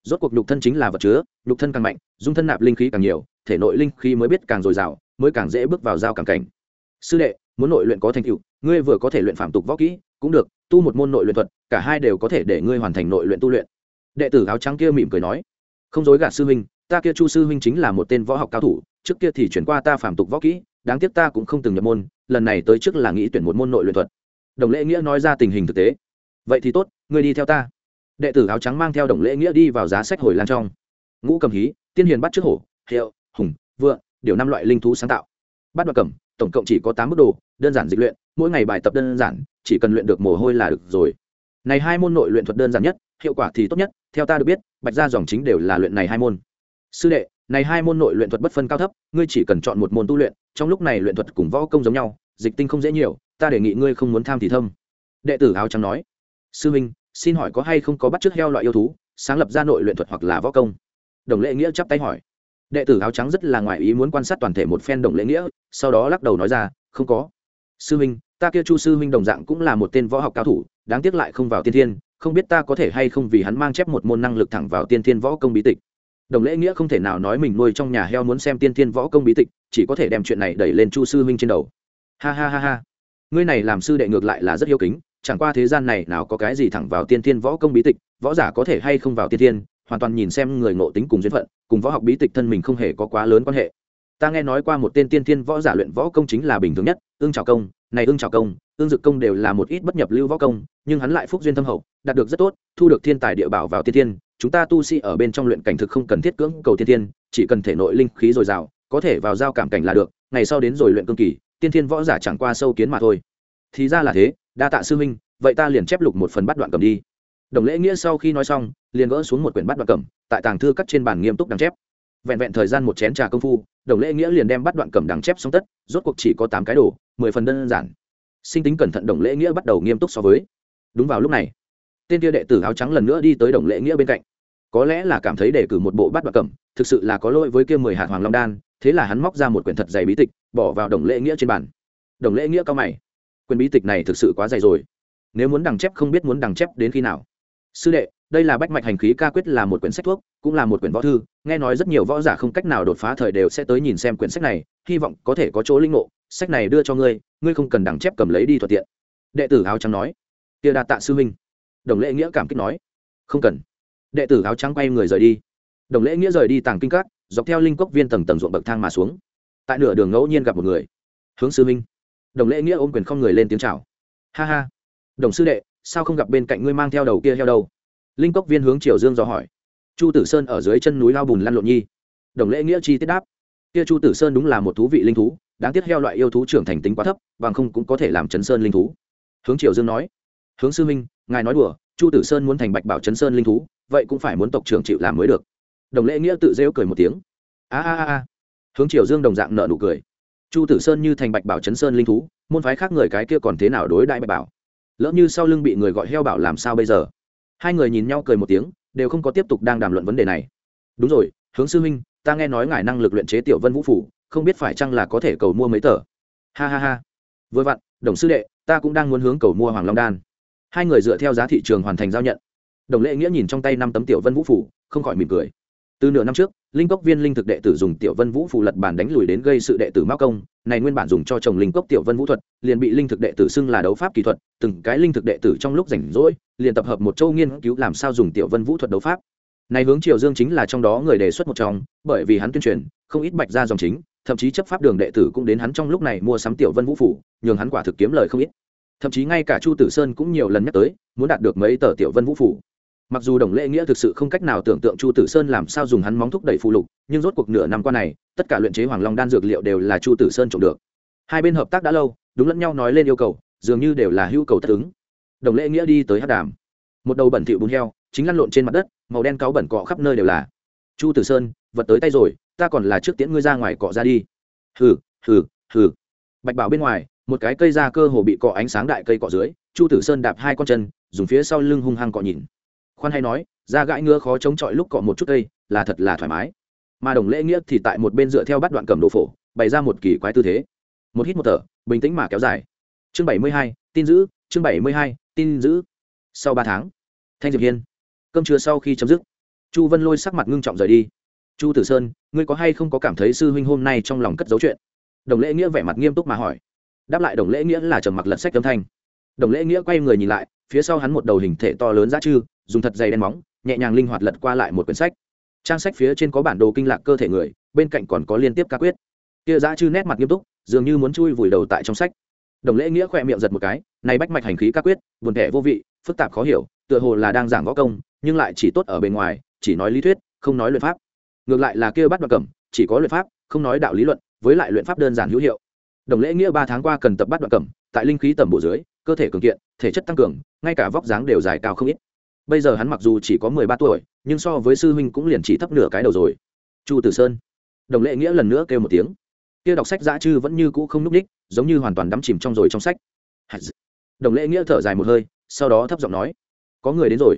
S1: rốt cuộc nhục thân chính là vật chứa, nhục thân càng mạnh, dung thân nạp linh khí càng nhiều, thể nội linh khí mới biết càng dồi dào, mới càng dễ bước vào giao càng cảnh. Sư đệ, muốn nội luyện có thành tựu, ngươi vừa có thể luyện phạm tục võ kỹ, cũng được, tu một môn nội luyện thuật, cả hai đều có thể để ngươi hoàn thành nội luyện tu luyện. Đệ tử áo trắng kia mỉm cười nói, không dối gạt sư huynh, ta kia chu sư huynh chính là một tên võ học cao thủ, trước kia thì chuyển qua ta phạm tục võ kỹ, đáng tiếc ta cũng không từng nhập môn, lần này tới trước là nghĩ tuyển một môn nội luyện thuật. Đồng lễ nghĩa nói ra tình hình thực tế. Vậy thì tốt, ngươi đi theo ta đệ tử áo trắng mang theo đồng lễ nghĩa đi vào giá sách hồi lan trong. Ngũ cầm hí, tiên hiền bắt trước hổ, hiệu, hùng, vượng, điều năm loại linh thú sáng tạo. Bắt đoạt cầm, tổng cộng chỉ có tám mức đồ, đơn giản dịch luyện, mỗi ngày bài tập đơn giản, chỉ cần luyện được mồ hôi là được rồi. Này hai môn nội luyện thuật đơn giản nhất, hiệu quả thì tốt nhất, theo ta được biết, bạch gia dòng chính đều là luyện này hai môn. Sư đệ, này hai môn nội luyện thuật bất phân cao thấp, ngươi chỉ cần chọn một môn tu luyện, trong lúc này luyện thuật cùng võ công giống nhau, dịch tinh không dễ nhiều, ta đề nghị ngươi không muốn tham thì thâm. Đệ tử áo trắng nói, sư huynh xin hỏi có hay không có bắt chước heo loại yêu thú, sáng lập ra nội luyện thuật hoặc là võ công? Đồng lễ nghĩa chắp tay hỏi. Đệ tử áo trắng rất là ngoài ý muốn quan sát toàn thể một phen đồng lễ nghĩa, sau đó lắc đầu nói ra, không có. Sư huynh, ta kia chu sư huynh đồng dạng cũng là một tên võ học cao thủ, đáng tiếc lại không vào tiên thiên, không biết ta có thể hay không vì hắn mang chép một môn năng lực thẳng vào tiên thiên võ công bí tịch. Đồng lễ nghĩa không thể nào nói mình nuôi trong nhà heo muốn xem tiên thiên võ công bí tịch, chỉ có thể đem chuyện này đẩy lên chu sư huynh trên đầu. Ha ha ha ha. Ngươi này làm sư đệ ngược lại là rất yêu kính chẳng qua thế gian này nào có cái gì thẳng vào tiên thiên võ công bí tịch, võ giả có thể hay không vào tiên thiên, hoàn toàn nhìn xem người ngộ tính cùng duyên phận, cùng võ học bí tịch thân mình không hề có quá lớn quan hệ. Ta nghe nói qua một tên tiên thiên võ giả luyện võ công chính là bình thường nhất ương trào công. Này ương trào công ương dực công đều là một ít bất nhập lưu võ công, nhưng hắn lại phúc duyên thâm hậu, đạt được rất tốt, thu được thiên tài địa bảo vào tiên thiên. Chúng ta tu sĩ ở bên trong luyện cảnh thực không cần thiết cưỡng cầu tiên thiên, chỉ cần thể nội linh khí dồi dào, có thể vào giao cảm cảnh là được, ngày sau đến rồi luyện cương kỳ, tiên thiên võ giả chẳng qua sâu kiến mà thôi. Thì ra là thế đa tạ sư huynh, vậy ta liền chép lục một phần bắt đoạn cầm đi. Đồng lễ nghĩa sau khi nói xong, liền gỡ xuống một quyển bắt đoạn cầm, tại tàng thư cắt trên bàn nghiêm túc đằng chép. Vẹn vẹn thời gian một chén trà công phu, đồng lễ nghĩa liền đem bắt đoạn cầm đằng chép xong tất, rốt cuộc chỉ có tám cái đồ, mười phần đơn giản. Sinh tính cẩn thận đồng lễ nghĩa bắt đầu nghiêm túc so với. Đúng vào lúc này, tên kia đệ tử áo trắng lần nữa đi tới đồng lễ nghĩa bên cạnh. Có lẽ là cảm thấy để cử một bộ bắt đoạn cầm, thực sự là có lỗi với kia mười hạt hoàng long đan, thế là hắn móc ra một quyển thật dày bí tịch, bỏ vào đồng lễ nghĩa trên bàn. Đồng lễ nghĩa cao mày quyển bí tịch này thực sự quá dày rồi. Nếu muốn đằng chép không biết muốn đằng chép đến khi nào. Sư đệ, đây là bách mạch hành khí ca quyết là một quyển sách thuốc, cũng là một quyển võ thư, nghe nói rất nhiều võ giả không cách nào đột phá thời đều sẽ tới nhìn xem quyển sách này, hy vọng có thể có chỗ linh ngộ, sách này đưa cho ngươi ngươi không cần đằng chép cầm lấy đi thuận tiện. Đệ tử áo trắng nói. Tia đa tạ sư minh. đồng lễ nghĩa cảm kích nói. Không cần. Đệ tử áo trắng quay người rời đi. Đồng lễ nghĩa rời đi tàng kinh các, dọc theo linh cốc viên tầng tầng ruộng bậc thang mà xuống. Tại nửa đường ngẫu nhiên gặp một người. Hướng sư minh đồng lễ nghĩa ôm quyền không người lên tiếng chào. Ha ha. Đồng sư đệ, sao không gặp bên cạnh ngươi mang theo đầu kia heo đâu? Linh cốc viên hướng triều dương dò hỏi. Chu tử sơn ở dưới chân núi lao bùn lăn lộn nhi. Đồng lễ nghĩa chi tiết đáp. Kia chu tử sơn đúng là một thú vị linh thú, đáng tiếc heo loại yêu thú trưởng thành tính quá thấp, bằng không cũng có thể làm chấn sơn linh thú. Hướng triều dương nói. Hướng sư minh ngài nói đùa, chu tử sơn muốn thành bạch bảo chấn sơn linh thú, vậy cũng phải muốn tộc trưởng chịu làm mới được. Đồng lễ nghĩa tự rêu cười một tiếng. A a a hướng triều dương đồng dạng nợ nụ cười chu tử sơn như thành bạch bảo chấn sơn linh thú, môn phái khác người cái kia còn thế nào đối đại bạch bảo? Lỡ như sau lưng bị người gọi heo bảo làm sao bây giờ? Hai người nhìn nhau cười một tiếng, đều không có tiếp tục đang đàm luận vấn đề này. Đúng rồi, hướng sư huynh, ta nghe nói ngài năng lực luyện chế tiểu vân vũ phủ, không biết phải chăng là có thể cầu mua mấy tờ? Ha ha ha. Vừa vặn, đồng sư đệ, ta cũng đang muốn hướng cầu mua hoàng long đan. Hai người dựa theo giá thị trường hoàn thành giao nhận. Đồng lệ nghĩa nhìn trong tay năm tấm tiểu vân vũ phủ, không khỏi mỉm cười từ nửa năm trước, linh cốc viên linh thực đệ tử dùng tiểu vân vũ phụ lật bản đánh lùi đến gây sự đệ tử mao công, này nguyên bản dùng cho trồng linh cốc tiểu vân vũ thuật, liền bị linh thực đệ tử xưng là đấu pháp kỹ thuật, từng cái linh thực đệ tử trong lúc rảnh rỗi, liền tập hợp một châu nghiên cứu làm sao dùng tiểu vân vũ thuật đấu pháp. Này hướng triều dương chính là trong đó người đề xuất một trong, bởi vì hắn tuyên truyền, không ít bạch ra dòng chính, thậm chí chấp pháp đường đệ tử cũng đến hắn trong lúc này mua sắm tiểu vân vũ phủ, nhường hắn quả thực kiếm lời không ít. Thậm chí ngay cả chu tử sơn cũng nhiều lần nhắc tới, muốn đạt được mấy tờ tiểu vân vũ phủ mặc dù đồng lễ nghĩa thực sự không cách nào tưởng tượng chu tử sơn làm sao dùng hắn móng thúc đẩy phụ lục, nhưng rốt cuộc nửa năm qua này, tất cả luyện chế hoàng long đan dược liệu đều là chu tử sơn trộm được. Hai bên hợp tác đã lâu, đúng lẫn nhau nói lên yêu cầu, dường như đều là hữu cầu tất ứng. Đồng lễ nghĩa đi tới hát đàm. Một đầu bẩn thịu bùn heo, chính lăn lộn trên mặt đất, màu đen cáu bẩn cọ khắp nơi đều là. Chu tử sơn, vật tới tay rồi, ta còn là trước tiễn ngươi ra ngoài cọ ra đi. Hừ hừ hừ. Bạch bảo bên ngoài, một cái cây da cơ hồ bị cọ ánh sáng đại cây cọ dưới, chu tử sơn đạp hai con chân, dùng phía sau lưng hung hăng cọ nhìn khoan hay nói, da gãi ngứa khó chống chọi lúc cọ một chút cây, là thật là thoải mái. Mà đồng lễ nghĩa thì tại một bên dựa theo bắt đoạn cầm đồ phổ, bày ra một kỳ quái tư thế. Một hít một thở, bình tĩnh mà kéo dài. Chương bảy mươi hai, tin giữ, chương bảy mươi hai, tin giữ. Sau ba tháng, thanh diệp hiên, cơm trưa sau khi chấm dứt, chu vân lôi sắc mặt ngưng trọng rời đi. Chu tử sơn, ngươi có hay không có cảm thấy sư huynh hôm nay trong lòng cất dấu chuyện? Đồng lễ nghĩa vẻ mặt nghiêm túc mà hỏi. Đáp lại đồng lễ nghĩa là trầm mặc lật sách âm thanh. Đồng lễ nghĩa quay người nhìn lại, phía sau hắn một đầu hình thể to lớn giá chư dùng thật dày đen móng, nhẹ nhàng linh hoạt lật qua lại một quyển sách. Trang sách phía trên có bản đồ kinh lạc cơ thể người, bên cạnh còn có liên tiếp ca quyết. Kia Dã chư nét mặt nghiêm túc, dường như muốn chui vùi đầu tại trong sách. Đồng lễ nghĩa khỏe miệng giật một cái, này bách mạch hành khí ca quyết, buồn thẻ vô vị, phức tạp khó hiểu, tựa hồ là đang giảng võ công, nhưng lại chỉ tốt ở bề ngoài, chỉ nói lý thuyết, không nói luyện pháp. Ngược lại là kia bắt đoạn cẩm, chỉ có luyện pháp, không nói đạo lý luận, với lại luyện pháp đơn giản hữu hiệu. Đồng lễ nghĩa ba tháng qua cần tập bắt đoạn cẩm, tại linh khí tầm bộ dưới, cơ thể cường kiện, thể chất tăng cường, ngay cả vóc dáng đều dài cao không ít bây giờ hắn mặc dù chỉ có mười ba tuổi, nhưng so với sư huynh cũng liền chỉ thấp nửa cái đầu rồi. Chu tử sơn. Đồng lệ nghĩa lần nữa kêu một tiếng. Kia đọc sách dã chư vẫn như cũ không n ú c ních giống như hoàn toàn đắm chìm trong rồi trong sách. Đồng lệ nghĩa thở dài một hơi, sau đó thấp giọng nói, có người đến rồi.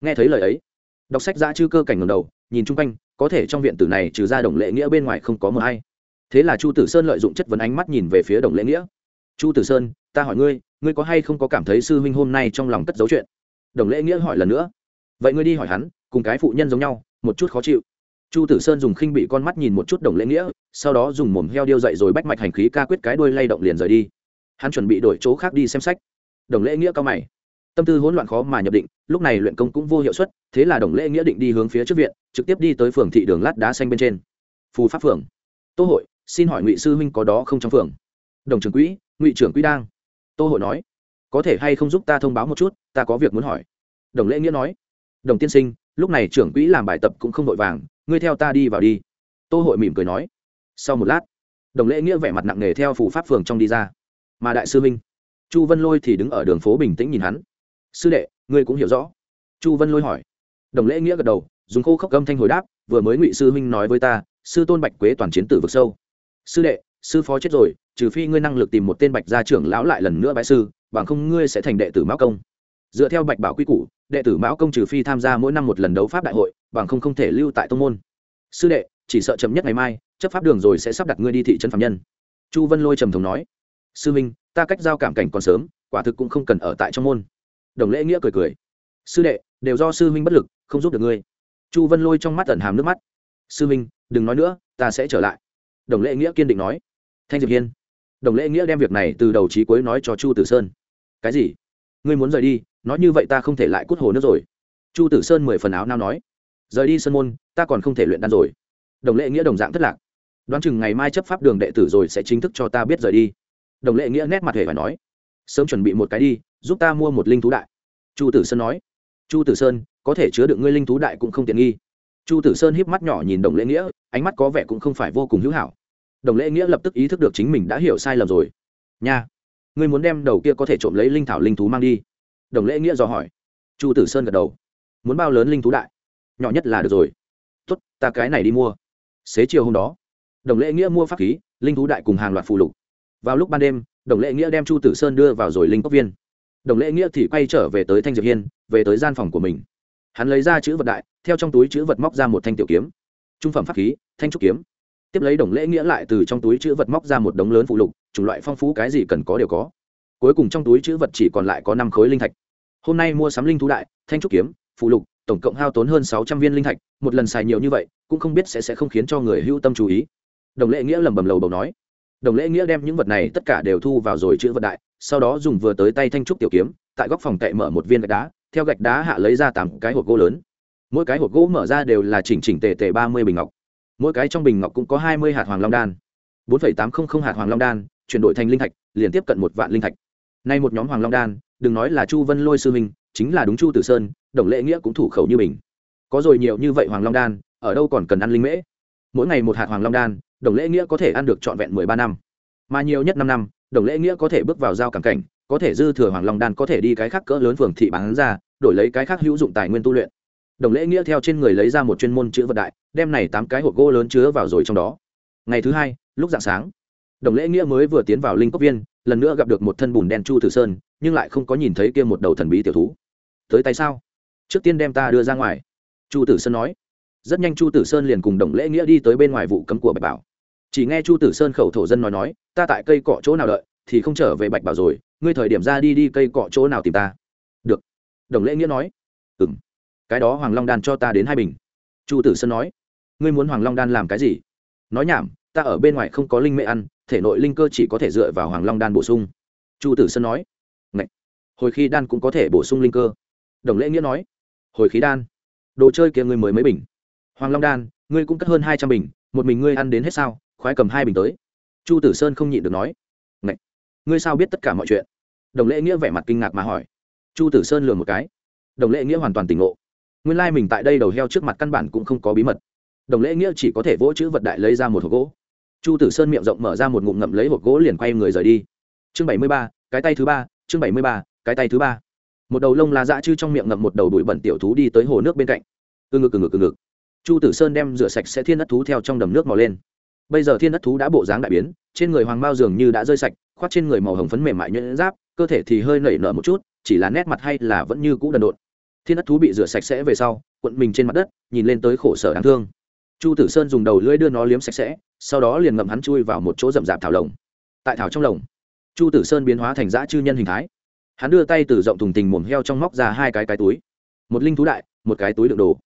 S1: Nghe thấy lời ấy, đọc sách dã chư cơ cảnh ngầm đầu, nhìn chung quanh, có thể trong viện tử này trừ ra đồng lệ nghĩa bên ngoài không có mờ hay thế là chu tử sơn lợi dụng chất vấn ánh mắt nhìn về phía đồng lệ nghĩa. Chu tử sơn, ta hỏi ngươi ngươi có hay không có cảm thấy sư huynh hôm nay trong lòng cất dấu chuyện? Đồng lễ nghĩa hỏi lần nữa. Vậy ngươi đi hỏi hắn, cùng cái phụ nhân giống nhau, một chút khó chịu. Chu tử sơn dùng khinh bị con mắt nhìn một chút đồng lễ nghĩa, sau đó dùng mồm heo điêu dậy rồi bách mạch hành khí ca quyết cái đuôi lay động liền rời đi. Hắn chuẩn bị đổi chỗ khác đi xem sách. Đồng lễ nghĩa cao mày. Tâm tư hỗn loạn khó mà nhập định, lúc này luyện công cũng vô hiệu suất, thế là đồng lễ nghĩa định đi hướng phía trước viện, trực tiếp đi tới phường thị đường lát đá xanh bên trên. Phù pháp phường. Tô hội, xin hỏi ngụy sư huynh có đó không trong phường? Đồng trưởng quỹ, ngụy trưởng quỹ đang. Tô hội nói có thể hay không giúp ta thông báo một chút, ta có việc muốn hỏi. Đồng lễ nghĩa nói. Đồng tiên sinh, lúc này trưởng quỹ làm bài tập cũng không vội vàng, ngươi theo ta đi vào đi. Tô hội mỉm cười nói. Sau một lát, đồng lễ nghĩa vẻ mặt nặng nề theo phủ pháp phường trong đi ra. Mà đại sư minh chu vân lôi thì đứng ở đường phố bình tĩnh nhìn hắn. Sư đệ, ngươi cũng hiểu rõ. Chu vân lôi hỏi. Đồng lễ nghĩa gật đầu, dùng khô khốc âm thanh hồi đáp, vừa mới ngụy sư huynh nói với ta, sư tôn bạch quế toàn chiến tử vực sâu. Sư đệ sư phó chết rồi, trừ phi ngươi năng lực tìm một tên bạch gia trưởng lão lại lần nữa bãi sư, bằng không ngươi sẽ thành đệ tử mão công. Dựa theo bạch bảo quy củ, đệ tử mão công trừ phi tham gia mỗi năm một lần đấu pháp đại hội, bằng không không thể lưu tại tông môn. Sư đệ, chỉ sợ chậm nhất ngày mai, chấp pháp đường rồi sẽ sắp đặt ngươi đi thị trấn phạm nhân. Chu vân lôi trầm thống nói, sư minh, ta cách giao cảm cảnh còn sớm, quả thực cũng không cần ở tại trong môn. Đồng lễ nghĩa cười cười, sư đệ, đều do sư minh bất lực, không giúp được ngươi. Chu vân lôi trong mắt ẩn hàm nước mắt, sư minh, đừng nói nữa, ta sẽ trở lại. Đồng lễ nghĩa kiên định nói thanh diệp hiên. Đồng lễ nghĩa đem việc này từ đầu trí cuối nói cho chu tử sơn. Cái gì? Ngươi muốn rời đi, nói như vậy ta không thể lại cút hồ nước rồi. Chu tử sơn mười phần áo nao nói. Rời đi sân môn, ta còn không thể luyện đan rồi. Đồng lễ nghĩa đồng dạng thất lạc. Đoán chừng ngày mai chấp pháp đường đệ tử rồi sẽ chính thức cho ta biết rời đi. Đồng lễ nghĩa nét mặt hề phải nói. Sớm chuẩn bị một cái đi, giúp ta mua một linh thú đại. Chu tử sơn nói. Chu tử sơn, có thể chứa được ngươi linh thú đại cũng không tiện nghi. Chu tử sơn híp mắt nhỏ nhìn đồng lễ nghĩa, ánh mắt có vẻ cũng không phải vô cùng hữu hảo đồng lễ nghĩa lập tức ý thức được chính mình đã hiểu sai lầm rồi. Nha, ngươi muốn đem đầu kia có thể trộm lấy linh thảo linh thú mang đi. Đồng lễ nghĩa dò hỏi. Chu tử sơn gật đầu. Muốn bao lớn linh thú đại? Nhỏ nhất là được rồi. Tốt, ta cái này đi mua. Xế chiều hôm đó, đồng lễ nghĩa mua pháp khí, linh thú đại cùng hàng loạt phụ lục. Vào lúc ban đêm, đồng lễ nghĩa đem chu tử sơn đưa vào rồi linh cốc viên. Đồng lễ nghĩa thì quay trở về tới thanh diệp hiên, về tới gian phòng của mình. Hắn lấy ra chữ vật đại, theo trong túi chữ vật móc ra một thanh tiểu kiếm. Trung phẩm pháp khí, thanh trúc kiếm tiếp lấy đồng lễ nghĩa lại từ trong túi chữ vật móc ra một đống lớn phụ lục, chủng loại phong phú cái gì cần có đều có. Cuối cùng trong túi chữ vật chỉ còn lại có năm khối linh thạch. Hôm nay mua sắm linh thú đại, thanh trúc kiếm, phụ lục, tổng cộng hao tốn hơn sáu trăm viên linh thạch, một lần xài nhiều như vậy, cũng không biết sẽ sẽ không khiến cho người hưu tâm chú ý. Đồng lễ nghĩa lẩm bẩm lầu bầu nói. Đồng lễ nghĩa đem những vật này tất cả đều thu vào rồi chữ vật đại, sau đó dùng vừa tới tay thanh trúc tiểu kiếm, tại góc phòng cậy mở một viên gạch đá, theo gạch đá hạ lấy ra tám cái hộp gỗ lớn. Mỗi cái hộp gỗ mở ra đều là chỉnh chỉnh tề tề ba mươi bình ngọc mỗi cái trong bình ngọc cũng có hai mươi hạt hoàng long đan. bốn tám trăm linh hạt hoàng long đan, chuyển đổi thành linh thạch, liền tiếp cận một vạn linh thạch. Nay một nhóm hoàng long đan, đừng nói là chu vân lôi sư minh chính là đúng chu tử sơn, đồng lễ nghĩa cũng thủ khẩu như mình có rồi nhiều như vậy hoàng long đan, ở đâu còn cần ăn linh mễ? Mỗi ngày một hạt hoàng long đan, đồng lễ nghĩa có thể ăn được trọn vẹn mười ba năm. Mà nhiều nhất năm năm, đồng lễ nghĩa có thể bước vào giao cảm cảnh, có thể dư thừa hoàng long đan có thể đi cái khác cỡ lớn phường thị bán ra, đổi lấy cái khác hữu dụng tài nguyên tu luyện đồng lễ nghĩa theo trên người lấy ra một chuyên môn chữ vật đại, đem này tám cái hộp gỗ lớn chứa vào rồi trong đó. Ngày thứ hai, lúc dạng sáng, đồng lễ nghĩa mới vừa tiến vào linh cốc viên, lần nữa gặp được một thân bùn đen chu tử sơn, nhưng lại không có nhìn thấy kia một đầu thần bí tiểu thú. Tới tay sao? Trước tiên đem ta đưa ra ngoài. Chu tử sơn nói. Rất nhanh chu tử sơn liền cùng đồng lễ nghĩa đi tới bên ngoài vụ cấm của bạch bảo. Chỉ nghe chu tử sơn khẩu thổ dân nói nói, ta tại cây cọ chỗ nào đợi, thì không trở về bạch bảo rồi, ngươi thời điểm ra đi đi cây cọ chỗ nào tìm ta. Được. Đồng lễ nghĩa nói. Ừng cái đó hoàng long đan cho ta đến hai bình. Chu tử sơn nói, ngươi muốn hoàng long đan làm cái gì? Nói nhảm, ta ở bên ngoài không có linh mê ăn, thể nội linh cơ chỉ có thể dựa vào hoàng long đan bổ sung. Chu tử sơn nói Ngậy! hồi khi đan cũng có thể bổ sung linh cơ. Đồng lễ nghĩa nói, hồi khí đan? Đồ chơi kia ngươi mới mấy bình? Hoàng long đan, ngươi cũng cất hơn hai trăm bình, một mình ngươi ăn đến hết sao? Khoái cầm hai bình tới. Chu tử sơn không nhịn được nói Ngậy! ngươi sao biết tất cả mọi chuyện? Đồng lễ nghĩa vẻ mặt kinh ngạc mà hỏi. Chu tử sơn lừa một cái. Đồng lễ nghĩa hoàn toàn tỉnh ngộ nguyên lai mình tại đây đầu heo trước mặt căn bản cũng không có bí mật. Đồng lễ nghĩa chỉ có thể vỗ chữ vật đại lấy ra một hộp gỗ. Chu tử sơn miệng rộng mở ra một ngụm ngậm lấy hộp gỗ liền quay người rời đi. Chương bảy mươi ba, cái tay thứ ba, chương bảy mươi ba, cái tay thứ ba. Một đầu lông lá dã chư trong miệng ngậm một đầu đùi bẩn tiểu thú đi tới hồ nước bên cạnh. Từ ngực từ ngực từ ngực. Chu tử sơn đem rửa sạch sẽ thiên đất thú theo trong đầm nước mò lên. Bây giờ thiên đất thú đã bộ dáng đại biến, trên người hoàng bao dường như đã rơi sạch, khoác trên người màu hồng phấn mềm mại nhuyễn giáp, cơ thể thì hơi nảy nở một chút, chỉ là nét mặt hay là vẫn như cũ đần độn thiên đất thú bị rửa sạch sẽ về sau cuộn mình trên mặt đất, nhìn lên tới khổ sở đáng thương. Chu tử sơn dùng đầu lưỡi đưa nó liếm sạch sẽ, sau đó liền ngậm hắn chui vào một chỗ rậm rạp thảo lồng. Tại thảo trong lồng, chu tử sơn biến hóa thành dã chư nhân hình thái. Hắn đưa tay từ rộng thùng tình mồm heo trong móc ra hai cái cái túi. Một linh thú đại, một cái túi đựng đồ.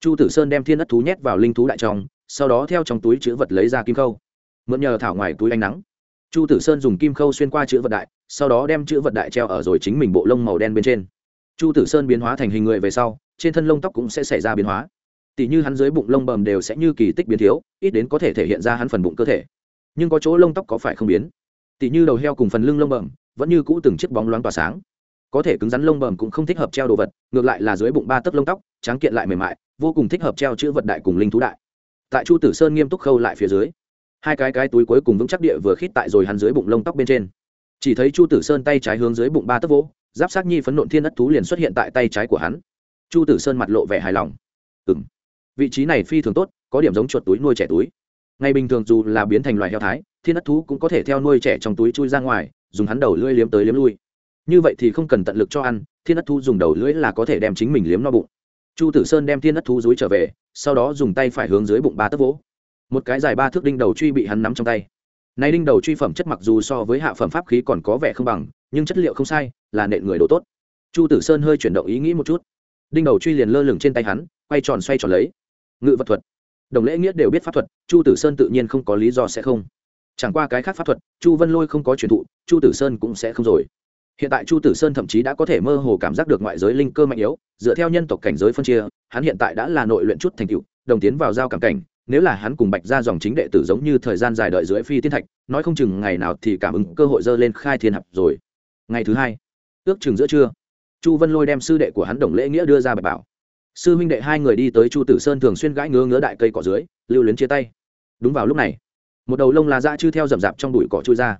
S1: Chu tử sơn đem thiên đất thú nhét vào linh thú đại trong, sau đó theo trong túi chữ vật lấy ra kim khâu. Mượn nhờ thảo ngoài túi ánh nắng, chu tử sơn dùng kim khâu xuyên qua chữ vật đại, sau đó đem chữ vật đại treo ở rồi chính mình bộ lông màu đen bên trên chu tử sơn biến hóa thành hình người về sau, trên thân lông tóc cũng sẽ xảy ra biến hóa. Tỉ như hắn dưới bụng lông bầm đều sẽ như kỳ tích biến thiếu, ít đến có thể thể hiện ra hắn phần bụng cơ thể. Nhưng có chỗ lông tóc có phải không biến? Tỉ như đầu heo cùng phần lưng lông bầm vẫn như cũ từng chiếc bóng loáng tỏa sáng. Có thể cứng rắn lông bầm cũng không thích hợp treo đồ vật, ngược lại là dưới bụng ba tấc lông tóc, tráng kiện lại mềm mại, vô cùng thích hợp treo chữ vật đại cùng linh thú đại. Tại chu tử sơn nghiêm túc khâu lại phía dưới, hai cái cái túi cuối cùng vững chắc địa vừa khít tại rồi hắn dưới bụng lông tóc bên trên. Chỉ thấy chu tử sơn tay trái hướng dưới bụng ba tấc vỗ giáp sát nhi phấn nộn thiên đất thú liền xuất hiện tại tay trái của hắn. Chu tử sơn mặt lộ vẻ hài lòng. Ừ m vị trí này phi thường tốt, có điểm giống chuột túi nuôi trẻ túi. Ngày bình thường dù là biến thành loài heo thái, thiên đất thú cũng có thể theo nuôi trẻ trong túi chui ra ngoài, dùng hắn đầu lưỡi liếm tới liếm lui. Như vậy thì không cần tận lực cho ăn, thiên đất thú dùng đầu lưỡi là có thể đem chính mình liếm no bụng. Chu tử sơn đem thiên đất thú dối trở về, sau đó dùng tay phải hướng dưới bụng ba tấc vỗ. Một cái dài ba thước đinh đầu truy bị hắn nắm trong tay. Nay đinh đầu truy phẩm chất mặc dù so với hạ phẩm pháp khí còn có vẻ không bằng, nhưng chất liệu không sai là nện người đồ tốt. Chu tử sơn hơi chuyển động ý nghĩ một chút. Đinh đầu truy liền lơ lửng trên tay hắn, quay tròn xoay tròn lấy. Ngự vật thuật. Đồng lễ nghĩa đều biết pháp thuật, chu tử sơn tự nhiên không có lý do sẽ không. Chẳng qua cái khác pháp thuật, chu vân lôi không có truyền thụ, chu tử sơn cũng sẽ không rồi. Hiện tại chu tử sơn thậm chí đã có thể mơ hồ cảm giác được ngoại giới linh cơ mạnh yếu, dựa theo nhân tộc cảnh giới phân chia, hắn hiện tại đã là nội luyện chút thành tựu, đồng tiến vào giao cảm cảnh, nếu là hắn cùng bạch ra dòng chính đệ tử giống như thời gian dài đợi dưới phi tiên thạch, nói không chừng ngày nào thì cảm ứng cơ hội dơ lên khai thiên hạp rồi. Ngày thứ hai ước chừng giữa trưa. Chu vân lôi đem sư đệ của hắn đồng lễ nghĩa đưa ra bạch bảo. Sư huynh đệ hai người đi tới chu tử sơn thường xuyên gãi ngứa ngứa đại cây cỏ dưới, lưu luyến chia tay. Đúng vào lúc này, một đầu lông là dã chư theo rậm rạp trong bụi cỏ chui ra.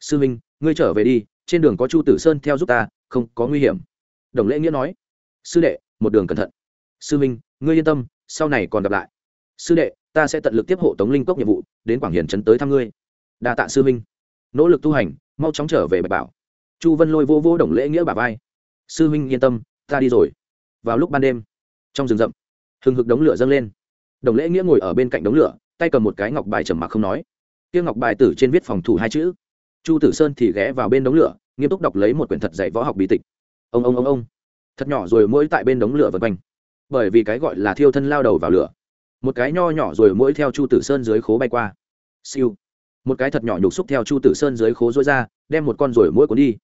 S1: Sư huynh, ngươi trở về đi, trên đường có chu tử sơn theo giúp ta, không có nguy hiểm. Đồng lễ nghĩa nói. Sư đệ, một đường cẩn thận. Sư huynh, ngươi yên tâm, sau này còn gặp lại. Sư đệ, ta sẽ tận lực tiếp hộ tống linh cốc nhiệm vụ, đến quảng hiền trấn tới thăm ngươi. Đa tạ sư huynh. Nỗ lực tu hành, mau chóng trở về bạch bảo chu vân lôi vô vô đồng lễ nghĩa bà vai. Sư huynh, yên tâm, ta đi rồi. Vào lúc ban đêm, trong rừng rậm, hừng hực đống lửa dâng lên. Đồng lễ nghĩa ngồi ở bên cạnh đống lửa, tay cầm một cái ngọc bài trầm mặc không nói. Tiêu ngọc bài tử trên viết phòng thủ hai chữ. Chu tử sơn thì ghé vào bên đống lửa, nghiêm túc đọc lấy một quyển thật dạy võ học bí tịch. Ông ông ông ông. Thật nhỏ rồi mỗi tại bên đống lửa vật quanh. Bởi vì cái gọi là thiêu thân lao đầu vào lửa. Một cái nho nhỏ rồi mỗi theo chu tử sơn dưới khố bay qua. Siêu. Một cái thật nhỏ nhục xúc theo chu tử sơn dưới khố dối ra, đem một con rồi mỗi cuốn đi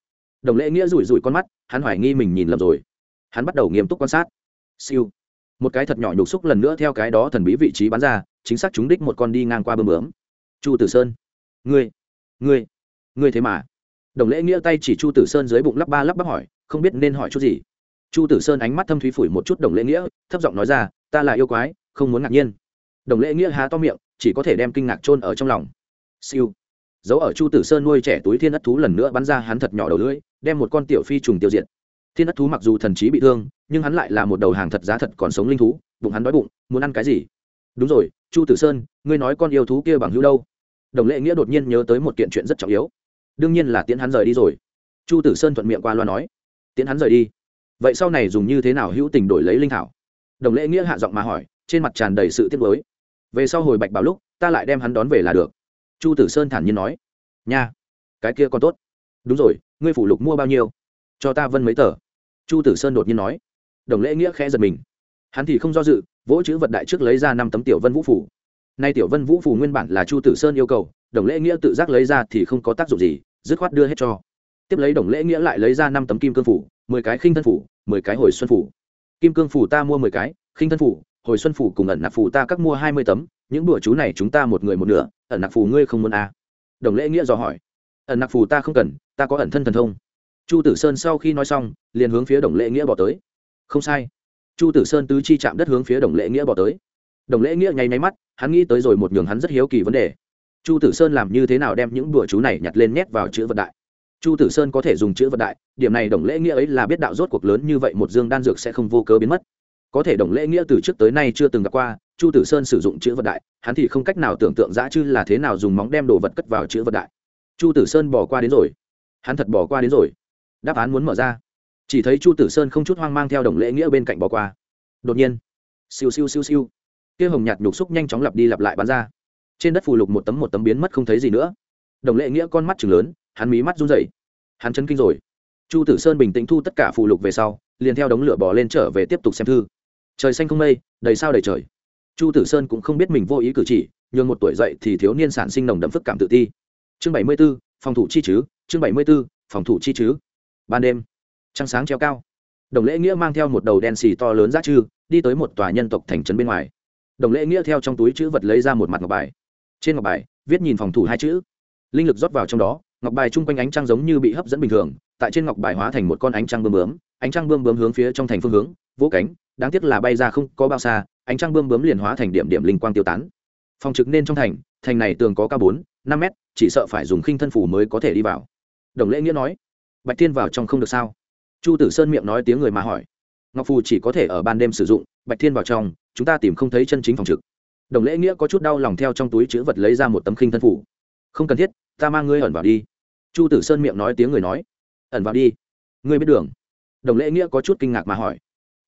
S1: đồng lễ nghĩa rủi rủi con mắt, hắn hoài nghi mình nhìn lầm rồi. Hắn bắt đầu nghiêm túc quan sát. Siêu. Một cái thật nhỏ nhục xúc lần nữa theo cái đó thần bí vị trí bắn ra, chính xác chúng đích một con đi ngang qua bơm bướm. Chu tử sơn. Ngươi ngươi ngươi thế mà. Đồng lễ nghĩa tay chỉ chu tử sơn dưới bụng lắp ba lắp bắp hỏi, không biết nên hỏi chút gì. Chu tử sơn ánh mắt thâm thúy phủi một chút đồng lễ nghĩa, thấp giọng nói ra, ta là yêu quái, không muốn ngạc nhiên. Đồng lễ nghĩa há to miệng, chỉ có thể đem kinh ngạc chôn ở trong lòng. Siêu. Giấu ở chu tử sơn nuôi trẻ túi thiên ất thú lần nữa bắn ra hắn thật nhỏ đầu lưỡi đem một con tiểu phi trùng tiêu diệt. Thiên ất thú mặc dù thần trí bị thương, nhưng hắn lại là một đầu hàng thật giá thật còn sống linh thú, bụng hắn đói bụng, muốn ăn cái gì? Đúng rồi, chu tử sơn, ngươi nói con yêu thú kia bằng hữu đâu? Đồng lệ nghĩa đột nhiên nhớ tới một kiện chuyện rất trọng yếu. Đương nhiên là tiễn hắn rời đi rồi. Chu tử sơn thuận miệng qua loa nói, tiễn hắn rời đi? Vậy sau này dùng như thế nào hữu tình đổi lấy linh thảo? Đồng Lệ nghĩa hạ giọng mà hỏi, trên mặt tràn đầy sự tiếc lối về sau hồi bạch bảo lúc, ta lại đem hắn đón về là được. Chu tử sơn thản nhiên nói, nha, cái kia còn tốt. Đúng rồi ngươi phủ lục mua bao nhiêu? Cho ta vân mấy tờ. Chu tử sơn đột nhiên nói. Đồng lễ nghĩa khẽ giật mình. Hắn thì không do dự, vỗ chữ vật đại trước lấy ra năm tấm tiểu vân vũ phủ nay tiểu vân vũ phủ nguyên bản là chu tử sơn yêu cầu, đồng lễ nghĩa tự giác lấy ra thì không có tác dụng gì, dứt khoát đưa hết cho. Tiếp lấy đồng lễ nghĩa lại lấy ra năm tấm kim cương phủ mười cái khinh thân phủ mười cái hồi xuân phủ kim cương phủ ta mua mười cái, khinh thân phủ hồi xuân phủ cùng ẩn nạp phủ ta các mua hai mươi tấm, những đùa chú này chúng ta một người một nửa, ẩn nạp phủ ngươi không muốn à. đồng lễ nghĩa dò hỏi ẩn nặc phù ta không cần, ta có ẩn thân thần thông. Chu tử sơn sau khi nói xong, liền hướng phía đồng lễ nghĩa bỏ tới. Không sai. Chu tử sơn tứ chi chạm đất hướng phía đồng lễ nghĩa bỏ tới. Đồng lễ nghĩa nháy máy mắt, hắn nghĩ tới rồi một nhường hắn rất hiếu kỳ vấn đề. Chu tử sơn làm như thế nào đem những đùa chú này nhặt lên nhét vào chữ vật đại? Chu tử sơn có thể dùng chữ vật đại, điểm này đồng lễ nghĩa ấy là biết đạo rốt cuộc lớn như vậy một dương đan dược sẽ không vô cớ biến mất. Có thể đồng lễ nghĩa từ trước tới nay chưa từng gặp qua, chu tử sơn sử dụng chữ vật đại, hắn thì không cách nào tưởng tượng giã chư là thế nào dùng móng đem đồ vật cất vào chữ vật đại chu tử sơn bỏ qua đến rồi. Hắn thật bỏ qua đến rồi. Đáp án muốn mở ra. Chỉ thấy chu tử sơn không chút hoang mang theo đồng lễ nghĩa bên cạnh bỏ qua. Đột nhiên, siêu siêu siêu siêu. Kia hồng nhạt nhục xúc nhanh chóng lặp đi lặp lại bắn ra. Trên đất phù lục một tấm một tấm biến mất không thấy gì nữa. Đồng lệ nghĩa con mắt chừng lớn, hắn mí mắt run rẩy. Hắn chân kinh rồi. Chu tử sơn bình tĩnh thu tất cả phù lục về sau, liền theo đống lửa bỏ lên trở về tiếp tục xem thư. Trời xanh không mây, đầy sao đầy trời. Chu tử sơn cũng không biết mình vô ý cử chỉ, nhường một tuổi dậy thì thiếu niên sản sinh nồng đậm phức cảm tự ti chương bảy mươi b ố phòng thủ chi chứ, chương bảy mươi b ố phòng thủ chi chứ. Ban đêm, trăng sáng treo cao. Đồng lễ nghĩa mang theo một đầu đen xì to lớn ra chư đi tới một tòa nhân tộc thành trấn bên ngoài. Đồng lễ nghĩa theo trong túi chữ vật lấy ra một mặt ngọc bài. Trên ngọc bài, viết nhìn phòng thủ hai chữ. Linh lực rót vào trong đó, ngọc bài chung quanh ánh trăng giống như bị hấp dẫn bình thường, tại trên ngọc bài hóa thành một con ánh trăng bơm bướm. Ánh trăng bơm bướm hướng phía trong thành phương hướng vỗ cánh, đáng tiếc là bay ra không có bao xa, ánh trăng bơm bướm liền hóa thành điểm điểm linh quang tiêu tán. Phòng trực nên trong thành thành này tường có cao bốn, năm mét chỉ sợ phải dùng khinh thân phủ mới có thể đi vào. Đồng lễ nghĩa nói, bạch thiên vào trong không được sao? Chu tử sơn miệng nói tiếng người mà hỏi, ngọc phù chỉ có thể ở ban đêm sử dụng, bạch thiên vào trong, chúng ta tìm không thấy chân chính phòng trực. Đồng lễ nghĩa có chút đau lòng theo trong túi chữ vật lấy ra một tấm khinh thân phủ không cần thiết, ta mang ngươi ẩn vào đi. Chu tử sơn miệng nói tiếng người nói, ẩn vào đi, ngươi biết đường. Đồng lễ nghĩa có chút kinh ngạc mà hỏi,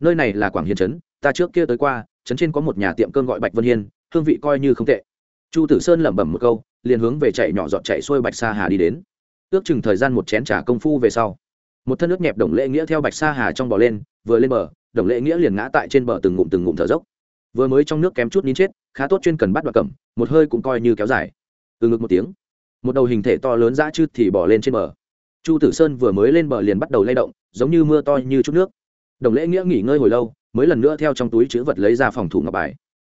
S1: nơi này là quảng hiền trấn, ta trước kia tới qua, trấn trên có một nhà tiệm cơm gọi bạch vân hiên, hương vị coi như không tệ. Chu tử sơn lẩm bẩm một câu liền hướng về chạy nhỏ giọt chạy xuôi bạch sa hà đi đến. Ước chừng thời gian một chén t công phu về sau, một thân nước nhẹp đồng lễ nghĩa theo bạch sa hà trong bò lên, vừa lên bờ, đồng lễ nghĩa liền ngã tại trên bờ từng ngụm từng ngụm thở dốc. Vừa mới trong nước kém chút nín chết, khá tốt chuyên cần bắt đoạn cẩm một hơi cũng coi như kéo dài. Từ ngực một tiếng, một đầu hình thể to lớn dã chư thì bỏ lên trên bờ. Chu tử sơn vừa mới lên bờ liền bắt đầu lay động, giống như mưa to như chút nước. Đồng lễ nghĩa nghỉ ngơi hồi lâu, mới lần nữa theo trong túi chữ vật lấy ra phòng thủ ngọc bài.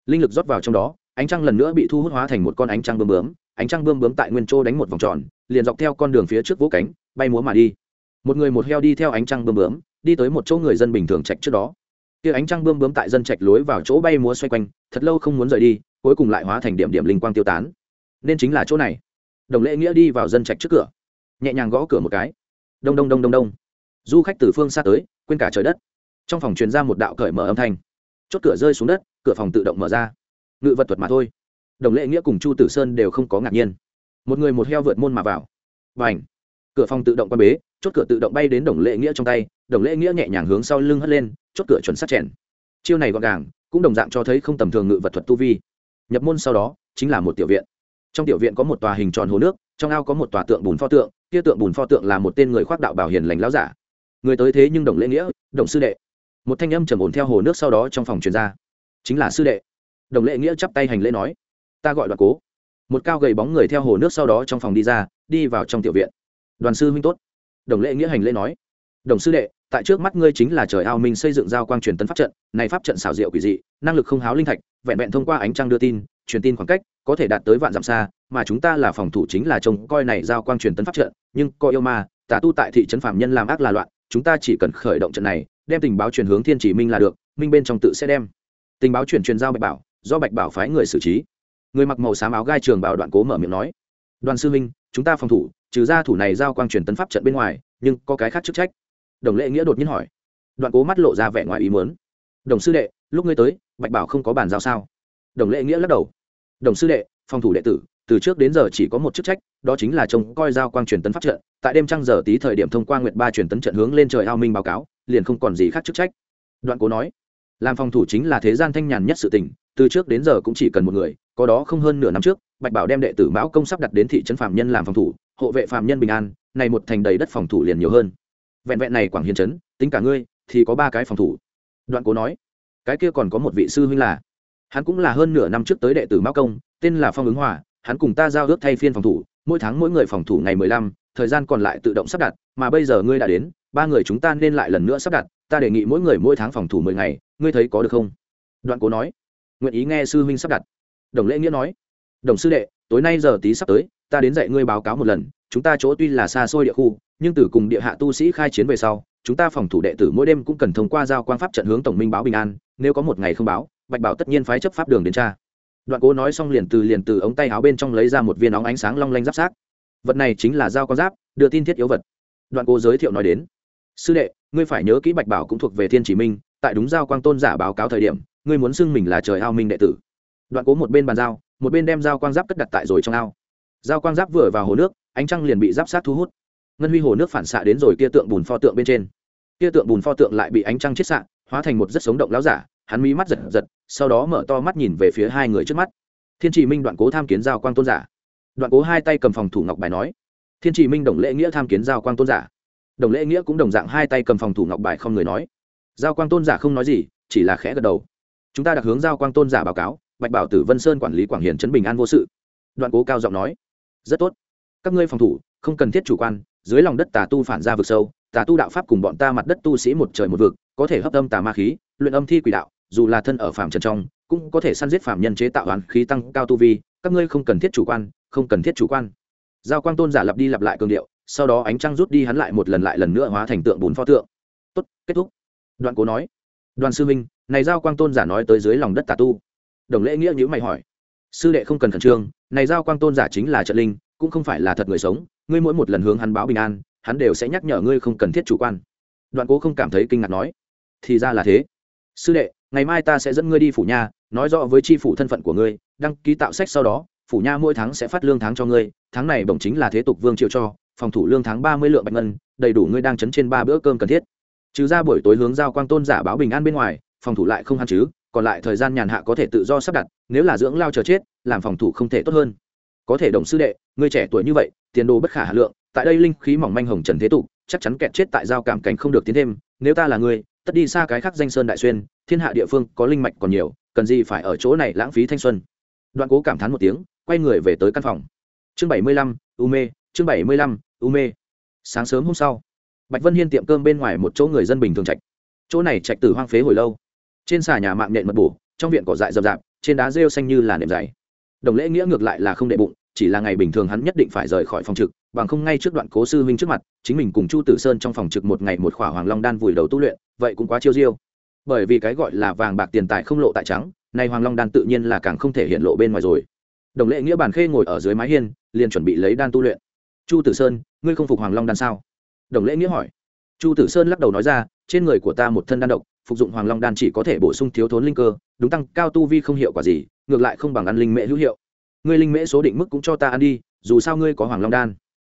S1: Linh lực rót vào trong đó, ánh trăng lần nữa bị thu hút hóa thành một con ánh trăng bướm bướm ánh trăng bướm bướm tại nguyên châu đánh một vòng tròn, liền dọc theo con đường phía trước vỗ cánh, bay múa mà đi. Một người một heo đi theo ánh trăng bướm bướm, đi tới một chỗ người dân bình thường trạch trước đó. Kia ánh trăng bươm bướm tại dân trạch lối vào chỗ bay múa xoay quanh, thật lâu không muốn rời đi, cuối cùng lại hóa thành điểm điểm linh quang tiêu tán. Nên chính là chỗ này. Đồng lễ nghĩa đi vào dân trạch trước cửa. Nhẹ nhàng gõ cửa một cái. Đông đông đông đông đông. Du khách từ phương xa tới, quên cả trời đất. Trong phòng truyền ra một đạo cởi mở âm thanh. Chốt cửa rơi xuống đất, cửa phòng tự động mở ra. Ngự vật thuật mà thôi đồng lệ nghĩa cùng chu tử sơn đều không có ngạc nhiên. Một người một heo vượt môn mà vào. Và ảnh cửa phòng tự động quan bế, chốt cửa tự động bay đến đồng lệ nghĩa trong tay, đồng lệ nghĩa nhẹ nhàng hướng sau lưng hất lên, chốt cửa chuẩn sát chèn. Chiêu này gọn gàng, cũng đồng dạng cho thấy không tầm thường ngự vật thuật tu vi. Nhập môn sau đó, chính là một tiểu viện. Trong tiểu viện có một tòa hình tròn hồ nước, trong ao có một tòa tượng bùn pho tượng, kia tượng bùn pho tượng là một tên người khoác đạo bảo hiền lành láo giả. Người tới thế nhưng đồng lễ nghĩa, đồng sư đệ. Một thanh âm trầm ổn theo hồ nước sau đó trong phòng truyền ra. Chính là sư đệ. Đồng lễ nghĩa chắp tay hành lễ nói ta gọi đoạn cố. Một cao gầy bóng người theo hồ nước sau đó trong phòng đi ra, đi vào trong tiểu viện. Đoàn sư huynh tốt. Đồng lễ nghĩa hành lễ nói. Đồng sư đệ, tại trước mắt ngươi chính là trời ao minh xây dựng giao quang truyền tấn pháp trận, này pháp trận xảo diệu quỷ dị, năng lực không háo linh thạch, vẹn vẹn thông qua ánh trăng đưa tin, truyền tin khoảng cách, có thể đạt tới vạn dặm xa, mà chúng ta là phòng thủ chính là trông coi này giao quang truyền tấn pháp trận, nhưng coi yêu ma, tà tu tại thị trấn phạm nhân làm ác là loạn, chúng ta chỉ cần khởi động trận này, đem tình báo truyền hướng thiên chỉ minh là được, minh bên trong tự sẽ đem. Tình báo chuyển truyền giao bạch bảo, do bạch bảo phái người xử trí người mặc màu xám áo gai trường bảo đoạn cố mở miệng nói, đoàn sư minh chúng ta phòng thủ, trừ ra thủ này giao quang truyền tấn pháp trận bên ngoài, nhưng có cái khác chức trách. Đồng lệ nghĩa đột nhiên hỏi. Đoạn cố mắt lộ ra vẻ ngoài ý muốn. Đồng sư đệ, lúc ngươi tới, bạch bảo không có bàn giao sao? Đồng lệ nghĩa lắc đầu. Đồng sư đệ, phòng thủ đệ tử, từ trước đến giờ chỉ có một chức trách, đó chính là trông coi giao quang truyền tấn pháp trận. Tại đêm trăng giờ tí thời điểm thông qua nguyệt ba truyền tấn trận hướng lên trời ao minh báo cáo, liền không còn gì khác chức trách. Đoạn cố nói. Làm phòng thủ chính là thế gian thanh nhàn nhất sự tình, từ trước đến giờ cũng chỉ cần một người có đó không hơn nửa năm trước, bạch bảo đem đệ tử mão công sắp đặt đến thị trấn phạm nhân làm phòng thủ, hộ vệ phạm nhân bình an, này một thành đầy đất phòng thủ liền nhiều hơn. Vẹn vẹn này quảng hiền trấn, tính cả ngươi, thì có ba cái phòng thủ. Đoạn cố nói, cái kia còn có một vị sư huynh là, hắn cũng là hơn nửa năm trước tới đệ tử mão công, tên là phong ứng hòa, hắn cùng ta giao ước thay phiên phòng thủ, mỗi tháng mỗi người phòng thủ ngày mười lăm, thời gian còn lại tự động sắp đặt, mà bây giờ ngươi đã đến, ba người chúng ta nên lại lần nữa sắp đặt, ta đề nghị mỗi người mỗi tháng phòng thủ mười ngày, ngươi thấy có được không? Đoạn cố nói, nguyện ý nghe sư huynh sắp đặt đồng lễ nghĩa nói, đồng sư đệ, tối nay giờ tí sắp tới, ta đến dạy ngươi báo cáo một lần, chúng ta chỗ tuy là xa xôi địa khu, nhưng từ cùng địa hạ tu sĩ khai chiến về sau, chúng ta phòng thủ đệ tử mỗi đêm cũng cần thông qua giao quan pháp trận hướng tổng minh báo bình an, nếu có một ngày không báo, bạch bảo tất nhiên phái chấp pháp đường đến tra. Đoạn cố nói xong liền từ liền từ ống tay áo bên trong lấy ra một viên óng ánh sáng long lanh giáp sát. Vật này chính là dao con giáp, đưa tin thiết yếu vật. Đoạn cố giới thiệu nói đến, sư đệ, ngươi phải nhớ kỹ bạch bảo cũng thuộc về thiên chỉ minh, tại đúng giao quang tôn giả báo cáo thời điểm, ngươi muốn xưng mình là trời ao minh đệ tử đoạn cố một bên bàn dao, một bên đem dao quang giáp cất đặt tại rồi trong ao. Dao quang giáp vừa vào hồ nước ánh trăng liền bị giáp sát thu hút. Ngân huy hồ nước phản xạ đến rồi kia tượng bùn pho tượng bên trên. Kia tượng bùn pho tượng lại bị ánh trăng chết xạ hóa thành một rất sống động láo giả hắn mí mắt giật giật sau đó mở to mắt nhìn về phía hai người trước mắt. Thiên chỉ minh đoạn cố tham kiến giao quang tôn giả. Đoạn cố hai tay cầm phòng thủ ngọc bài nói thiên chỉ minh đồng lễ nghĩa tham kiến giao quang tôn giả. Đồng lễ nghĩa cũng đồng dạng hai tay cầm phòng thủ ngọc bài không người nói. Giao quang tôn giả không nói gì chỉ là khẽ gật đầu. Chúng ta đặt hướng giao quang tôn giả báo cáo bạch bảo tử vân sơn quản lý quảng hiền trấn bình an vô sự. Đoạn cố cao giọng nói, rất tốt. Các ngươi phòng thủ, không cần thiết chủ quan, dưới lòng đất tà tu phản ra vực sâu, tà tu đạo pháp cùng bọn ta mặt đất tu sĩ một trời một vực, có thể hấp âm tà ma khí, luyện âm thi quỷ đạo, dù là thân ở phạm trần trong, cũng có thể săn giết phạm nhân chế tạo hoàn khí tăng cao tu vi, các ngươi không cần thiết chủ quan, không cần thiết chủ quan. Giao quang tôn giả lặp đi lặp lại cường điệu, sau đó ánh trăng rút đi hắn lại một lần lại lần nữa hóa thành tượng bùn pho tượng. Tốt, kết thúc. Đoạn cố nói, đoàn sư minh này giao quang tôn giả nói tới dưới lòng đất tà tu đồng lễ nghĩa nhữ mày hỏi. Sư đệ không cần khẩn trương, này giao quang tôn giả chính là trận linh, cũng không phải là thật người sống, ngươi mỗi một lần hướng hắn báo bình an, hắn đều sẽ nhắc nhở ngươi không cần thiết chủ quan. Đoạn cố không cảm thấy kinh ngạc nói. Thì ra là thế. Sư đệ, ngày mai ta sẽ dẫn ngươi đi phủ nha, nói rõ với tri phủ thân phận của ngươi, đăng ký tạo sách sau đó, phủ nha mỗi tháng sẽ phát lương tháng cho ngươi, tháng này bổng chính là thế tục vương triệu cho, phòng thủ lương tháng ba mươi lượng bạch ngân, đầy đủ ngươi đang chấn trên ba bữa cơm cần thiết. Trừ ra buổi tối hướng giao quang tôn giả báo bình an bên ngoài, phòng thủ lại không hạn chứ còn lại thời gian nhàn hạ có thể tự do sắp đặt, nếu là dưỡng lao chờ chết, làm phòng thủ không thể tốt hơn. Có thể đồng sư đệ, người trẻ tuổi như vậy, tiền đồ bất khả hà lượng, tại đây linh khí mỏng manh hồng trần thế tục, chắc chắn kẹt chết tại giao cảm cảnh không được tiến thêm. Nếu ta là người, tất đi xa cái khác danh sơn đại xuyên, thiên hạ địa phương có linh mạch còn nhiều, cần gì phải ở chỗ này lãng phí thanh xuân? Đoạn cố cảm thán một tiếng, quay người về tới căn phòng. Chương bảy mươi lăm, u mê, chương bảy mươi lăm, u mê. Sáng sớm hôm sau, bạch vân hiên tiệm cơm bên ngoài một chỗ người dân bình thường trạch chỗ này trạch từ hoang phế hồi lâu trên xà nhà mạng nện mật bổ, trong viện cỏ dại rậm rạp, trên đá rêu xanh như là nệm dày. Đồng lễ nghĩa ngược lại là không đệ bụng, chỉ là ngày bình thường hắn nhất định phải rời khỏi phòng trực, bằng không ngay trước đoạn cố sư huynh trước mặt, chính mình cùng chu tử sơn trong phòng trực một ngày một khỏa hoàng long đan vùi đầu tu luyện, vậy cũng quá chiêu diêu. Bởi vì cái gọi là vàng bạc tiền tài không lộ tại trắng, nay hoàng long đan tự nhiên là càng không thể hiện lộ bên ngoài rồi. Đồng lệ nghĩa bàn khê ngồi ở dưới mái hiên, liền chuẩn bị lấy đan tu luyện. Chu tử sơn, ngươi không phục hoàng long đan sao? Đồng lễ nghĩa hỏi. Chu tử sơn lắc đầu nói ra, trên người của ta một thân đan độc phục dụng hoàng long đan chỉ có thể bổ sung thiếu thốn linh cơ, đúng tăng, cao tu vi không hiệu quả gì, ngược lại không bằng ăn linh mễ hữu hiệu. Ngươi linh mễ số định mức cũng cho ta ăn đi, dù sao ngươi có hoàng long đan.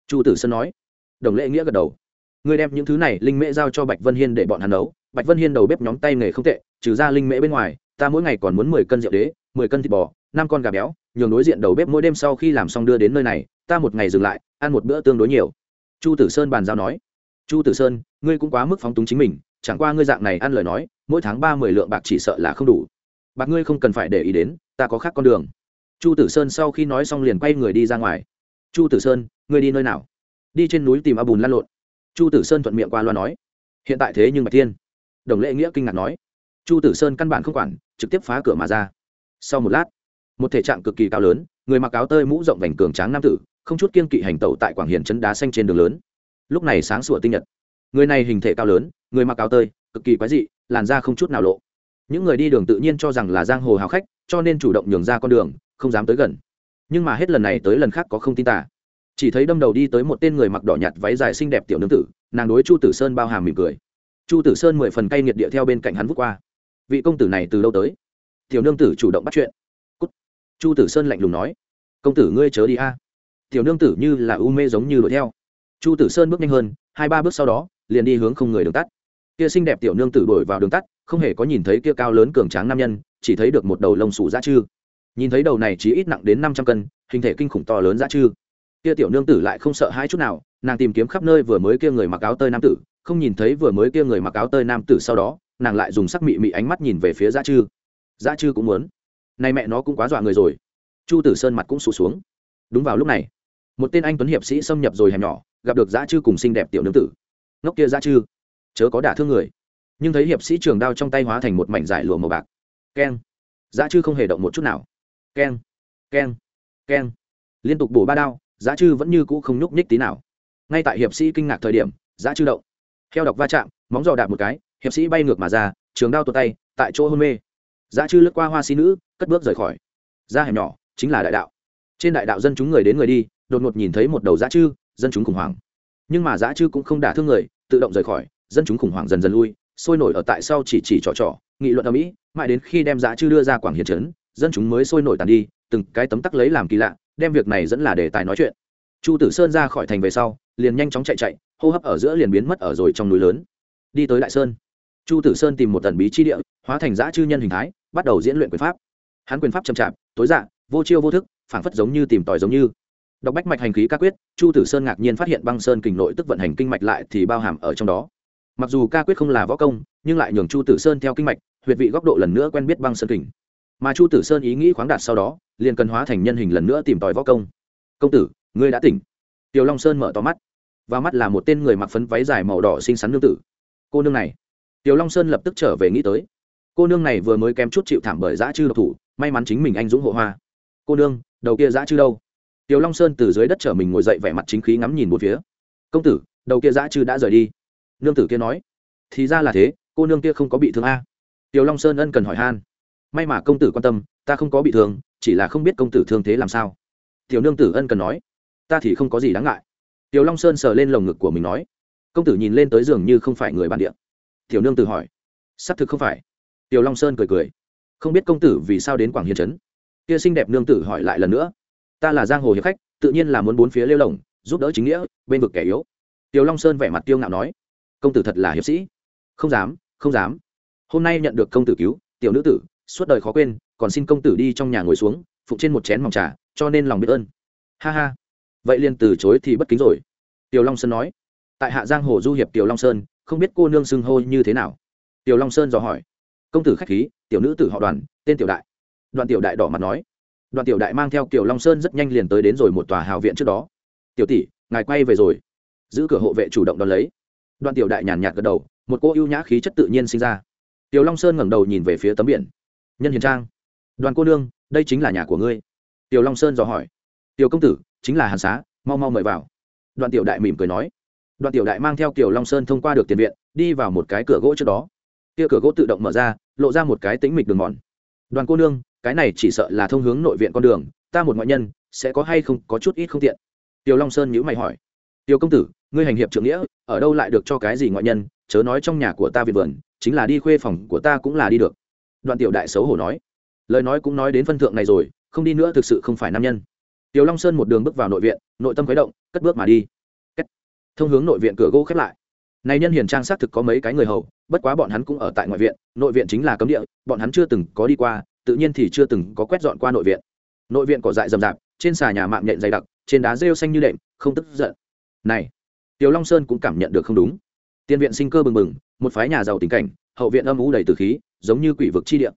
S1: Chu tử sơn nói. Đồng lễ nghĩa gật đầu. Ngươi đem những thứ này linh mễ giao cho bạch vân hiên để bọn hắn nấu. Bạch vân hiên đầu bếp nhóm tay nghề không tệ, trừ ra linh mễ bên ngoài, ta mỗi ngày còn muốn mười cân rượu đế, mười cân thịt bò, năm con gà béo, nhường đối diện đầu bếp mỗi đêm sau khi làm xong đưa đến nơi này, ta một ngày dừng lại, ăn một bữa tương đối nhiều. Chu tử sơn bàn giao nói. Chu tử sơn, ngươi cũng quá mức phóng túng chính mình chẳng qua ngươi dạng này ăn lời nói, mỗi tháng ba mươi lượng bạc chỉ sợ là không đủ. Bạc ngươi không cần phải để ý đến, ta có khác con đường. Chu tử sơn sau khi nói xong liền quay người đi ra ngoài. Chu tử sơn, ngươi đi nơi nào? Đi trên núi tìm a bùn lăn lộn. Chu tử sơn thuận miệng qua loa nói. Hiện tại thế nhưng bạch thiên. Đồng lệ nghĩa kinh ngạc nói. Chu tử sơn căn bản không quản, trực tiếp phá cửa mà ra. Sau một lát, một thể trạng cực kỳ cao lớn, người mặc áo tơi mũ rộng vành cường tráng nam tử, không chút kiên kỵ hành tẩu tại quảng hiền chân đá xanh trên đường lớn. Lúc này sáng sủa tinh nhật người này hình thể cao lớn, người mặc áo tơi, cực kỳ quái dị, làn da không chút nào lộ. Những người đi đường tự nhiên cho rằng là giang hồ hào khách, cho nên chủ động nhường ra con đường, không dám tới gần. Nhưng mà hết lần này tới lần khác có không tin tả. Chỉ thấy đâm đầu đi tới một tên người mặc đỏ nhạt váy dài xinh đẹp tiểu nương tử, nàng đối chu tử sơn bao hàm mỉm cười. Chu tử sơn mười phần cay nghiệt địa theo bên cạnh hắn vút qua. Vị công tử này từ lâu tới? Tiểu nương tử chủ động bắt chuyện. Cút. chu tử sơn lạnh lùng nói. Công tử ngươi chớ đi a. Tiểu nương tử như là u mê giống như đuổi theo. Chu tử sơn bước nhanh hơn, hai ba bước sau đó liền đi hướng không người đường tắt. Kia xinh đẹp tiểu nương tử đổi vào đường tắt, không hề có nhìn thấy kia cao lớn cường tráng nam nhân, chỉ thấy được một đầu lông sủ dã chư. Nhìn thấy đầu này chỉ ít nặng đến năm trăm cân, hình thể kinh khủng to lớn dã chư. Kia tiểu nương tử lại không sợ hai chút nào, nàng tìm kiếm khắp nơi vừa mới kia người mặc áo tơi nam tử, không nhìn thấy vừa mới kia người mặc áo tơi nam tử sau đó, nàng lại dùng sắc mị mị ánh mắt nhìn về phía dã chư. Dã chư cũng muốn. Nay mẹ nó cũng quá dọa người rồi. Chu tử sơn mặt cũng sụt xuống. Đúng vào lúc này, một tên anh tuấn hiệp sĩ xâm nhập rồi hẻm nhỏ, gặp được dã chư cùng xinh đẹp tiểu nương tử ngốc kia ra chư. Chớ có đả thương người. Nhưng thấy hiệp sĩ trường đao trong tay hóa thành một mảnh giải lụa màu bạc. Keng. Giá chư không hề động một chút nào. Keng. Keng. Keng. Liên tục bổ ba đao giá chư vẫn như cũ không nhúc nhích tí nào. Ngay tại hiệp sĩ kinh ngạc thời điểm giá chư động. Heo đọc va chạm, móng giò đạp một cái, hiệp sĩ bay ngược mà ra, trường đao tuột tay, tại chỗ hôn mê. Giá chư lướt qua hoa sĩ nữ, cất bước rời khỏi. Ra hẻm nhỏ, chính là đại đạo. Trên đại đạo dân chúng người đến người đi, đột ngột nhìn thấy một đầu giá chư, dân chúng khủng hoảng nhưng mà dã chư cũng không đả thương người, tự động rời khỏi, dân chúng khủng hoảng dần dần lui, sôi nổi ở tại sau chỉ chỉ trò trò, nghị luận ở mỹ, mãi đến khi đem dã chư đưa ra quảng hiền trấn, dân chúng mới sôi nổi tàn đi, từng cái tấm tắc lấy làm kỳ lạ, đem việc này dẫn là đề tài nói chuyện. Chu tử sơn ra khỏi thành về sau, liền nhanh chóng chạy chạy, hô hấp ở giữa liền biến mất ở rồi trong núi lớn. Đi tới đại sơn, chu tử sơn tìm một tần bí chi địa, hóa thành giã chư nhân hình thái, bắt đầu diễn luyện quyền pháp. Hắn quyền pháp chậm chạp, tối dạ vô chiêu vô thức, phảng phất giống như tìm tòi giống như đọc bách mạch hành khí ca quyết, chu tử sơn ngạc nhiên phát hiện băng sơn kình nội tức vận hành kinh mạch lại thì bao hàm ở trong đó. Mặc dù ca quyết không là võ công, nhưng lại nhường chu tử sơn theo kinh mạch, huyệt vị góc độ lần nữa quen biết băng sơn kình. Mà chu tử sơn ý nghĩ khoáng đạt sau đó, liền cần hóa thành nhân hình lần nữa tìm tòi võ công. Công tử, ngươi đã tỉnh. Tiểu long sơn mở to mắt. Và mắt là một tên người mặc phấn váy dài màu đỏ xinh xắn nương tử. Cô nương này. Tiểu long sơn lập tức trở về nghĩ tới. Cô nương này vừa mới kém chút chịu thảm bởi dã chư độc thủ, may mắn chính mình anh dũng hộ hoa. Cô nương, đầu kia dã chư đâu? Tiểu long sơn từ dưới đất trở mình ngồi dậy vẻ mặt chính khí ngắm nhìn một phía. Công tử, đầu kia dã chư đã rời đi. Nương tử kia nói. Thì ra là thế, cô nương kia không có bị thương a. Tiểu long sơn ân cần hỏi han. May mà công tử quan tâm, ta không có bị thương, chỉ là không biết công tử thương thế làm sao. Tiểu nương tử ân cần nói. Ta thì không có gì đáng ngại. Tiểu long sơn sờ lên lồng ngực của mình nói. Công tử nhìn lên tới giường như không phải người bản địa. Tiểu nương tử hỏi. Xác thực không phải. Tiểu long sơn cười cười. Không biết công tử vì sao đến quảng hiền trấn? Kia xinh đẹp nương tử hỏi lại lần nữa ta là giang hồ hiệp khách, tự nhiên là muốn bốn phía lêu lồng giúp đỡ chính nghĩa, bên vực kẻ yếu. Tiểu long sơn vẻ mặt tiêu ngạo nói, công tử thật là hiệp sĩ. Không dám không dám. Hôm nay nhận được công tử cứu, tiểu nữ tử, suốt đời khó quên, còn xin công tử đi trong nhà ngồi xuống phụ trên một chén mỏng trà, cho nên lòng biết ơn. Ha ha. Vậy liền từ chối thì bất kính rồi. Tiểu long sơn nói. Tại hạ giang hồ du hiệp tiểu long sơn, không biết cô nương xưng hô như thế nào? Tiểu long sơn dò hỏi. Công tử khách khí, tiểu nữ tử họ đoàn, tên tiểu đại. Đoàn tiểu đại đỏ mặt nói đoàn tiểu đại mang theo tiểu long sơn rất nhanh liền tới đến rồi một tòa hào viện trước đó. Tiểu tỷ, ngài quay về rồi. Giữ cửa hộ vệ chủ động đón lấy. Đoàn tiểu đại nhàn nhạt gật đầu, một cô ưu nhã khí chất tự nhiên sinh ra. Tiểu long sơn ngẩng đầu nhìn về phía tấm biển. Nhân hiền trang, đoàn cô nương, đây chính là nhà của ngươi. Tiểu long sơn dò hỏi. Tiểu công tử, chính là hàn xá, mau mau mời vào. Đoàn tiểu đại mỉm cười nói. Đoàn tiểu đại mang theo tiểu long sơn thông qua được tiền viện, đi vào một cái cửa gỗ trước đó. Kia cửa gỗ tự động mở ra, lộ ra một cái tính mịch đường mòn. Đoàn cô nương cái này chỉ sợ là thông hướng nội viện con đường, ta một ngoại nhân, sẽ có hay không, có chút ít không tiện. Tiểu long sơn nhữ mày hỏi. Tiểu công tử, ngươi hành hiệp trưởng nghĩa, ở đâu lại được cho cái gì ngoại nhân, chớ nói trong nhà của ta viện vườn, chính là đi khuê phòng của ta cũng là đi được. Đoạn tiểu đại xấu hổ nói. Lời nói cũng nói đến phân thượng này rồi, không đi nữa thực sự không phải nam nhân. Tiểu long sơn một đường bước vào nội viện, nội tâm khuấy động, cất bước mà đi. Thông hướng nội viện cửa gỗ khép lại. Này nhân hiền trang xác thực có mấy cái người hầu, bất quá bọn hắn cũng ở tại ngoại viện, nội viện chính là cấm địa, bọn hắn chưa từng có đi qua tự nhiên thì chưa từng có quét dọn qua nội viện. Nội viện cỏ dại rậm rạp, trên xà nhà mạng nhện dày đặc, trên đá rêu xanh như đệm, không tức giận. Này, tiểu long sơn cũng cảm nhận được không đúng. Tiên viện sinh cơ bừng bừng, một phái nhà giàu tình cảnh, hậu viện âm ủ đầy từ khí, giống như quỷ vực chi địa.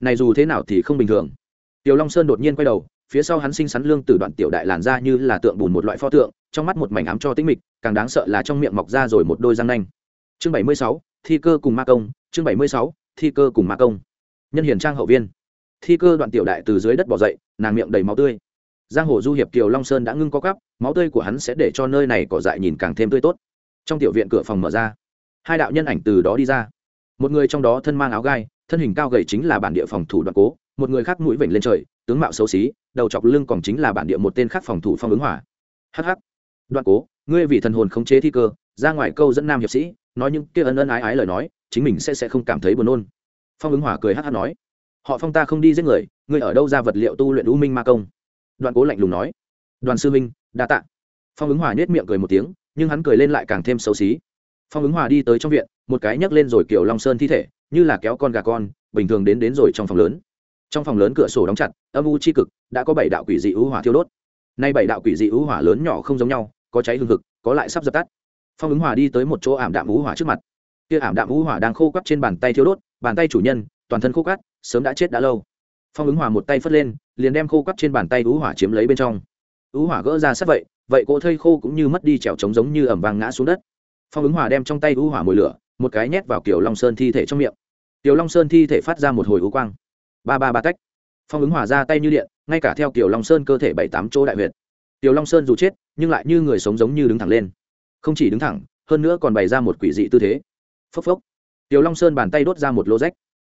S1: Này dù thế nào thì không bình thường. Tiểu long sơn đột nhiên quay đầu, phía sau hắn sinh sắn lương từ đoạn tiểu đại làn ra như là tượng bùn một loại pho tượng, trong mắt một mảnh ám cho tĩnh mịch, càng đáng sợ là trong miệng mọc ra rồi một đôi răng nanh. Chương bảy mươi sáu, thi cơ cùng ma công, chương bảy mươi sáu, thi cơ cùng ma công. Nhân hiền trang hậu viên thi cơ đoạn tiểu đại từ dưới đất bỏ dậy, nàng miệng đầy máu tươi. Giang hồ du hiệp kiều long sơn đã ngưng có cắp máu tươi của hắn sẽ để cho nơi này cỏ dại nhìn càng thêm tươi tốt. Trong tiểu viện cửa phòng mở ra, hai đạo nhân ảnh từ đó đi ra. Một người trong đó thân mang áo gai, thân hình cao gầy chính là bản địa phòng thủ đoạn cố, một người khác mũi vểnh lên trời, tướng mạo xấu xí, đầu chọc lưng còn chính là bản địa một tên khác phòng thủ phong ứng hỏa. Hh đoạn cố, ngươi vì thần hồn khống chế thi cơ, ra ngoài câu dẫn nam hiệp sĩ, nói những kia ân ân ái ái lời nói, chính mình sẽ sẽ không cảm thấy buồn nôn. Phong ứng hỏa cười hh nói họ phong ta không đi giết người, ngươi ở đâu ra vật liệu tu luyện u minh ma công? Đoàn cố lạnh lùng nói. Đoàn sư minh đa tạ. Phong ứng hòa nhét miệng cười một tiếng, nhưng hắn cười lên lại càng thêm xấu xí. Phong ứng hòa đi tới trong viện, một cái nhấc lên rồi kiểu long sơn thi thể, như là kéo con gà con, bình thường đến đến rồi trong phòng lớn. Trong phòng lớn cửa sổ đóng chặt, âm u c h i cực, đã có bảy đạo quỷ dị ưu hỏa thiêu đốt. Nay bảy đạo quỷ dị ưu hỏa lớn nhỏ không giống nhau, có cháy hương thực có lại sắp dập tắt. Phong ứng hòa đi tới một chỗ ảm đạm ưu hỏa trước mặt. Kia ảm đạm ưu hỏa đang khô quắp trên bàn tay thiêu đốt, bàn tay chủ nhân, toàn thân khô cắt sớm đã chết đã lâu. Phong ứng hỏa một tay phất lên, liền đem khô cắt trên bàn tay ú hỏa chiếm lấy bên trong. Ú hỏa gỡ ra sát vậy vậy cỗ thây khô cũng như mất đi trèo trống giống như ẩm vàng ngã xuống đất. Phong ứng hỏa đem trong tay ú hỏa mồi lửa, một cái nhét vào kiểu long sơn thi thể trong miệng. Tiểu long sơn thi thể phát ra một hồi ú quang. Ba ba ba cách phong ứng hỏa ra tay như điện, ngay cả theo kiểu long sơn cơ thể bảy tám chỗ đại huyệt. Tiểu long sơn dù chết, nhưng lại như người sống giống như đứng thẳng lên. Không chỉ đứng thẳng, hơn nữa còn bày ra một quỷ dị tư thế. Phốc phốc. Tiểu long sơn bàn tay đốt ra một lô rách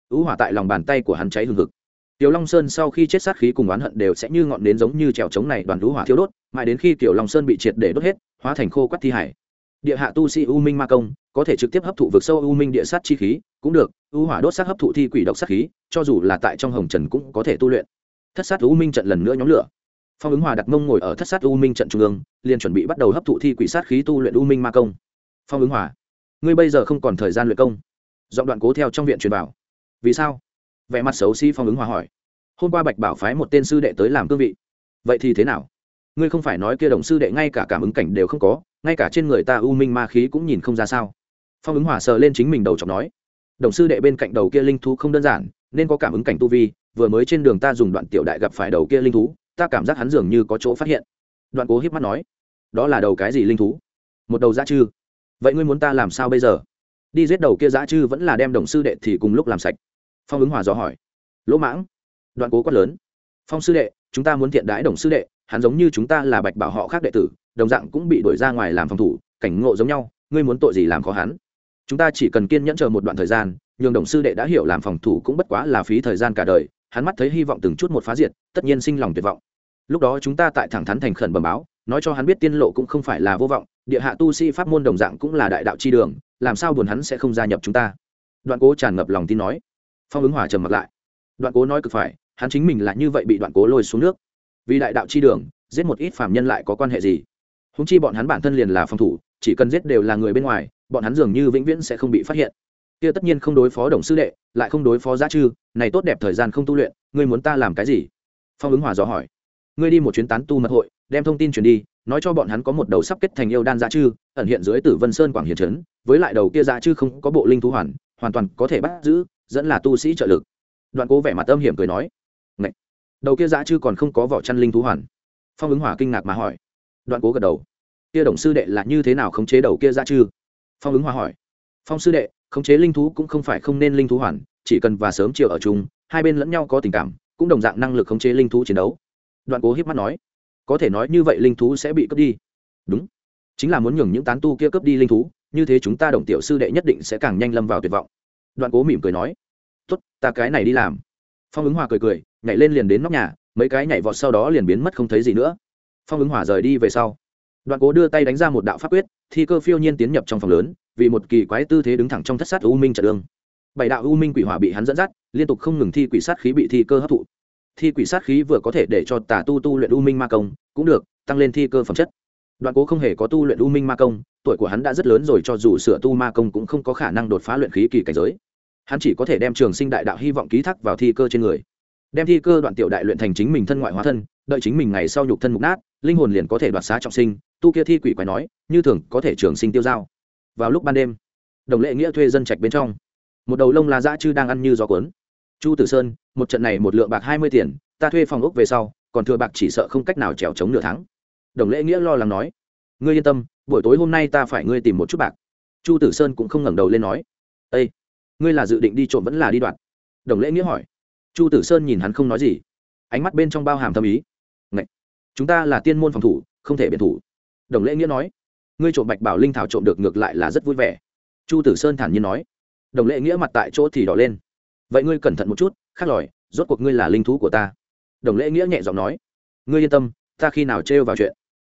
S1: ứ hỏa tại lòng bàn tay của hắn cháy hừng hực Tiểu Long Sơn sau khi chết sát khí cùng oán hận đều sẽ như ngọn nến giống như trèo trống này đoàn ứ hỏa thiếu đốt, mãi đến khi Tiểu Long Sơn bị triệt để đốt hết, hóa thành khô quắt thi hải. Địa hạ tu sĩ U Minh Ma công, có thể trực tiếp hấp thụ vực sâu U Minh địa sát chi khí, cũng được, U hỏa đốt sát hấp thụ thi quỷ độc sát khí, cho dù là tại trong hồng trần cũng có thể tu luyện. Thất sát U Minh trận lần nữa nhóm lửa. Phong ứng hòa đặt mông ngồi ở thất sát U Minh trận trung ương, liền chuẩn bị bắt đầu hấp thụ thi quỷ sát khí tu luyện U Minh Ma công. Phong ứng hòa, ngươi bây giờ không còn thời gian luyện công. Giọng đoạn cố theo trong viện truyền bảo. Vì sao? Vẻ mặt xấu xí Phong ứng hòa hỏi. Hôm qua bạch bảo phái một tên sư đệ tới làm cương vị. Vậy thì thế nào? Ngươi không phải nói kia đồng sư đệ ngay cả cảm ứng cảnh đều không có, ngay cả trên người ta u minh ma khí cũng nhìn không ra sao? Phong ứng hòa sờ lên chính mình đầu chọc nói. Đồng sư đệ bên cạnh đầu kia linh thú không đơn giản, nên có cảm ứng cảnh tu vi, vừa mới trên đường ta dùng đoạn tiểu đại gặp phải đầu kia linh thú, ta cảm giác hắn dường như có chỗ phát hiện. Đoạn cố hiếp mắt nói. Đó là đầu cái gì linh thú? Một đầu dã chư. Vậy ngươi muốn ta làm sao bây giờ? Đi giết đầu kia dã chư vẫn là đem đồng sư đệ thì cùng lúc làm sạch phong ứng hòa dò hỏi. Lỗ mãng, đoạn cố quát lớn. Phong sư đệ, chúng ta muốn thiện đãi đồng sư đệ, hắn giống như chúng ta là bạch bảo họ khác đệ tử, đồng dạng cũng bị đuổi ra ngoài làm phòng thủ, cảnh ngộ giống nhau, ngươi muốn tội gì làm khó hắn? Chúng ta chỉ cần kiên nhẫn chờ một đoạn thời gian, nhường đồng sư đệ đã hiểu làm phòng thủ cũng bất quá là phí thời gian cả đời, hắn mắt thấy hy vọng từng chút một phá diệt, tất nhiên sinh lòng tuyệt vọng. Lúc đó chúng ta tại thẳng thắn thành khẩn bẩm báo, nói cho hắn biết tiên lộ cũng không phải là vô vọng, địa hạ tu sĩ pháp môn đồng dạng cũng là đại đạo chi đường, làm sao buồn hắn sẽ không gia nhập chúng ta? Đoạn cố tràn ngập lòng tin nói phong ứng hòa trầm mặt lại. Đoạn cố nói cực phải, hắn chính mình là như vậy bị đoạn cố lôi xuống nước. Vì đại đạo chi đường, giết một ít phạm nhân lại có quan hệ gì? Húng chi bọn hắn bản thân liền là phòng thủ, chỉ cần giết đều là người bên ngoài, bọn hắn dường như vĩnh viễn sẽ không bị phát hiện. Kia tất nhiên không đối phó đồng sư đệ, lại không đối phó giá chư, này tốt đẹp thời gian không tu luyện, ngươi muốn ta làm cái gì? Phong ứng hòa dò hỏi. Ngươi đi một chuyến tán tu mật hội, đem thông tin truyền đi, nói cho bọn hắn có một đầu sắp kết thành yêu đan giá chư, ẩn hiện dưới tử vân sơn quảng hiền trấn, với lại đầu kia giá chư không có bộ linh thú hoàn hoàn toàn có thể bắt giữ dẫn là tu sĩ trợ lực. Đoạn cố vẻ mặt âm hiểm cười nói, Ngậy! đầu kia dã chư còn không có vỏ chăn linh thú hoàn. Phong ứng hỏa kinh ngạc mà hỏi. Đoạn cố gật đầu. Kia đồng sư đệ là như thế nào khống chế đầu kia dã chư? Phong ứng hỏa hỏi. Phong sư đệ, khống chế linh thú cũng không phải không nên linh thú hoàn, chỉ cần và sớm chiều ở chung, hai bên lẫn nhau có tình cảm, cũng đồng dạng năng lực khống chế linh thú chiến đấu. Đoạn cố hiếp mắt nói, có thể nói như vậy linh thú sẽ bị cướp đi. Đúng. Chính là muốn nhường những tán tu kia cướp đi linh thú, như thế chúng ta đồng tiểu sư đệ nhất định sẽ càng nhanh lâm vào tuyệt vọng đoạn cố mỉm cười nói, tốt, ta cái này đi làm. Phong ứng hòa cười cười, nhảy lên liền đến nóc nhà, mấy cái nhảy vọt sau đó liền biến mất không thấy gì nữa. Phong ứng hòa rời đi về sau, đoạn cố đưa tay đánh ra một đạo pháp quyết, thi cơ phiêu nhiên tiến nhập trong phòng lớn, vì một kỳ quái tư thế đứng thẳng trong thất sát u minh trận đường. Bảy đạo u minh quỷ hỏa bị hắn dẫn dắt, liên tục không ngừng thi quỷ sát khí bị thi cơ hấp thụ. Thi quỷ sát khí vừa có thể để cho tà tu tu luyện u minh ma công, cũng được, tăng lên thi cơ phẩm chất đoạn cố không hề có tu luyện u minh ma công, tuổi của hắn đã rất lớn rồi, cho dù sửa tu ma công cũng không có khả năng đột phá luyện khí kỳ cảnh giới. Hắn chỉ có thể đem trường sinh đại đạo hy vọng ký thác vào thi cơ trên người. Đem thi cơ đoạn tiểu đại luyện thành chính mình thân ngoại hóa thân, đợi chính mình ngày sau nhục thân mục nát, linh hồn liền có thể đoạt xá trọng sinh. Tu kia thi quỷ quái nói, như thường, có thể trường sinh tiêu dao. Vào lúc ban đêm, đồng lệ nghĩa thuê dân trạch bên trong. Một đầu lông là dã chư đang ăn như gió cuốn. Chu tử sơn, một trận này một lượng bạc hai mươi tiền, ta thuê phòng ốc về sau, còn thừa bạc chỉ sợ không cách nào trèo chống nửa tháng đồng lễ nghĩa lo lắng nói, ngươi yên tâm, buổi tối hôm nay ta phải ngươi tìm một chút bạc. Chu tử sơn cũng không ngẩng đầu lên nói â ngươi là dự định đi trộm vẫn là đi đoạt? Đồng lễ nghĩa hỏi. Chu tử sơn nhìn hắn không nói gì, ánh mắt bên trong bao hàm thâm ý. Ngậy! chúng ta là tiên môn phòng thủ, không thể biện thủ. Đồng lễ nghĩa nói, ngươi trộm bạch bảo linh thảo trộm được ngược lại là rất vui vẻ. Chu tử sơn thản nhiên nói, đồng lễ nghĩa mặt tại chỗ thì đỏ lên, vậy ngươi cẩn thận một chút, khác lòi, rốt cuộc ngươi là linh thú của ta. Đồng lễ nghĩa nhẹ giọng nói, ngươi yên tâm, ta khi nào trêu vào chuyện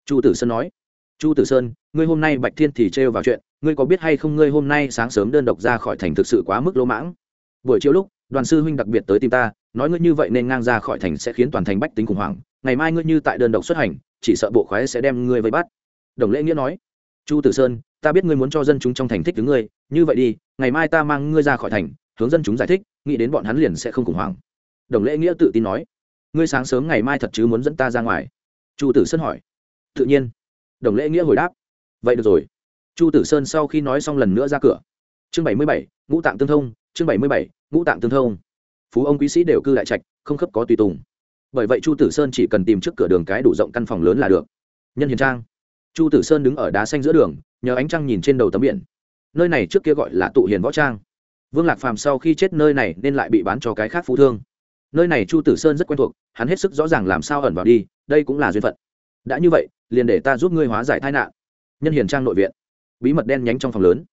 S1: chu tử sơn nói. Chu tử sơn, ngươi hôm nay bạch thiên thì trêu vào chuyện, ngươi có biết hay không ngươi hôm nay sáng sớm đơn độc ra khỏi thành thực sự quá mức lỗ mãng? Buổi chiều lúc, đoàn sư huynh đặc biệt tới tìm ta, nói ngươi như vậy nên ngang ra khỏi thành sẽ khiến toàn thành bách tính khủng hoảng, ngày mai ngươi như tại đơn độc xuất hành, chỉ sợ bộ khoái sẽ đem ngươi vây bắt. Đồng lễ nghĩa nói. Chu tử sơn, ta biết ngươi muốn cho dân chúng trong thành thích thứ ngươi, như vậy đi, ngày mai ta mang ngươi ra khỏi thành, hướng dân chúng giải thích, nghĩ đến bọn hắn liền sẽ không khủng hoảng. Đồng lễ nghĩa tự tin nói. Ngươi sáng sớm ngày mai thật chứ muốn dẫn ta ra ngoài? Chu tử sơn hỏi tự nhiên. Đồng lễ nghĩa hồi đáp. Vậy được rồi. Chu tử sơn sau khi nói xong lần nữa ra cửa. Chương bảy mươi bảy, ngũ tạng tương thông, chương bảy mươi bảy, ngũ tạng tương thông. Phú ông quý sĩ đều cư đại trạch, không khớp có tùy tùng. Bởi vậy chu tử sơn chỉ cần tìm trước cửa đường cái đủ rộng căn phòng lớn là được. Nhân hiền trang. Chu tử sơn đứng ở đá xanh giữa đường, nhờ ánh trăng nhìn trên đầu tấm biển. Nơi này trước kia gọi là tụ hiền võ trang. Vương lạc phàm sau khi chết nơi này nên lại bị bán cho cái khác phú thương. Nơi này chu tử sơn rất quen thuộc, hắn hết sức rõ ràng làm sao ẩn vào đi, đây cũng là duyên phận. Đã như vậy liền để ta giúp ngươi hóa giải tai nạn. Nhân hiền trang nội viện. Bí mật đen nhánh trong phòng lớn.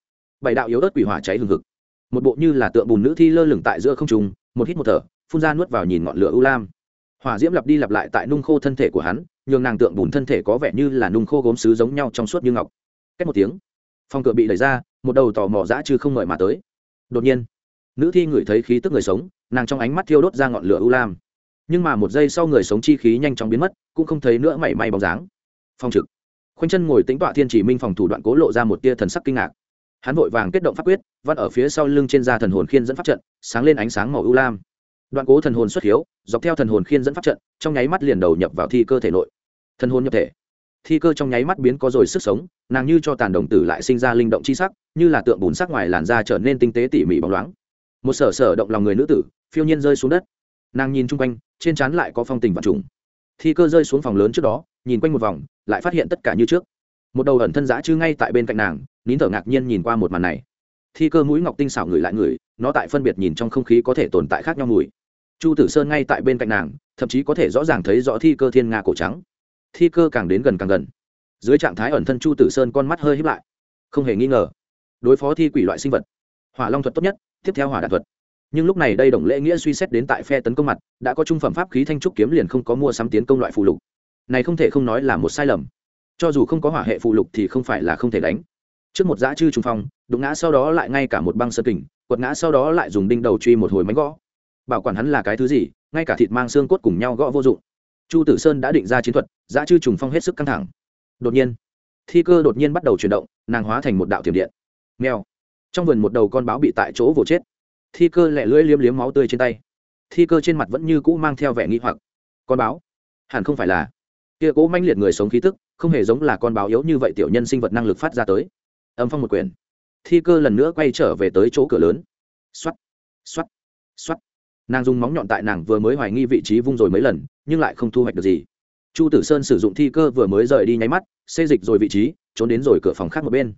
S1: Bảy đạo yếu ớt quỷ hỏa cháy hừng hực. Một bộ như là tượng bùn nữ thi lơ lửng tại giữa không trung, một hít một thở, phun ra nuốt vào nhìn ngọn lửa u lam. Hỏa diễm lặp đi lặp lại tại nung khô thân thể của hắn, nhường nàng tượng bùn thân thể có vẻ như là nung khô gốm sứ giống nhau trong suốt như ngọc. Cách một tiếng, phòng cửa bị đẩy ra, một đầu tò mò dã chứ không ngợi mà tới. Đột nhiên, nữ thi ngửi thấy khí tức người sống, nàng trong ánh mắt thiêu đốt ra ngọn lửa u lam. Nhưng mà một giây sau người sống chi khí nhanh chóng biến mất, cũng không thấy nữa mảy may bóng dáng phong trực. Khoanh chân ngồi tính tọa thiên chỉ minh phòng thủ đoạn cố lộ ra một tia thần sắc kinh ngạc. Hắn vội vàng kết động pháp quyết văn ở phía sau lưng trên da thần hồn khiên dẫn pháp trận, sáng lên ánh sáng màu ưu lam. Đoạn cố thần hồn xuất hiếu, dọc theo thần hồn khiên dẫn pháp trận, trong nháy mắt liền đầu nhập vào thi cơ thể nội. Thần hồn nhập thể. Thi cơ trong nháy mắt biến có rồi sức sống, nàng như cho tàn đồng tử lại sinh ra linh động chi sắc, như là tượng bùn sắc ngoài làn da trở nên tinh tế tỉ mỉ bóng loáng. Một sở sở động lòng người nữ tử, phiêu nhiên rơi xuống đất. Nàng nhìn chung quanh, trên trán lại có phong tình và trùng. Thi cơ rơi xuống phòng lớn trước đó nhìn quanh một vòng, lại phát hiện tất cả như trước. Một đầu ẩn thân giã chứ ngay tại bên cạnh nàng, nín thở ngạc nhiên nhìn qua một màn này. Thi cơ mũi ngọc tinh xảo ngửi lại ngửi nó tại phân biệt nhìn trong không khí có thể tồn tại khác nhau mùi. Chu tử sơn ngay tại bên cạnh nàng, thậm chí có thể rõ ràng thấy rõ thi cơ thiên nga cổ trắng. Thi cơ càng đến gần càng gần. Dưới trạng thái ẩn thân chu tử sơn con mắt hơi hít lại. Không hề nghi ngờ, đối phó thi quỷ loại sinh vật, hỏa long thuật tốt nhất, tiếp theo hỏa đạn thuật. Nhưng lúc này đây đồng lễ nghĩa suy xét đến tại phe tấn công mặt, đã có trung phẩm pháp khí thanh trúc kiếm liền không có mua sắm tiến công loại phụ lục này không thể không nói là một sai lầm. Cho dù không có hỏa hệ phụ lục thì không phải là không thể đánh. Trước một dã chư trung phong, đụng ngã sau đó lại ngay cả một băng sơ kình, quật ngã sau đó lại dùng đinh đầu truy một hồi mánh gõ. Bảo quản hắn là cái thứ gì, ngay cả thịt mang xương cốt cùng nhau gõ vô dụng. Chu tử sơn đã định ra chiến thuật dã chư trùng phong hết sức căng thẳng. Đột nhiên, thi cơ đột nhiên bắt đầu chuyển động, nàng hóa thành một đạo tiềm điện. Nghèo trong vườn một đầu con báo bị tại chỗ vồ chết. Thi cơ lẹ lưỡi liếm liếm máu tươi trên tay. Thi cơ trên mặt vẫn như cũ mang theo vẻ nghi hoặc. Con báo? Hẳn không phải là kia cố manh liệt người sống khí tức, không hề giống là con báo yếu như vậy tiểu nhân sinh vật năng lực phát ra tới. Âm phong một quyền thi cơ lần nữa quay trở về tới chỗ cửa lớn. X o á t x o á t x o á t nàng dùng móng nhọn tại nàng vừa mới hoài nghi vị trí vung rồi mấy lần, nhưng lại không thu hoạch được gì. Chu tử sơn sử dụng thi cơ vừa mới rời đi nháy mắt, xê dịch rồi vị trí, trốn đến rồi cửa phòng khác một bên.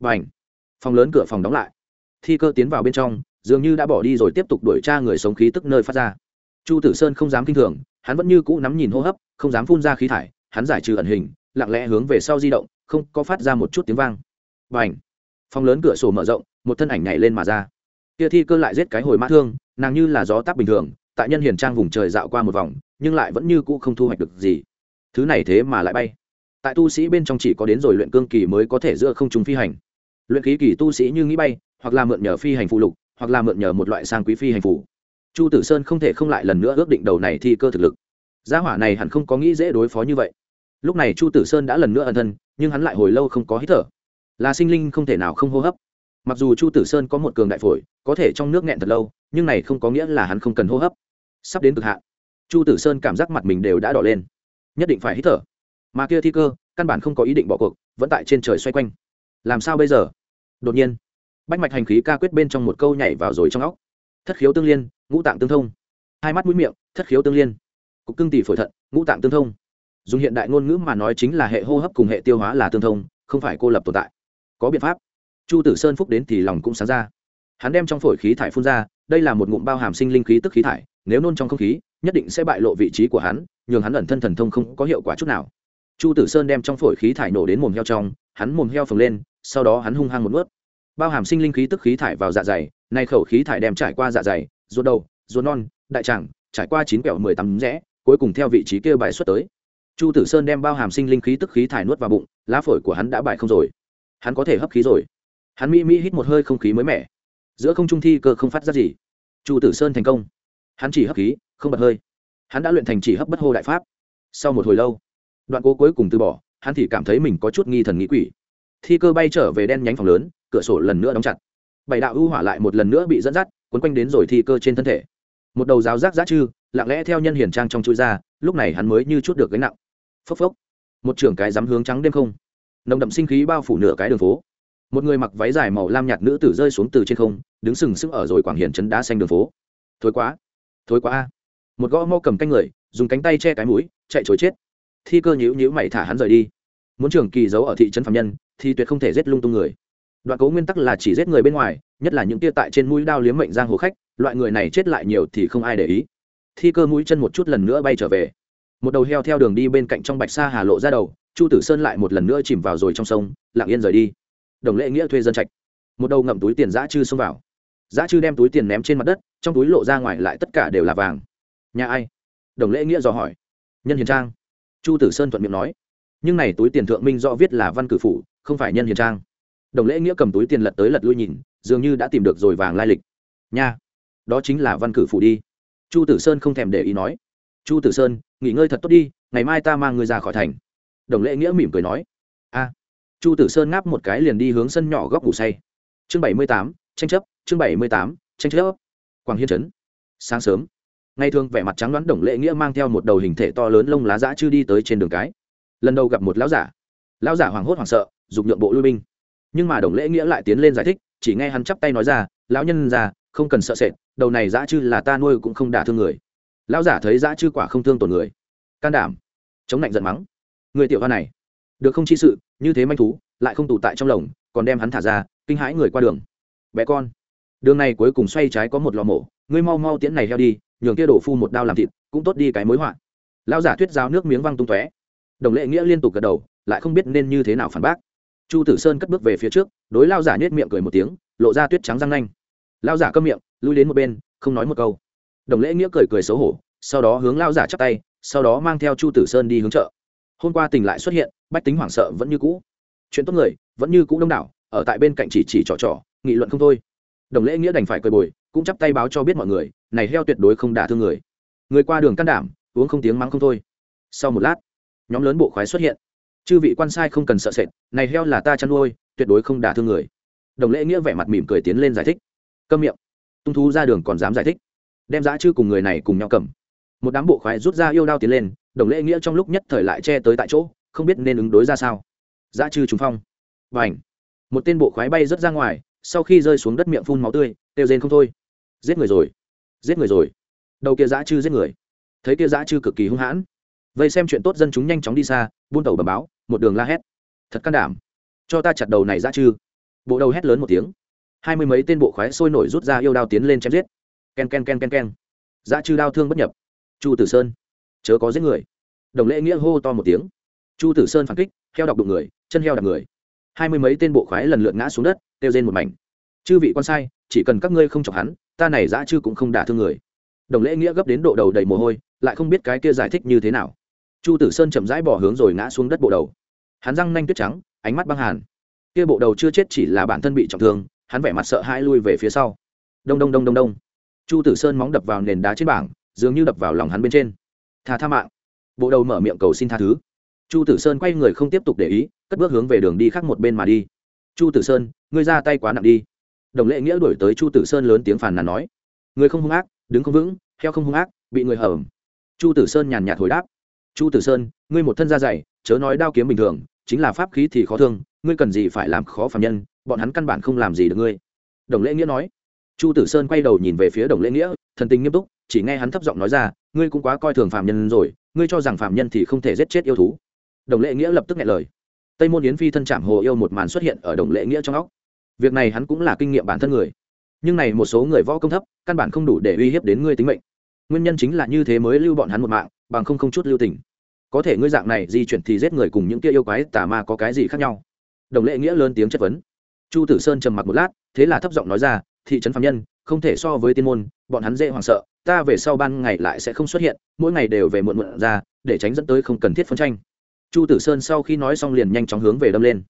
S1: B à n h phòng lớn cửa phòng đóng lại. Thi cơ tiến vào bên trong, dường như đã bỏ đi rồi tiếp tục đuổi tra người sống khí tức nơi phát ra. Chu tử sơn không dám k i n h thường hắn vẫn như cũ nắm nhìn hô hấp, không dám phun ra khí thải, hắn giải trừ ẩn hình, lặng lẽ hướng về sau di động, không có phát ra một chút tiếng vang. B à n h phòng lớn cửa sổ mở rộng, một thân ảnh nhảy lên mà ra. Kia thi cơ lại giết cái hồi mã thương, nàng như là gió táp bình thường, tại nhân hiền trang vùng trời dạo qua một vòng, nhưng lại vẫn như cũ không thu hoạch được gì. Thứ này thế mà lại bay. Tại tu sĩ bên trong chỉ có đến rồi luyện cương kỳ mới có thể giữa không chúng phi hành. Luyện khí kỳ tu sĩ như nghĩ bay, hoặc là mượn nhờ phi hành phụ lục, hoặc là mượn nhờ một loại sang quý phi hành phủ chu tử sơn không thể không lại lần nữa ước định đầu này thi cơ thực lực. Gia hỏa này hẳn không có nghĩ dễ đối phó như vậy. Lúc này chu tử sơn đã lần nữa ẩn thân, nhưng hắn lại hồi lâu không có hít thở. Là sinh linh không thể nào không hô hấp. Mặc dù chu tử sơn có một cường đại phổi, có thể trong nước nghẹn thật lâu, nhưng này không có nghĩa là hắn không cần hô hấp. Sắp đến cực hạn, chu tử sơn cảm giác mặt mình đều đã đỏ lên. Nhất định phải hít thở. Mà kia thi cơ, căn bản không có ý định bỏ cuộc, vẫn tại trên trời xoay quanh. Làm sao bây giờ? Đột nhiên, bách mạch hành khí ca quyết bên trong một câu nhảy vào rồi trong óc thất khiếu tương liên, ngũ tạng tương thông. Hai mắt mũi miệng, thất khiếu tương liên. Cục cưng tỷ phổi thận, ngũ tạng tương thông. Dùng hiện đại ngôn ngữ mà nói chính là hệ hô hấp cùng hệ tiêu hóa là tương thông, không phải cô lập tồn tại. Có biện pháp. Chu tử sơn phúc đến thì lòng cũng sáng ra. Hắn đem trong phổi khí thải phun ra, đây là một ngụm bao hàm sinh linh khí tức khí thải, nếu nôn trong không khí, nhất định sẽ bại lộ vị trí của hắn, nhường hắn ẩn thân thần thông không có hiệu quả chút nào. Chu tử sơn đem trong phổi khí thải nổ đến mồm heo trong, hắn mồm heo phồng lên, sau đó hắn hung hăng một ướt bao hàm sinh linh khí tức khí thải vào dạ dày nay khẩu khí thải đem trải qua dạ dày, ruột đầu, ruột non, đại tràng, trải qua chín kẹo mười tắm rẽ, cuối cùng theo vị trí kia bài xuất tới. Chu tử sơn đem bao hàm sinh linh khí tức khí thải nuốt vào bụng, lá phổi của hắn đã bài không rồi. Hắn có thể hấp khí rồi. Hắn mỹ mỹ hít một hơi không khí mới mẻ. Giữa không trung thi cơ không phát ra gì. Chu tử sơn thành công. Hắn chỉ hấp khí, không bật hơi. Hắn đã luyện thành chỉ hấp bất hô đại pháp. Sau một hồi lâu, đoạn cố cuối cùng từ bỏ, hắn thì cảm thấy mình có chút nghi thần nghĩ quỷ. Thi cơ bay trở về đen nhánh phòng lớn, cửa sổ lần nữa đóng chặt bảy đạo ưu hỏa lại một lần nữa bị dẫn dắt quấn quanh đến rồi thi cơ trên thân thể. Một đầu giáo giác giá chư, lặng lẽ theo nhân hiển trang trong chui ra, lúc này hắn mới như chút được gánh nặng. Phốc phốc. Một trưởng cái dám hướng trắng đêm không. Nồng đậm sinh khí bao phủ nửa cái đường phố. Một người mặc váy dài màu lam nhạt nữ tử rơi xuống từ trên không, đứng sừng sững ở rồi quảng hiển chấn đá xanh đường phố. Thối quá. Thối quá a. Một gõ mau cầm canh người, dùng cánh tay che cái mũi, chạy chối chết. Thi cơ nhíu nhíu mày thả hắn rời đi. Muốn trường kỳ giấu ở thị trấn phạm nhân, thì tuyệt không thể giết lung tung người đoạn cố nguyên tắc là chỉ giết người bên ngoài, nhất là những tia tại trên mũi đao liếm mệnh giang hồ khách, loại người này chết lại nhiều thì không ai để ý. Thi cơ mũi chân một chút lần nữa bay trở về. Một đầu heo theo đường đi bên cạnh trong bạch sa hà lộ ra đầu, chu tử sơn lại một lần nữa chìm vào rồi trong sông, lặng yên rời đi. Đồng lệ nghĩa thuê dân trạch. Một đầu ngậm túi tiền giã chư xông vào. Giã chư đem túi tiền ném trên mặt đất, trong túi lộ ra ngoài lại tất cả đều là vàng. Nhà ai? Đồng lễ nghĩa dò hỏi. Nhân hiền trang. Chu tử sơn thuận miệng nói. Nhưng này túi tiền thượng minh do viết là văn cử phủ, không phải nhân hiền trang đồng lễ nghĩa cầm túi tiền lật tới lật lui nhìn, dường như đã tìm được rồi vàng lai lịch. Nha, đó chính là văn cử phủ đi. Chu tử sơn không thèm để ý nói. Chu tử sơn, nghỉ ngơi thật tốt đi, ngày mai ta mang người ra khỏi thành. Đồng lễ nghĩa mỉm cười nói. A, chu tử sơn ngáp một cái liền đi hướng sân nhỏ góc ngủ say. Chương bảy mươi tám, tranh chấp, chương bảy mươi tám, tranh chấp. Quảng hiên trấn. Sáng sớm ngày thường vẻ mặt trắng đoán đồng lễ nghĩa mang theo một đầu hình thể to lớn lông lá dã chưa đi tới trên đường cái. Lần đầu gặp một lão giả. Lão giả hoảng hốt hoảng sợ dùng nhượng bộ lui binh nhưng mà đồng lễ nghĩa lại tiến lên giải thích, chỉ nghe hắn chắp tay nói ra, lão nhân già, không cần sợ sệt, đầu này dã chư là ta nuôi cũng không đả thương người. Lão giả thấy dã chư quả không thương tổn người. Can đảm, chống lạnh giận mắng. Người tiểu hoa này, được không chi sự, như thế manh thú, lại không tụ tại trong lồng, còn đem hắn thả ra, kinh hãi người qua đường. Bé con, đường này cuối cùng xoay trái có một lò mổ, ngươi mau mau tiễn này heo đi, nhường kia đổ phu một đao làm thịt, cũng tốt đi cái mối họa. Lão giả thuyết giáo nước miếng văng tung tóe. Đồng lệ nghĩa liên tục gật đầu, lại không biết nên như thế nào phản bác chu tử sơn cất bước về phía trước, đối lao giả nhét miệng cười một tiếng, lộ ra tuyết trắng răng nanh. Lao giả câm miệng, lui đến một bên, không nói một câu. Đồng lễ nghĩa cười cười xấu hổ, sau đó hướng lao giả chắp tay, sau đó mang theo chu tử sơn đi hướng chợ. Hôm qua tình lại xuất hiện, bách tính hoảng sợ vẫn như cũ. Chuyện tốt người, vẫn như cũ đông đảo, ở tại bên cạnh chỉ chỉ trò trò, nghị luận không thôi. Đồng lễ nghĩa đành phải cười bồi, cũng chắp tay báo cho biết mọi người, này heo tuyệt đối không đả thương người. Người qua đường can đảm, uống không tiếng mắng không thôi. Sau một lát, nhóm lớn bộ khoái xuất hiện chư vị quan sai không cần sợ sệt, này heo là ta chăn nuôi, tuyệt đối không đả thương người. Đồng lễ nghĩa vẻ mặt mỉm cười tiến lên giải thích. Câm miệng. Tung thú ra đường còn dám giải thích. Đem giã chư cùng người này cùng nhau cầm. Một đám bộ khoái rút ra yêu đao tiến lên, đồng lễ nghĩa trong lúc nhất thời lại che tới tại chỗ, không biết nên ứng đối ra sao. Giã chư trúng phong. Và ảnh một tên bộ khoái bay rớt ra ngoài, sau khi rơi xuống đất miệng phun máu tươi, kêu rên không thôi. Giết người rồi. Giết người rồi. Đầu kia dã chư giết người. Thấy kia dã chư cực kỳ hung hãn. Vây xem chuyện tốt dân chúng nhanh chóng đi xa, buôn tàu bầm báo một đường la hét. Thật can đảm. Cho ta chặt đầu này dã chư. Bộ đầu hét lớn một tiếng. Hai mươi mấy tên bộ khoái sôi nổi rút ra yêu đao tiến lên chém giết. Ken ken ken ken ken. Dã chư đao thương bất nhập. Chu tử sơn. Chớ có giết người. Đồng lễ nghĩa hô to một tiếng. Chu tử sơn phản kích, heo đọc đụng người, chân heo đạp người. Hai mươi mấy tên bộ khoái lần lượt ngã xuống đất, kêu trên một mảnh. Chư vị con sai, chỉ cần các ngươi không chọc hắn, ta này dã chư cũng không đả thương người. Đồng lễ nghĩa gấp đến độ đầu đầy mồ hôi, lại không biết cái kia giải thích như thế nào. Chu tử sơn chậm rãi bỏ hướng rồi ngã xuống đất bộ đầu hắn răng nanh tuyết trắng, ánh mắt băng hàn. Kia bộ đầu chưa chết chỉ là bản thân bị trọng thương, hắn vẻ mặt sợ hãi lui về phía sau. Đông đông đông đông đông. Chu tử sơn móng đập vào nền đá trên bảng, dường như đập vào lòng hắn bên trên. Tha tha mạng. Bộ đầu mở miệng cầu xin tha thứ. Chu tử sơn quay người không tiếp tục để ý, cất bước hướng về đường đi khác một bên mà đi. Chu tử sơn, ngươi ra tay quá nặng đi. Đồng lệ nghĩa đuổi tới chu tử sơn lớn tiếng phàn nàn nói. Người không hung ác, đứng không vững, heo không hung ác, bị người hởm chu tử sơn nhàn nhạt hồi đáp. Chu tử sơn, ngươi một thân da dày chớ nói đao kiếm bình thường, chính là pháp khí thì khó thương, ngươi cần gì phải làm khó phạm nhân, bọn hắn căn bản không làm gì được ngươi. Đồng lễ nghĩa nói. Chu tử sơn quay đầu nhìn về phía đồng lễ nghĩa, thần tình nghiêm túc, chỉ nghe hắn thấp giọng nói ra, ngươi cũng quá coi thường phạm nhân rồi, ngươi cho rằng phạm nhân thì không thể giết chết yêu thú. Đồng lễ nghĩa lập tức nghe lời. Tây môn yến phi thân chạm hồ yêu một màn xuất hiện ở đồng lễ nghĩa trong óc. Việc này hắn cũng là kinh nghiệm bản thân người. Nhưng này một số người võ công thấp, căn bản không đủ để uy hiếp đến ngươi tính mệnh. Nguyên nhân chính là như thế mới lưu bọn hắn một mạng, bằng không không chút lưu tình có thể ngươi dạng này di chuyển thì giết người cùng những kia yêu quái tà ma có cái gì khác nhau? Đồng lệ nghĩa lớn tiếng chất vấn. Chu tử sơn trầm mặc một lát, thế là thấp giọng nói ra, thị trấn phạm nhân, không thể so với tiên môn, bọn hắn dễ hoảng sợ, ta về sau ban ngày lại sẽ không xuất hiện, mỗi ngày đều về muộn muộn ra, để tránh dẫn tới không cần thiết phân tranh. Chu tử sơn sau khi nói xong liền nhanh chóng hướng về đâm lên.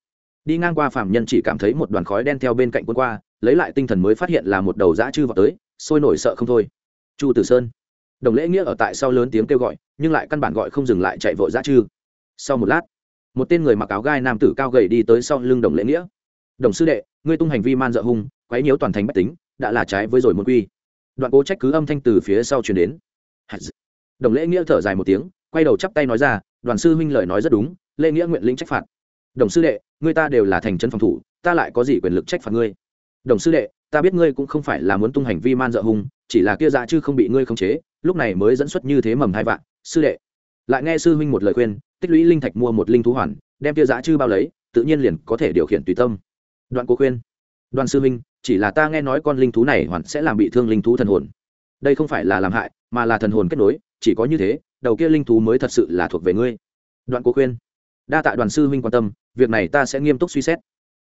S1: Đi ngang qua phạm nhân chỉ cảm thấy một đoàn khói đen theo bên cạnh quân qua, lấy lại tinh thần mới phát hiện là một đầu dã chư vào tới, sôi nổi sợ không thôi. Chu tử sơn đồng lễ nghĩa ở tại sau lớn tiếng kêu gọi, nhưng lại căn bản gọi không dừng lại chạy vội ra chư. Sau một lát, một tên người mặc áo gai nam tử cao gầy đi tới sau lưng đồng lễ nghĩa. Đồng sư đệ, ngươi tung hành vi man dợ hung, quấy nhiễu toàn thành bách tính, đã là trái với rồi một quy. Đoạn cố trách cứ âm thanh từ phía sau truyền đến. Đồng lễ nghĩa thở dài một tiếng, quay đầu chắp tay nói ra, đoàn sư huynh lời nói rất đúng, lễ nghĩa nguyện lĩnh trách phạt. Đồng sư đệ, ngươi ta đều là thành chân phòng thủ, ta lại có gì quyền lực trách phạt ngươi? Đồng sư đệ, ta biết ngươi cũng không phải là muốn tung hành vi man dợ hung, chỉ là kia dạ chứ không bị ngươi khống chế lúc này mới dẫn xuất như thế mầm hai vạn, sư đệ. Lại nghe sư huynh một lời khuyên, tích lũy linh thạch mua một linh thú hoàn, đem kia giá chư bao lấy, tự nhiên liền có thể điều khiển tùy tâm. Đoạn cố khuyên. Đoàn sư huynh, chỉ là ta nghe nói con linh thú này hoàn sẽ làm bị thương linh thú thần hồn. Đây không phải là làm hại, mà là thần hồn kết nối, chỉ có như thế, đầu kia linh thú mới thật sự là thuộc về ngươi. Đoạn cố khuyên. Đa tạ đoàn sư huynh quan tâm, việc này ta sẽ nghiêm túc suy xét.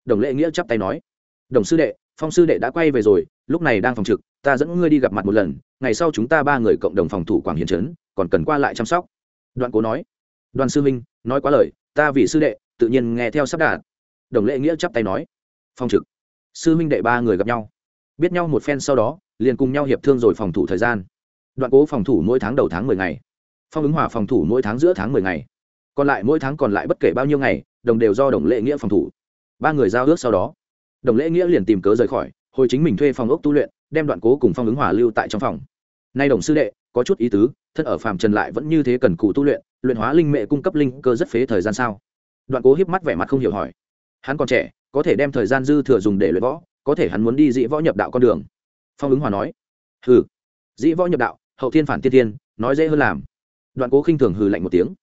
S1: Đồng lệ nghĩa chắp tay nói. Đồng sư đệ phong sư đệ đã quay về rồi, lúc này đang phòng trực, ta dẫn ngươi đi gặp mặt một lần, ngày sau chúng ta ba người cộng đồng phòng thủ quảng hiền trấn, còn cần qua lại chăm sóc. Đoạn cố nói. Đoàn sư minh nói quá lời, ta vì sư đệ, tự nhiên nghe theo sắp đạt. Đồng lệ nghĩa chắp tay nói. Phong trực, sư minh đệ ba người gặp nhau. Biết nhau một phen sau đó, liền cùng nhau hiệp thương rồi phòng thủ thời gian. Đoạn cố phòng thủ mỗi tháng đầu tháng mười ngày. Phong ứng hòa phòng thủ mỗi tháng giữa tháng mười ngày. Còn lại mỗi tháng còn lại bất kể bao nhiêu ngày, đồng đều do đồng lệ nghĩa phòng thủ. Ba người giao ước sau đó đồng lễ nghĩa liền tìm cớ rời khỏi, hồi chính mình thuê phòng ốc tu luyện, đem đoạn cố cùng phong ứng hòa lưu tại trong phòng. Nay đồng sư đệ, có chút ý tứ, thân ở phàm trần lại vẫn như thế cần cụ tu luyện luyện hóa linh mệ cung cấp linh cơ rất phế thời gian sao? Đoạn cố hiếp mắt vẻ mặt không hiểu hỏi. Hắn còn trẻ, có thể đem thời gian dư thừa dùng để luyện võ, có thể hắn muốn đi dĩ võ nhập đạo con đường. Phong ứng hòa nói. Hừ. Dĩ võ nhập đạo, hậu thiên phản tiên tiên nói dễ hơn làm. Đoạn cố khinh thường hừ lạnh một tiếng.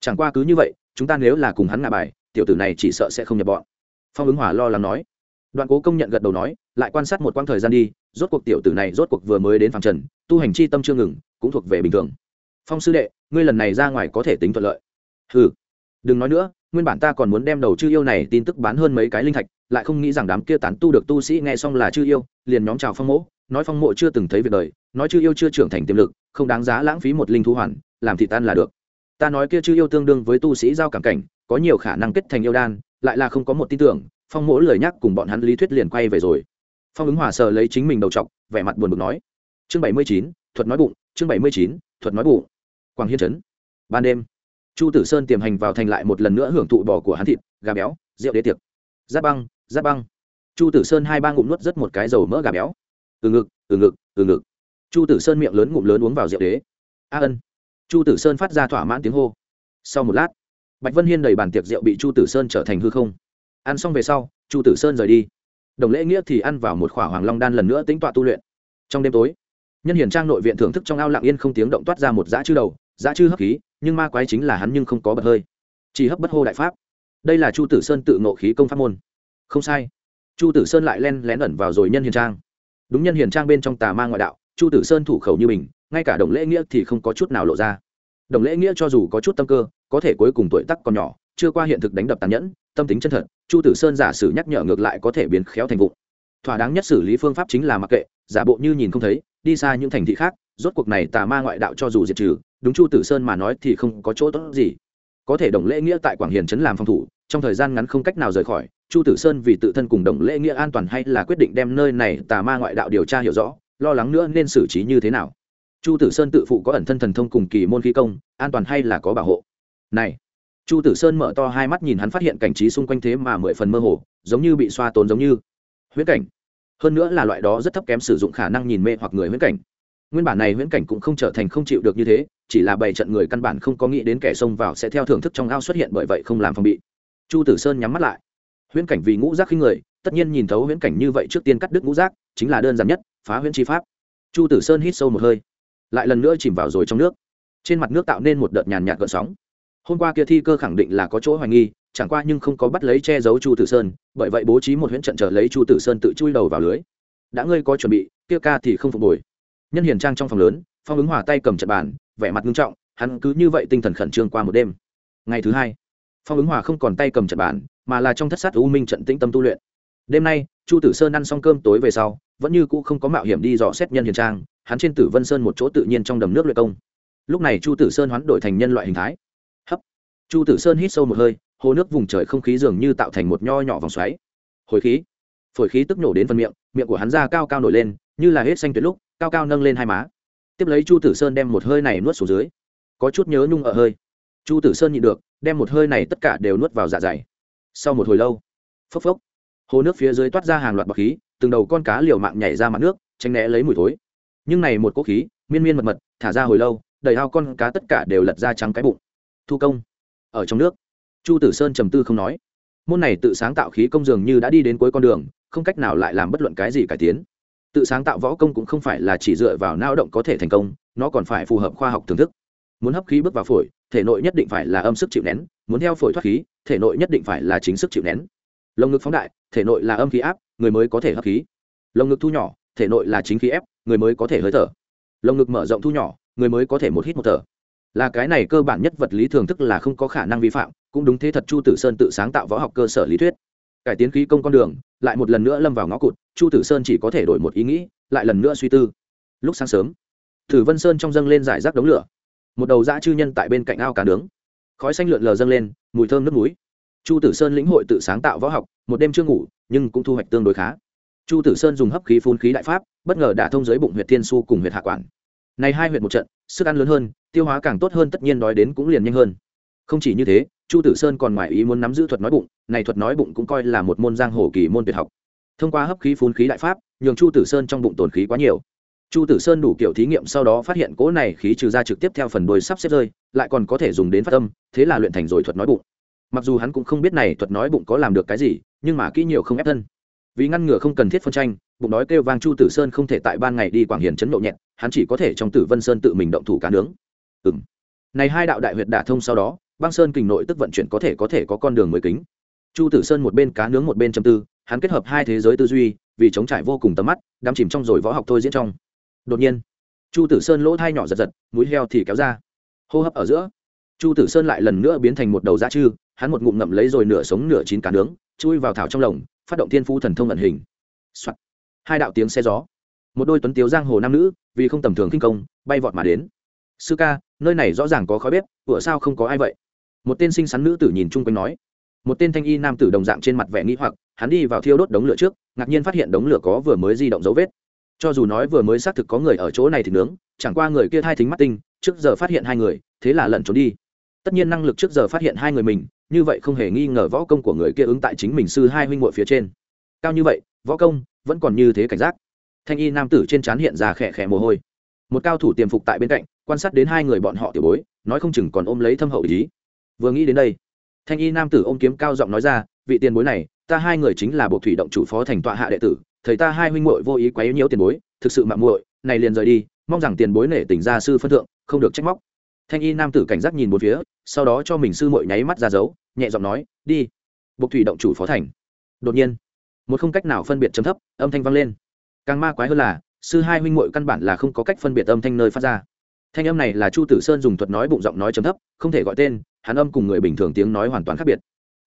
S1: Chẳng qua cứ như vậy, chúng ta nếu là cùng hắn ngả bài, tiểu tử này chỉ sợ sẽ không nhập bọn. Phong ứng hòa lo lắng nói đoạn cố công nhận gật đầu nói, lại quan sát một quãng thời gian đi, rốt cuộc tiểu tử này rốt cuộc vừa mới đến phàm trần, tu hành chi tâm chưa ngừng, cũng thuộc về bình thường. Phong sư đệ, ngươi lần này ra ngoài có thể tính thuận lợi. Ừ đừng nói nữa, nguyên bản ta còn muốn đem đầu chư yêu này tin tức bán hơn mấy cái linh thạch, lại không nghĩ rằng đám kia tán tu được tu sĩ nghe xong là chư yêu, liền nhóm chào phong mộ. Nói phong mộ chưa từng thấy việc đời, nói chư yêu chưa trưởng thành tiềm lực, không đáng giá lãng phí một linh thú hoàn, làm thị tan là được. Ta nói kia chư yêu tương đương với tu sĩ giao cảm cảnh, có nhiều khả năng kết thành yêu đan, lại là không có một tin tưởng phong mỗ lời nhắc cùng bọn hắn lý thuyết liền quay về rồi. Phong ứng hòa sờ lấy chính mình đầu t vẻ mặt buồn bực nói. Chương bảy mươi chín, thuật nói bụng, chương bảy mươi chín, thuật nói bụng. Quảng hiên trấn. Ban đêm, chu tử sơn tiềm hành vào thành lại một lần nữa hưởng thụ bò của hắn thịt, gà béo, rượu đế tiệc. Giáp băng giáp băng. Chu tử sơn hai ba ngụm nuốt rất một cái dầu mỡ gà béo. Từ ngực từ ngực từ ngực. Chu tử sơn miệng lớn ngụm lớn uống vào rượu đế. A ân. Chu tử sơn phát ra thỏa mãn tiếng hô. Sau một lát, bạch vân hiên đầy bàn tiệc rượu bị chu tử sơn trở thành hư không ăn xong về sau, chu tử sơn rời đi. Đồng lễ nghĩa thì ăn vào một khỏa hoàng long đan lần nữa tính tọa tu luyện. Trong đêm tối, nhân hiển trang nội viện thưởng thức trong ao lặng yên không tiếng động toát ra một dã chư đầu, dã chư hấp khí, nhưng ma quái chính là hắn nhưng không có bật hơi. Chỉ hấp bất hô đại pháp. Đây là chu tử sơn tự ngộ khí công pháp môn. Không sai. Chu tử sơn lại len lén ẩn vào rồi nhân hiền trang. Đúng nhân hiền trang bên trong tà ma ngoại đạo, chu tử sơn thủ khẩu như mình, ngay cả đồng lễ nghĩa thì không có chút nào lộ ra. Đồng lễ nghĩa cho dù có chút tâm cơ, có thể cuối cùng tuổi tắc còn nhỏ, chưa qua hiện thực đánh đập tàn nhẫn tâm tính chân thật, chu tử sơn giả sử nhắc nhở ngược lại có thể biến khéo thành vụn thỏa đáng nhất xử lý phương pháp chính là mặc kệ, giả bộ như nhìn không thấy, đi xa những thành thị khác, rốt cuộc này tà ma ngoại đạo cho dù diệt trừ, đúng chu tử sơn mà nói thì không có chỗ tốt gì. Có thể đồng lễ nghĩa tại quảng hiền trấn làm phòng thủ, trong thời gian ngắn không cách nào rời khỏi, chu tử sơn vì tự thân cùng đồng lễ nghĩa an toàn hay là quyết định đem nơi này tà ma ngoại đạo điều tra hiểu rõ, lo lắng nữa nên xử trí như thế nào. Chu tử sơn tự phụ có ẩn thân thần thông cùng kỳ môn khí công, an toàn hay là có bảo hộ. Này chu tử sơn mở to hai mắt nhìn hắn phát hiện cảnh trí xung quanh thế mà mười phần mơ hồ, giống như bị xoa tốn giống như. Huyễn cảnh. Hơn nữa là loại đó rất thấp kém sử dụng khả năng nhìn mê hoặc người huyễn cảnh. Nguyên bản này huyễn cảnh cũng không trở thành không chịu được như thế, chỉ là bảy trận người căn bản không có nghĩ đến kẻ xông vào sẽ theo thưởng thức trong ao xuất hiện bởi vậy không làm phòng bị. Chu tử sơn nhắm mắt lại. Huyễn cảnh vì ngũ giác khi người, tất nhiên nhìn thấu huyễn cảnh như vậy trước tiên cắt đứt ngũ giác, chính là đơn giản nhất, phá huyễn chi pháp. Chu tử sơn hít sâu một hơi, lại lần nữa chìm vào rồi trong nước. Trên mặt nước tạo nên một đợt nhàn nhạt gợn sóng hôm qua kia thi cơ khẳng định là có chỗ hoài nghi, chẳng qua nhưng không có bắt lấy che giấu chu tử sơn, bởi vậy bố trí một huyễn trận chờ lấy chu tử sơn tự chui đầu vào lưới. Đã ngươi có chuẩn bị, kia ca thì không phục hồi. Nhân hiền trang trong phòng lớn, phong ứng hòa tay cầm trận bàn, vẻ mặt nghiêm trọng, hắn cứ như vậy tinh thần khẩn trương qua một đêm. Ngày thứ hai, phong ứng hòa không còn tay cầm trận bàn, mà là trong thất sát u minh trận tĩnh tâm tu luyện. Đêm nay, chu tử sơn ăn xong cơm tối về sau, vẫn như cũ không có mạo hiểm đi dò xét nhân hiền trang, hắn trên tử vân sơn một chỗ tự nhiên trong đầm nước luyện công. Lúc này chu tử sơn hoán đổi thành nhân loại hình thái chu tử sơn hít sâu một hơi, hồ nước vùng trời không khí dường như tạo thành một nho nhỏ vòng xoáy. Hồi khí. Phổi khí tức nổ đến phần miệng miệng của hắn ra cao cao nổi lên, như là hết xanh tuyệt lúc, cao cao nâng lên hai má. Tiếp lấy chu tử sơn đem một hơi này nuốt xuống dưới. Có chút nhớ nhung ở hơi. Chu tử sơn nhịn được, đem một hơi này tất cả đều nuốt vào dạ dày. Sau một hồi lâu, phốc phốc, hồ nước phía dưới toát ra hàng loạt bọc khí, từng đầu con cá liều mạng nhảy ra mặt nước, tránh né lấy mùi thối. Nhưng này một cỗ khí, miên miên mật mật, thả ra hồi lâu, đầy ao con cá tất cả đều lật ra trắng cái bụng. Thu công ở trong nước. Chu tử sơn trầm tư không nói. Môn này tự sáng tạo khí công dường như đã đi đến cuối con đường, không cách nào lại làm bất luận cái gì cải tiến. Tự sáng tạo võ công cũng không phải là chỉ dựa vào lao động có thể thành công, nó còn phải phù hợp khoa học thưởng thức. Muốn hấp khí bước vào phổi, thể nội nhất định phải là âm sức chịu nén, muốn theo phổi thoát khí, thể nội nhất định phải là chính sức chịu nén. Lồng ngực phóng đại, thể nội là âm khí áp, người mới có thể hấp khí. Lồng ngực thu nhỏ, thể nội là chính khí ép, người mới có thể hơi thở. Lồng ngực mở rộng thu nhỏ, người mới có thể một hít một thở là cái này cơ bản nhất vật lý thường thức là không có khả năng vi phạm, cũng đúng thế thật chu tử sơn tự sáng tạo võ học cơ sở lý thuyết. Cải tiến khí công con đường, lại một lần nữa lâm vào ngõ cụt, chu tử sơn chỉ có thể đổi một ý nghĩ, lại lần nữa suy tư. Lúc sáng sớm thử vân sơn trong dâng lên giải rác đống lửa. Một đầu dã chư nhân tại bên cạnh ao cá nướng. Khói xanh lượn lờ dâng lên, mùi thơm nước núi. Chu tử sơn lĩnh hội tự sáng tạo võ học, một đêm chưa ngủ, nhưng cũng thu hoạch tương đối khá. Chu tử sơn dùng hấp khí phun khí đại pháp, bất ngờ đã thông giới bụng huyệt thiên su cùng huyệt hạ quản này hai huyện một trận, sức ăn lớn hơn, tiêu hóa càng tốt hơn tất nhiên đói đến cũng liền nhanh hơn. Không chỉ như thế, chu tử sơn còn ngoài ý muốn nắm giữ thuật nói bụng, này thuật nói bụng cũng coi là một môn giang hồ kỳ môn tuyệt học. Thông qua hấp khí phun khí đại pháp, nhường chu tử sơn trong bụng tồn khí quá nhiều. Chu tử sơn đủ kiểu thí nghiệm sau đó phát hiện cỗ này khí trừ ra trực tiếp theo phần đuôi sắp xếp rơi, lại còn có thể dùng đến phát tâm thế là luyện thành rồi thuật nói bụng. Mặc dù hắn cũng không biết này thuật nói bụng có làm được cái gì, nhưng mà kỹ nhiều không ép thân. Vì ngăn ngừa không cần thiết phân tranh bụng đói kêu vang chu tử sơn không thể tại ban ngày đi quảng hiền chấn nhộn nhẹt, hắn chỉ có thể trong tử vân sơn tự mình động thủ cá nướng. Ừng này hai đạo đại huyệt đả thông sau đó, băng sơn kình nội tức vận chuyển có thể có thể có con đường mới kính. Chu tử sơn một bên cá nướng một bên châm tư, hắn kết hợp hai thế giới tư duy, vì chống trải vô cùng tầm mắt, đắm chìm trong rồi võ học thôi diễn trong. Đột nhiên, chu tử sơn lỗ thai nhỏ giật giật, mũi heo thì kéo ra. Hô hấp ở giữa, chu tử sơn lại lần nữa biến thành một đầu da chư, hắn một ngụm ngậm lấy rồi nửa sống nửa chín cá nướng, chui vào thảo trong lồng, phát động thiên phu thần thông ẩn hình、Soạn hai đạo tiếng xe gió. Một đôi tuấn tiếu giang hồ nam nữ, vì không tầm thường kinh công, bay vọt mà đến. Sư ca, nơi này rõ ràng có khói bếp vựa sao không có ai vậy? Một tên xinh xắn nữ tử nhìn chung quanh nói. Một tên thanh y nam tử đồng dạng trên mặt vẻ nghĩ hoặc, hắn đi vào thiêu đốt đống lửa trước, ngạc nhiên phát hiện đống lửa có vừa mới di động dấu vết. Cho dù nói vừa mới xác thực có người ở chỗ này thì nướng, chẳng qua người kia thai thính mắt tinh, trước giờ phát hiện hai người, thế là lẩn trốn đi. Tất nhiên năng lực trước giờ phát hiện hai người mình, như vậy không hề nghi ngờ võ công của người kia ứng tại chính mình sư hai huynh muội phía trên. Cao như vậy, võ công vẫn còn như thế cảnh giác. Thanh y nam tử trên trán hiện ra khẽ khẽ mồ hôi. Một cao thủ tiềm phục tại bên cạnh, quan sát đến hai người bọn họ tiểu bối, nói không chừng còn ôm lấy thâm hậu ý. Vừa nghĩ đến đây, thanh y nam tử ôm kiếm cao giọng nói ra, vị tiền bối này, ta hai người chính là bộ thủy động chủ phó thành tọa hạ đệ tử, thầy ta hai huynh muội vô ý quấy nhiễu tiền bối, thực sự mạng muội, này liền rời đi, mong rằng tiền bối nể tình gia sư phân thượng, không được trách móc. Thanh y nam tử cảnh giác nhìn một phía, sau đó cho mình sư muội nháy mắt ra dấu, nhẹ giọng nói, đi, bộ thủy động chủ phó thành. Đột nhiên một không cách nào phân biệt chấm thấp, âm thanh vang lên. Càng ma quái hơn là, sư hai huynh muội căn bản là không có cách phân biệt âm thanh nơi phát ra. Thanh âm này là chu tử sơn dùng thuật nói bụng giọng nói chấm thấp, không thể gọi tên, hắn âm cùng người bình thường tiếng nói hoàn toàn khác biệt.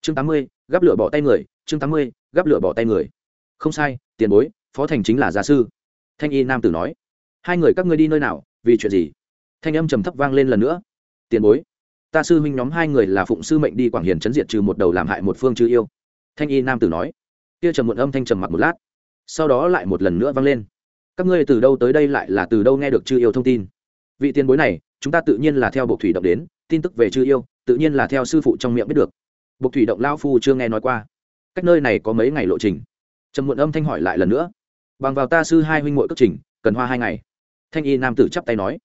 S1: Chương tám mươi, gắp lửa bỏ tay người, chương tám mươi, gắp lửa bỏ tay người. Không sai, tiền bối, phó thành chính là gia sư. Thanh y nam tử nói. Hai người các ngươi đi nơi nào, vì chuyện gì? Thanh âm trầm thấp vang lên lần nữa. Tiền bối, ta sư huynh nhóm hai người là phụng sư mệnh đi quảng hiền chấn diệt trừ một đầu làm hại một phương chư yêu. Thanh y nam tử nói kia trầm muộn âm thanh trầm mặc một lát, sau đó lại một lần nữa vang lên. Các ngươi từ đâu tới đây lại là từ đâu nghe được chư yêu thông tin? Vị tiền bối này, chúng ta tự nhiên là theo bộ thủy động đến, tin tức về chư yêu, tự nhiên là theo sư phụ trong miệng biết được. Bộc thủy động lao phu chưa nghe nói qua. Cách nơi này có mấy ngày lộ trình? Trầm muộn âm thanh hỏi lại lần nữa. Bằng vào ta sư hai huynh muội cất trình, cần hoa hai ngày. Thanh y nam tử chắp tay nói.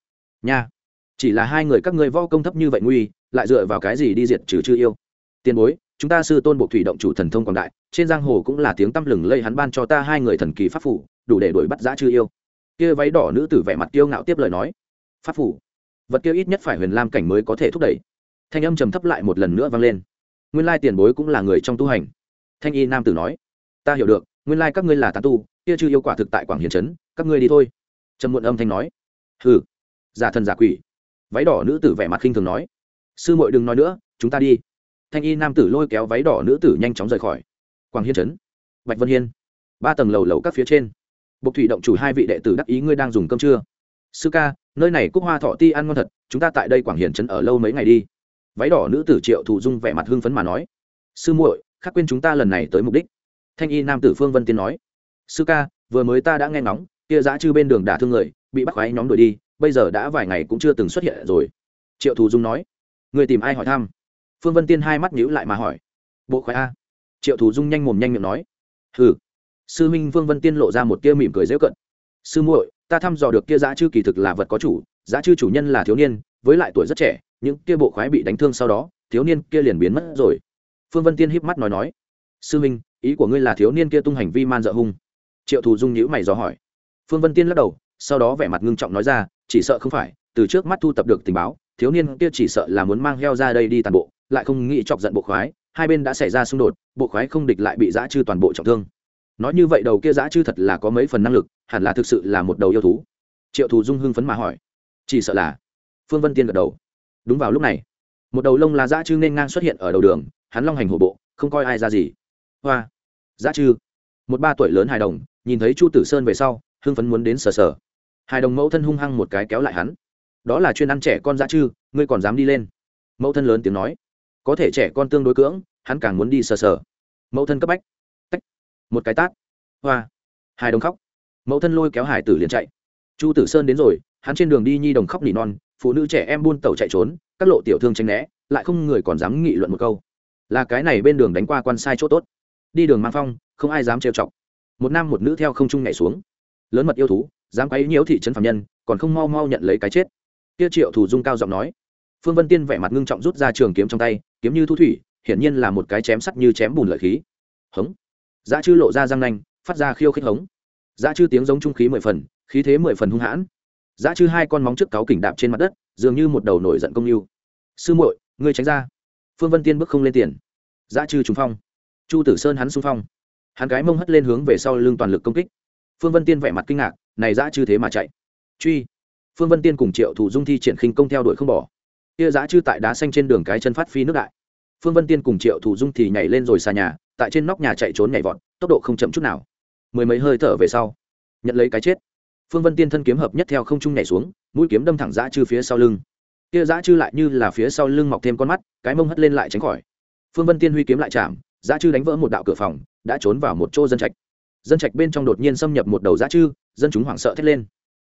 S1: Nha, chỉ là hai người các ngươi vo công thấp như vậy nguy, lại dựa vào cái gì đi diệt trừ chư yêu? Tiền bối chúng ta sư tôn bộ thủy động chủ thần thông quảng đại, trên giang hồ cũng là tiếng tăm lừng lây hắn ban cho ta hai người thần kỳ pháp phủ, đủ để đuổi bắt giã chư yêu. Kia váy đỏ nữ tử vẻ mặt kiêu ngạo tiếp lời nói. Pháp phủ? Vật kia ít nhất phải huyền lam cảnh mới có thể thúc đẩy. Thanh âm trầm thấp lại một lần nữa vang lên. Nguyên lai tiền bối cũng là người trong tu hành. Thanh y nam tử nói. Ta hiểu được, nguyên lai các ngươi là tán tu, kia chư yêu quả thực tại quảng hiền trấn, các ngươi đi thôi. Trầm muộn âm thanh nói. Hừ, giả thần giả quỷ. Váy đỏ nữ tử vẻ mặt khinh thường nói. Sư muội đừng nói nữa, chúng ta đi thanh y nam tử lôi kéo váy đỏ nữ tử nhanh chóng rời khỏi. Quảng hiên trấn, bạch vân hiên, ba tầng lầu lầu các phía trên. Bộc thủy động chủ hai vị đệ tử đắc ý, ngươi đang dùng cơm trưa sư ca, nơi này cúc hoa thọ ti ăn ngon thật, chúng ta tại đây quảng hiền trấn ở lâu mấy ngày đi. Váy đỏ nữ tử triệu thụ dung vẻ mặt hưng phấn mà nói, sư muội khắc quên chúng ta lần này tới mục đích. Thanh y nam tử phương vân tiên nói, sư ca, vừa mới ta đã nghe ngóng, kia giã chư bên đường đả thương người, bị bắt khoái nhóm đuổi đi, bây giờ đã vài ngày cũng chưa từng xuất hiện rồi. Triệu thù dung nói người tìm ai hỏi thăm? Phương vân tiên hai mắt nhíu lại mà hỏi. Bộ khoái a? Triệu thù dung nhanh mồm nhanh miệng nói. Hừ. Sư minh phương vân tiên lộ ra một tia mỉm cười dễ cận sư muội, ta thăm dò được kia giá chư kỳ thực là vật có chủ giá chư chủ nhân là thiếu niên, với lại tuổi rất trẻ, những kia bộ khoái bị đánh thương sau đó, thiếu niên kia liền biến mất rồi. Phương vân tiên híp mắt nói nói. Sư minh, ý của ngươi là thiếu niên kia tung hành vi man dợ hung? Triệu thù dung nhữ mày dò hỏi. Phương vân tiên lắc đầu, sau đó vẻ mặt ngưng trọng nói ra, chỉ sợ không phải, từ trước mắt thu tập được tình báo, thiếu niên kia chỉ sợ là muốn mang heo ra đây đi tàn bộ lại không nghĩ chọc giận bộ khoái, hai bên đã xảy ra xung đột, bộ khoái không địch lại bị giã chư toàn bộ trọng thương. Nói như vậy đầu kia giã chư thật là có mấy phần năng lực, hẳn là thực sự là một đầu yêu thú. Triệu thù dung hưng phấn mà hỏi. Chỉ sợ là, phương vân tiên gật đầu. Đúng vào lúc này, một đầu lông là giã chư nên ngang xuất hiện ở đầu đường, hắn long hành hổ bộ, không coi ai ra gì. Hoa, giã chư. Một ba tuổi lớn hài đồng, nhìn thấy chu tử sơn về sau, hưng phấn muốn đến sờ sờ. Hài đồng mẫu thân hung hăng một cái kéo lại hắn. Đó là chuyên ăn trẻ con dã chư, ngươi còn dám đi lên? Mẫu thân lớn tiếng nói có thể trẻ con tương đối cưỡng, hắn càng muốn đi sờ sờ. Mẫu thân cấp bách. Tách. Một cái tát. Hoa. Hai đồng khóc. Mẫu thân lôi kéo hải tử liền chạy. Chu tử sơn đến rồi, hắn trên đường đi nhi đồng khóc nỉ non, phụ nữ trẻ em buôn tàu chạy trốn, các lộ tiểu thương tranh né, lại không người còn dám nghị luận một câu. Là cái này bên đường đánh qua quan sai chỗ tốt. Đi đường mang phong, không ai dám trêu chọc. Một nam một nữ theo không trung nhảy xuống. Lớn mật yêu thú, dám quấy nhiễu thị trấn phạm nhân, còn không mau mau nhận lấy cái chết. Kia triệu thủ dung cao giọng nói. Phương vân tiên vẻ mặt ngưng trọng rút ra trường kiếm trong tay kiếm như thu thủy, hiển nhiên là một cái chém sắt như chém bùn lợi khí. Hống. Dã chư lộ ra răng nanh, phát ra khiêu khích hống. Dã chư tiếng giống trung khí mười phần, khí thế mười phần hung hãn. Dã chư hai con móng trước cáo kỉnh đạp trên mặt đất, dường như một đầu nổi giận công yêu sư muội, ngươi tránh ra. Phương vân tiên bước không lên tiền. Dã chư trúng phong. Chu tử sơn hắn xung phong. Hắn cái mông hất lên hướng về sau lưng toàn lực công kích. Phương vân tiên vẻ mặt kinh ngạc, này dã chư thế mà chạy. Truy. Phương vân tiên cùng triệu thủ dung thi triển khinh công theo đuổi không bỏ kia dã chư tại đá xanh trên đường cái chân phát phi nước đại. Phương vân tiên cùng triệu thủ dung thì nhảy lên rồi xa nhà, tại trên nóc nhà chạy trốn nhảy vọt, tốc độ không chậm chút nào. Mười mấy hơi thở về sau, nhận lấy cái chết. Phương vân tiên thân kiếm hợp nhất theo không trung nhảy xuống, mũi kiếm đâm thẳng dã chư phía sau lưng. Kia dã chư lại như là phía sau lưng mọc thêm con mắt, cái mông hất lên lại tránh khỏi. Phương vân tiên huy kiếm lại chạm, dã chư đánh vỡ một đạo cửa phòng, đã trốn vào một chỗ dân trạch. Dân trạch bên trong đột nhiên xâm nhập một đầu dã chư, dân chúng hoảng sợ thét lên.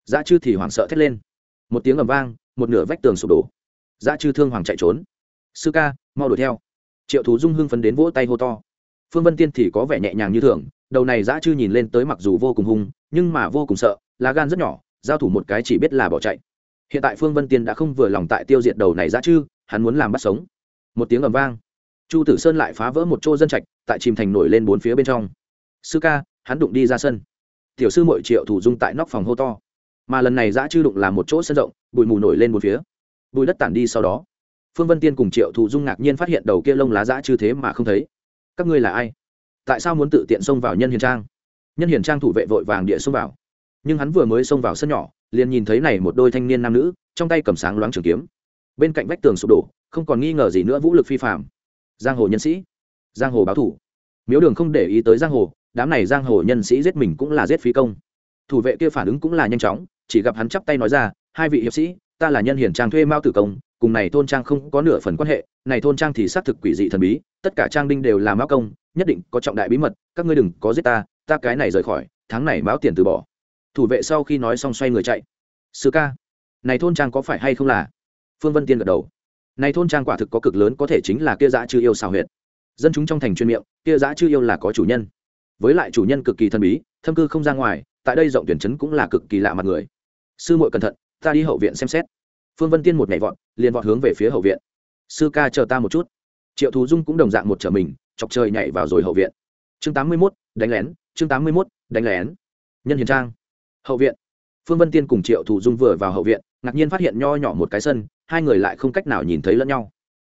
S1: Dã chư thì hoảng sợ thét lên. Một tiếng ầm vang, một nửa vách tường sụp đổ dã chư thương hoàng chạy trốn. Sư ca, mau đuổi theo. Triệu thú dung hưng phấn đến vỗ tay hô to. Phương vân tiên thì có vẻ nhẹ nhàng như thường, đầu này dã chư nhìn lên tới mặc dù vô cùng hung, nhưng mà vô cùng sợ, lá gan rất nhỏ, giao thủ một cái chỉ biết là bỏ chạy. Hiện tại phương vân tiên đã không vừa lòng tại tiêu diệt đầu này dã chư, hắn muốn làm bắt sống. Một tiếng ầm vang. Chu tử sơn lại phá vỡ một chỗ dân trạch, tại chìm thành nổi lên bốn phía bên trong. Sư ca, hắn đụng đi ra sân. Tiểu sư mội triệu thủ dung tại nóc phòng hô to. Mà lần này giã chư đụng là một chỗ sân rộng, bụi mù nổi lên một phía bùi đất tản đi sau đó. Phương vân tiên cùng triệu thủ dung ngạc nhiên phát hiện đầu kia lông lá giã chư thế mà không thấy. Các ngươi là ai? Tại sao muốn tự tiện xông vào nhân hiền trang? Nhân hiền trang thủ vệ vội vàng địa xông vào. Nhưng hắn vừa mới xông vào sân nhỏ, liền nhìn thấy này một đôi thanh niên nam nữ, trong tay cầm sáng loáng trường kiếm. Bên cạnh vách tường sụp đổ, không còn nghi ngờ gì nữa vũ lực phi phạm giang hồ nhân sĩ. Giang hồ báo thủ. Miếu đường không để ý tới giang hồ, đám này giang hồ nhân sĩ giết mình cũng là giết phí công. Thủ vệ kia phản ứng cũng là nhanh chóng, chỉ gặp hắn chắp tay nói ra, hai vị hiệp sĩ ta là nhân hiển trang thuê mao tử công, cùng này thôn trang không có nửa phần quan hệ, này thôn trang thì xác thực quỷ dị thần bí, tất cả trang đinh đều là mao công, nhất định có trọng đại bí mật, các ngươi đừng có giết ta ta cái này rời khỏi, tháng này báo tiền từ bỏ. Thủ vệ sau khi nói xong xoay người chạy. Sư ca, này thôn trang có phải hay không là? Phương vân tiên gật đầu. Này thôn trang quả thực có cực lớn, có thể chính là kia dã chư yêu xào huyệt. Dân chúng trong thành chuyên miệng, kia dã chư yêu là có chủ nhân. Với lại chủ nhân cực kỳ thần bí, thâm cư không ra ngoài, tại đây rộng tuyển trấn cũng là cực kỳ lạ mặt người. Sư muội cẩn thận ta đi hậu viện xem xét. Phương vân tiên một nhảy vọt, liền vọt hướng về phía hậu viện. Sư ca chờ ta một chút. Triệu thú dung cũng đồng dạng một trở mình, chọc trời nhảy vào rồi hậu viện. Chương tám mươi mốt, đánh lén, chương tám mươi mốt, đánh lén. Nhân hiền trang. Hậu viện. Phương vân tiên cùng triệu Thú dung vừa vào hậu viện, ngạc nhiên phát hiện nho nhỏ một cái sân, hai người lại không cách nào nhìn thấy lẫn nhau.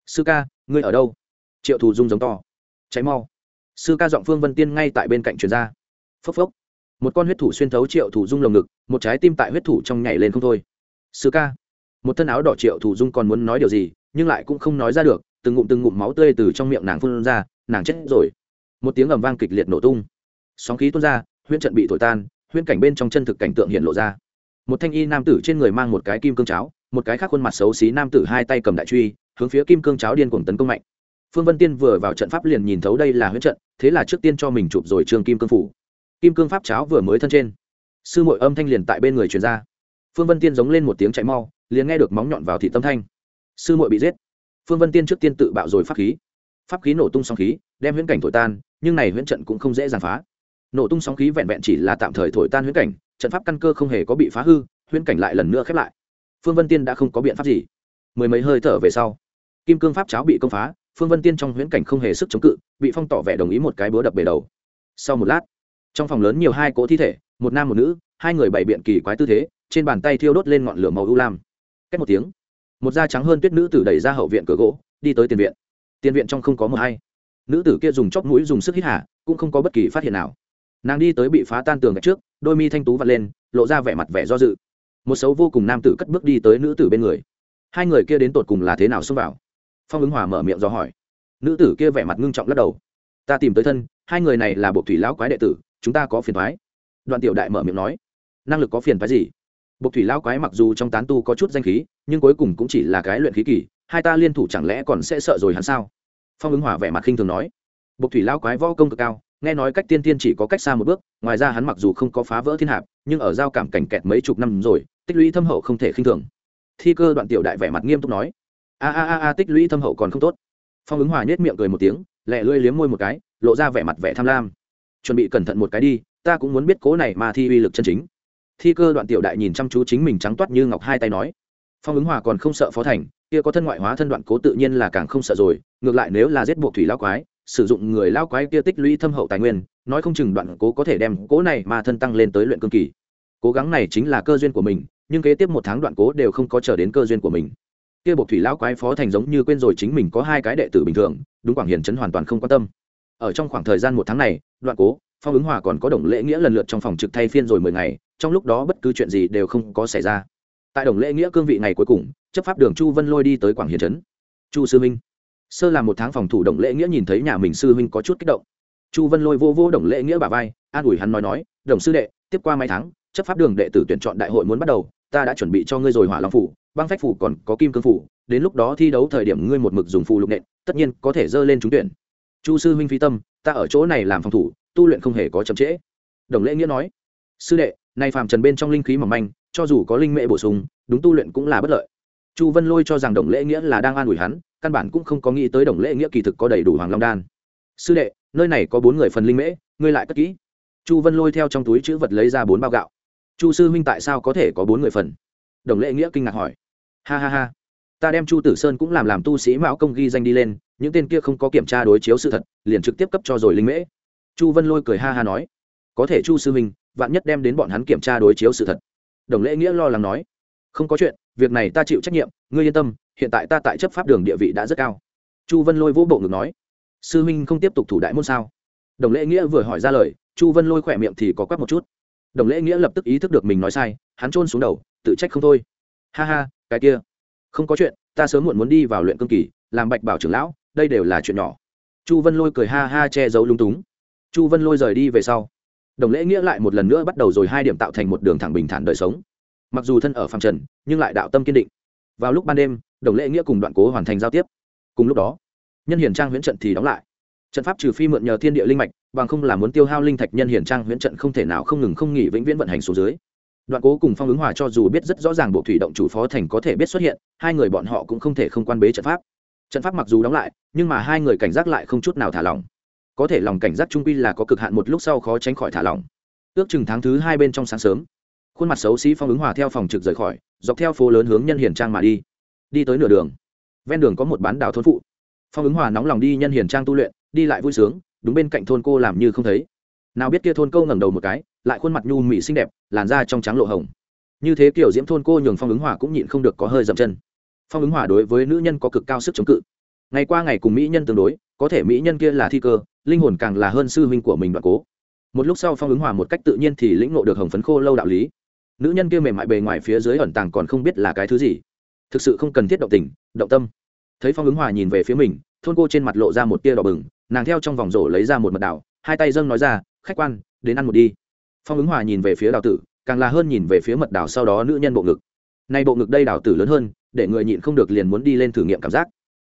S1: Sư ca, ngươi ở đâu? Triệu Thú dung giống to. Cháy mau. Sư ca giọng phương vân tiên ngay tại bên cạnh truyền ra. Phốc phốc. Một con huyết thủ xuyên thấu triệu thủ dung lồng ngực, một trái tim tại huyết thủ trong nhảy lên không thôi sư ca. Một thân áo đỏ triệu thủ dung còn muốn nói điều gì, nhưng lại cũng không nói ra được, từng ngụm từng ngụm máu tươi từ trong miệng nàng phun ra, nàng chết rồi. Một tiếng ầm vang kịch liệt nổ tung. Sóng khí tuôn ra, huyễn trận bị thổi tan, huyễn cảnh bên trong chân thực cảnh tượng hiện lộ ra. Một thanh y nam tử trên người mang một cái kim cương cháo, một cái khác khuôn mặt xấu xí nam tử hai tay cầm đại truy, hướng phía kim cương cháo điên cuồng tấn công mạnh. Phương vân tiên vừa vào trận pháp liền nhìn thấu đây là huyễn trận, thế là trước tiên cho mình chụp rồi trường kim cương phủ. Kim cương pháp cháo vừa mới thân trên. Sư mội âm thanh liền tại bên người truyền ra phương vân tiên giống lên một tiếng chạy mau, liền nghe được móng nhọn vào thị tâm thanh. Sư muội bị giết. Phương vân tiên trước tiên tự bạo rồi pháp khí. Pháp khí nổ tung sóng khí, đem huyễn cảnh thổi tan, nhưng này huyễn trận cũng không dễ dàng phá. Nổ tung sóng khí vẹn vẹn chỉ là tạm thời thổi tan huyễn cảnh, trận pháp căn cơ không hề có bị phá hư, huyễn cảnh lại lần nữa khép lại. Phương vân tiên đã không có biện pháp gì. Mười mấy hơi thở về sau, kim cương pháp cháo bị công phá, phương vân tiên trong huyễn cảnh không hề sức chống cự, bị phong tỏ vẻ đồng ý một cái búa đập bể đầu. Sau một lát, trong phòng lớn nhiều hai cỗ thi thể, một nam một nữ, hai người bày biện kỳ quái tư thế trên bàn tay thiêu đốt lên ngọn lửa màu ưu lam. Cách một tiếng, một da trắng hơn tuyết nữ tử đẩy ra hậu viện cửa gỗ, đi tới tiền viện. Tiền viện trong không có mờ hay. Nữ tử kia dùng chóp mũi dùng sức hít hả cũng không có bất kỳ phát hiện nào. Nàng đi tới bị phá tan tường trước, đôi mi thanh tú vặt lên, lộ ra vẻ mặt vẻ do dự. Một xấu vô cùng nam tử cất bước đi tới nữ tử bên người. Hai người kia đến tột cùng là thế nào xông vào? Phong ứng hòa mở miệng do hỏi. Nữ tử kia vẻ mặt ngưng trọng lắc đầu. Ta tìm tới thân, hai người này là bộ thủy lão quái đệ tử, chúng ta có phiền thoái. Đoạn tiểu đại mở miệng nói. Năng lực có phiền thoái gì? Bộc thủy lão quái mặc dù trong tán tu có chút danh khí, nhưng cuối cùng cũng chỉ là cái luyện khí kỳ, hai ta liên thủ chẳng lẽ còn sẽ sợ rồi hắn sao? Phong ứng hòa vẻ mặt khinh thường nói. Bộc thủy lão quái võ công cực cao, nghe nói cách tiên tiên chỉ có cách xa một bước, ngoài ra hắn mặc dù không có phá vỡ thiên hạp, nhưng ở giao cảm cảnh kẹt mấy chục năm rồi, tích lũy thâm hậu không thể khinh thường. Thi cơ đoạn tiểu đại vẻ mặt nghiêm túc nói. A a a a, tích lũy thâm hậu còn không tốt. Phong ứng hòa nhếch miệng cười một tiếng, lẹ lưỡi liếm môi một cái, lộ ra vẻ mặt vẻ tham lam. Chuẩn bị cẩn thận một cái đi, ta cũng muốn biết cố này mà thi uy lực chân chính thi cơ đoạn tiểu đại nhìn chăm chú chính mình trắng toát như ngọc hai tay nói, phong ứng hòa còn không sợ phó thành, kia có thân ngoại hóa thân đoạn cố tự nhiên là càng không sợ rồi, ngược lại nếu là giết buộc thủy lao quái, sử dụng người lao quái kia tích lũy thâm hậu tài nguyên, nói không chừng đoạn cố có thể đem cố này mà thân tăng lên tới luyện cương kỳ. Cố gắng này chính là cơ duyên của mình, nhưng kế tiếp một tháng đoạn cố đều không có chờ đến cơ duyên của mình. Kia buộc thủy lão quái phó thành giống như quên rồi chính mình có hai cái đệ tử bình thường, đúng quảng hiền chấn hoàn toàn không quan tâm. Ở trong khoảng thời gian một tháng này, đoạn cố, phong ứng hòa còn có đồng lễ nghĩa lần lượt trong phòng trực thay phiên rồi mười ngày trong lúc đó bất cứ chuyện gì đều không có xảy ra. Tại đồng lễ nghĩa cương vị ngày cuối cùng, chấp pháp đường chu vân lôi đi tới quảng hiền trấn. Chu sư minh. Sơ là một tháng phòng thủ đồng lễ nghĩa nhìn thấy nhà mình sư huynh có chút kích động. Chu vân lôi vô vô đồng lễ nghĩa bà vai, an ủi hắn nói nói, đồng sư đệ, tiếp qua mấy tháng, chấp pháp đường đệ tử tuyển chọn đại hội muốn bắt đầu, ta đã chuẩn bị cho ngươi rồi hỏa long phủ, băng phách phủ còn có kim cương phủ, đến lúc đó thi đấu thời điểm ngươi một mực dùng phù lục nện, tất nhiên có thể dơ lên trúng tuyển. Chu sư huynh phi tâm, ta ở chỗ này làm phòng thủ, tu luyện không hề có chậm trễ. Đồng lễ nghĩa nói, sư đệ nay phàm trần bên trong linh khí mỏng manh, cho dù có linh mệ bổ sung, đúng tu luyện cũng là bất lợi. Chu vân lôi cho rằng đồng lễ nghĩa là đang an ủi hắn, căn bản cũng không có nghĩ tới đồng lễ nghĩa kỳ thực có đầy đủ hoàng long đan. Sư đệ, nơi này có bốn người phần linh mễ, ngươi lại cất kỹ. Chu vân lôi theo trong túi chữ vật lấy ra bốn bao gạo. Chu sư huynh tại sao có thể có bốn người phần? Đồng lễ nghĩa kinh ngạc hỏi. Ha ha ha. Ta đem chu tử sơn cũng làm làm tu sĩ mão công ghi danh đi lên, những tên kia không có kiểm tra đối chiếu sự thật, liền trực tiếp cấp cho rồi linh mễ. Chu vân lôi cười ha ha nói. Có thể chu sư huynh vạn nhất đem đến bọn hắn kiểm tra đối chiếu sự thật. Đồng lễ nghĩa lo lắng nói, không có chuyện, việc này ta chịu trách nhiệm, ngươi yên tâm, hiện tại ta tại chấp pháp đường địa vị đã rất cao. Chu vân lôi vỗ bộ ngực nói, sư huynh không tiếp tục thủ đại môn sao? Đồng lễ nghĩa vừa hỏi ra lời, chu vân lôi khỏe miệng thì có quắc một chút. Đồng lễ nghĩa lập tức ý thức được mình nói sai, hắn trôn xuống đầu, tự trách không thôi. Ha ha, cái kia, không có chuyện, ta sớm muộn muốn đi vào luyện cương kỳ, làm bạch bảo trưởng lão, đây đều là chuyện nhỏ. Chu vân lôi cười ha ha che giấu lung túng. Chu vân lôi rời đi về sau đồng lễ nghĩa lại một lần nữa bắt đầu rồi hai điểm tạo thành một đường thẳng bình thản đời sống. Mặc dù thân ở phạm trần, nhưng lại đạo tâm kiên định. Vào lúc ban đêm, đồng lễ nghĩa cùng đoạn cố hoàn thành giao tiếp. Cùng lúc đó, nhân hiển trang huyễn trận thì đóng lại. Trận pháp trừ phi mượn nhờ thiên địa linh mạch, bằng không là muốn tiêu hao linh thạch nhân hiển trang huyễn trận không thể nào không ngừng không nghỉ vĩnh viễn vận hành xuống dưới. Đoạn cố cùng phong ứng hòa cho dù biết rất rõ ràng bộ thủy động chủ phó thành có thể biết xuất hiện, hai người bọn họ cũng không thể không quan bế trận pháp. Trận pháp mặc dù đóng lại, nhưng mà hai người cảnh giác lại không chút nào thả lỏng có thể lòng cảnh giác trung quy là có cực hạn một lúc sau khó tránh khỏi thả lỏng. Ước chừng tháng thứ hai bên trong sáng sớm, khuôn mặt xấu xí phong ứng hòa theo phòng trực rời khỏi, dọc theo phố lớn hướng nhân hiền trang mà đi. Đi tới nửa đường, ven đường có một bán đào thôn phụ. Phong ứng hòa nóng lòng đi nhân hiền trang tu luyện, đi lại vui sướng, đúng bên cạnh thôn cô làm như không thấy. Nào biết kia thôn cô ngẩng đầu một cái, lại khuôn mặt nhu mị xinh đẹp, làn da trong trắng lộ hồng. Như thế kiểu diễm thôn cô nhường phong ứng hòa cũng nhịn không được có hơi dậm chân. Phong ứng hòa đối với nữ nhân có cực cao sức chống cự. Ngày qua ngày cùng mỹ nhân tương đối, có thể mỹ nhân kia là thi cơ linh hồn càng là hơn sư huynh của mình đoạn cố. Một lúc sau phong ứng hòa một cách tự nhiên thì lĩnh ngộ được hồng phấn khô lâu đạo lý. Nữ nhân kia mềm mại bề ngoài phía dưới ẩn tàng còn không biết là cái thứ gì. Thực sự không cần thiết động tình, động tâm. Thấy phong ứng hòa nhìn về phía mình, thôn cô trên mặt lộ ra một tia đỏ bừng, nàng theo trong vòng rổ lấy ra một mật đảo, hai tay dâng nói ra, khách quan, đến ăn một đi. Phong ứng hòa nhìn về phía đào tử, càng là hơn nhìn về phía mật đảo sau đó nữ nhân bộ ngực. Nay bộ ngực đây đào tử lớn hơn, để người nhịn không được liền muốn đi lên thử nghiệm cảm giác.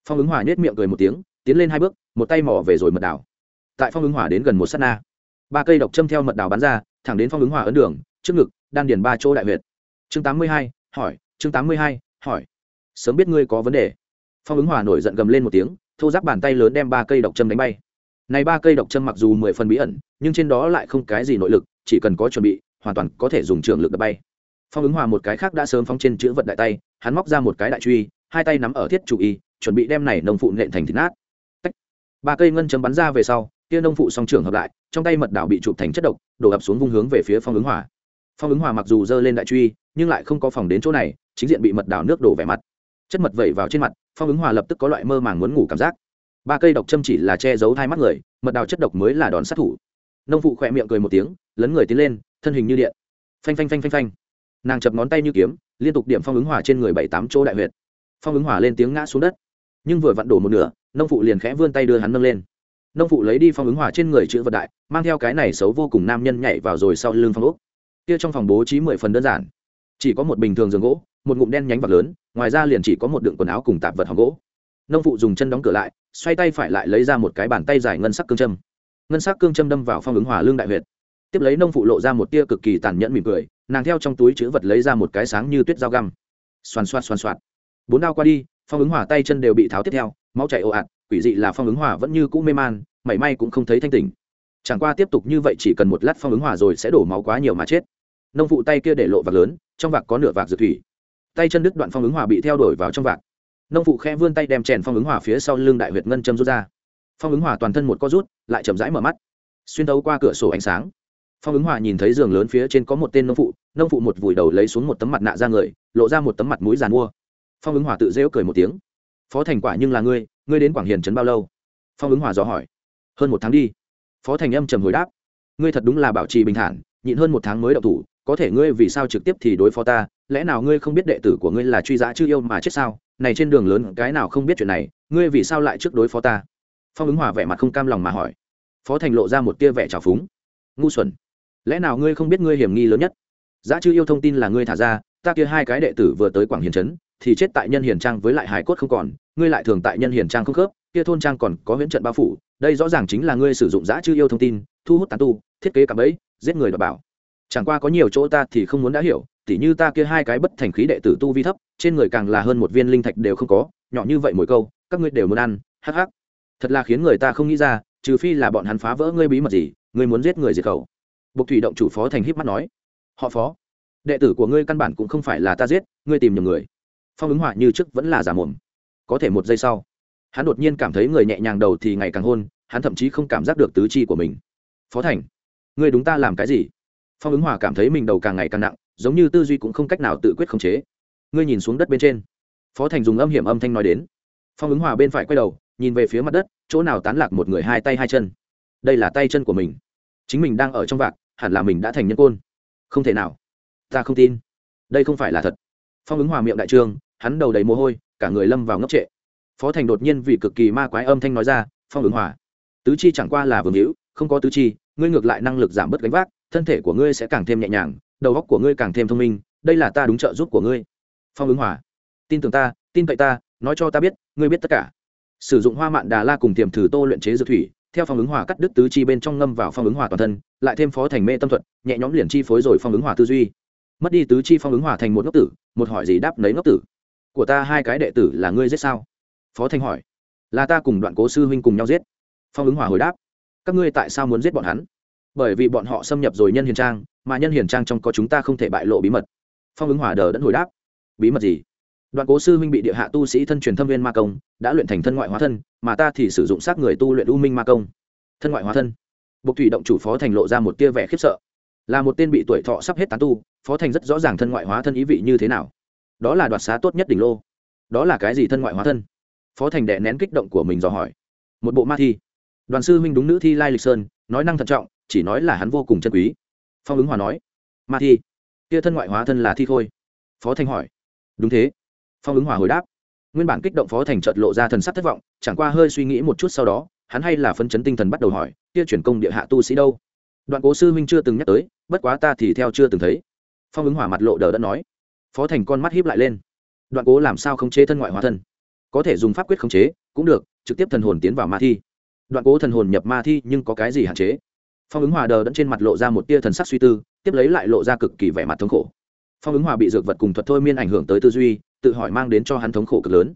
S1: Phong ứng hòa nhét miệng cười một tiếng, tiến lên hai bước, một tay mỏ về rồi mật đảo tại phong ứng hỏa đến gần một s á t na. Ba cây độc châm theo mật đào bắn ra, thẳng đến phong ứng hỏa ấn đường, trước ngực, đan điền ba chỗ đại huyệt. Chương tám mươi hai, hỏi, chương tám mươi hai, hỏi. Sớm biết ngươi có vấn đề. Phong ứng hỏa nổi giận gầm lên một tiếng, thô giáp bàn tay lớn đem ba cây độc châm đánh bay. Này ba cây độc châm mặc dù mười phần bí ẩn, nhưng trên đó lại không cái gì nội lực, chỉ cần có chuẩn bị, hoàn toàn có thể dùng trường lực đập bay. Phong ứng hòa một cái khác đã sớm phóng trên chữ vật đại tay, hắn móc ra một cái đại truy, hai tay nắm ở thiết chủ y, chuẩn bị đem này nông phụ nện thành thịt nát. Tách. ba cây ngân châm bắn ra về sau kia nông phụ song trưởng hợp lại, trong tay mật đảo bị chụp thành chất độc, đổ ập xuống vung hướng về phía phong ứng hòa. Phong ứng hòa mặc dù giơ lên đại truy, nhưng lại không có phòng đến chỗ này, chính diện bị mật đảo nước đổ vẻ mặt. Chất mật vẩy vào trên mặt, phong ứng hòa lập tức có loại mơ màng muốn ngủ cảm giác. Ba cây độc châm chỉ là che giấu hai mắt người, mật đào chất độc mới là đòn sát thủ. Nông phụ khỏe miệng cười một tiếng, lấn người tiến lên, thân hình như điện. Phanh phanh phanh phanh phanh. Nàng chập ngón tay như kiếm, liên tục điểm phong ứng Hòa trên người bảy tám chỗ đại huyệt. Phong ứng Hòa lên tiếng ngã xuống đất. Nhưng vừa vặn đổ một nửa, nông phụ liền khẽ vươn tay đưa hắn nâng lên nông phụ lấy đi phong ứng hỏa trên người chữ vật đại, mang theo cái này xấu vô cùng nam nhân nhảy vào rồi sau lưng phong úc kia trong phòng bố trí mười phần đơn giản. Chỉ có một bình thường giường gỗ, một ngụm đen nhánh vật lớn, ngoài ra liền chỉ có một đựng quần áo cùng tạp vật hỏng gỗ. Nông phụ dùng chân đóng cửa lại, xoay tay phải lại lấy ra một cái bàn tay dài ngân sắc cương châm. Ngân sắc cương châm đâm vào phong ứng hòa lương đại huyệt. Tiếp lấy nông phụ lộ ra một tia cực kỳ tàn nhẫn mỉm cười, nàng theo trong túi chữ vật lấy ra một cái sáng như tuyết dao găm. Xoàn xoạt xoàn xoạt. Bốn đao qua đi, phong ứng hòa tay chân đều bị tháo tiếp theo, máu chảy ồ ạt quỷ dị là phong ứng hòa vẫn như cũ mê man, mảy may cũng không thấy thanh tỉnh. Chẳng qua tiếp tục như vậy chỉ cần một lát phong ứng hòa rồi sẽ đổ máu quá nhiều mà chết. Nông phụ tay kia để lộ vạc lớn, trong vạc có nửa vạc dược thủy. Tay chân đứt đoạn phong ứng hòa bị theo đổi vào trong vạc. Nông phụ khẽ vươn tay đem chèn phong ứng hỏa phía sau lưng đại huyệt ngân châm rút ra. Phong ứng hỏa toàn thân một co rút, lại chậm rãi mở mắt. Xuyên tấu qua cửa sổ ánh sáng. Phong ứng hỏa nhìn thấy giường lớn phía trên có một tên nông phụ nông phụ một vùi đầu lấy xuống một tấm mặt nạ ra người, lộ ra một tấm mặt mũi giàn mua. Phong ứng hỏa tự rêu cười một tiếng phó thành quả nhưng là ngươi ngươi đến quảng hiền trấn bao lâu? Phong ứng Hòa dò hỏi. Hơn một tháng đi. Phó thành âm trầm hồi đáp. Ngươi thật đúng là bảo trì bình thản, nhịn hơn một tháng mới đậu thủ, có thể ngươi vì sao trực tiếp thì đối phó ta? Lẽ nào ngươi không biết đệ tử của ngươi là truy giã chư yêu mà chết sao? Này trên đường lớn, cái nào không biết chuyện này, ngươi vì sao lại trước đối phó ta? Phong ứng hòa vẻ mặt không cam lòng mà hỏi. Phó thành lộ ra một tia vẻ trào phúng. Ngu xuẩn. Lẽ nào ngươi không biết ngươi hiểm nghi lớn nhất? Giã chư yêu thông tin là ngươi thả ra, ta kia hai cái đệ tử vừa tới quảng hiền trấn thì chết tại nhân hiền trang với lại hải cốt không còn, ngươi lại thường tại nhân hiền trang không khớp, kia thôn trang còn có huyễn trận bao phủ, đây rõ ràng chính là ngươi sử dụng giã chư yêu thông tin, thu hút tán tu, thiết kế cả bẫy, giết người đảm bảo. Chẳng qua có nhiều chỗ ta thì không muốn đã hiểu, tỉ như ta kia hai cái bất thành khí đệ tử tu vi thấp, trên người càng là hơn một viên linh thạch đều không có, nhỏ như vậy mỗi câu, các ngươi đều muốn ăn, hắc hắc. Thật là khiến người ta không nghĩ ra, trừ phi là bọn hắn phá vỡ ngươi bí mật gì, ngươi muốn giết người diệt khẩu. Bục thủy động chủ phó thành híp mắt nói. Họ phó, đệ tử của ngươi căn bản cũng không phải là ta giết, ngươi tìm nhầm người phong ứng họa như trước vẫn là giả mồm. Có thể một giây sau, hắn đột nhiên cảm thấy người nhẹ nhàng đầu thì ngày càng hôn, hắn thậm chí không cảm giác được tứ chi của mình. Phó thành ngươi đúng ta làm cái gì? Phong ứng hòa cảm thấy mình đầu càng ngày càng nặng, giống như tư duy cũng không cách nào tự quyết khống chế. Ngươi nhìn xuống đất bên trên. Phó thành dùng âm hiểm âm thanh nói đến. Phong ứng hòa bên phải quay đầu, nhìn về phía mặt đất, chỗ nào tán lạc một người hai tay hai chân. Đây là tay chân của mình. Chính mình đang ở trong vạc, hẳn là mình đã thành nhân côn. Không thể nào. Ta không tin. Đây không phải là thật. Phong ứng hòa miệng đại trương hắn đầu đầy mồ hôi, cả người lâm vào ngốc trệ. Phó thành đột nhiên vì cực kỳ ma quái âm thanh nói ra, phong ứng hòa, tứ chi chẳng qua là vương hữu, không có tứ chi, ngươi ngược lại năng lực giảm bớt gánh vác, thân thể của ngươi sẽ càng thêm nhẹ nhàng, đầu óc của ngươi càng thêm thông minh, đây là ta đúng trợ giúp của ngươi. Phong ứng hòa, tin tưởng ta, tin cậy ta, nói cho ta biết, ngươi biết tất cả. Sử dụng hoa mạn đà la cùng tiềm thử tô luyện chế dược thủy, theo phong ứng hòa cắt đứt tứ chi bên trong ngâm vào phong ứng hòa toàn thân, lại thêm phó thành mê tâm thuật, nhẹ nhõm liền chi phối rồi phong ứng hòa tư duy. Mất đi tứ chi phong ứng hòa thành một ngốc tử, một hỏi gì đáp lấy ngốc tử của ta hai cái đệ tử là ngươi giết sao? Phó thanh hỏi. Là ta cùng đoạn cố sư huynh cùng nhau giết. Phong ứng hòa hồi đáp. Các ngươi tại sao muốn giết bọn hắn? Bởi vì bọn họ xâm nhập rồi nhân hiền trang, mà nhân hiền trang trong có chúng ta không thể bại lộ bí mật. Phong ứng hòa đờ đẫn hồi đáp. Bí mật gì? Đoạn cố sư huynh bị địa hạ tu sĩ thân truyền thâm viên ma công, đã luyện thành thân ngoại hóa thân, mà ta thì sử dụng xác người tu luyện u minh ma công. Thân ngoại hóa thân. Bộc thủy động chủ phó thành lộ ra một tia vẻ khiếp sợ. Là một tên bị tuổi thọ sắp hết tán tu, phó thành rất rõ ràng thân ngoại hóa thân ý vị như thế nào đó là đoạt xá tốt nhất đỉnh lô. Đó là cái gì thân ngoại hóa thân? Phó thành đệ nén kích động của mình dò hỏi. Một bộ ma thi. Đoàn sư huynh đúng nữ thi lai lịch sơn, nói năng thận trọng, chỉ nói là hắn vô cùng chân quý. Phong ứng hòa nói. Ma thi. Kia thân ngoại hóa thân là thi thôi phó thành hỏi. Đúng thế. Phong ứng hòa hồi đáp. Nguyên bản kích động phó thành chợt lộ ra thần sắc thất vọng, chẳng qua hơi suy nghĩ một chút sau đó, hắn hay là phân chấn tinh thần bắt đầu hỏi, kia chuyển công địa hạ tu sĩ đâu? Đoạn cố sư huynh chưa từng nhắc tới, bất quá ta thì theo chưa từng thấy. Phong ứng hòa mặt lộ đờ đã nói phó thành con mắt hiếp lại lên. Đoạn cố làm sao không chế thân ngoại hóa thân? Có thể dùng pháp quyết khống chế, cũng được, trực tiếp thần hồn tiến vào ma thi. Đoạn cố thần hồn nhập ma thi nhưng có cái gì hạn chế? Phong ứng hòa đờ đẫn trên mặt lộ ra một tia thần sắc suy tư, tiếp lấy lại lộ ra cực kỳ vẻ mặt thống khổ. Phong ứng hòa bị dược vật cùng thuật thôi miên ảnh hưởng tới tư duy, tự hỏi mang đến cho hắn thống khổ cực lớn.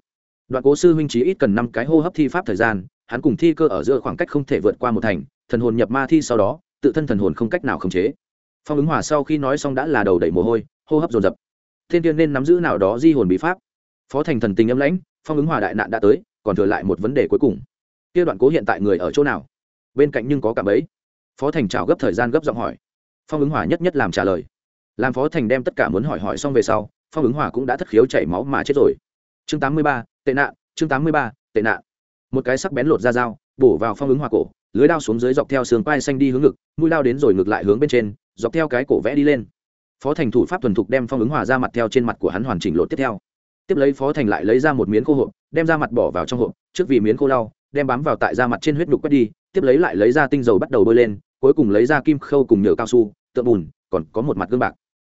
S1: Đoạn cố sư huynh trí ít cần năm cái hô hấp thi pháp thời gian, hắn cùng thi cơ ở giữa khoảng cách không thể vượt qua một thành, thần hồn nhập ma thi sau đó, tự thân thần hồn không cách nào khống chế. Phong ứng hòa sau khi nói xong đã là đầu đẩy mồ hôi, hô hấp dồn dập thiên tiên nên nắm giữ nào đó di hồn bí pháp. Phó thành thần tình âm lãnh, phong ứng hòa đại nạn đã tới, còn thừa lại một vấn đề cuối cùng. Kia đoạn cố hiện tại người ở chỗ nào? Bên cạnh nhưng có cảm ấy phó thành trào gấp thời gian gấp giọng hỏi. Phong ứng hòa nhất nhất làm trả lời. Làm phó thành đem tất cả muốn hỏi hỏi xong về sau, phong ứng hòa cũng đã thất khiếu chảy máu mà chết rồi. Chương tám mươi ba, tệ nạn, chương tám mươi ba, tệ nạn. Một cái sắc bén lột ra dao, bổ vào phong ứng hòa cổ, lưới đao xuống dưới dọc theo sườn quai xanh đi hướng ngực, mũi lao đến rồi ngược lại hướng bên trên, dọc theo cái cổ vẽ đi lên phó thành thủ pháp thuần thục đem phong ứng hòa ra mặt theo trên mặt của hắn hoàn chỉnh lột tiếp theo. Tiếp lấy phó thành lại lấy ra một miếng khô hộp, đem ra mặt bỏ vào trong hộp, trước vì miếng khô lau, đem bám vào tại da mặt trên huyết nhục quét đi, tiếp lấy lại lấy ra tinh dầu bắt đầu bơi lên, cuối cùng lấy ra kim khâu cùng nhựa cao su, tượng bùn, còn có một mặt gương bạc.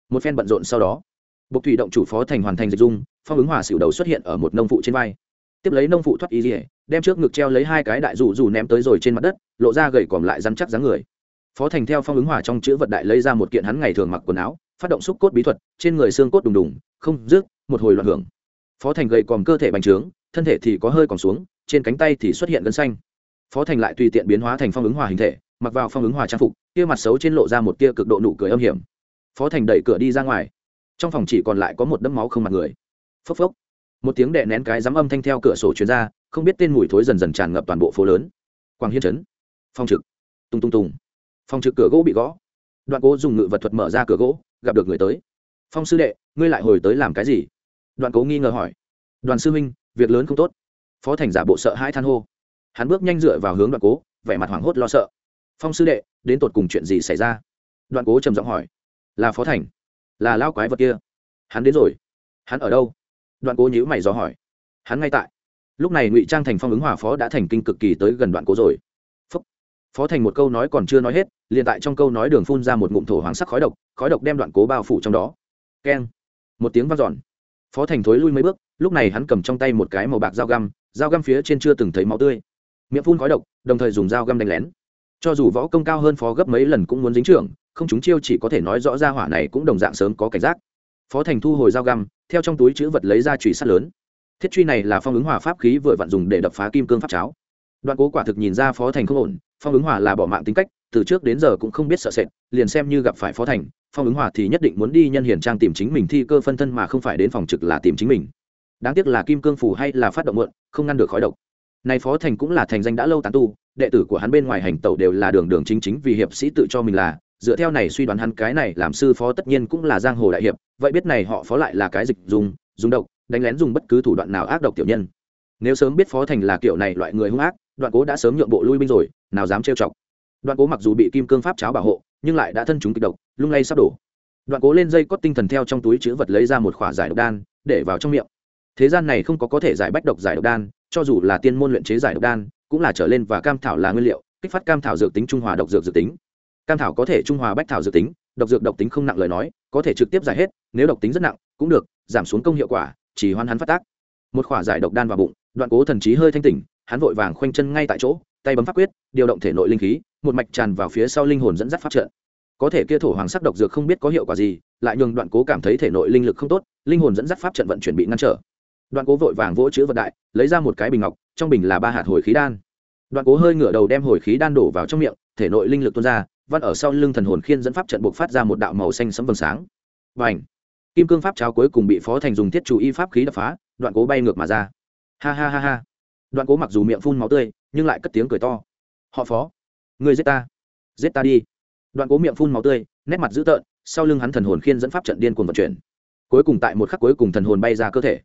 S1: Một phen bận rộn sau đó, bộc thủy động chủ phó thành hoàn thành dịch dung, phong ứng hòa xỉu đầu xuất hiện ở một nông phụ trên vai. Tiếp lấy nông phụ thoát ý rỉa đem trước ngực treo lấy hai cái đại rủ rủ ném tới rồi trên mặt đất, lộ ra gầy còm lại rắn chắc dáng người. Phó thành theo phong ứng hòa trong chữ vật đại lấy ra một kiện hắn ngày thường mặc quần áo phát động xúc cốt bí thuật, trên người xương cốt đùng đùng, không rước một hồi loạn hưởng. Phó thành gầy còm cơ thể bành trướng, thân thể thì có hơi còn xuống, trên cánh tay thì xuất hiện gân xanh. Phó thành lại tùy tiện biến hóa thành phong ứng hòa hình thể, mặc vào phong ứng hòa trang phục, kia mặt xấu trên lộ ra một kia cực độ nụ cười âm hiểm. Phó thành đẩy cửa đi ra ngoài. Trong phòng chỉ còn lại có một đấm máu không mặt người. Phốc phốc. Một tiếng đệ nén cái dám âm thanh theo cửa sổ chuyên ra, không biết tên mùi thối dần dần tràn ngập toàn bộ phố lớn. Quang hiên trấn. Phong trực. Tung tung tùng phong trực cửa gỗ bị gõ. Đoạn cố dùng ngự vật thuật mở ra cửa gỗ gặp được người tới. Phong sư đệ, ngươi lại hồi tới làm cái gì? Đoạn cố nghi ngờ hỏi. Đoàn sư huynh, việc lớn không tốt. Phó thành giả bộ sợ hai than hô. Hắn bước nhanh dựa vào hướng đoạn cố, vẻ mặt hoảng hốt lo sợ. Phong sư đệ, đến tột cùng chuyện gì xảy ra? Đoạn cố trầm giọng hỏi. Là phó thành? Là lao quái vật kia. Hắn đến rồi. Hắn ở đâu? Đoạn cố nhữ mày dò hỏi. Hắn ngay tại. Lúc này ngụy trang thành phong ứng hòa phó đã thành kinh cực kỳ tới gần đoạn cố rồi phó thành một câu nói còn chưa nói hết, liền tại trong câu nói đường phun ra một ngụm thổ hoàng sắc khói độc khói độc đem đoạn cố bao phủ trong đó. Keng. Một tiếng v a n giòn phó thành thối lui mấy bước, lúc này hắn cầm trong tay một cái màu bạc dao găm dao găm phía trên chưa từng thấy máu tươi. Miệng phun khói độc, đồng thời dùng dao găm đánh lén. Cho dù võ công cao hơn phó gấp mấy lần cũng muốn dính trưởng, không chúng chiêu chỉ có thể nói rõ ra hỏa này cũng đồng dạng sớm có cảnh giác. Phó thành thu hồi dao găm, theo trong túi chữ vật lấy ra trùy sắt lớn. Thiết truy này là phong ứng hỏa pháp khí vừa vặn dùng để đập phá kim cương pháp cháo. Đoạn cố quả thực nhìn ra phó thành không ổn phong ứng Hòa là bỏ mạng tính cách, từ trước đến giờ cũng không biết sợ sệt, liền xem như gặp phải phó thành, phong ứng Hòa thì nhất định muốn đi nhân hiển trang tìm chính mình thi cơ phân thân mà không phải đến phòng trực là tìm chính mình. Đáng tiếc là kim cương phủ hay là phát động mượn không ngăn được khói độc. Này phó thành cũng là thành danh đã lâu tán tu, đệ tử của hắn bên ngoài hành tẩu đều là đường đường chính chính vì hiệp sĩ tự cho mình là, dựa theo này suy đoán hắn cái này làm sư phó tất nhiên cũng là giang hồ đại hiệp, vậy biết này họ phó lại là cái dịch dùng dùng độc, đánh lén dùng bất cứ thủ đoạn nào ác độc tiểu nhân. Nếu sớm biết phó thành là kiểu này loại người hung ác đoạn cố đã sớm nhượng bộ lui binh rồi, nào dám trêu chọc. Đoạn cố mặc dù bị kim cương pháp cháo bảo hộ, nhưng lại đã thân chúng kịch độc, lung lay sắp đổ. Đoạn cố lên dây cót tinh thần theo trong túi chữ vật lấy ra một khỏa giải độc đan, để vào trong miệng. Thế gian này không có có thể giải bách độc giải độc đan, cho dù là tiên môn luyện chế giải độc đan, cũng là trở lên và cam thảo là nguyên liệu, kích phát cam thảo dược tính trung hòa độc dược dược tính. Cam thảo có thể trung hòa bách thảo dược tính, độc dược độc tính không nặng lời nói, có thể trực tiếp giải hết, nếu độc tính rất nặng, cũng được, giảm xuống công hiệu quả, chỉ hoan hắn phát tác. Một khỏa giải độc đan vào bụng, đoạn cố thần trí hơi thanh tỉnh hắn vội vàng khoanh chân ngay tại chỗ, tay bấm pháp quyết, điều động thể nội linh khí, một mạch tràn vào phía sau linh hồn dẫn dắt pháp trận. Có thể kia thổ hoàng sắc độc dược không biết có hiệu quả gì, lại nhường đoạn cố cảm thấy thể nội linh lực không tốt, linh hồn dẫn dắt pháp trận vận chuyển bị ngăn trở. Đoạn cố vội vàng vỗ chữ vật đại, lấy ra một cái bình ngọc, trong bình là ba hạt hồi khí đan. Đoạn cố hơi ngửa đầu đem hồi khí đan đổ vào trong miệng, thể nội linh lực tuôn ra văn ở sau lưng thần hồn khiên dẫn pháp trận buộc phát ra một đạo màu xanh sấm vầng sáng. Và ảnh kim cương pháp cháo cuối cùng bị phó thành dùng thiết chủ y pháp khí đập phá, đoạn cố bay ngược mà ra. Ha ha ha ha đoạn cố mặc dù miệng phun máu tươi, nhưng lại cất tiếng cười to. Họ phó người giết ta giết ta đi. Đoạn cố miệng phun máu tươi, nét mặt dữ tợn, sau lưng hắn thần hồn khiên dẫn pháp trận điên cuồng vận chuyển. Cuối cùng tại một khắc cuối cùng thần hồn bay ra cơ thể.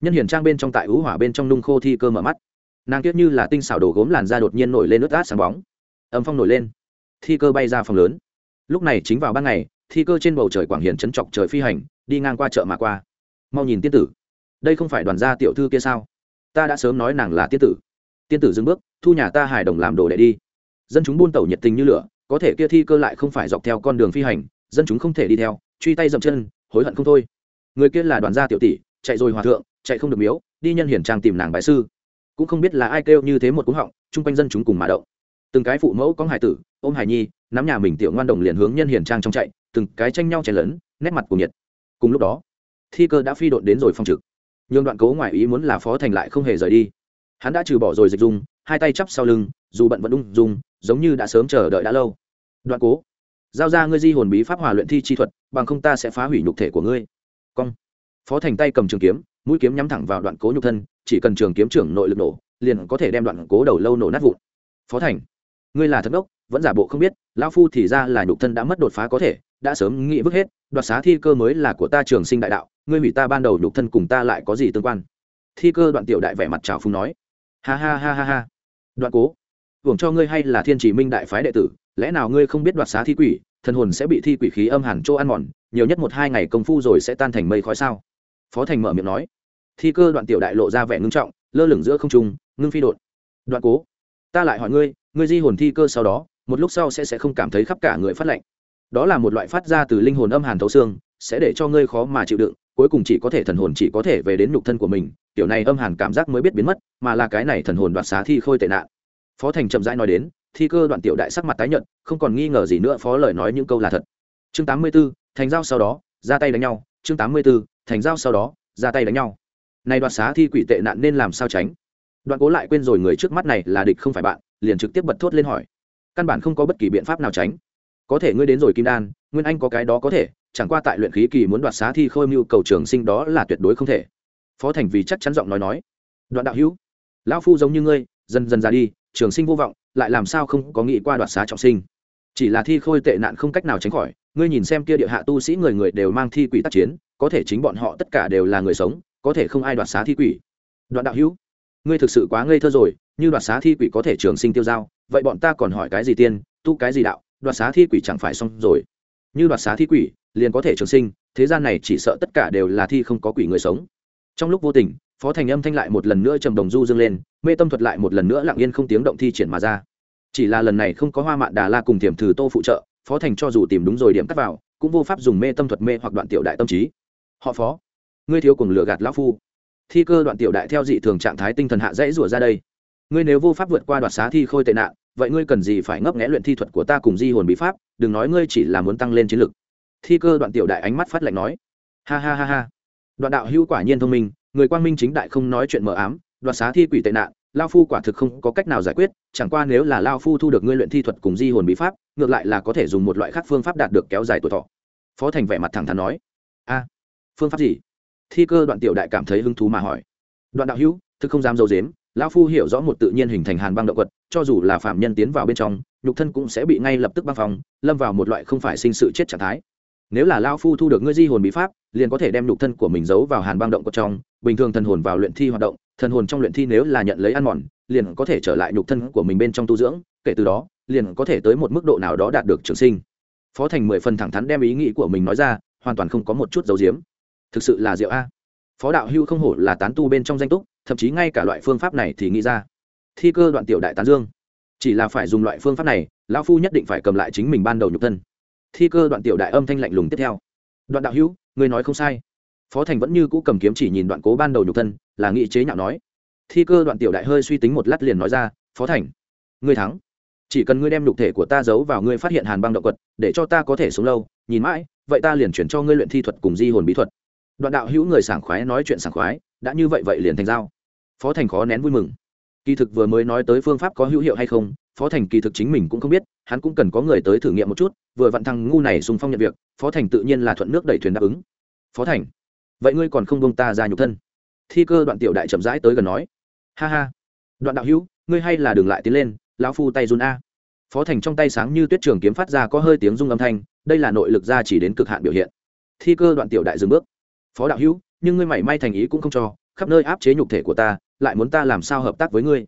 S1: Nhân hiển trang bên trong tại ứ hỏa bên trong nung khô thi cơ mở mắt. Nàng kiết như là tinh xảo đồ gốm làn da đột nhiên nổi lên nước át sáng bóng. Âm phong nổi lên. Thi cơ bay ra phòng lớn. Lúc này chính vào ban ngày, thi cơ trên bầu trời quảng hiển chấn chọc trời phi hành, đi ngang qua chợ mà qua. Mau nhìn tiên tử. Đây không phải đoàn gia tiểu thư kia sao? Ta đã sớm nói nàng là tiên tử. Tiên tử dừng bước, thu nhà ta hài đồng làm đồ đệ đi. Dân chúng buôn tẩu nhiệt tình như lửa, có thể kia thi cơ lại không phải dọc theo con đường phi hành, dân chúng không thể đi theo, truy tay dậm chân, hối hận không thôi. Người kia là đoàn gia tiểu tỷ, chạy rồi hòa thượng, chạy không được miếu, đi nhân hiển trang tìm nàng bái sư. Cũng không biết là ai kêu như thế một cú họng, chung quanh dân chúng cùng mà động. Từng cái phụ mẫu có hải tử, ôm hải nhi, nắm nhà mình tiểu ngoan đồng liền hướng nhân hiển trang trong chạy, từng cái tranh nhau chen lớn nét mặt của nhiệt. Cùng lúc đó, thi cơ đã phi đội đến rồi phong trực nhưng đoạn cố ngoài ý muốn là phó thành lại không hề rời đi. Hắn đã trừ bỏ rồi dịch dung, hai tay chắp sau lưng, dù bận vẫn ung dung, giống như đã sớm chờ đợi đã lâu. Đoạn cố, giao ra ngươi di hồn bí pháp hòa luyện thi chi thuật, bằng không ta sẽ phá hủy nhục thể của ngươi. Cong. Phó thành tay cầm trường kiếm, mũi kiếm nhắm thẳng vào đoạn cố nhục thân, chỉ cần trường kiếm trưởng nội lực nổ, liền có thể đem đoạn cố đầu lâu nổ nát vụn. Phó thành, ngươi là thất đốc, vẫn giả bộ không biết, lão phu thì ra là nhục thân đã mất đột phá có thể, đã sớm nghĩ vứt hết, đoạt xá thi cơ mới là của ta trường sinh đại đạo ngươi hủy ta ban đầu nhục thân cùng ta lại có gì tương quan? Thi cơ đoạn tiểu đại vẻ mặt trào phúng nói. Ha ha ha ha ha. Đoạn cố, hưởng cho ngươi hay là thiên chỉ minh đại phái đệ tử, lẽ nào ngươi không biết đoạt xá thi quỷ, thần hồn sẽ bị thi quỷ khí âm hẳn chỗ ăn mòn, nhiều nhất một hai ngày công phu rồi sẽ tan thành mây khói sao? Phó thành mở miệng nói. Thi cơ đoạn tiểu đại lộ ra vẻ ngưng trọng, lơ lửng giữa không trung, ngưng phi đột. Đoạn cố, ta lại hỏi ngươi ngươi di hồn thi cơ sau đó, một lúc sau sẽ sẽ không cảm thấy khắp cả người phát lạnh. Đó là một loại phát ra từ linh hồn âm hàn thấu xương, sẽ để cho ngươi khó mà chịu đựng cuối cùng chỉ có thể thần hồn chỉ có thể về đến nhục thân của mình kiểu này âm hàn cảm giác mới biết biến mất mà là cái này thần hồn đoạt xá thi khôi tệ nạn. Phó thành chậm rãi nói đến thi cơ đoạn tiểu đại sắc mặt tái nhận không còn nghi ngờ gì nữa phó lời nói những câu là thật. Chương tám mươi 84, thành giao sau đó ra tay đánh nhau. Chương tám mươi 84, thành giao sau đó ra tay đánh nhau. Này đoạt xá thi quỷ tệ nạn nên làm sao tránh? Đoạn cố lại quên rồi người trước mắt này là địch không phải bạn liền trực tiếp bật thốt lên hỏi. Căn bản không có bất kỳ biện pháp nào tránh. Có thể ngươi đến rồi kim đan nguyên anh có cái đó có thể chẳng qua tại luyện khí kỳ muốn đoạt xá thi khôi mưu cầu trường sinh đó là tuyệt đối không thể. Phó thành vì chắc chắn giọng nói nói, đoạn đạo hữu, lão phu giống như ngươi, dần dần ra đi, trường sinh vô vọng, lại làm sao không có nghĩ qua đoạt xá trọng sinh? Chỉ là thi khôi tệ nạn không cách nào tránh khỏi, ngươi nhìn xem kia địa hạ tu sĩ người người đều mang thi quỷ tác chiến, có thể chính bọn họ tất cả đều là người sống, có thể không ai đoạt xá thi quỷ. Đoạn đạo hữu, ngươi thực sự quá ngây thơ rồi, như đoạt xá thi quỷ có thể trường sinh tiêu dao, vậy bọn ta còn hỏi cái gì tiên, tu cái gì đạo, đoạt xá thi quỷ chẳng phải xong rồi. Như đoạt xá thi quỷ liền có thể trường sinh, thế gian này chỉ sợ tất cả đều là thi không có quỷ người sống. Trong lúc vô tình, phó thành âm thanh lại một lần nữa trầm đồng du dâng lên, mê tâm thuật lại một lần nữa lặng yên không tiếng động thi triển mà ra. Chỉ là lần này không có hoa mạn đà la cùng tiềm thử tô phụ trợ, phó thành cho dù tìm đúng rồi điểm cắt vào, cũng vô pháp dùng mê tâm thuật mê hoặc đoạn tiểu đại tâm trí. Họ phó, ngươi thiếu cùng lựa gạt lão phu. Thi cơ đoạn tiểu đại theo dị thường trạng thái tinh thần hạ dãy rủa ra đây. Ngươi nếu vô pháp vượt qua đoạt xá thi khôi tệ nạn, vậy ngươi cần gì phải ngấp nghẽ luyện thi thuật của ta cùng di hồn bí pháp? Đừng nói ngươi chỉ là muốn tăng lên chiến lực thi cơ đoạn tiểu đại ánh mắt phát lạnh nói. Ha ha ha ha. Đoạn đạo hữu quả nhiên thông minh, người quang minh chính đại không nói chuyện mờ ám, đoạt xá thi quỷ tệ nạn, lao phu quả thực không có cách nào giải quyết, chẳng qua nếu là lao phu thu được ngươi luyện thi thuật cùng di hồn bí pháp, ngược lại là có thể dùng một loại khác phương pháp đạt được kéo dài tuổi thọ. Phó thành vẻ mặt thẳng thắn nói. A, phương pháp gì? Thi cơ đoạn tiểu đại cảm thấy hứng thú mà hỏi. Đoạn đạo hữu, thực không dám dâu dếm lão phu hiểu rõ một tự nhiên hình thành hàn băng động vật, cho dù là phạm nhân tiến vào bên trong, nhục thân cũng sẽ bị ngay lập tức băng phòng lâm vào một loại không phải sinh sự chết trạng thái nếu là lao phu thu được ngươi di hồn bí pháp, liền có thể đem nhục thân của mình giấu vào hàn băng động cột trong, bình thường thần hồn vào luyện thi hoạt động, thần hồn trong luyện thi nếu là nhận lấy ăn mòn, liền có thể trở lại nhục thân của mình bên trong tu dưỡng, kể từ đó, liền có thể tới một mức độ nào đó đạt được trường sinh. Phó thành mười phần thẳng thắn đem ý nghĩ của mình nói ra, hoàn toàn không có một chút dấu diếm. Thực sự là diệu a. Phó đạo hưu không hổ là tán tu bên trong danh túc, thậm chí ngay cả loại phương pháp này thì nghĩ ra. Thi cơ đoạn tiểu đại tán dương. Chỉ là phải dùng loại phương pháp này, lão phu nhất định phải cầm lại chính mình ban đầu nhục thân thi cơ đoạn tiểu đại âm thanh lạnh lùng tiếp theo. Đoạn đạo hữu người nói không sai. Phó thành vẫn như cũ cầm kiếm chỉ nhìn đoạn cố ban đầu nhục thân, là nghị chế nhạo nói. Thi cơ đoạn tiểu đại hơi suy tính một lát liền nói ra, phó thành người thắng. Chỉ cần ngươi đem nhục thể của ta giấu vào ngươi phát hiện hàn băng động quật, để cho ta có thể sống lâu, nhìn mãi, vậy ta liền chuyển cho ngươi luyện thi thuật cùng di hồn bí thuật. Đoạn đạo hữu người sảng khoái nói chuyện sảng khoái, đã như vậy vậy liền thành giao. Phó thành khó nén vui mừng. Kỳ thực vừa mới nói tới phương pháp có hữu hiệu hay không phó thành kỳ thực chính mình cũng không biết, hắn cũng cần có người tới thử nghiệm một chút, vừa vặn thằng ngu này xung phong nhận việc, phó thành tự nhiên là thuận nước đẩy thuyền đáp ứng. Phó thành, vậy ngươi còn không bông ta ra nhục thân? Thi cơ đoạn tiểu đại chậm rãi tới gần nói. Ha ha. Đoạn đạo hữu, ngươi hay là đừng lại tiến lên, lão phu tay run a. Phó thành trong tay sáng như tuyết trường kiếm phát ra có hơi tiếng rung âm thanh, đây là nội lực ra chỉ đến cực hạn biểu hiện. Thi cơ đoạn tiểu đại dừng bước. Phó đạo hữu, nhưng ngươi mảy may thành ý cũng không cho, khắp nơi áp chế nhục thể của ta, lại muốn ta làm sao hợp tác với ngươi?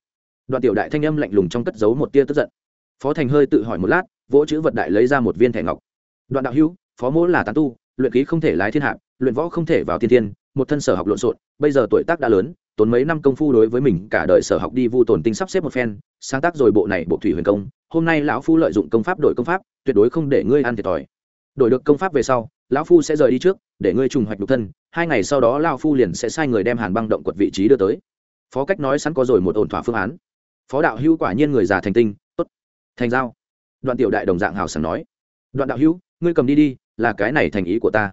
S1: Đoạn tiểu đại thanh âm lạnh lùng trong cất giấu một tia tức giận. Phó thành hơi tự hỏi một lát, vỗ chữ vật đại lấy ra một viên thẻ ngọc. Đoạn đạo hữu, phó mỗ là tán tu, luyện khí không thể lái thiên hạ, luyện võ không thể vào thiên thiên, một thân sở học lộn xộn, bây giờ tuổi tác đã lớn, tốn mấy năm công phu đối với mình cả đời sở học đi vu tồn tinh sắp xếp một phen, sáng tác rồi bộ này bộ thủy huyền công, hôm nay lão phu lợi dụng công pháp đổi công pháp, tuyệt đối không để ngươi ăn thiệt thòi. Đổi được công pháp về sau, lão phu sẽ rời đi trước, để ngươi trùng hoạch đục thân, hai ngày sau đó lão phu liền sẽ sai người đem hàn băng động quật vị trí đưa tới. Phó cách nói sẵn có rồi một ổn thỏa phương án phó đạo hữu quả nhiên người già thành tinh, tốt. Thành giao. Đoạn tiểu đại đồng dạng hào sảng nói. Đoạn đạo hữu, ngươi cầm đi đi, là cái này thành ý của ta.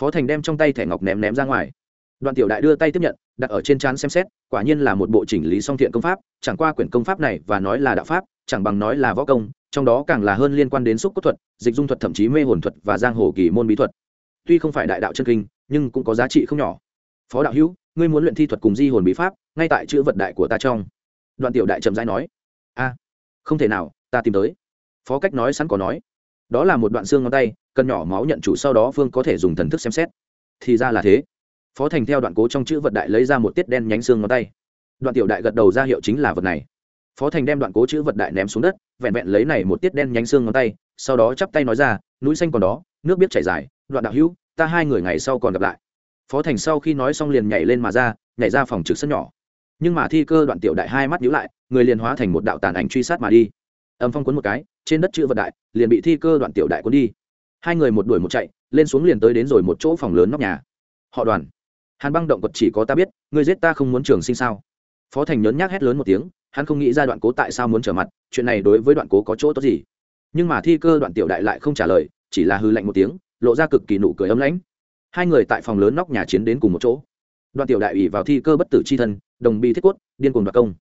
S1: Phó thành đem trong tay thẻ ngọc ném ném ra ngoài. Đoạn tiểu đại đưa tay tiếp nhận, đặt ở trên trán xem xét, quả nhiên là một bộ chỉnh lý song thiện công pháp, chẳng qua quyển công pháp này và nói là đạo pháp, chẳng bằng nói là võ công, trong đó càng là hơn liên quan đến xúc cốt thuật, dịch dung thuật thậm chí mê hồn thuật và giang hồ kỳ môn bí thuật. Tuy không phải đại đạo chân kinh, nhưng cũng có giá trị không nhỏ. Phó đạo hữu, ngươi muốn luyện thi thuật cùng di hồn bí pháp, ngay tại chữ vật đại của ta trong đoạn tiểu đại trầm rãi nói, a, không thể nào, ta tìm tới. Phó cách nói sẵn có nói, đó là một đoạn xương ngón tay, cần nhỏ máu nhận chủ sau đó phương có thể dùng thần thức xem xét. Thì ra là thế. Phó thành theo đoạn cố trong chữ vật đại lấy ra một tiết đen nhánh xương ngón tay. Đoạn tiểu đại gật đầu ra hiệu chính là vật này. Phó thành đem đoạn cố chữ vật đại ném xuống đất, vẹn vẹn lấy này một tiết đen nhánh xương ngón tay, sau đó chắp tay nói ra, núi xanh còn đó, nước biết chảy dài, đoạn đạo hữu, ta hai người ngày sau còn gặp lại. Phó thành sau khi nói xong liền nhảy lên mà ra, nhảy ra phòng trực sân nhỏ nhưng mà thi cơ đoạn tiểu đại hai mắt nhíu lại, người liền hóa thành một đạo tàn ảnh truy sát mà đi. Âm phong cuốn một cái, trên đất chữ vật đại, liền bị thi cơ đoạn tiểu đại cuốn đi. Hai người một đuổi một chạy, lên xuống liền tới đến rồi một chỗ phòng lớn nóc nhà. Họ đoàn. Hàn băng động vật chỉ có ta biết người giết ta không muốn trường sinh sao? Phó thành nhớn nhác hét lớn một tiếng, hắn không nghĩ ra đoạn cố tại sao muốn trở mặt, chuyện này đối với đoạn cố có chỗ tốt gì. Nhưng mà thi cơ đoạn tiểu đại lại không trả lời, chỉ là hư lạnh một tiếng, lộ ra cực kỳ nụ cười ấm lãnh. Hai người tại phòng lớn nóc nhà chiến đến cùng một chỗ. Đoạn tiểu đại ủy vào thi cơ bất tử c h i thân đồng bi thiết quất điên cuồng đoạt công.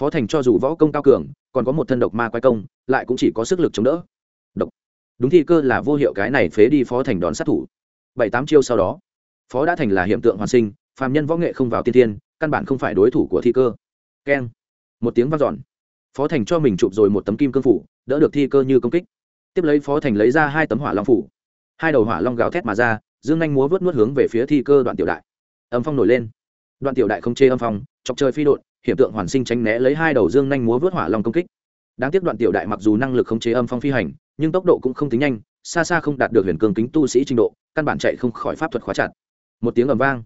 S1: Phó thành cho dù võ công cao cường, còn có một thân độc ma quái công, lại cũng chỉ có sức lực chống đỡ. Độc. Đúng thi cơ là vô hiệu cái này phế đi phó thành đón sát thủ. Bảy tám chiêu sau đó, phó đã thành là hiện tượng hoàn sinh, phàm nhân võ nghệ không vào tiên tiên căn bản không phải đối thủ của thi cơ. Keng. Một tiếng vang dọn. Phó thành cho mình chụp rồi một tấm kim cương phủ, đỡ được thi cơ như công kích. Tiếp lấy phó thành lấy ra hai tấm hỏa long phủ. Hai đầu hỏa long gáo thét mà ra, dương anh múa vớt nuốt hướng về phía thi cơ đoạn tiểu đại. Âm phong nổi lên đoạn tiểu đại không chê âm phong, chọc trời phi đột hiện tượng hoàn sinh tránh né lấy hai đầu dương nhanh múa vớt hỏa long công kích. Đáng tiếc đoạn tiểu đại mặc dù năng lực không chế âm phong phi hành, nhưng tốc độ cũng không tính nhanh, xa xa không đạt được huyền cường kính tu sĩ trình độ, căn bản chạy không khỏi pháp thuật khóa chặt. Một tiếng ầm vang,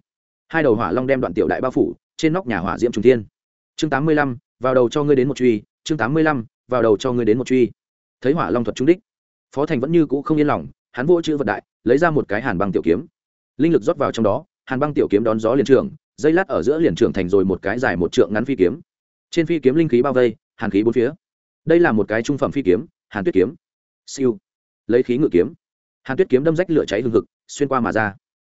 S1: hai đầu hỏa long đem đoạn tiểu đại bao phủ, trên nóc nhà hỏa diễm trung thiên. Chương tám mươi lăm, vào đầu cho ngươi đến một truy, chương tám mươi lăm, vào đầu cho ngươi đến một truy. Thấy hỏa long thuật trung đích, phó thành vẫn như cũ không yên lòng, hắn vô chữ vật đại, lấy ra một cái hàn băng tiểu kiếm. Linh lực rót vào trong đó, hàn băng tiểu kiếm đón gió liền trường dây lát ở giữa liền trưởng thành rồi một cái dài một trượng ngắn phi kiếm. Trên phi kiếm linh khí bao vây, hàn khí bốn phía. Đây là một cái trung phẩm phi kiếm, hàn tuyết kiếm. Siêu. Lấy khí ngự kiếm. Hàn tuyết kiếm đâm rách lửa cháy hừng hực, xuyên qua mà ra.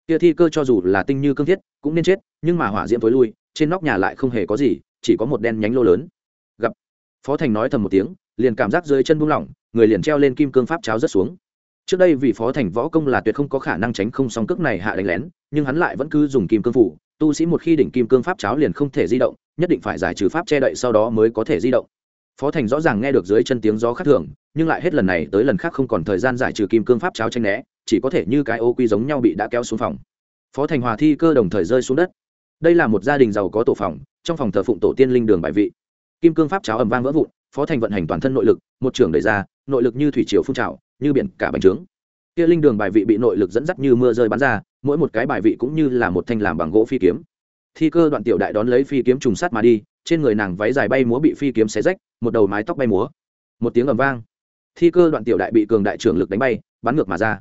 S1: Kia thi cơ cho dù là tinh như cương thiết, cũng nên chết, nhưng mà hỏa diễm tối lui, trên nóc nhà lại không hề có gì, chỉ có một đen nhánh lô lớn. Gặp. Phó thành nói thầm một tiếng, liền cảm giác dưới chân buông lỏng, người liền treo lên kim cương pháp cháo rất xuống. Trước đây vì phó thành võ công là tuyệt không có khả năng tránh không song cước này hạ đánh lén, nhưng hắn lại vẫn cứ dùng kim cương phủ tu sĩ một khi đỉnh kim cương pháp cháo liền không thể di động, nhất định phải giải trừ pháp che đậy sau đó mới có thể di động. Phó thành rõ ràng nghe được dưới chân tiếng gió khác thường, nhưng lại hết lần này tới lần khác không còn thời gian giải trừ kim cương pháp cháo tranh né, chỉ có thể như cái ô quy giống nhau bị đã kéo xuống phòng. Phó thành hòa thi cơ đồng thời rơi xuống đất. Đây là một gia đình giàu có tổ phòng, trong phòng thờ phụng tổ tiên linh đường bài vị. Kim cương pháp cháo ầm vang vỡ vụn, phó thành vận hành toàn thân nội lực, một trường đẩy ra, nội lực như thủy triều phun trào, như biển cả bành trướng. Kia linh đường bài vị bị nội lực dẫn dắt như mưa rơi bắn ra mỗi một cái bài vị cũng như là một thanh làm bằng gỗ phi kiếm. Thi cơ đoạn tiểu đại đón lấy phi kiếm trùng sát mà đi, trên người nàng váy dài bay múa bị phi kiếm xé rách, một đầu mái tóc bay múa. Một tiếng ầm vang. Thi cơ đoạn tiểu đại bị cường đại trưởng lực đánh bay, bắn ngược mà ra.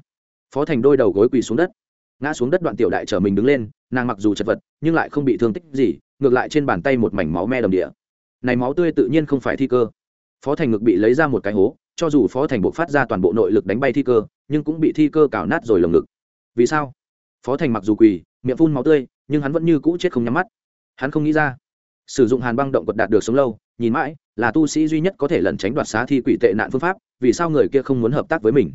S1: Phó thành đôi đầu gối quỳ xuống đất. Ngã xuống đất đoạn tiểu đại trở mình đứng lên, nàng mặc dù chật vật, nhưng lại không bị thương tích gì, ngược lại trên bàn tay một mảnh máu me đầm địa. Này máu tươi tự nhiên không phải thi cơ. Phó thành ngực bị lấy ra một cái hố, cho dù phó thành buộc phát ra toàn bộ nội lực đánh bay thi cơ, nhưng cũng bị thi cơ cào nát rồi lồng ngực. Vì sao? Phó thành mặc dù quỳ, miệng phun máu tươi, nhưng hắn vẫn như cũ chết không nhắm mắt. Hắn không nghĩ ra, sử dụng hàn băng động quật đạt được sống lâu, nhìn mãi, là tu sĩ duy nhất có thể lẩn tránh đoạt xá thi quỷ tệ nạn phương pháp, vì sao người kia không muốn hợp tác với mình?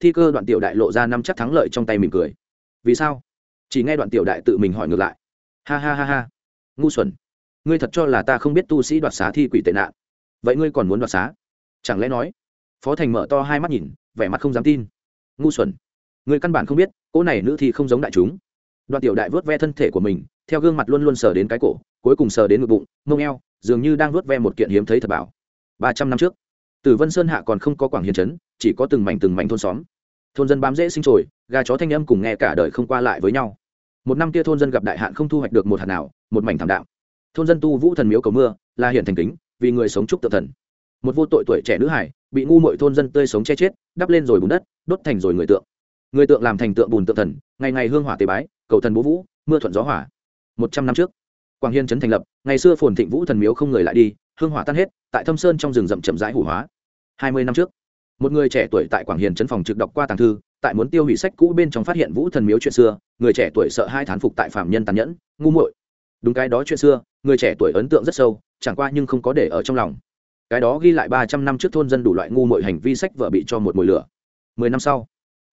S1: Thi cơ đoạn tiểu đại lộ ra năm chắc thắng lợi trong tay mình cười. Vì sao? Chỉ nghe đoạn tiểu đại tự mình hỏi ngược lại. Ha ha ha ha. Ngu xuẩn. Ngươi thật cho là ta không biết tu sĩ đoạt xá thi quỷ tệ nạn. Vậy ngươi còn muốn đoạt xá? Chẳng lẽ nói? Phó thành mở to hai mắt nhìn, vẻ mặt không dám tin. Ngu xuẩn ngươi căn bản không biết cỗ này nữ thi không giống đại chúng. Đoạn tiểu đại vớt ve thân thể của mình theo gương mặt luôn luôn sờ đến cái cổ cuối cùng sờ đến ngực bụng mông eo dường như đang vớt ve một kiện hiếm thấy thật bảo. Ba trăm năm trước từ vân sơn hạ còn không có quảng hiền trấn chỉ có từng mảnh từng mảnh thôn xóm. Thôn dân bám dễ sinh trồi gà chó thanh âm cùng nghe cả đời không qua lại với nhau. Một năm kia thôn dân gặp đại hạn không thu hoạch được một hạt nào một mảnh thảm đạo, thôn dân tu vũ thần miếu cầu mưa là hiện thành kính vì người sống chúc tự thần. Một vô tội tuổi trẻ nữ hải bị ngu mội thôn dân tươi sống che chết đắp lên rồi bùn đất đốt thành rồi người tượng người tượng làm thành tượng bùn tượng thần, ngày ngày hương hỏa tế bái, cầu thần bố vũ, mưa thuận gió hỏa. Một trăm năm trước, quảng hiên trấn thành lập, ngày xưa phồn thịnh vũ thần miếu không người lại đi, hương hỏa tan hết, tại thâm sơn trong rừng rậm chậm rãi hủ hóa. Hai mươi năm trước, một người trẻ tuổi tại quảng hiền trấn phòng trực đọc qua tàng thư, tại muốn tiêu hủy sách cũ bên trong phát hiện vũ thần miếu chuyện xưa, người trẻ tuổi sợ hai thán phục tại phạm nhân tàn nhẫn, ngu muội. Đúng cái đó chuyện xưa, người trẻ tuổi ấn tượng rất sâu, chẳng qua nhưng không có để ở trong lòng. Cái đó ghi lại ba trăm năm trước thôn dân đủ loại ngu muội hành vi sách vợ bị cho một mùi lửa. Mười năm sau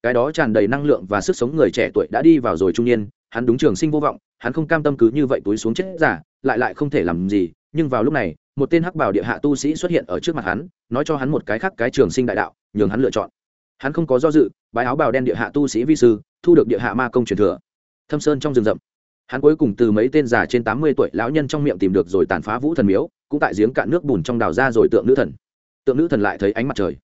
S1: cái đó tràn đầy năng lượng và sức sống người trẻ tuổi đã đi vào rồi trung niên, hắn đúng trường sinh vô vọng, hắn không cam tâm cứ như vậy túi xuống chết giả, lại lại không thể làm gì, nhưng vào lúc này, một tên hắc bảo địa hạ tu sĩ xuất hiện ở trước mặt hắn, nói cho hắn một cái khác cái trường sinh đại đạo, nhường hắn lựa chọn. Hắn không có do dự, bái áo bào đen địa hạ tu sĩ vi sư, thu được địa hạ ma công truyền thừa. Thâm sơn trong rừng rậm. Hắn cuối cùng từ mấy tên già trên tám mươi tuổi lão nhân trong miệng tìm được rồi tàn phá vũ thần miếu, cũng tại giếng cạn nước bùn trong đào ra rồi tượng nữ thần. Tượng nữ thần lại thấy ánh mặt trời.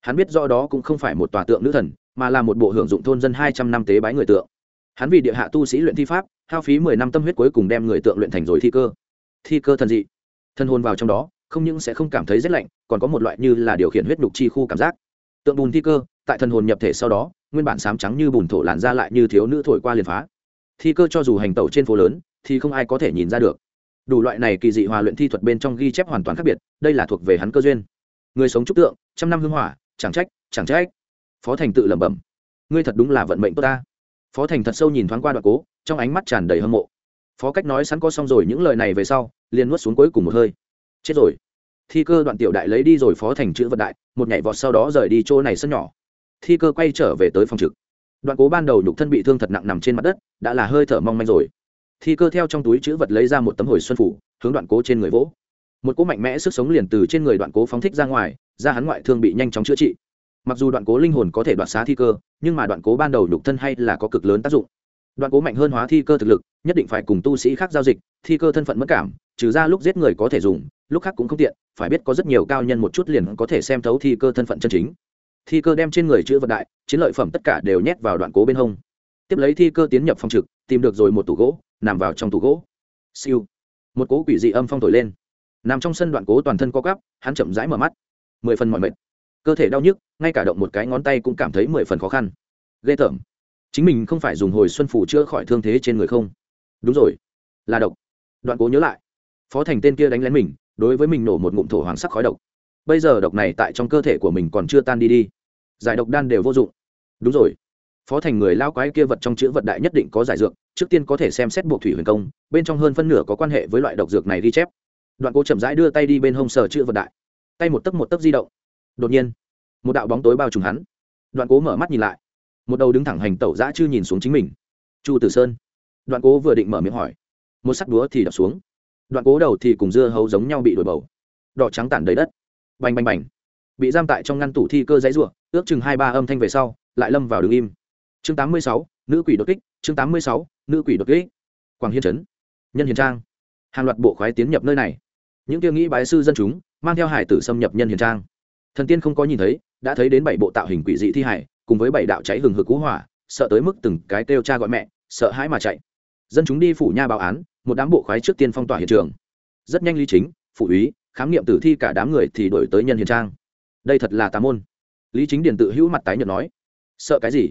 S1: Hắn biết do đó cũng không phải một tòa tượng nữ thần mà là một bộ hưởng dụng thôn dân hai trăm năm tế bái người tượng. Hắn vì địa hạ tu sĩ luyện thi pháp, hao phí mười năm tâm huyết cuối cùng đem người tượng luyện thành rồi thi cơ. Thi cơ thần dị. Thân hồn vào trong đó, không những sẽ không cảm thấy rét lạnh, còn có một loại như là điều khiển huyết nhục chi khu cảm giác. Tượng bùn thi cơ, tại thần hồn nhập thể sau đó, nguyên bản sám trắng như bùn thổ làn ra lại như thiếu nữ thổi qua liền phá. Thi cơ cho dù hành tẩu trên phố lớn, thì không ai có thể nhìn ra được. Đủ loại này kỳ dị hòa luyện thi thuật bên trong ghi chép hoàn toàn khác biệt, đây là thuộc về hắn cơ duyên. Người sống trúc tượng, trăm năm hưng hỏa, chẳng trách chẳng trách phó thành tự lẩm bẩm. Ngươi thật đúng là vận mệnh tốt ta. Phó thành thật sâu nhìn thoáng qua đoạn cố, trong ánh mắt tràn đầy hâm mộ. Phó cách nói sẵn có xong rồi những lời này về sau, liền nuốt xuống cuối cùng một hơi. Chết rồi. Thi cơ đoạn tiểu đại lấy đi rồi phó thành chữ vật đại, một nhảy vọt sau đó rời đi chỗ này sân nhỏ. Thi cơ quay trở về tới phòng trực. Đoạn cố ban đầu nhục thân bị thương thật nặng nằm trên mặt đất, đã là hơi thở mong manh rồi. Thi cơ theo trong túi chữ vật lấy ra một tấm hồi xuân phủ, hướng đoạn cố trên người vỗ. Một cỗ mạnh mẽ sức sống liền từ trên người đoạn cố phóng thích ra ngoài ra hắn ngoại thương bị nhanh chóng chữa trị mặc dù đoạn cố linh hồn có thể đoạt xá thi cơ nhưng mà đoạn cố ban đầu nhục thân hay là có cực lớn tác dụng. Đoạn cố mạnh hơn hóa thi cơ thực lực nhất định phải cùng tu sĩ khác giao dịch thi cơ thân phận mất cảm trừ ra lúc giết người có thể dùng lúc khác cũng không tiện phải biết có rất nhiều cao nhân một chút liền có thể xem thấu thi cơ thân phận chân chính. Thi cơ đem trên người chữ vật đại chiến lợi phẩm tất cả đều nhét vào đoạn cố bên hông. Tiếp lấy thi cơ tiến nhập phòng trực tìm được rồi một tủ gỗ nằm vào trong tủ gỗ. Siêu. Một cố quỷ dị âm phong thổi lên. Nằm trong sân đoạn cố toàn thân co cắp, hắn chậm rãi mở mắt. Mười phần mọi mệt cơ thể đau nhức, ngay cả động một cái ngón tay cũng cảm thấy mười phần khó khăn. Ghê tởm. Chính mình không phải dùng hồi xuân phủ chữa khỏi thương thế trên người không? Đúng rồi. Là độc. Đoạn cố nhớ lại. Phó thành tên kia đánh lén mình, đối với mình nổ một ngụm thổ hoàng sắc khói độc. Bây giờ độc này tại trong cơ thể của mình còn chưa tan đi đi. Giải độc đan đều vô dụng. Đúng rồi. Phó thành người lao quái kia vật trong chữ vật đại nhất định có giải dược, trước tiên có thể xem xét buộc thủy huyền công, bên trong hơn phân nửa có quan hệ với loại độc dược này ghi chép. Đoạn cố chậm rãi đưa tay đi bên hông sờ chữ vật đại. Tay một tấc một tấc di động đột nhiên, một đạo bóng tối bao trùm hắn. Đoạn cố mở mắt nhìn lại. Một đầu đứng thẳng hành tẩu dã chưa nhìn xuống chính mình. Chu tử sơn. Đoạn cố vừa định mở miệng hỏi. Một sắc đúa thì đập xuống. Đoạn cố đầu thì cùng dưa hấu giống nhau bị đổi bầu. Đỏ trắng tản đầy đất. Bành bành bành. Bị giam tại trong ngăn tủ thi cơ giấy ruộng ước chừng hai ba âm thanh về sau, lại lâm vào đường im. Chương tám mươi sáu, nữ quỷ đột kích, chương tám mươi sáu, nữ quỷ đột kích. Quảng hiên trấn. Nhân hiền trang. Hàng loạt bộ khoái tiến nhập nơi này. Những kia nghĩ bái sư dân chúng, mang theo hải tử xâm nhập nhân hiền trang thần tiên không có nhìn thấy, đã thấy đến bảy bộ tạo hình quỷ dị thi hải cùng với bảy đạo cháy hừng hực cú hỏa, sợ tới mức từng cái kêu cha gọi mẹ, sợ hãi mà chạy. Dân chúng đi phủ nha báo án, một đám bộ khoái trước tiên phong tỏa hiện trường. Rất nhanh lý chính phụ úy, khám nghiệm tử thi cả đám người thì đổi tới nhân hiền trang. Đây thật là tà môn. Lý chính điền tự hữu mặt tái nhợt nói, sợ cái gì?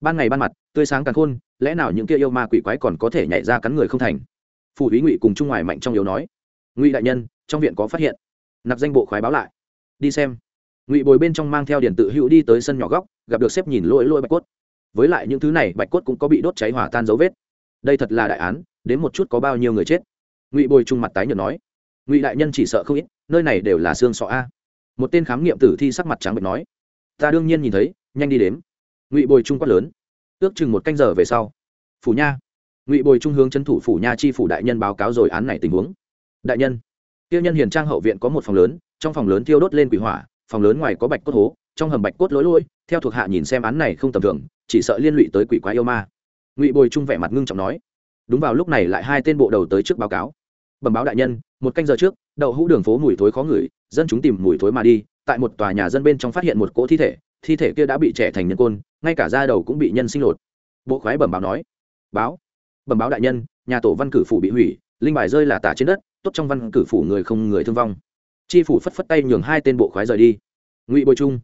S1: Ban ngày ban mặt, tươi sáng càng khôn, lẽ nào những kia yêu ma quỷ quái còn có thể nhảy ra cắn người không thành? Phụ úy ngụy cùng trung ngoài mạnh trong yếu nói, ngụy đại nhân, trong viện có phát hiện. Nạp danh bộ khoái báo lại, đi xem ngụy bồi bên trong mang theo điện tự hữu đi tới sân nhỏ góc, gặp được xếp nhìn lỗi lỗi bạch cốt. Với lại những thứ này, bạch cốt cũng có bị đốt cháy hỏa tan dấu vết. Đây thật là đại án, đến một chút có bao nhiêu người chết? Ngụy bồi trung mặt tái nhợt nói. Ngụy đại nhân chỉ sợ không ít, nơi này đều là xương sọ a. Một tên khám nghiệm tử thi sắc mặt trắng bệch nói. Ta đương nhiên nhìn thấy, nhanh đi đếm. Ngụy bồi trung quát lớn. Ước chừng một canh giờ về sau. Phủ nha. Ngụy bồi trung hướng c thủ phủ nha chi phủ đại nhân báo cáo rồi án này tình huống. Đại nhân. Tiêu nhân hiền trang hậu viện có một phòng lớn, trong phòng lớn thiêu đốt lên quỷ hỏa phòng lớn ngoài có bạch cốt hố, trong hầm bạch cốt lối lôi, theo thuộc hạ nhìn xem án này không tầm thường, chỉ sợ liên lụy tới quỷ quái yêu ma. Ngụy bồi trung vẻ mặt ngưng trọng nói, đúng vào lúc này lại hai tên bộ đầu tới trước báo cáo. Bẩm báo đại nhân, một canh giờ trước, đậu hũ đường phố mùi thối khó ngửi, dân chúng tìm mùi thối mà đi, tại một tòa nhà dân bên trong phát hiện một cỗ thi thể thi thể kia đã bị trẻ thành nhân côn, ngay cả da đầu cũng bị nhân sinh lột. Bộ khoái bẩm báo nói, báo. Bẩm báo đại nhân, nhà tổ văn cử phủ bị hủy, linh bài rơi là tả trên đất, tốt trong văn cử phủ người không người thương vong chi phủ phất phất tay nhường hai tên bộ khoái rời đi. Ngụy bồi trung,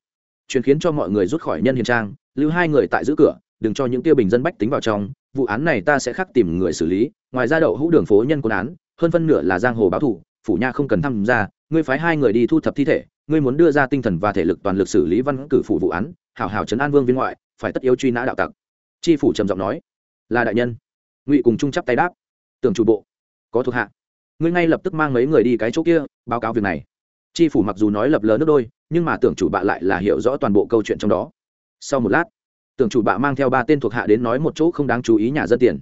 S1: truyền khiến cho mọi người rút khỏi nhân hiền trang, lưu hai người tại giữ cửa, đừng cho những tiêu bình dân bách tính vào trong, vụ án này ta sẽ khắc tìm người xử lý, ngoài ra đậu hũ đường phố nhân quân án, hơn phân nửa là giang hồ báo thủ, phủ nha không cần tham gia, ngươi phái hai người đi thu thập thi thể, ngươi muốn đưa ra tinh thần và thể lực toàn lực xử lý văn cử phủ vụ án, hảo hảo trấn an vương viên ngoại, phải tất yếu truy nã đạo tặc. Tri phủ trầm giọng nói. Là đại nhân. Ngụy cùng Trung chắp tay đáp. Tưởng chủ bộ, có thuộc hạ. Ngươi ngay lập tức mang mấy người đi cái chỗ kia, báo cáo việc này tri phủ mặc dù nói lập lờ nước đôi, nhưng mà tưởng chủ bạ lại là hiểu rõ toàn bộ câu chuyện trong đó. Sau một lát, tưởng chủ bạ mang theo ba tên thuộc hạ đến nói một chỗ không đáng chú ý nhà dân tiền.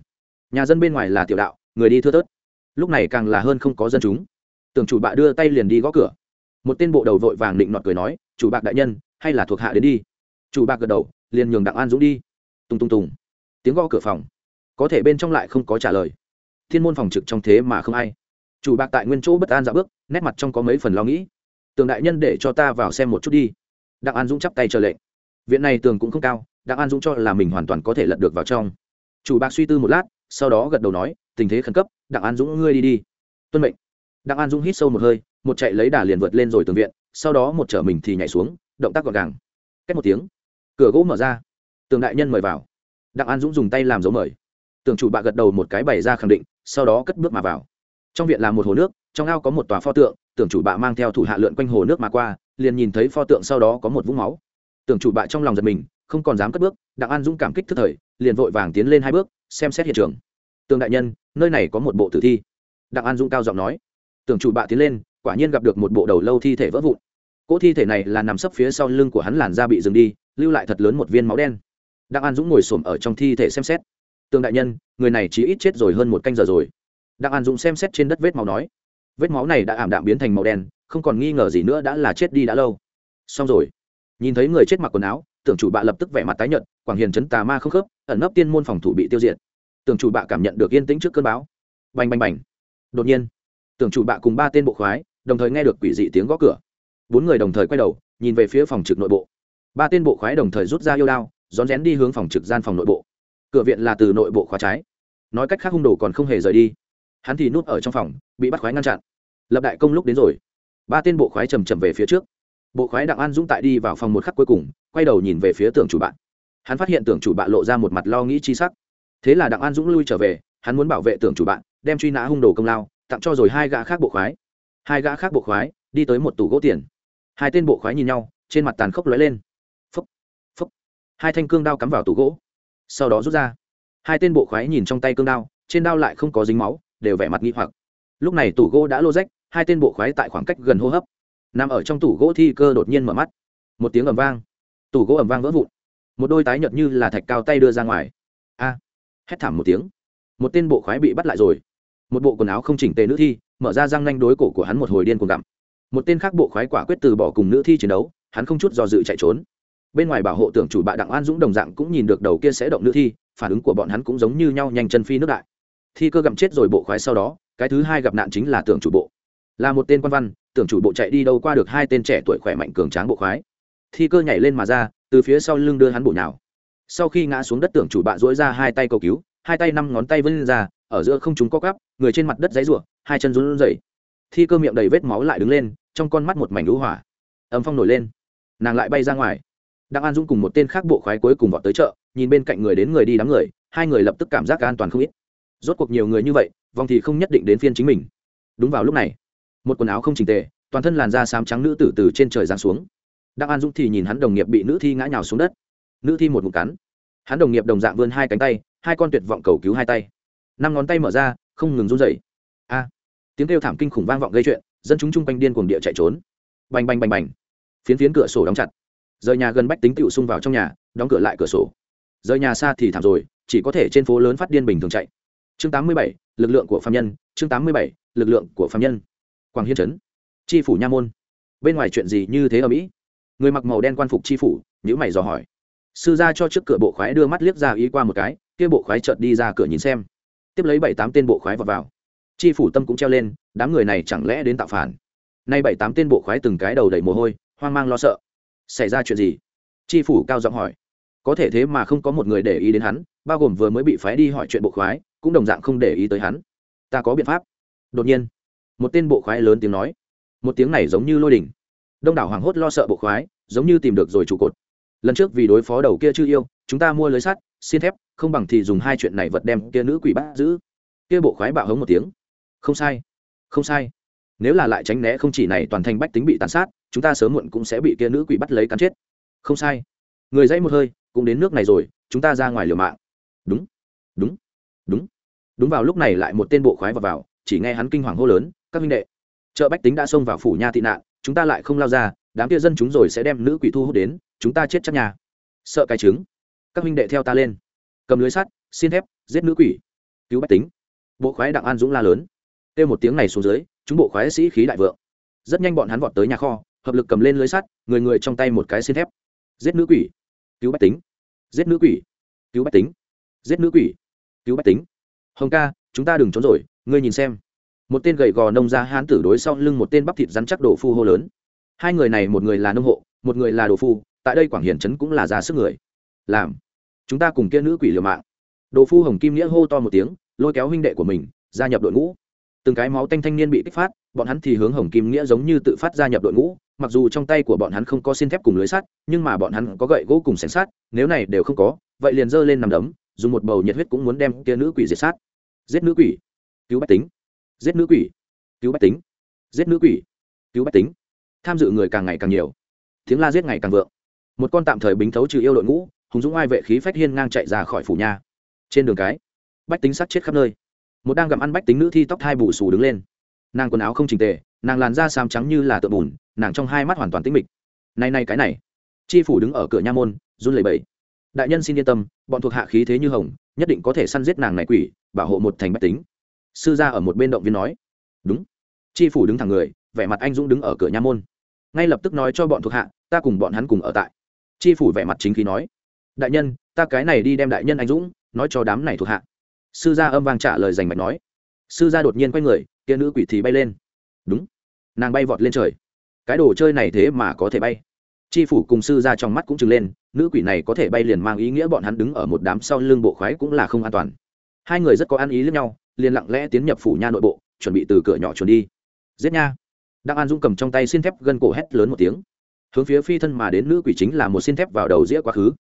S1: Nhà dân bên ngoài là tiểu đạo, người đi thưa tớt lúc này càng là hơn không có dân chúng. Tưởng chủ bạ đưa tay liền đi gõ cửa. Một tên bộ đầu vội vàng định nọt cười nói, chủ bạc đại nhân, hay là thuộc hạ đến đi. Chủ bạc gật đầu, liền nhường đặng an dũng đi. Tung tung tùng. Tiếng gõ cửa phòng. Có thể bên trong lại không có trả lời. Thiên môn phòng trực trong thế mà không ai. Chủ bạc tại nguyên chỗ bất an dạ bước, nét mặt trong có mấy phần lo nghĩ tường đại nhân để cho ta vào xem một chút đi. Đặng an dũng chắp tay chờ lệnh. Viện này tường cũng không cao, đặng an dũng cho là mình hoàn toàn có thể lật được vào trong. Chủ bạc suy tư một lát, sau đó gật đầu nói, tình thế khẩn cấp, đặng an dũng ngươi đi đi. Tuân mệnh. Đặng an dũng hít sâu một hơi, một chạy lấy đà liền vượt lên rồi tường viện, sau đó một trở mình thì nhảy xuống, động tác gọn gàng. Cách một tiếng, cửa gỗ mở ra. Tường đại nhân mời vào. Đặng an dũng dùng tay làm dấu mời. Tường chủ bạc gật đầu một cái bày ra khẳng định, sau đó cất bước mà vào trong viện là một hồ nước, trong ao có một tòa pho tượng, tưởng chủ bạ mang theo thủ hạ lượn quanh hồ nước mà qua, liền nhìn thấy pho tượng sau đó có một vũng máu. Tưởng chủ bạ trong lòng giật mình, không còn dám cất bước, đặng an dũng cảm kích thức thời, liền vội vàng tiến lên hai bước, xem xét hiện trường. Tường đại nhân, nơi này có một bộ tử thi. Đặng an dũng cao giọng nói. Tưởng chủ bạ tiến lên, quả nhiên gặp được một bộ đầu lâu thi thể vỡ vụn. Cỗ thi thể này là nằm sấp phía sau lưng của hắn làn da bị dừng đi, lưu lại thật lớn một viên máu đen. Đặng an dũng ngồi s ổ m ở trong thi thể xem xét. Tường đại nhân, người này chỉ ít chết rồi hơn một canh giờ rồi đặng an dũng xem xét trên đất vết máu nói vết máu này đã ảm đạm biến thành màu đen không còn nghi ngờ gì nữa đã là chết đi đã lâu. Xong rồi nhìn thấy người chết mặc quần áo tưởng chủ bạ lập tức vẻ mặt tái nhợt quảng hiền chấn tà ma không khớp ẩn nấp tiên môn phòng thủ bị tiêu diệt. Tưởng chủ bạ cảm nhận được yên tĩnh trước cơn bão, bành bành bành. Đột nhiên tưởng chủ bạ cùng ba tên bộ khoái đồng thời nghe được quỷ dị tiếng gõ cửa. Bốn người đồng thời quay đầu nhìn về phía phòng trực nội bộ. Ba tên bộ khoái đồng thời rút ra yêu đao rón rén đi hướng phòng trực gian phòng nội bộ. Cửa viện là từ nội bộ khóa trái. Nói cách khác hung đồ còn không hề rời đi hắn thì núp ở trong phòng, bị bắt khoái ngăn chặn. Lập đại công lúc đến rồi. Ba tên bộ khoái chầm chầm về phía trước. Bộ khoái đặng an dũng tại đi vào phòng một khắc cuối cùng, quay đầu nhìn về phía tưởng chủ bạn. Hắn phát hiện tưởng chủ bạn lộ ra một mặt lo nghĩ chi sắc. Thế là đặng an dũng lui trở về, hắn muốn bảo vệ tưởng chủ bạn, đem truy nã hung đồ công lao, tặng cho rồi hai gã khác bộ khoái. Hai gã khác bộ khoái, đi tới một tủ gỗ tiền. Hai tên bộ khoái nhìn nhau, trên mặt tàn khốc lóe lên. Phấp phấp hai thanh cương đao cắm vào tủ gỗ. Sau đó rút ra. Hai tên bộ khoái nhìn trong tay cương đao, trên đao lại không có dính máu đều vẻ mặt nghi hoặc. Lúc này tủ gỗ đã lô rách, hai tên bộ khoái tại khoảng cách gần hô hấp. Nằm ở trong tủ gỗ thi cơ đột nhiên mở mắt. Một tiếng ầm vang. Tủ gỗ ầm vang vỡ vụn. Một đôi tái nhợt như là thạch cao tay đưa ra ngoài. A! Hét thảm một tiếng. Một tên bộ khoái bị bắt lại rồi. Một bộ quần áo không chỉnh tề nữ thi, mở ra răng nanh đối cổ của hắn một hồi điên cuồng gặm. Một tên khác bộ khoái quả quyết từ bỏ cùng nữ thi chiến đấu, hắn không chút do dự chạy trốn. Bên ngoài bảo hộ tưởng chủ bạ đặng an dũng đồng dạng cũng nhìn được đầu kia sẽ động nữ thi, phản ứng của bọn hắn cũng giống như nhau nhanh chân phi nước đại thi cơ gặm chết rồi bộ khoái sau đó, cái thứ hai gặp nạn chính là tưởng chủ bộ. Là một tên quan văn, tưởng chủ bộ chạy đi đâu qua được hai tên trẻ tuổi khỏe mạnh cường tráng bộ khoái. Thi cơ nhảy lên mà ra, từ phía sau lưng đưa hắn bổ nhào. Sau khi ngã xuống đất tưởng chủ bạ dỗi ra hai tay cầu cứu, hai tay năm ngón tay vươn lên ra, ở giữa không chúng co cắp người trên mặt đất giấy ruộng hai chân run rẩy. Thi cơ miệng đầy vết máu lại đứng lên, trong con mắt một mảnh lũ hỏa. Ấm phong nổi lên. Nàng lại bay ra ngoài. Đặng an dũng cùng một tên khác bộ khoái cuối cùng vọt tới chợ, nhìn bên cạnh người đến người đi đám người, hai người lập tức cảm giác an toàn không ít rốt cuộc nhiều người như vậy vòng thì không nhất định đến phiên chính mình. Đúng vào lúc này, một quần áo không trình tề, toàn thân làn da xám trắng nữ tử từ trên trời giáng xuống. Đặng an dũng thì nhìn hắn đồng nghiệp bị nữ thi ngã nhào xuống đất. Nữ thi một ngụm cắn. Hắn đồng nghiệp đồng dạng vươn hai cánh tay, hai con tuyệt vọng cầu cứu hai tay. Năm ngón tay mở ra, không ngừng run dậy a! Tiếng kêu thảm kinh khủng vang vọng gây chuyện, dân chúng chung quanh điên cuồng địa chạy trốn. Bành bành bành bành. Phiến phiến cửa sổ đóng chặt. Rời nhà gần bách tính tựu xung vào trong nhà, đóng cửa lại cửa sổ. Rời nhà xa thì thảm rồi, chỉ có thể trên phố lớn phát điên bình thường chạy chương 87, lực lượng của phạm nhân chương 87, lực lượng của phạm nhân. Quảng hiên trấn tri phủ nha môn. Bên ngoài chuyện gì như thế ở mỹ? Người mặc màu đen quan phục tri phủ nhữ mày dò hỏi. Sư gia cho trước cửa bộ khoái đưa mắt liếc ra ý qua một cái kia bộ khoái chợt đi ra cửa nhìn xem. Tiếp lấy bảy tám tên bộ khoái vào vào. Tri phủ tâm cũng treo lên đám người này chẳng lẽ đến tạo phản? Nay bảy tám tên bộ khoái từng cái đầu đầy mồ hôi hoang mang lo sợ. Xảy ra chuyện gì? Tri phủ cao giọng hỏi. Có thể thế mà không có một người để ý đến hắn bao gồm vừa mới bị phái đi hỏi chuyện bộ khoái cũng đồng dạng không để ý tới hắn. Ta có biện pháp. Đột nhiên, một tên bộ khoái lớn tiếng nói. Một tiếng này giống như lôi đỉnh. Đông đảo hoảng hốt lo sợ bộ khoái, giống như tìm được rồi trụ cột. Lần trước vì đối phó đầu kia chưa yêu, chúng ta mua lưới sắt, xin thép, không bằng thì dùng hai chuyện này vật đem kia nữ quỷ bắt giữ. Kia bộ khoái bạo hống một tiếng. Không sai không sai. Nếu là lại tránh né không chỉ này toàn thành bách tính bị tàn sát, chúng ta sớm muộn cũng sẽ bị kia nữ quỷ bắt lấy cắn chết. Không sai. Người dãy một hơi, cũng đến nước này rồi, chúng ta ra ngoài liều mạng. Đúng đúng đúng. Đúng vào lúc này lại một tên bộ khoái vào vào, chỉ nghe hắn kinh hoàng hô lớn, các minh đệ, chợ bách tính đã xông vào phủ nha tị nạn, chúng ta lại không lao ra, đám kia dân chúng rồi sẽ đem nữ quỷ thu hút đến, chúng ta chết chắc nhà sợ cái trứng. Các minh đệ theo ta lên. Cầm lưới sắt, xin thép, giết nữ quỷ. Cứu bách tính. Bộ khoái đặng an dũng la lớn. Kêu một tiếng này xuống dưới, chúng bộ khoái sĩ khí đại vượng. Rất nhanh bọn hắn vọt tới nhà kho, hợp lực cầm lên lưới sắt, người người trong tay một cái xin thép. Giết nữ quỷ. Cứu bách tính. Giết nữ quỷ. Cứu bách tính. Giết nữ quỷ cứu bách tính. Hồng ca, chúng ta đừng trốn rồi, ngươi nhìn xem. Một tên gầy gò nông ra hán tử đối sau lưng một tên bắp thịt rắn chắc đồ phu hô lớn. Hai người này một người là nông hộ, một người là đồ phu, tại đây quảng hiển trấn cũng là ra sức người. Làm. Chúng ta cùng kia nữ quỷ liều mạng. Đồ phu hồng kim nghĩa hô to một tiếng, lôi kéo huynh đệ của mình, gia nhập đội ngũ. Từng cái máu tanh thanh niên bị kích phát, bọn hắn thì hướng hồng kim nghĩa giống như tự phát gia nhập đội ngũ, mặc dù trong tay của bọn hắn không có xin thép cùng lưới sắt, nhưng mà bọn hắn có gậy gỗ cùng sẻng sắt. nếu này đều không có, vậy liền giơ lên nằm đấm dùng một bầu nhiệt huyết cũng muốn đem kia nữ quỷ diệt sát. Giết nữ quỷ. Cứu bách tính. Giết nữ quỷ. Cứu bách tính. Giết nữ quỷ. Cứu bách tính. Tham dự người càng ngày càng nhiều. Tiếng la giết ngày càng vượng. Một con tạm thời bính thấu trừ yêu đội ngũ, hùng dũng ai vệ khí phách hiên ngang chạy ra khỏi phủ nhà. Trên đường cái, bách tính sát chết khắp nơi. Một đang gặm ăn bách tính nữ thi tóc hai bù xù đứng lên. Nàng quần áo không trình tề, nàng làn da xám trắng như là tượng bùn, nàng trong hai mắt hoàn toàn tĩnh mịch. Này này cái này. Chi phủ đứng ở cửa nha môn, run lẩy bẩy đại nhân xin yên tâm, bọn thuộc hạ khí thế như hồng, nhất định có thể săn giết nàng này quỷ, bảo hộ một thành bách tính. Sư gia ở một bên động viên nói. Đúng. Chi phủ đứng thẳng người, vẻ mặt anh dũng đứng ở cửa nha môn. Ngay lập tức nói cho bọn thuộc hạ, ta cùng bọn hắn cùng ở tại. Chi phủ vẻ mặt chính khí nói. Đại nhân, ta cái này đi đem đại nhân anh dũng, nói cho đám này thuộc hạ. Sư gia âm vang trả lời dành mạch nói. Sư gia đột nhiên quay người, kia nữ quỷ thì bay lên. Đúng. Nàng bay vọt lên trời. Cái đồ chơi này thế mà có thể bay chi phủ cùng sư ra trong mắt cũng trừng lên, nữ quỷ này có thể bay liền mang ý nghĩa bọn hắn đứng ở một đám sau lưng bộ khoái cũng là không an toàn. Hai người rất có ăn ý lẫn nhau, liền lặng lẽ tiến nhập phủ nha nội bộ, chuẩn bị từ cửa nhỏ trốn đi. Giết nha. Đặng an dung cầm trong tay xin thép gân cổ hét lớn một tiếng. Hướng phía phi thân mà đến nữ quỷ chính là một xin thép vào đầu rĩa quá khứ.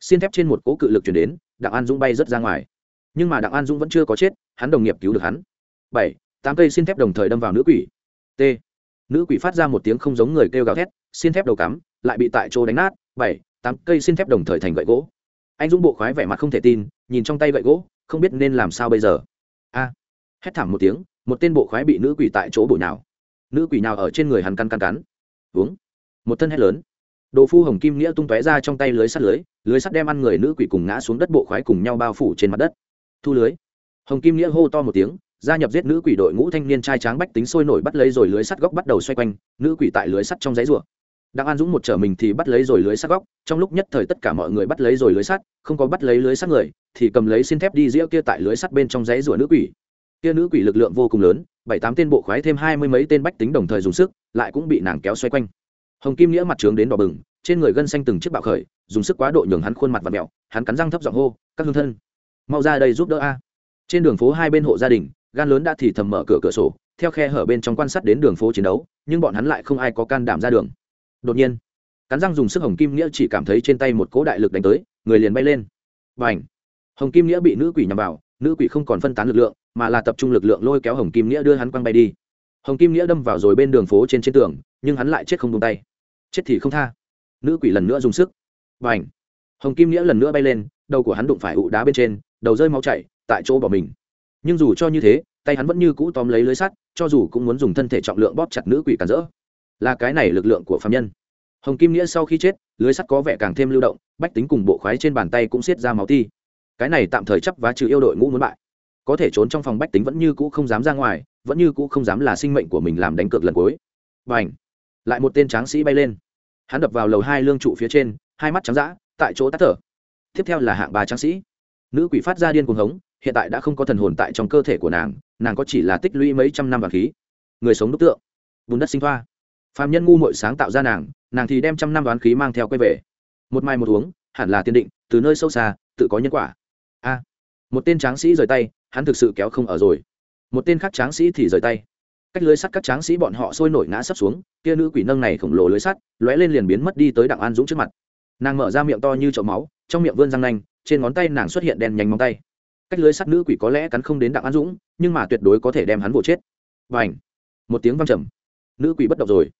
S1: Xin thép trên một cỗ cự lực chuyển đến, đặng an dũng bay rất ra ngoài. Nhưng mà đặng an dũng vẫn chưa có chết, hắn đồng nghiệp cứu được hắn. Bảy, tám cây xin thép đồng thời đâm vào nữ quỷ. T. Nữ quỷ phát ra một tiếng không giống người kêu gào thét, xin thép đầu cắm lại bị tại chỗ đánh nát, bảy, tám cây xin thép đồng thời thành gậy gỗ. Anh dũng bộ khoái vẻ mặt không thể tin, nhìn trong tay gậy gỗ, không biết nên làm sao bây giờ. A, hét thảm một tiếng, một tên bộ khoái bị nữ quỷ tại chỗ bụi nào nữ quỷ nào ở trên người hắn căn căn cắn. Uống một thân hét lớn. Đồ phu hồng kim nghĩa tung tóe ra trong tay lưới sắt lưới lưới sắt đem ăn người nữ quỷ cùng ngã xuống đất bộ khoái cùng nhau bao phủ trên mặt đất. Thu lưới. Hồng kim nghĩa hô to một tiếng, gia nhập giết nữ quỷ đội ngũ thanh niên trai tráng bách tính sôi nổi bắt lấy rồi lưới sắt góc bắt đầu xoay quanh, nữ quỷ tại lưới sắt trong giấy ruộng đặng an dũng một trở mình thì bắt lấy rồi lưới sắt góc, trong lúc nhất thời tất cả mọi người bắt lấy rồi lưới sắt, không có bắt lấy lưới sắt người, thì cầm lấy xin thép đi dĩa kia tại lưới sắt bên trong giấy rủa nữ quỷ. Kia nữ quỷ lực lượng vô cùng lớn, bảy tám tên bộ khoái thêm hai mươi mấy tên bách tính đồng thời dùng sức, lại cũng bị nàng kéo xoay quanh. Hồng kim nghĩa mặt trướng đến đỏ bừng, trên người gân xanh từng chiếc bạo khởi, dùng sức quá độ nhường hắn khuôn mặt và mẹo hắn cắn răng thấp giọng hô, các hương thân, mau ra đây giúp đỡ a. Trên đường phố hai bên hộ gia đình, gan lớn đã thì thầm mở cửa cửa sổ, theo khe hở bên trong quan sát đến đường phố chiến đấu, nhưng bọn hắn lại không ai có can đảm ra đường đột nhiên, cắn răng dùng sức hồng kim nghĩa chỉ cảm thấy trên tay một cỗ đại lực đánh tới, người liền bay lên. Và ảnh hồng kim nghĩa bị nữ quỷ nhằm vào, nữ quỷ không còn phân tán lực lượng, mà là tập trung lực lượng lôi kéo hồng kim nghĩa đưa hắn quăng bay đi. Hồng kim nghĩa đâm vào rồi bên đường phố trên trên tường, nhưng hắn lại chết không tung tay. Chết thì không tha. Nữ quỷ lần nữa dùng sức. Và ảnh hồng kim nghĩa lần nữa bay lên, đầu của hắn đụng phải ụ đá bên trên, đầu rơi máu chảy, tại chỗ bỏ mình. Nhưng dù cho như thế, tay hắn vẫn như cũ tóm lấy lưới sắt, cho dù cũng muốn dùng thân thể trọng lượng bóp chặt nữ quỷ cản rỡ là cái này lực lượng của phạm nhân. Hồng kim nghĩa sau khi chết, lưới sắt có vẻ càng thêm lưu động, bách tính cùng bộ khoái trên bàn tay cũng xiết ra máu ti. Cái này tạm thời chấp vá trừ yêu đội ngũ muốn bại. Có thể trốn trong phòng bách tính vẫn như cũ không dám ra ngoài, vẫn như cũ không dám là sinh mệnh của mình làm đánh cược lần cuối. Và ảnh lại một tên tráng sĩ bay lên. Hắn đập vào lầu hai lương trụ phía trên, hai mắt trắng d tại chỗ tắt thở. Tiếp theo là hạng ba tráng sĩ. Nữ quỷ phát ra điên cuồng hống, hiện tại đã không có thần hồn tại trong cơ thể của nàng nàng có chỉ là tích lũy mấy trăm năm vàng khí. Người sống đúc tượng. Bùn đất sinh thoa phạm nhân ngu mội sáng tạo ra nàng nàng thì đem trăm năm đoán khí mang theo quay về. Một mai một uống, hẳn là tiên định, từ nơi sâu xa, tự có nhân quả. A. Một tên tráng sĩ rời tay, hắn thực sự kéo không ở rồi. Một tên khác tráng sĩ thì rời tay. Cách lưới sắt các tráng sĩ bọn họ sôi nổi ngã sấp xuống, kia nữ quỷ nâng này khổng lồ lưới sắt, lóe lên liền biến mất đi tới đặng an dũng trước mặt. Nàng mở ra miệng to như chậu máu, trong miệng vươn răng nanh, trên ngón tay nàng xuất hiện đen nhánh móng tay. Cách lưới sắt nữ quỷ có lẽ cắn không đến đặng an dũng, nhưng mà tuyệt đối có thể đem hắn vỗ chết. Và ảnh một tiếng văng trầm. Nữ quỷ bất động rồi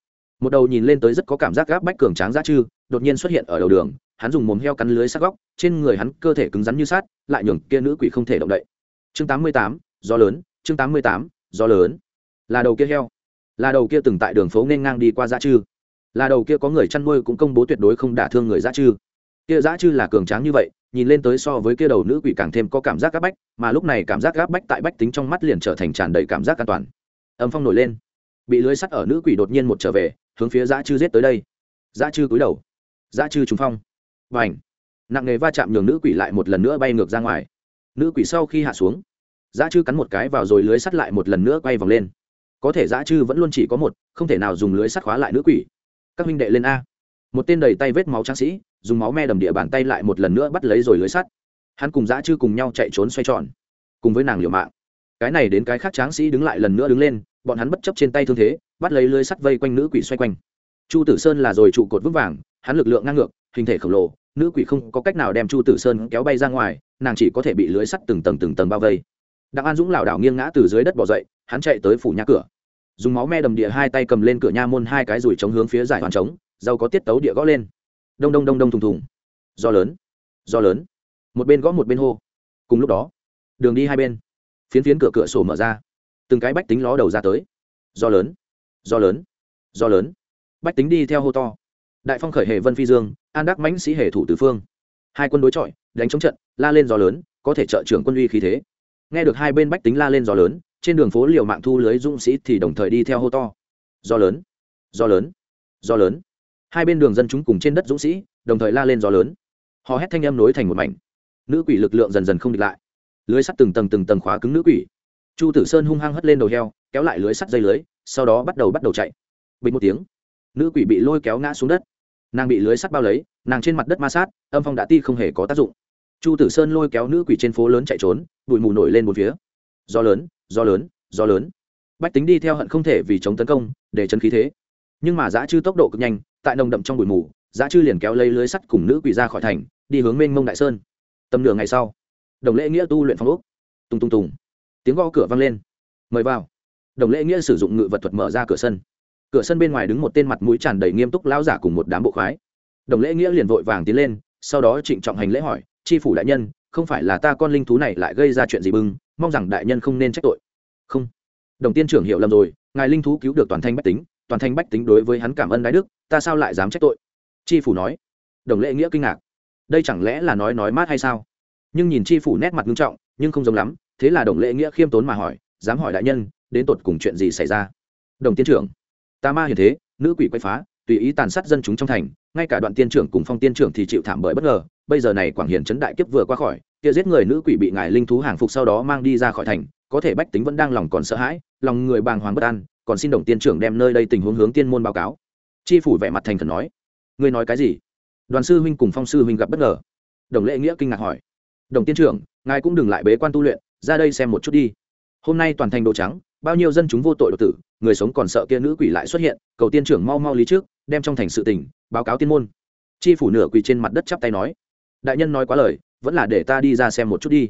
S1: một đầu nhìn lên tới rất có cảm giác gáp bách cường tráng giá chư, đột nhiên xuất hiện ở đầu đường, hắn dùng mồm heo cắn lưới sát góc, trên người hắn cơ thể cứng rắn như sát lại nhường kia nữ quỷ không thể động đậy. Chương tám mươi tám, gió lớn, chương tám mươi tám, gió lớn. Là đầu kia heo. Là đầu kia từng tại đường phố nên ngang đi qua Giá chư. Là đầu kia có người chăn nuôi cũng công bố tuyệt đối không đả thương người Giá chư. Kia Giá chư là cường tráng như vậy, nhìn lên tới so với kia đầu nữ quỷ càng thêm có cảm giác gáp bách, mà lúc này cảm giác gáp bách tại bách tính trong mắt liền trở thành tràn đầy cảm giác an toàn. Âm phong nổi lên. Bị lưới sắt ở nữ quỷ đột nhiên một trở về hướng phía dã chư giết tới đây. Dã chư cúi đầu. Dã chư trúng phong. Và ảnh nặng nề va chạm nhường nữ quỷ lại một lần nữa bay ngược ra ngoài. Nữ quỷ sau khi hạ xuống dã chư cắn một cái vào rồi lưới sắt lại một lần nữa quay vòng lên. Có thể dã chư vẫn luôn chỉ có một, không thể nào dùng lưới sắt khóa lại nữ quỷ. Các huynh đệ lên a. Một tên đầy tay vết máu tráng sĩ, dùng máu me đầm địa bàn tay lại một lần nữa bắt lấy rồi lưới sắt. Hắn cùng dã chư cùng nhau chạy trốn xoay tròn, cùng với nàng liều mạng. Cái này đến cái khác tráng sĩ đứng lại lần nữa đứng lên bọn hắn bất chấp trên tay thương thế, bắt lấy lưới sắt vây quanh nữ quỷ xoay quanh. Chu tử sơn là rồi trụ cột vững vàng, hắn lực lượng ngang ngược, hình thể khổng lồ, nữ quỷ không có cách nào đem chu tử sơn kéo bay ra ngoài, nàng chỉ có thể bị lưới sắt từng tầng từng tầng bao vây. Đặng an dũng lảo đảo nghiêng ngã từ dưới đất bỏ dậy, hắn chạy tới phủ nhà cửa. Dùng máu me đầm địa hai tay cầm lên cửa nha môn hai cái rủi chống hướng phía giải hoàn trống dâu có tiết tấu địa gõ lên. Đông đông đông đông thùng thùng. Do lớn do lớn. Một bên gõ một bên hô. Cùng lúc đó, đường đi hai bên. Phiến phiến cửa cửa sổ mở ra từng cái bách tính ló đầu ra tới. Do lớn do lớn do lớn. Bách tính đi theo hô to. Đại phong khởi hệ vân phi dương, an đắc mãnh sĩ hệ thủ tứ phương. Hai quân đối chọi, đánh chống trận, la lên gió lớn, có thể trợ trưởng quân uy khí thế. Nghe được hai bên bách tính la lên gió lớn, trên đường phố liều mạng thu lưới dũng sĩ thì đồng thời đi theo hô to. Gió lớn gió lớn gió lớn. Hai bên đường dân chúng cùng trên đất dũng sĩ, đồng thời la lên gió lớn. Họ hét thanh âm nối thành một mảnh. Nữ quỷ lực lượng dần dần không địch lại. Lưới sắt từng tầng từng tầng khóa cứng nữ quỷ chu tử sơn hung hăng hất lên đầu heo, kéo lại lưới sắt dây lưới, sau đó bắt đầu bắt đầu chạy. Bình một tiếng, nữ quỷ bị lôi kéo ngã xuống đất. Nàng bị lưới sắt bao lấy, nàng trên mặt đất ma sát, âm phong đã ti không hề có tác dụng. Chu tử sơn lôi kéo nữ quỷ trên phố lớn chạy trốn, bụi mù nổi lên một phía. Do lớn do lớn do lớn. Bách tính đi theo hận không thể vì chống tấn công, để chân khí thế. Nhưng mà giã chư tốc độ cực nhanh, tại nồng đậm trong bụi mù, giã chư liền kéo lấy lưới sắt cùng nữ quỷ ra khỏi thành, đi hướng mênh mông đại sơn. Tầm nửa ngày sau, đồng lễ nghĩa tu luyện phong úc Tùng tùng tùng tiếng gõ cửa vang lên. Mời vào. Đồng lễ nghĩa sử dụng ngự vật thuật mở ra cửa sân. Cửa sân bên ngoài đứng một tên mặt mũi tràn đầy nghiêm túc lão giả cùng một đám bộ khoái. Đồng lễ nghĩa liền vội vàng tiến lên, sau đó trịnh trọng hành lễ hỏi tri phủ đại nhân, không phải là ta con linh thú này lại gây ra chuyện gì bưng, mong rằng đại nhân không nên trách tội. Không. Đồng tiên trưởng hiểu lầm rồi, ngài linh thú cứu được toàn thanh bách tính, toàn thanh bách tính đối với hắn cảm ơn đái đức, ta sao lại dám trách tội? Tri phủ nói. Đồng lễ nghĩa kinh ngạc. Đây chẳng lẽ là nói nói mát hay sao? Nhưng nhìn tri phủ nét mặt nghiêm trọng, nhưng không giống lắm thế là đồng lễ nghĩa khiêm tốn mà hỏi, dám hỏi đại nhân, đến tột cùng chuyện gì xảy ra? Đồng tiên trưởng. Tà ma hiền thế, nữ quỷ quay phá, tùy ý tàn sát dân chúng trong thành, ngay cả đoạn tiên trưởng cùng phong tiên trưởng thì chịu thảm bởi bất ngờ, bây giờ này quảng hiền trấn đại kiếp vừa qua khỏi, kia giết người nữ quỷ bị ngài linh thú hàng phục sau đó mang đi ra khỏi thành, có thể bách tính vẫn đang lòng còn sợ hãi, lòng người bàng hoàng bất an, còn xin đồng tiên trưởng đem nơi đây tình huống hướng tiên môn báo cáo. Chi phủ vẻ mặt thành thần nói, ngươi nói cái gì? Đoàn sư huynh cùng phong sư huynh gặp bất ngờ. Đồng lễ nghĩa kinh ngạc hỏi, đồng tiên trưởng, ngài cũng đừng lại bế quan tu luyện ra đây xem một chút đi. Hôm nay toàn thành đồ trắng, bao nhiêu dân chúng vô tội độc tử, người sống còn sợ kia nữ quỷ lại xuất hiện, cầu tiên trưởng mau mau lý trước, đem trong thành sự tình, báo cáo tiên môn. Chi phủ nửa quỳ trên mặt đất chắp tay nói, đại nhân nói quá lời, vẫn là để ta đi ra xem một chút đi.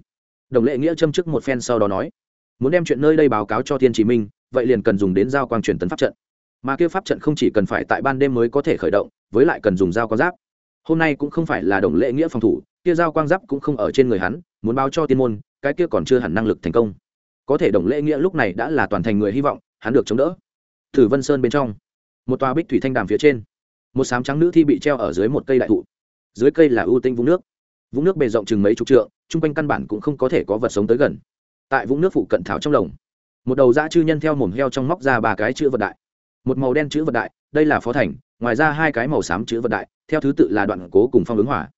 S1: Đồng lệ nghĩa châm chức một phen sau đó nói, muốn đem chuyện nơi đây báo cáo cho thiên chí minh, vậy liền cần dùng đến giao quang truyền tấn pháp trận. Mà kia pháp trận không chỉ cần phải tại ban đêm mới có thể khởi động, với lại cần dùng dao quang giáp. Hôm nay cũng không phải là đồng lệ nghĩa phòng thủ, kia dao quang giáp cũng không ở trên người hắn, muốn báo cho tiên môn cái kia còn chưa hẳn năng lực thành công. Có thể đồng lễ nghĩa lúc này đã là toàn thành người hy vọng, hắn được chống đỡ. Thử vân sơn bên trong, một tòa bích thủy thanh đàm phía trên, một sám trắng nữ thi bị treo ở dưới một cây đại thụ. Dưới cây là ưu tinh vũng nước. Vũng nước bề rộng chừng mấy chục trượng, chung quanh căn bản cũng không có thể có vật sống tới gần. Tại vũng nước phụ cận thảo trong lồng, một đầu dã chư nhân theo mồm heo trong móc ra ba cái chữ vật đại. Một màu đen chữ vật đại, đây là phó thành, ngoài ra hai cái màu xám chữ vật đại, theo thứ tự là đoạn cố cùng phong ứng hỏa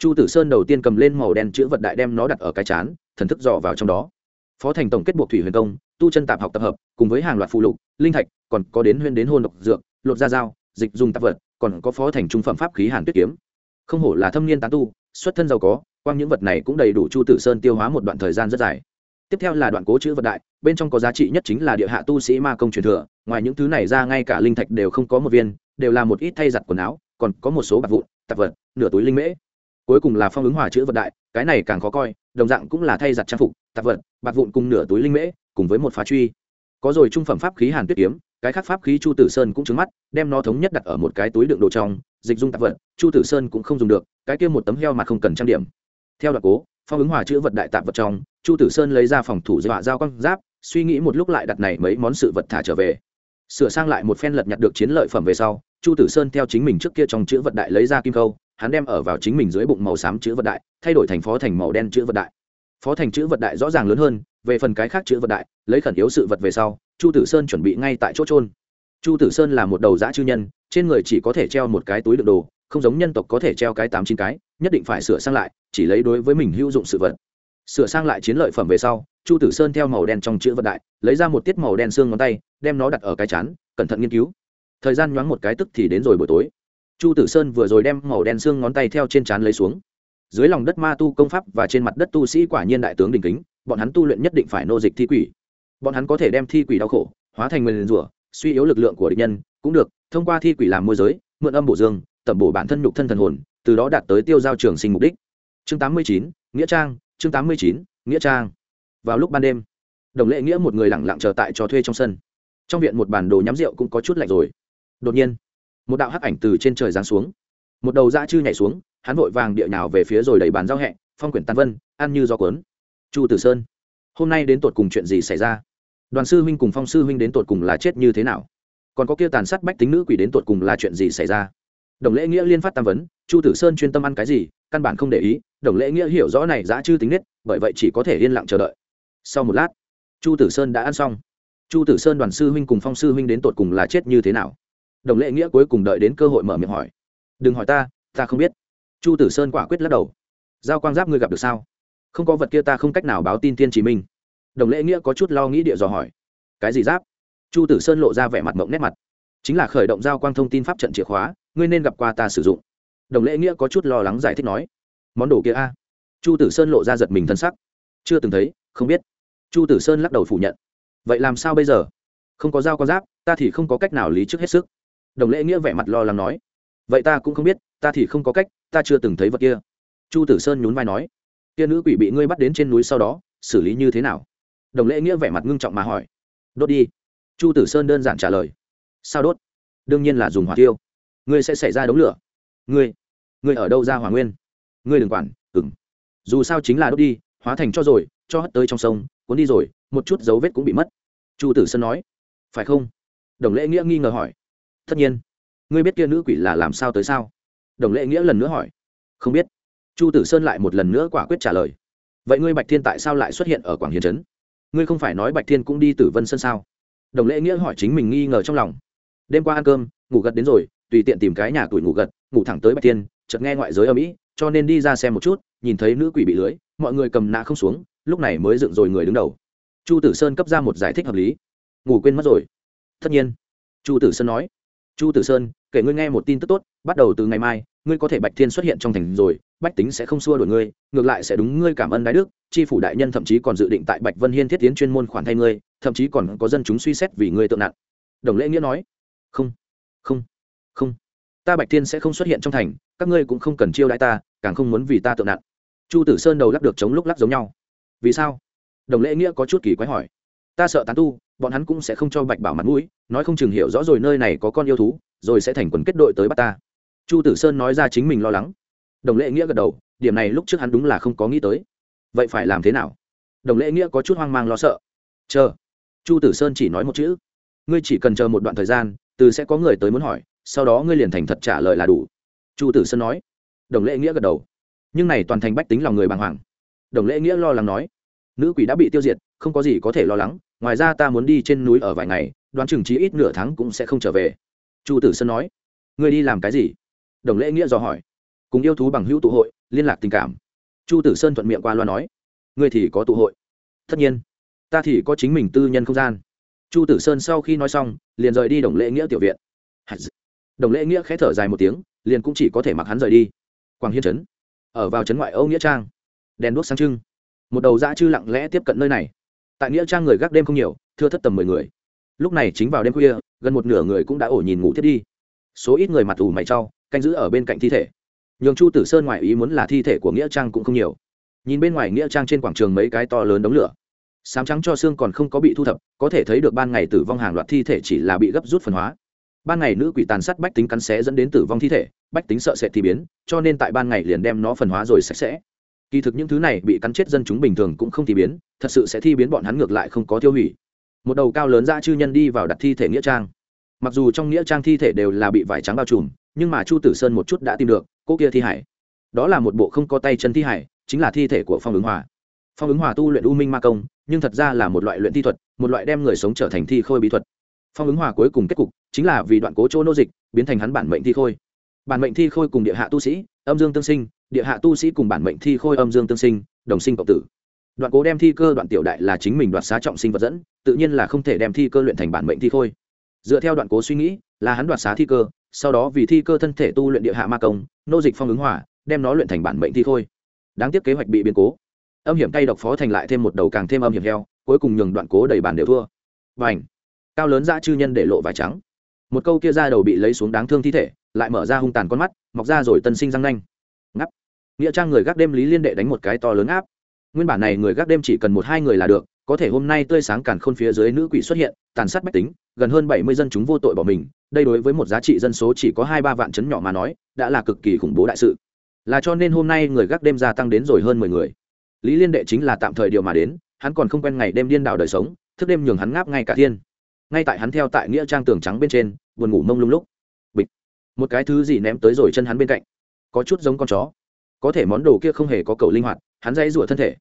S1: chu tử sơn đầu tiên cầm lên màu đen chữ vật đại đem nó đặt ở cái chán, thần thức dò vào trong đó. Phó thành tổng kết buộc thủy huyền công, tu chân tạp học tập hợp, cùng với hàng loạt phụ lục, linh thạch, còn có đến huyên đến hôn độc dược, lột da dao, dịch dùng tạp vật, còn có phó thành trung phẩm pháp khí hàn tuyết kiếm. Không hổ là thâm niên tán tu, xuất thân giàu có, quang những vật này cũng đầy đủ chu tử sơn tiêu hóa một đoạn thời gian rất dài. Tiếp theo là đoạn cố chữ vật đại, bên trong có giá trị nhất chính là địa hạ tu sĩ ma công truyền thừa, ngoài những thứ này ra ngay cả linh thạch đều không có một viên, đều là một ít thay giặt quần áo, còn có một số bạc vụn, tạp vật, nửa túi linh mễ cuối cùng là phong ứng hòa chữ vật đại, cái này càng khó coi, đồng dạng cũng là thay giặt trang phục, tạp vật, bạc vụn cùng nửa túi linh mễ, cùng với một phá truy. Có rồi trung phẩm pháp khí hàn tuyết kiếm, cái khác pháp khí chu tử sơn cũng trứng mắt, đem nó thống nhất đặt ở một cái túi đựng đồ trong, dịch dung tạp vật, chu tử sơn cũng không dùng được, cái kia một tấm heo mà không cần trang điểm. Theo đặc cố, phong ứng hòa chữ vật đại tạp vật trong, chu tử sơn lấy ra phòng thủ dọa dao quăng giáp, suy nghĩ một lúc lại đặt này mấy món sự vật thả trở về. Sửa sang lại một phen lật nhặt được chiến lợi phẩm về sau, chu tử sơn theo chính mình trước kia trong chữ vật đại lấy ra kim câu hắn đem ở vào chính mình dưới bụng màu xám chữ vật đại, thay đổi thành phó thành màu đen chữ vật đại. Phó thành chữ vật đại rõ ràng lớn hơn, về phần cái khác chữ vật đại, lấy khẩn yếu sự vật về sau, chu tử sơn chuẩn bị ngay tại chỗ trôn chu tử sơn là một đầu dã chư nhân, trên người chỉ có thể treo một cái túi đựng đồ, không giống nhân tộc có thể treo cái tám chín cái, nhất định phải sửa sang lại, chỉ lấy đối với mình hữu dụng sự vật. Sửa sang lại chiến lợi phẩm về sau, chu tử sơn theo màu đen trong chữ vật đại, lấy ra một tiết màu đen xương ngón tay, đem nó đặt ở cái chán, cẩn thận nghiên cứu. Thời gian nhoáng một cái tức thì đến rồi buổi tối chu tử sơn vừa rồi đem màu đen xương ngón tay theo trên trán lấy xuống. Dưới lòng đất ma tu công pháp và trên mặt đất tu sĩ quả nhiên đại tướng đình kính, bọn hắn tu luyện nhất định phải nô dịch thi quỷ. Bọn hắn có thể đem thi quỷ đau khổ, hóa thành nguyền rủa, suy yếu lực lượng của địch nhân, cũng được, thông qua thi quỷ làm môi giới, mượn âm bổ dương, tẩm bổ bản thân nhục thân thần hồn, từ đó đạt tới tiêu giao trường sinh mục đích. Chương tám mươi chín, nghĩa trang, chương tám mươi chín, nghĩa trang. Vào lúc ban đêm, đồng lệ nghĩa một người lẳng lặng chờ tại cho thuê trong sân. Trong viện một bản đồ nhắm rượu cũng có chút lạnh rồi. Đột nhiên một đạo hắc ảnh từ trên trời giáng xuống. Một đầu dã chư nhảy xuống, hắn vội vàng địa nào về phía rồi đẩy bàn giao hẹ, phong quyển tàn vân, ăn như gió cuốn. Chu tử sơn, hôm nay đến tột cùng chuyện gì xảy ra? Đoàn sư huynh cùng phong sư huynh đến tột cùng là chết như thế nào? Còn có kia tàn sát bách tính nữ quỷ đến tột cùng là chuyện gì xảy ra? Đồng lễ nghĩa liên phát tam vấn, chu tử sơn chuyên tâm ăn cái gì, căn bản không để ý, đồng lễ nghĩa hiểu rõ này dã chư tính nết, bởi vậy chỉ có thể yên lặng chờ đợi. Sau một lát, chu tử sơn đã ăn xong. Chu tử sơn đoàn sư huynh cùng phong sư huynh đến tột cùng là chết như thế nào? Đồng lệ nghĩa cuối cùng đợi đến cơ hội mở miệng hỏi. Đừng hỏi ta ta không biết. Chu tử sơn quả quyết lắc đầu. Giao quang giáp ngươi gặp được sao? Không có vật kia ta không cách nào báo tin tiên chỉ minh. Đồng lễ nghĩa có chút lo nghĩ địa dò hỏi. Cái gì giáp? Chu tử sơn lộ ra vẻ mặt mộng nét mặt. Chính là khởi động giao quang thông tin pháp trận chìa khóa, ngươi nên gặp qua ta sử dụng. Đồng lễ nghĩa có chút lo lắng giải thích nói. Món đồ kia a? Chu tử sơn lộ ra giật mình thân sắc. Chưa từng thấy, không biết. Chu tử sơn lắc đầu phủ nhận. Vậy làm sao bây giờ? Không có dao con giáp, ta thì không có cách nào lý trước hết sức đồng lễ nghĩa vẻ mặt lo lắng nói, vậy ta cũng không biết, ta thì không có cách, ta chưa từng thấy vật kia. Chu tử sơn nhún vai nói, kia nữ quỷ bị ngươi bắt đến trên núi sau đó, xử lý như thế nào? Đồng lễ nghĩa vẻ mặt ngưng trọng mà hỏi, đốt đi. Chu tử sơn đơn giản trả lời, sao đốt? Đương nhiên là dùng hỏa tiêu ngươi sẽ xảy ra đống lửa. Ngươi ngươi ở đâu ra hỏa nguyên? Ngươi đừng quản ừng dù sao chính là đốt đi, hóa thành cho rồi, cho hất tới trong sông, cuốn đi rồi, một chút dấu vết cũng bị mất. Chu tử sơn nói, phải không? Đồng lễ nghĩa nghi ngờ hỏi tất nhiên. Ngươi biết kia nữ quỷ là làm sao tới sao? Đồng lệ nghĩa lần nữa hỏi. Không biết. Chu tử sơn lại một lần nữa quả quyết trả lời. Vậy ngươi bạch thiên tại sao lại xuất hiện ở quảng hiền trấn? Ngươi không phải nói bạch thiên cũng đi tử vân sơn sao? Đồng lễ nghĩa hỏi chính mình nghi ngờ trong lòng. Đêm qua ăn cơm, ngủ gật đến rồi, tùy tiện tìm cái nhà tuổi ngủ gật, ngủ thẳng tới bạch thiên, chợt nghe ngoại giới ở mỹ cho nên đi ra xem một chút, nhìn thấy nữ quỷ bị lưới, mọi người cầm nạ không xuống, lúc này mới dựng rồi người đứng đầu. Chu tử sơn cấp ra một giải thích hợp lý. Ngủ quên mất rồi. Tất nhiên. Chu tử sơn nói chu tử sơn, kể ngươi nghe một tin tức tốt, bắt đầu từ ngày mai, ngươi có thể bạch thiên xuất hiện trong thành rồi, bách tính sẽ không xua đổi ngươi, ngược lại sẽ đúng ngươi cảm ơn đái đức tri phủ đại nhân thậm chí còn dự định tại bạch vân hiên thiết tiến chuyên môn khoản thay ngươi, thậm chí còn có dân chúng suy xét vì ngươi tượng nặng. Đồng lễ nghĩa nói. Không không không. Ta bạch thiên sẽ không xuất hiện trong thành, các ngươi cũng không cần chiêu đãi ta, càng không muốn vì ta tượng nặng. Chu tử sơn đầu lắc được chống lúc lắc giống nhau. Vì sao? Đồng lễ nghĩa có chút kỳ quái hỏi. Ta sợ tán tu bọn hắn cũng sẽ không cho bạch bảo mặt mũi, nói không chừng hiểu rõ rồi nơi này có con yêu thú, rồi sẽ thành quần kết đội tới bắt ta. Chu tử sơn nói ra chính mình lo lắng. Đồng lệ nghĩa gật đầu, điểm này lúc trước hắn đúng là không có nghĩ tới. Vậy phải làm thế nào? Đồng lệ nghĩa có chút hoang mang lo sợ. Chờ. Chu tử sơn chỉ nói một chữ. Ngươi chỉ cần chờ một đoạn thời gian, từ sẽ có người tới muốn hỏi, sau đó ngươi liền thành thật trả lời là đủ. Chu tử sơn nói. Đồng lệ nghĩa gật đầu. Nhưng này toàn thành bách tính lòng người bàng hoàng. Đồng lệ nghĩa lo lắng nói. Nữ quỷ đã bị tiêu diệt, không có gì có thể lo lắng ngoài ra ta muốn đi trên núi ở vài ngày, đoán chừng chí ít nửa tháng cũng sẽ không trở về. Chu tử sơn nói. Ngươi đi làm cái gì? Đồng lễ nghĩa dò hỏi. Cùng yêu thú bằng hữu tụ hội, liên lạc tình cảm. Chu tử sơn thuận miệng qua loa nói. Ngươi thì có tụ hội. Tất nhiên. Ta thì có chính mình tư nhân không gian. Chu tử sơn sau khi nói xong, liền rời đi đồng lễ nghĩa tiểu viện. Đồng lễ nghĩa khẽ thở dài một tiếng, liền cũng chỉ có thể mặc hắn rời đi. Quảng hiên trấn. Ở vào trấn ngoại âu nghĩa trang. Đèn đuốc sáng trưng. Một đầu dã chư lặng lẽ tiếp cận nơi này tại nghĩa trang người gác đêm không nhiều, thưa thất tầm mười người. Lúc này chính vào đêm khuya, gần một nửa người cũng đã ổ nhìn ngủ thiết đi. Số ít người mặt ủ mày trau canh giữ ở bên cạnh thi thể. Nhường chu tử sơn ngoài ý muốn là thi thể của nghĩa trang cũng không nhiều. Nhìn bên ngoài nghĩa trang trên quảng trường mấy cái to lớn đống lửa. Sám trắng cho xương còn không có bị thu thập, có thể thấy được ban ngày tử vong hàng loạt thi thể chỉ là bị gấp rút phần hóa. Ban ngày nữ quỷ tàn sát bách tính cắn xé dẫn đến tử vong thi thể, bách tính sợ sệt thì biến, cho nên tại ban ngày liền đem nó phần hóa rồi sạch sẽ kỳ thực những thứ này bị cắn chết dân chúng bình thường cũng không thi biến, thật sự sẽ thi biến bọn hắn ngược lại không có tiêu hủy. Một đầu cao lớn ra chư nhân đi vào đặt thi thể nghĩa trang. Mặc dù trong nghĩa trang thi thể đều là bị vải trắng bao trùm, nhưng mà chu tử sơn một chút đã tìm được, cô kia thi hải. Đó là một bộ không có tay chân thi hải, chính là thi thể của phong ứng hòa. Phong ứng hòa tu luyện u minh ma công, nhưng thật ra là một loại luyện thi thuật, một loại đem người sống trở thành thi khôi bí thuật. Phong ứng hòa cuối cùng kết cục chính là vì đoạn cố chỗ nô dịch, biến thành hắn bản mệnh thi khôi. Bản mệnh thi khôi cùng địa hạ tu sĩ, âm dương tương sinh địa hạ tu sĩ cùng bản mệnh thi khôi âm dương tương sinh, đồng sinh cộng tử. Đoạn cố đem thi cơ đoạn tiểu đại là chính mình đoạt xá trọng sinh vật dẫn, tự nhiên là không thể đem thi cơ luyện thành bản mệnh thi khôi. Dựa theo đoạn cố suy nghĩ, là hắn đoạt xá thi cơ, sau đó vì thi cơ thân thể tu luyện địa hạ ma công, nô dịch phong ứng hỏa, đem nó luyện thành bản mệnh thi khôi. Đáng tiếc kế hoạch bị biến cố. Âm hiểm cay độc phó thành lại thêm một đầu càng thêm âm hiểm heo, cuối cùng nhường đoạn cố đầy bản đều thua. Và ảnh cao lớn dã chư nhân để lộ vải trắng. Một câu kia ra đầu bị lấy xuống đáng thương thi thể, lại mở ra hung tàn con mắt, mọc ra rồi tân sinh răng nanh nghĩa trang người gác đêm lý liên đệ đánh một cái to lớn áp. Nguyên bản này người gác đêm chỉ cần một hai người là được, có thể hôm nay tươi sáng càn khôn phía dưới nữ quỷ xuất hiện, tàn sát bách tính, gần hơn bảy mươi dân chúng vô tội bỏ mình, đây đối với một giá trị dân số chỉ có hai ba vạn chấn nhỏ mà nói, đã là cực kỳ khủng bố đại sự. Là cho nên hôm nay người gác đêm gia tăng đến rồi hơn mười người. Lý liên đệ chính là tạm thời điều mà đến, hắn còn không quen ngày đêm điên đảo đời sống, thức đêm nhường hắn ngáp ngay cả thiên. Ngay tại hắn theo tại nghĩa trang tường trắng bên trên, buồn ngủ mông lung lúc. Bịch. Một cái thứ gì ném tới rồi chân hắn bên cạnh. Có chút giống con chó có thể món đồ kia không hề có cầu linh hoạt, hắn dãy rủa thân thể.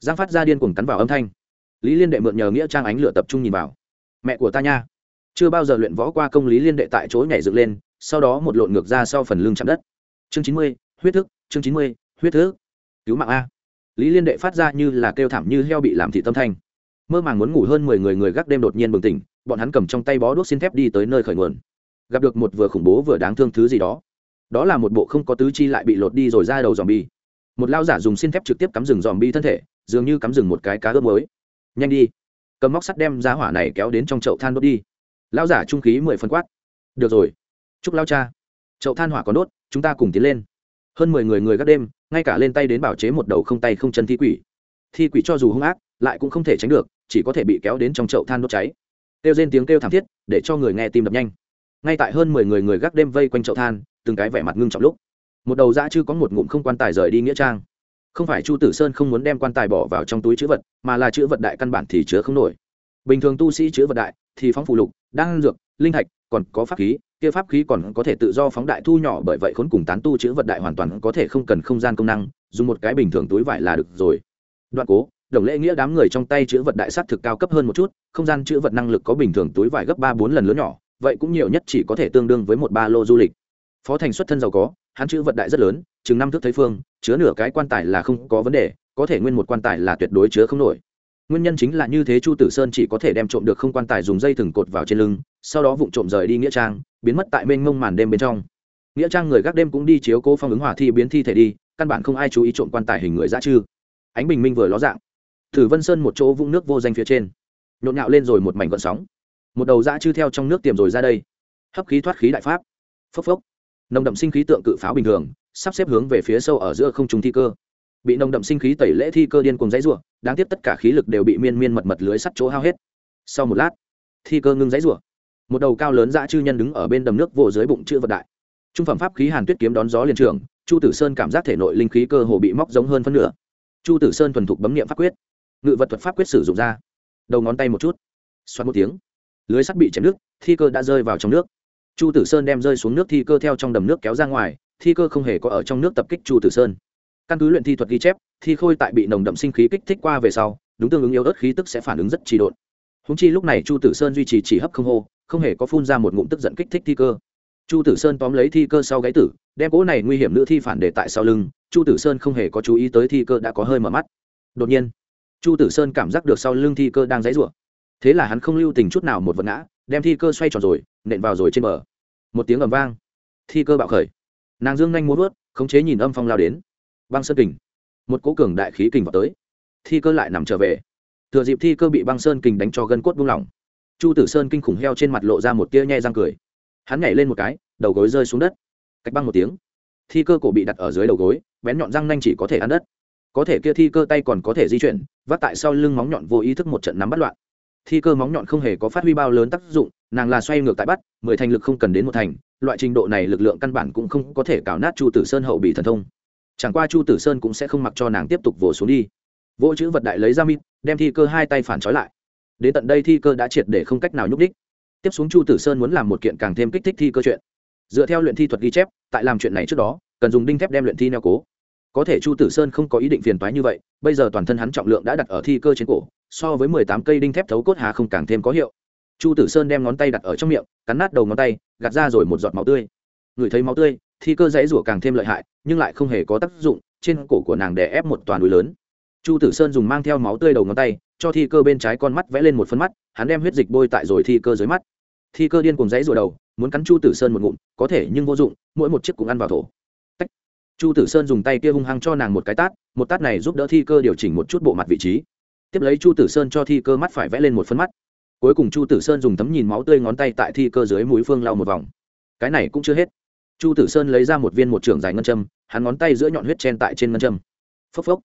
S1: Giang phát ra điên cuồng cắn vào âm thanh. Lý liên đệ mượn nhờ nghĩa trang ánh lửa tập trung nhìn vào. Mẹ của ta nha. Chưa bao giờ luyện võ qua công lý liên đệ tại chỗ nhảy dựng lên, sau đó một lộn ngược ra sau phần lưng chạm đất. Chương chín mươi, huyết thức, chương chín mươi, huyết thức. Cứu mạng a. Lý liên đệ phát ra như là kêu thảm như heo bị làm thị tâm thanh. Mơ màng muốn ngủ hơn mười người người gác đêm đột nhiên bừng tỉnh, bọn hắn cầm trong tay bó đuốc xin thép đi tới nơi khởi nguồn. Gặp được một vừa khủng bố vừa đáng thương thứ gì đó đó là một bộ không có tứ chi lại bị lột đi rồi ra đầu dòm bi. Một lao giả dùng xin thép trực tiếp cắm rừng dòm bi thân thể, dường như cắm rừng một cái cá ướp mới. Nhanh đi. Cầm móc sắt đem giá hỏa này kéo đến trong chậu than đốt đi. Lao giả trung khí mười phân quát. Được rồi. Chúc lao cha. Chậu than hỏa còn đốt, chúng ta cùng tiến lên. Hơn mười người người gác đêm, ngay cả lên tay đến bảo chế một đầu không tay không chân thi quỷ. Thi quỷ cho dù hung ác, lại cũng không thể tránh được, chỉ có thể bị kéo đến trong chậu than đốt cháy. Kêu trên tiếng kêu thảm thiết, để cho người nghe tim đập nhanh. Ngay tại hơn mười người người gác đêm vây quanh chậu than từng cái vẻ mặt ngưng trọng lúc. Một đầu dã chư có một ngụm không quan tài rời đi nghĩa trang. Không phải chu tử sơn không muốn đem quan tài bỏ vào trong túi chữ vật, mà là chữ vật đại căn bản thì chứa không nổi. Bình thường tu sĩ chữ vật đại thì phóng phụ lục, đan dược, linh thạch, còn có pháp khí, kia pháp khí còn có thể tự do phóng đại thu nhỏ bởi vậy khốn cùng tán tu chữ vật đại hoàn toàn có thể không cần không gian công năng, dùng một cái bình thường túi vải là được rồi. Đoạn cố, đồng lễ nghĩa đám người trong tay chữ vật đại s á t thực cao cấp hơn một chút, không gian chữ vật năng lực có bình thường túi vải gấp ba bốn lần lớn nhỏ, vậy cũng nhiều nhất chỉ có thể tương đương với một ba lô du lịch phó thành xuất thân giàu có, hắn chữ vận đại rất lớn, chừng năm thước thấy phương, chứa nửa cái quan tài là không có vấn đề, có thể nguyên một quan tài là tuyệt đối chứa không nổi. Nguyên nhân chính là như thế chu tử sơn chỉ có thể đem trộm được không quan tài dùng dây thừng cột vào trên lưng, sau đó vụng trộm rời đi nghĩa trang, biến mất tại mênh mông màn đêm bên trong. Nghĩa trang người gác đêm cũng đi chiếu cố phong ứng hỏa thi biến thi thể đi, căn bản không ai chú ý trộm quan tài hình người ra chư ánh bình minh vừa ló dạng. Thử vân sơn một chỗ vũng nước vô danh phía trên. Nhộn nhạo lên rồi một mảnh gọn sóng. Một đầu dã chư theo trong nước tiềm rồi ra đây. Hấp khí thoát khí đại pháp. Phốc phốc nồng đậm sinh khí tượng cự pháo bình thường, sắp xếp hướng về phía sâu ở giữa không trung thi cơ. Bị nồng đậm sinh khí tẩy lễ thi cơ điên cùng dãy rủa, đáng tiếc tất cả khí lực đều bị miên miên mật mật lưới sắt chỗ hao hết. Sau một lát, thi cơ ngưng dãy rủa. Một đầu cao lớn dã chư nhân đứng ở bên đầm nước vỗ dưới bụng chữ vật đại. Trung phẩm pháp khí hàn tuyết kiếm đón gió liền trường, chu tử sơn cảm giác thể nội linh khí cơ hồ bị móc giống hơn phân nửa. Chu tử sơn thuần thục bấm nghiệm pháp quyết, ngự vật thuật pháp quyết sử dụng ra. Đầu ngón tay một chút xoắn một tiếng, lưới sắt bị chém nước thi cơ đã rơi vào trong nước chu tử sơn đem rơi xuống nước thi cơ theo trong đầm nước kéo ra ngoài, thi cơ không hề có ở trong nước tập kích chu tử sơn. Căn cứ luyện thi thuật ghi chép, thi khôi tại bị nồng đậm sinh khí kích thích qua về sau, đúng tương ứng yếu ớt khí tức sẽ phản ứng rất trì độn. Húng chi lúc này chu tử sơn duy trì chỉ hấp không hô, không hề có phun ra một ngụm tức giận kích thích thi cơ. Chu tử sơn tóm lấy thi cơ sau gáy tử, đem cỗ này nguy hiểm nữ thi phản để tại sau lưng, chu tử sơn không hề có chú ý tới thi cơ đã có hơi mở mắt. Đột nhiên, chu tử sơn cảm giác được sau lưng thi cơ đang dãy rủa. Thế là hắn không lưu tình chút nào một vật ngã, đem thi cơ xoay tròn rồi nện vào rồi trên bờ. Một tiếng ầm vang. Thi cơ bạo khởi. Nàng dương nhanh muốn vớt khống chế nhìn âm phong lao đến. Băng sơn kình. Một cố cường đại khí kình vào tới. Thi cơ lại nằm trở về. Thừa dịp thi cơ bị băng sơn kình đánh cho gân cốt buông lỏng. Chu tử sơn kinh khủng heo trên mặt lộ ra một tia nhai răng cười. Hắn nhảy lên một cái, đầu gối rơi xuống đất. Cách băng một tiếng. Thi cơ cổ bị đặt ở dưới đầu gối, bén nhọn răng nanh chỉ có thể ăn đất. Có thể kia thi cơ tay còn có thể di chuyển, vác tại sau lưng móng nhọn vô ý thức một trận nắm bắt loạn. Thi cơ móng nhọn không hề có phát huy bao lớn tác dụng nàng là xoay ngược tại bắt, mười thành lực không cần đến một thành, loại trình độ này lực lượng căn bản cũng không có thể cào nát chu tử sơn hậu bị thần thông. Chẳng qua chu tử sơn cũng sẽ không mặc cho nàng tiếp tục vồ xuống đi. Vỗ chữ vật đại lấy ra mít đem thi cơ hai tay phản trói lại. Đến tận đây thi cơ đã triệt để không cách nào nhúc đích tiếp xuống chu tử sơn muốn làm một kiện càng thêm kích thích thi cơ chuyện. Dựa theo luyện thi thuật ghi chép, tại làm chuyện này trước đó, cần dùng đinh thép đem luyện thi neo cố. Có thể chu tử sơn không có ý định phiền toái như vậy, bây giờ toàn thân hắn trọng lượng đã đặt ở thi cơ trên cổ, so với mười tám cây đinh thép thấu cốt hà không càng thêm có hiệu chu tử sơn đem ngón tay đặt ở trong miệng, cắn nát đầu ngón tay, gạt ra rồi một giọt máu tươi. Ngửi thấy máu tươi, thi cơ dãy rủa càng thêm lợi hại, nhưng lại không hề có tác dụng, trên cổ của nàng đè ép một toàn núi lớn. Chu tử sơn dùng mang theo máu tươi đầu ngón tay, cho thi cơ bên trái con mắt vẽ lên một phân mắt, hắn đem huyết dịch bôi tại rồi thi cơ dưới mắt. Thi cơ điên cùng dãy rủa đầu, muốn cắn chu tử sơn một ngụm, có thể nhưng vô dụng, mỗi một chiếc cũng ăn vào thổ. Tách. chu tử sơn dùng tay kia hung hăng cho nàng một cái tát, một tát này giúp đỡ thi cơ điều chỉnh một chút bộ mặt vị trí. Tiếp lấy chu tử sơn cho thi cơ mắt phải vẽ lên một phân mắt cuối cùng chu tử sơn dùng tấm nhìn máu tươi ngón tay tại thi cơ dưới mũi phương lau một vòng. Cái này cũng chưa hết. Chu tử sơn lấy ra một viên một trưởng dài ngân châm, hắn ngón tay giữa nhọn huyết chen tại trên ngân châm. Phốc phốc.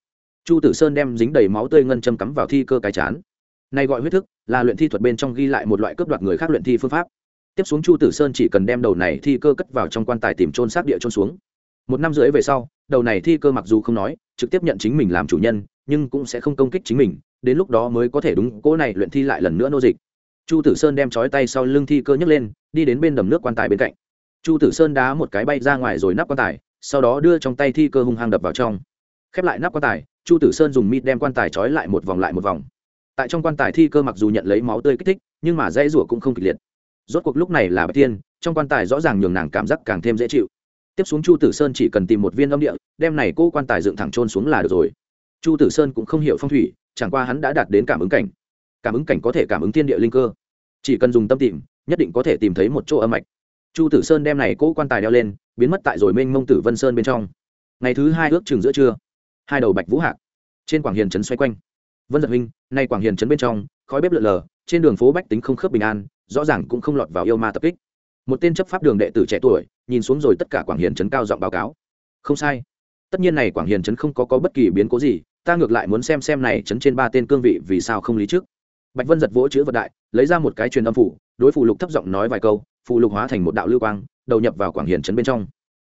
S1: Chu tử sơn đem dính đầy máu tươi ngân châm cắm vào thi cơ cái chán. Này gọi huyết thức, là luyện thi thuật bên trong ghi lại một loại cướp đoạt người khác luyện thi phương pháp. Tiếp xuống chu tử sơn chỉ cần đem đầu này thi cơ cất vào trong quan tài tìm trôn xác địa trôn xuống. Một năm rưỡi về sau, đầu này thi cơ mặc dù không nói, trực tiếp nhận chính mình làm chủ nhân, nhưng cũng sẽ không công kích chính mình, đến lúc đó mới có thể đúng cỗ này luyện thi lại lần nữa nô dịch chu tử sơn đem chói tay sau lưng thi cơ nhấc lên, đi đến bên đầm nước quan tài bên cạnh. Chu tử sơn đá một cái bay ra ngoài rồi nắp quan tài, sau đó đưa trong tay thi cơ hung hăng đập vào trong. Khép lại nắp quan tài, chu tử sơn dùng mít đem quan tài trói lại một vòng lại một vòng. Tại trong quan tài thi cơ mặc dù nhận lấy máu tươi kích thích, nhưng mà dãy rủa cũng không kịch liệt. Rốt cuộc lúc này là bạch tiên, trong quan tài rõ ràng nhường nàng cảm giác càng thêm dễ chịu. Tiếp xuống chu tử sơn chỉ cần tìm một viên âm địa, đem này cô quan tài dựng thẳng trôn xuống là được rồi. Chu tử sơn cũng không hiểu phong thủy, chẳng qua hắn đã đạt đến cảm ứng cảnh cảm ứng cảnh có thể cảm ứng thiên địa linh cơ. Chỉ cần dùng tâm tìm nhất định có thể tìm thấy một chỗ âm mạch. Chu tử sơn đem này cỗ quan tài đeo lên biến mất tại rồi mênh mông tử vân sơn bên trong. Ngày thứ hai ước chừng giữa trưa hai đầu bạch vũ hạc trên quảng hiền trấn xoay quanh. Vân giật huynh nay quảng hiền trấn bên trong khói bếp lợn lờ trên đường phố bách tính không khớp bình an rõ ràng cũng không lọt vào yêu ma tập kích. Một tên chấp pháp đường đệ tử trẻ tuổi nhìn xuống rồi tất cả quảng hiền trấn cao giọng báo cáo. Không sai. Tất nhiên này quảng hiền trấn không có, có bất kỳ biến cố gì ta ngược lại muốn xem xem này trấn trên ba tên cương vị vì sao không lý trước bạch vân giật vỗ chữ vật đại, lấy ra một cái truyền âm phủ, đối phù lục thấp giọng nói vài câu, phù lục hóa thành một đạo lưu quang, đầu nhập vào quảng hiền trấn bên trong.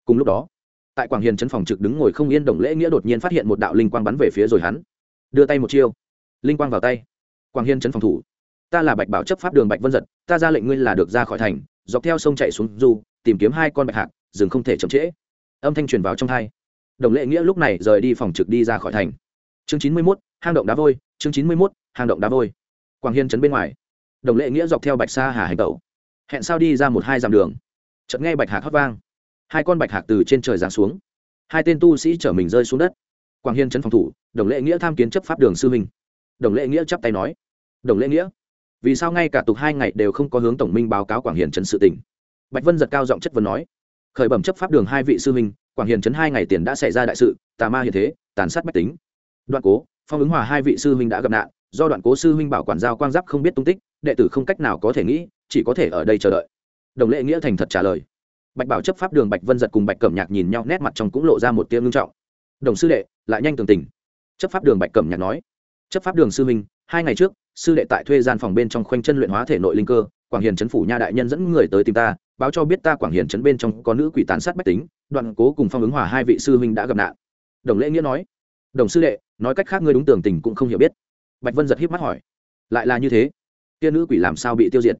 S1: Cùng lúc đó, tại quảng hiền trấn phòng trực đứng ngồi không yên đồng lễ nghĩa đột nhiên phát hiện một đạo linh quang bắn về phía rồi hắn. Đưa tay một chiêu, linh quang vào tay. Quảng hiền trấn phòng thủ, ta là bạch bảo chấp pháp đường bạch vân giật, ta ra lệnh ngươi là được ra khỏi thành, dọc theo sông chạy xuống du, tìm kiếm hai con bạch hạc, rừng không thể chậm trễ. Âm thanh truyền vào trong hai. Đồng lệ nghĩa lúc này rời đi phòng trực đi ra khỏi thành. Chương chín mươi mốt, hang động đá vôi, chương chín mươi mốt, hang động đá vôi quảng hiên trấn bên ngoài. Đồng lệ nghĩa dọc theo bạch sa hà hành tẩu. Hẹn sao đi ra một hai dặm đường. Chợt nghe bạch hạc hót vang. Hai con bạch hạc từ trên trời giáng xuống. Hai tên tu sĩ chở mình rơi xuống đất. Quảng hiên trấn phòng thủ, đồng lệ nghĩa tham kiến chấp pháp đường sư huynh. Đồng lệ nghĩa chắp tay nói. Đồng lệ nghĩa. Vì sao ngay cả tục hai ngày đều không có hướng tổng minh báo cáo quảng hiền trấn sự tỉnh bạch vân giật cao giọng chất vấn nói. Khởi bẩm chấp pháp đường hai vị sư huynh, quảng hiền trấn hai ngày tiền đã xảy ra đại sự, tà ma hiện thế, tàn sát bách tính. Đoạn cố, phong ứng hòa hai vị sư huynh đã gặp nạn do đoạn cố sư huynh bảo quản giao quang giáp không biết tung tích, đệ tử không cách nào có thể nghĩ, chỉ có thể ở đây chờ đợi. Đồng lệ nghĩa thành thật trả lời. Bạch bảo chấp pháp đường bạch vân giật cùng bạch cẩm nhạc nhìn nhau, nét mặt trong cũng lộ ra một tiếng ngưng trọng. Đồng sư đệ, lại nhanh tường tình. Chấp pháp đường bạch cẩm nhạc nói. Chấp pháp đường sư huynh, hai ngày trước, sư đệ tại thuê gian phòng bên trong khoanh chân luyện hóa thể nội linh cơ, quảng hiền trấn phủ nha đại nhân dẫn người tới tìm ta, báo cho biết ta quảng hiền trấn bên trong có nữ quỷ tàn sát bách tính, đoạn cố cùng phong ứng hòa hai vị sư huynh đã gặp nạn. Đồng lễ nghĩa nói. Đồng sư đệ, nói cách khác ngươi đúng tưởng tình cũng không hiểu biết bạch vân giật híp mắt hỏi, lại là như thế? Kia nữ quỷ làm sao bị tiêu diệt?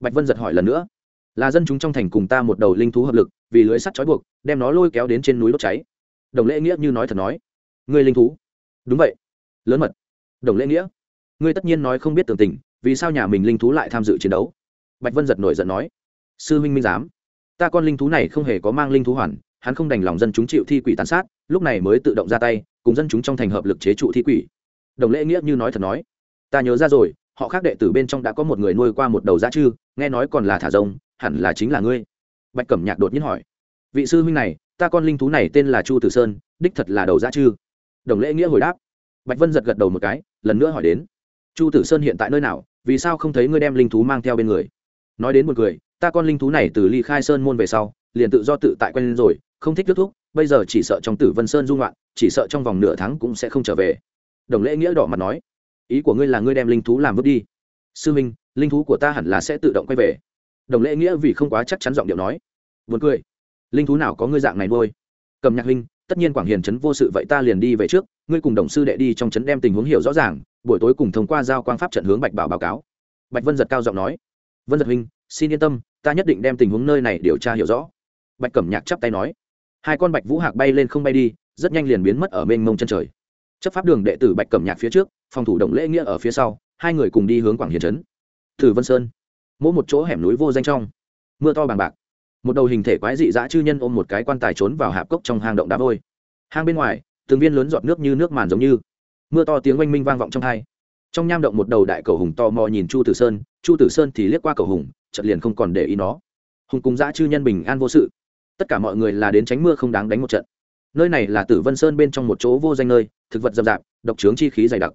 S1: Bạch vân giật hỏi lần nữa, là dân chúng trong thành cùng ta một đầu linh thú hợp lực, vì lưới sắt trói buộc, đem nó lôi kéo đến trên núi đốt cháy. Đồng lễ nghĩa như nói thật nói, ngươi linh thú? Đúng vậy. Lớn mật. Đồng lễ nghĩa, ngươi tất nhiên nói không biết tường tình, vì sao nhà mình linh thú lại tham dự chiến đấu? Bạch vân giật nổi giận nói, sư minh minh giám, ta con linh thú này không hề có mang linh thú hoàn, hắn không đành lòng dân chúng chịu thi quỷ tàn sát, lúc này mới tự động ra tay, cùng dân chúng trong thành hợp lực chế trụ thi quỷ đồng lễ nghĩa như nói thật nói. Ta nhớ ra rồi, họ khác đệ tử bên trong đã có một người nuôi qua một đầu dã chư, nghe nói còn là thả rông, hẳn là chính là ngươi. Bạch cẩm nhạc đột nhiên hỏi. Vị sư huynh này, ta con linh thú này tên là chu tử sơn, đích thật là đầu dã chư. Đồng lễ nghĩa hồi đáp. Bạch vân giật gật đầu một cái, lần nữa hỏi đến. Chu tử sơn hiện tại nơi nào, vì sao không thấy ngươi đem linh thú mang theo bên người? Nói đến một người, ta con linh thú này từ ly khai sơn môn về sau, liền tự do tự tại quen lên rồi, không thích kết thúc bây giờ chỉ sợ trong tử vân sơn dung loạn, chỉ sợ trong vòng nửa tháng cũng sẽ không trở về đồng lễ nghĩa đỏ mặt nói, ý của ngươi là ngươi đem linh thú làm vứt đi. Sư minh, linh thú của ta hẳn là sẽ tự động quay về. Đồng lễ nghĩa vì không quá chắc chắn giọng điệu nói. Vượt cười. Linh thú nào có ngươi dạng này nuôi? Cầm nhạc huynh, tất nhiên quảng hiền trấn vô sự vậy ta liền đi về trước, ngươi cùng đồng sư đệ đi trong trấn đem tình huống hiểu rõ ràng, buổi tối cùng thông qua giao quang pháp trận hướng bạch bảo báo cáo. Bạch vân giật cao giọng nói. Vân giật huynh, xin yên tâm, ta nhất định đem tình huống nơi này điều tra hiểu rõ. Bạch cẩm nhạc chắp tay nói. Hai con bạch vũ hạc bay lên không bay đi, rất nhanh liền biến mất ở mênh mông chân trời chấp pháp đường đệ tử bạch cẩm nhạc phía trước, phòng thủ động lễ nghĩa ở phía sau, hai người cùng đi hướng quảng hiền trấn. Thử vân sơn. Mỗi một chỗ hẻm núi vô danh trong. Mưa to bằng bạc. Một đầu hình thể quái dị dã chư nhân ôm một cái quan tài trốn vào hạp cốc trong hang động đá vôi. Hang bên ngoài, từng viên lớn giọt nước như nước màn giống như. Mưa to tiếng oanh minh vang vọng trong hai. Trong nham động một đầu đại cầu hùng to mò nhìn chu tử sơn, chu tử sơn thì liếc qua cầu hùng chật liền không còn để ý nó. Hùng cùng dã chư nhân bình an vô sự. Tất cả mọi người là đến tránh mưa không đáng đánh một trận nơi này là tử vân sơn bên trong một chỗ vô danh nơi thực vật rậm rạp, độc trướng chi khí dày đặc.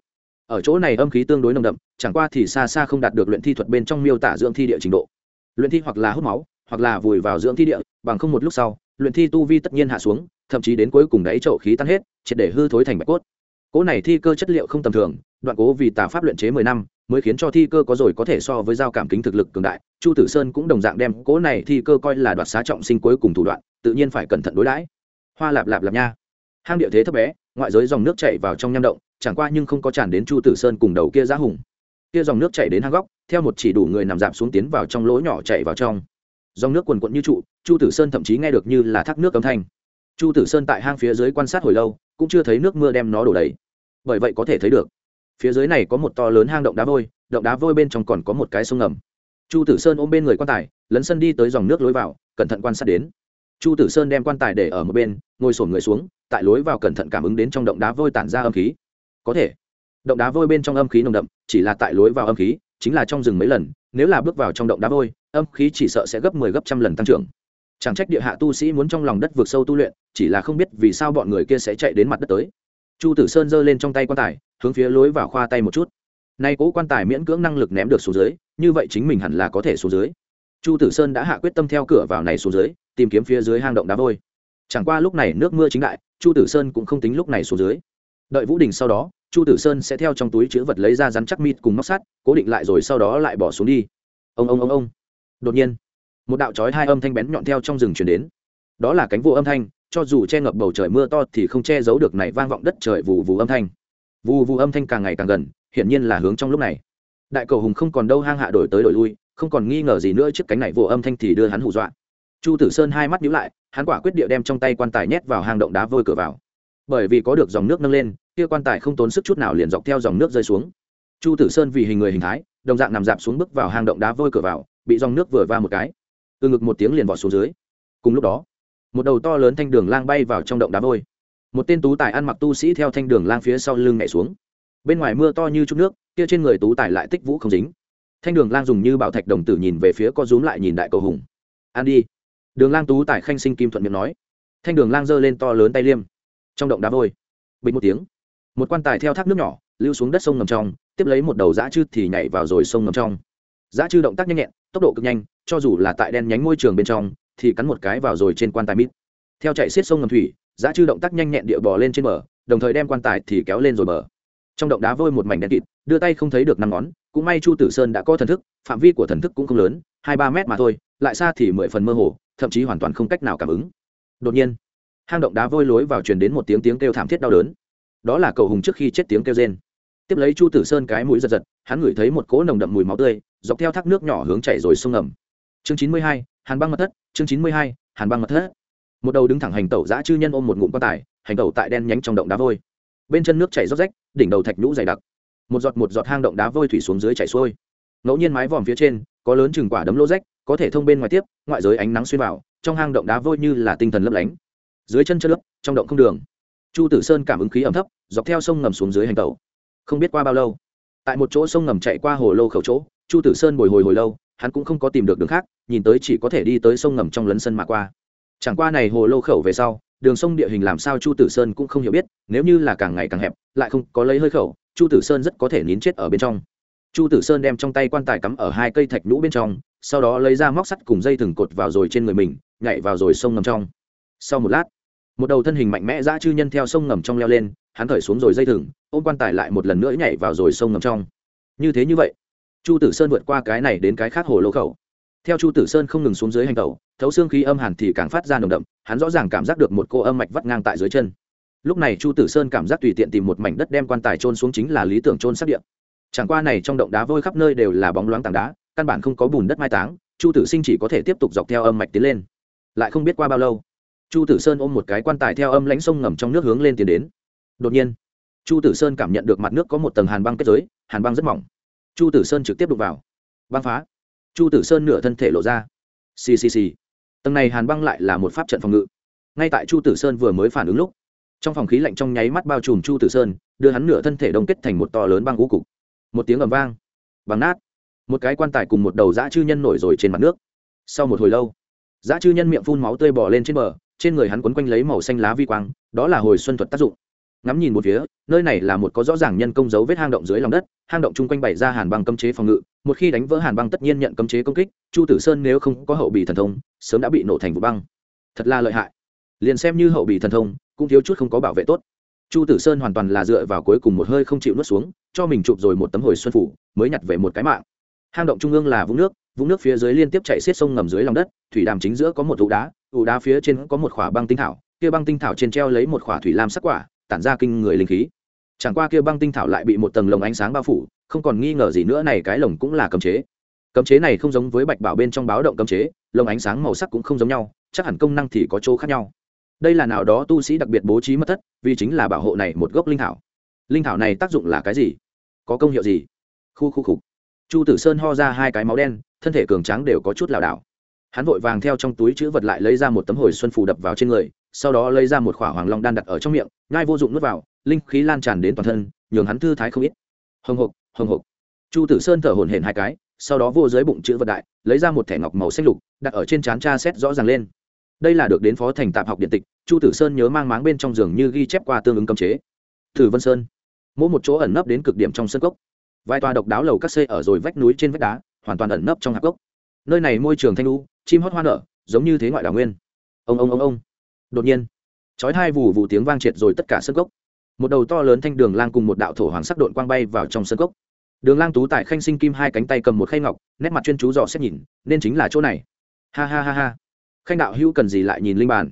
S1: Ở chỗ này âm khí tương đối nồng đậm chẳng qua thì xa xa không đạt được luyện thi thuật bên trong miêu tả dưỡng thi địa trình độ. Luyện thi hoặc là hút máu hoặc là vùi vào dưỡng thi địa bằng không một lúc sau luyện thi tu vi tất nhiên hạ xuống thậm chí đến cuối cùng đáy chậu khí tan hết triệt để hư thối thành bạch cốt. Cỗ này thi cơ chất liệu không tầm thường đoạn cố vì tà pháp luyện chế mười năm mới khiến cho thi cơ có rồi có thể so với giao cảm kính thực lực cường đại. Chu tử sơn cũng đồng dạng đem cỗ này thi cơ coi là đoạt xá trọng sinh cuối cùng thủ đoạn tự nhiên phải cẩn thận đối đãi hoa lạp lạp lạp nha. Hang địa thế thấp bé, ngoại giới dòng nước chảy vào trong nham động, chẳng qua nhưng không có tràn đến chu tử sơn cùng đầu kia giá hùng. Kia dòng nước chảy đến hang góc, theo một chỉ đủ người nằm dạp xuống tiến vào trong lỗ nhỏ chảy vào trong. Dòng nước quần quận như trụ, chu tử sơn thậm chí nghe được như là thác nước âm thanh. Chu tử sơn tại hang phía dưới quan sát hồi lâu, cũng chưa thấy nước mưa đem nó đổ đầy. Bởi vậy có thể thấy được, phía dưới này có một to lớn hang động đá vôi, động đá vôi bên trong còn có một cái sông ngầm. Chu tử sơn ôm bên người quan tài, lấn sân đi tới dòng nước lối vào, cẩn thận quan sát đến chu tử sơn đem quan tài để ở một bên, ngồi sổn người xuống, tại lối vào cẩn thận cảm ứng đến trong động đá vôi tản ra âm khí. Có thể, động đá vôi bên trong âm khí nồng đậm, chỉ là tại lối vào âm khí, chính là trong rừng mấy lần, nếu là bước vào trong động đá vôi, âm khí chỉ sợ sẽ gấp mười 10 gấp trăm lần tăng trưởng. Chẳng trách địa hạ tu sĩ muốn trong lòng đất vượt sâu tu luyện, chỉ là không biết vì sao bọn người kia sẽ chạy đến mặt đất tới. Chu tử sơn giơ lên trong tay quan tài, hướng phía lối vào khoa tay một chút. Nay cố quan tài miễn cưỡng năng lực ném được xuống dưới, như vậy chính mình hẳn là có thể xuống dưới. Chu tử sơn đã hạ quyết tâm theo cửa vào này xuống dưới tìm kiếm phía dưới hang động đá vôi. Chẳng qua lúc này nước mưa chính đại, chu tử sơn cũng không tính lúc này xuống dưới. Đợi vũ đình sau đó, chu tử sơn sẽ theo trong túi chữ vật lấy ra rắn chắc mít cùng móc sắt, cố định lại rồi sau đó lại bỏ xuống đi. Ông ông ông ông. Đột nhiên, một đạo trói hai âm thanh bén nhọn theo trong rừng chuyển đến. Đó là cánh vụ âm thanh, cho dù che ngập bầu trời mưa to thì không che giấu được này vang vọng đất trời vù vù âm thanh. Vù vù âm thanh càng ngày càng gần, hiển nhiên là hướng trong lúc này. Đại cầu hùng không còn đâu hang hạ đổi tới đổi lui, không còn nghi ngờ gì nữa trước cánh này vụ âm thanh thì đưa hắn hù dọa chu tử sơn hai mắt nhíu lại, hắn quả quyết địa đem trong tay quan tài nhét vào hang động đá vôi cửa vào. Bởi vì có được dòng nước nâng lên, kia quan tài không tốn sức chút nào liền dọc theo dòng nước rơi xuống. Chu tử sơn vì hình người hình thái, đồng dạng nằm dạp xuống bước vào hang động đá vôi cửa vào, bị dòng nước vừa va một cái, từ ngực một tiếng liền vọt xuống dưới. Cùng lúc đó, một đầu to lớn thanh đường lang bay vào trong động đá vôi. Một tên tú tài ăn mặc tu sĩ theo thanh đường lang phía sau lưng nhảy xuống. Bên ngoài mưa to như chút nước, kia trên người tú tài lại tích vũ không dính. Thanh đường lang dùng như bảo thạch đồng tử nhìn về phía co rúm lại nhìn đại cầu hùng. Ăn đi đường lang tú tài khanh sinh kim thuận miệng nói. Thanh đường lang giơ lên to lớn tay liêm. Trong động đá vôi. Bình một tiếng. Một quan tài theo thác nước nhỏ, lưu xuống đất sông ngầm trong, tiếp lấy một đầu dã chư thì nhảy vào rồi sông ngầm trong. Dã chư động tác nhanh nhẹn, tốc độ cực nhanh, cho dù là tại đen nhánh môi trường bên trong, thì cắn một cái vào rồi trên quan tài mít theo chạy xiết sông ngầm thủy, dã chư động tác nhanh nhẹn địa bò lên trên bờ, đồng thời đem quan tài thì kéo lên rồi bờ. Trong động đá vôi một mảnh đen kịt, đưa tay không thấy được năm ngón, cũng may chu tử sơn đã có thần thức, phạm vi của thần thức cũng không lớn, hai ba mét mà thôi lại xa thì mười phần mơ hồ, thậm chí hoàn toàn không cách nào cảm ứng. Đột nhiên, hang động đá vôi lối vào truyền đến một tiếng tiếng kêu thảm thiết đau đớn. Đó là cầu hùng trước khi chết tiếng kêu rên. Tiếp lấy chu tử sơn cái mũi giật giật, hắn ngửi thấy một cỗ nồng đậm mùi máu tươi, dọc theo thác nước nhỏ hướng chảy rồi sông ngầm. Chương chín mươi hai, hàn băng mật thất, chương chín mươi hai, hàn băng mật thất. Một đầu đứng thẳng hành tẩu giã chư nhân ôm một ngụm quan tài, hành tẩu tại đen nhánh trong động đá vôi. Bên chân nước chảy róc rách, đỉnh đầu thạch nhũ dày đặc. Một giọt một giọt hang động đá vôi thủy xuống dưới chảy xuôi. Ngẫu nhiên mái vòm phía trên, có lớn chừng quả đấm lô rách có thể thông bên ngoài tiếp, ngoại giới ánh nắng xuyên vào, trong hang động đá vôi như là tinh thần lấp lánh. Dưới chân chân lấp, trong động không đường. Chu tử sơn cảm ứng khí ẩm thấp, dọc theo sông ngầm xuống dưới hành tàu không biết qua bao lâu, tại một chỗ sông ngầm chạy qua hồ lô khẩu chỗ, chu tử sơn bồi hồi hồi lâu, hắn cũng không có tìm được đường khác, nhìn tới chỉ có thể đi tới sông ngầm trong lấn sân mà qua. Chẳng qua này hồ lô khẩu về sau, đường sông địa hình làm sao chu tử sơn cũng không hiểu biết, nếu như là càng ngày càng hẹp, lại không có lấy hơi khẩu, chu tử sơn rất có thể nín chết ở bên trong. Chu tử sơn đem trong tay quan tài cắm ở hai cây thạch nhũ bên trong sau đó lấy ra móc sắt cùng dây thừng cột vào rồi trên người mình, nhảy vào rồi sông ngầm trong. Sau một lát, một đầu thân hình mạnh mẽ dã chư nhân theo sông ngầm trong leo lên, hắn khởi xuống rồi dây thừng, ôm quan tài lại một lần nữa nhảy vào rồi sông ngầm trong. Như thế như vậy, chu tử sơn vượt qua cái này đến cái khác hồ lô khẩu. Theo chu tử sơn không ngừng xuống dưới hành tẩu, thấu xương khí âm hàn thì càng phát ra nồng đậm, hắn rõ ràng cảm giác được một cô âm mạch vắt ngang tại dưới chân. Lúc này chu tử sơn cảm giác tùy tiện tìm một mảnh đất đem quan tài trôn xuống chính là lý tưởng trôn sát điện chẳng qua này trong động đá vôi khắp nơi đều là bóng loáng tảng đá căn bản không có bùn đất mai táng, chu tử sinh chỉ có thể tiếp tục dọc theo âm mạch tiến lên. Lại không biết qua bao lâu, chu tử sơn ôm một cái quan tài theo âm lãnh sông ngầm trong nước hướng lên tiến đến. Đột nhiên, chu tử sơn cảm nhận được mặt nước có một tầng hàn băng kết giới, hàn băng rất mỏng. Chu tử sơn trực tiếp đục vào. Băng phá. Chu tử sơn nửa thân thể lộ ra. Xì xì xì. Tầng này hàn băng lại là một pháp trận phòng ngự. Ngay tại chu tử sơn vừa mới phản ứng lúc, trong phòng khí lạnh trong nháy mắt bao trùm chu tử sơn, đưa hắn nửa thân thể đông kết thành một to lớn băng ngũ cục. Một tiếng ầm vang. Bằng nát một cái quan tài cùng một đầu dã chư nhân nổi rồi trên mặt nước. Sau một hồi lâu, dã chư nhân miệng phun máu tươi bỏ lên trên bờ, trên người hắn quấn quanh lấy màu xanh lá vi quang, đó là hồi xuân thuật tác dụng. Ngắm nhìn một phía, nơi này là một có rõ ràng nhân công dấu vết hang động dưới lòng đất, hang động chung quanh bày ra hàn băng cấm chế phòng ngự, một khi đánh vỡ hàn băng tất nhiên nhận cấm chế công kích, chu tử sơn nếu không có hậu bị thần thông, sớm đã bị nổ thành vụ băng. Thật là lợi hại. Liền xem như hậu bị thần thông, cũng thiếu chút không có bảo vệ tốt. Chu tử sơn hoàn toàn là dựa vào cuối cùng một hơi không chịu nuốt xuống, cho mình chụp rồi một tấm hồi xuân phủ, mới nhặt về một cái mạng hang động trung ương là vũng nước vũng nước phía dưới liên tiếp chạy xiết sông ngầm dưới lòng đất, thủy đàm chính giữa có một ụ đá ụ đá phía trên có một khỏa băng tinh thảo, kia băng tinh thảo trên treo lấy một khỏa thủy lam sắc quả, tản ra kinh người linh khí. Chẳng qua kia băng tinh thảo lại bị một tầng lồng ánh sáng bao phủ, không còn nghi ngờ gì nữa này cái lồng cũng là cấm chế. Cấm chế này không giống với bạch bảo bên trong báo động cấm chế, lồng ánh sáng màu sắc cũng không giống nhau, chắc hẳn công năng thì có chỗ khác nhau. Đây là nào đó tu sĩ đặc biệt bố trí mất thất, vì chính là bảo hộ này một gốc linh thảo. Linh thảo này tác dụng là cái gì? Có công hiệu gì? Khu khu khục chu tử sơn ho ra hai cái máu đen, thân thể cường tráng đều có chút lảo đảo. Hắn vội vàng theo trong túi chữ vật lại lấy ra một tấm hồi xuân phù đập vào trên người, sau đó lấy ra một khỏa hoàng long đan đặt ở trong miệng ngai vô dụng nuốt vào, linh khí lan tràn đến toàn thân, nhường hắn thư thái không ít. Hồng hộc hồng hộc. Chu tử sơn thở hổn hển hai cái, sau đó vô dưới bụng chữ vật đại, lấy ra một thẻ ngọc màu xanh lục, đặt ở trên trán tra xét rõ ràng lên. Đây là được đến phó thành tạp học điện tịch, chu tử sơn nhớ mang máng bên trong giường như ghi chép qua tương ứng cấm chế. Thử vân sơn. Mỗi một chỗ ẩn nấp đến cực điểm trong sân cốc vài tòa độc đáo lầu các xây ở rồi vách núi trên vách đá, hoàn toàn ẩn nấp trong hạp gốc. Nơi này môi trường thanh lu chim hót hoa nở, giống như thế ngoại đảo nguyên. Ông ông ông ông. Đột nhiên, chói hai vù vù tiếng vang triệt rồi tất cả sân gốc. một đầu to lớn thanh đường lang cùng một đạo thổ hoàng sắc độn quang bay vào trong sân gốc. đường lang tú tại khanh sinh kim hai cánh tay cầm một khay ngọc, nét mặt chuyên chú dò xét nhìn, nên chính là chỗ này. Ha ha ha ha. Khanh đạo hữu cần gì lại nhìn linh bàn?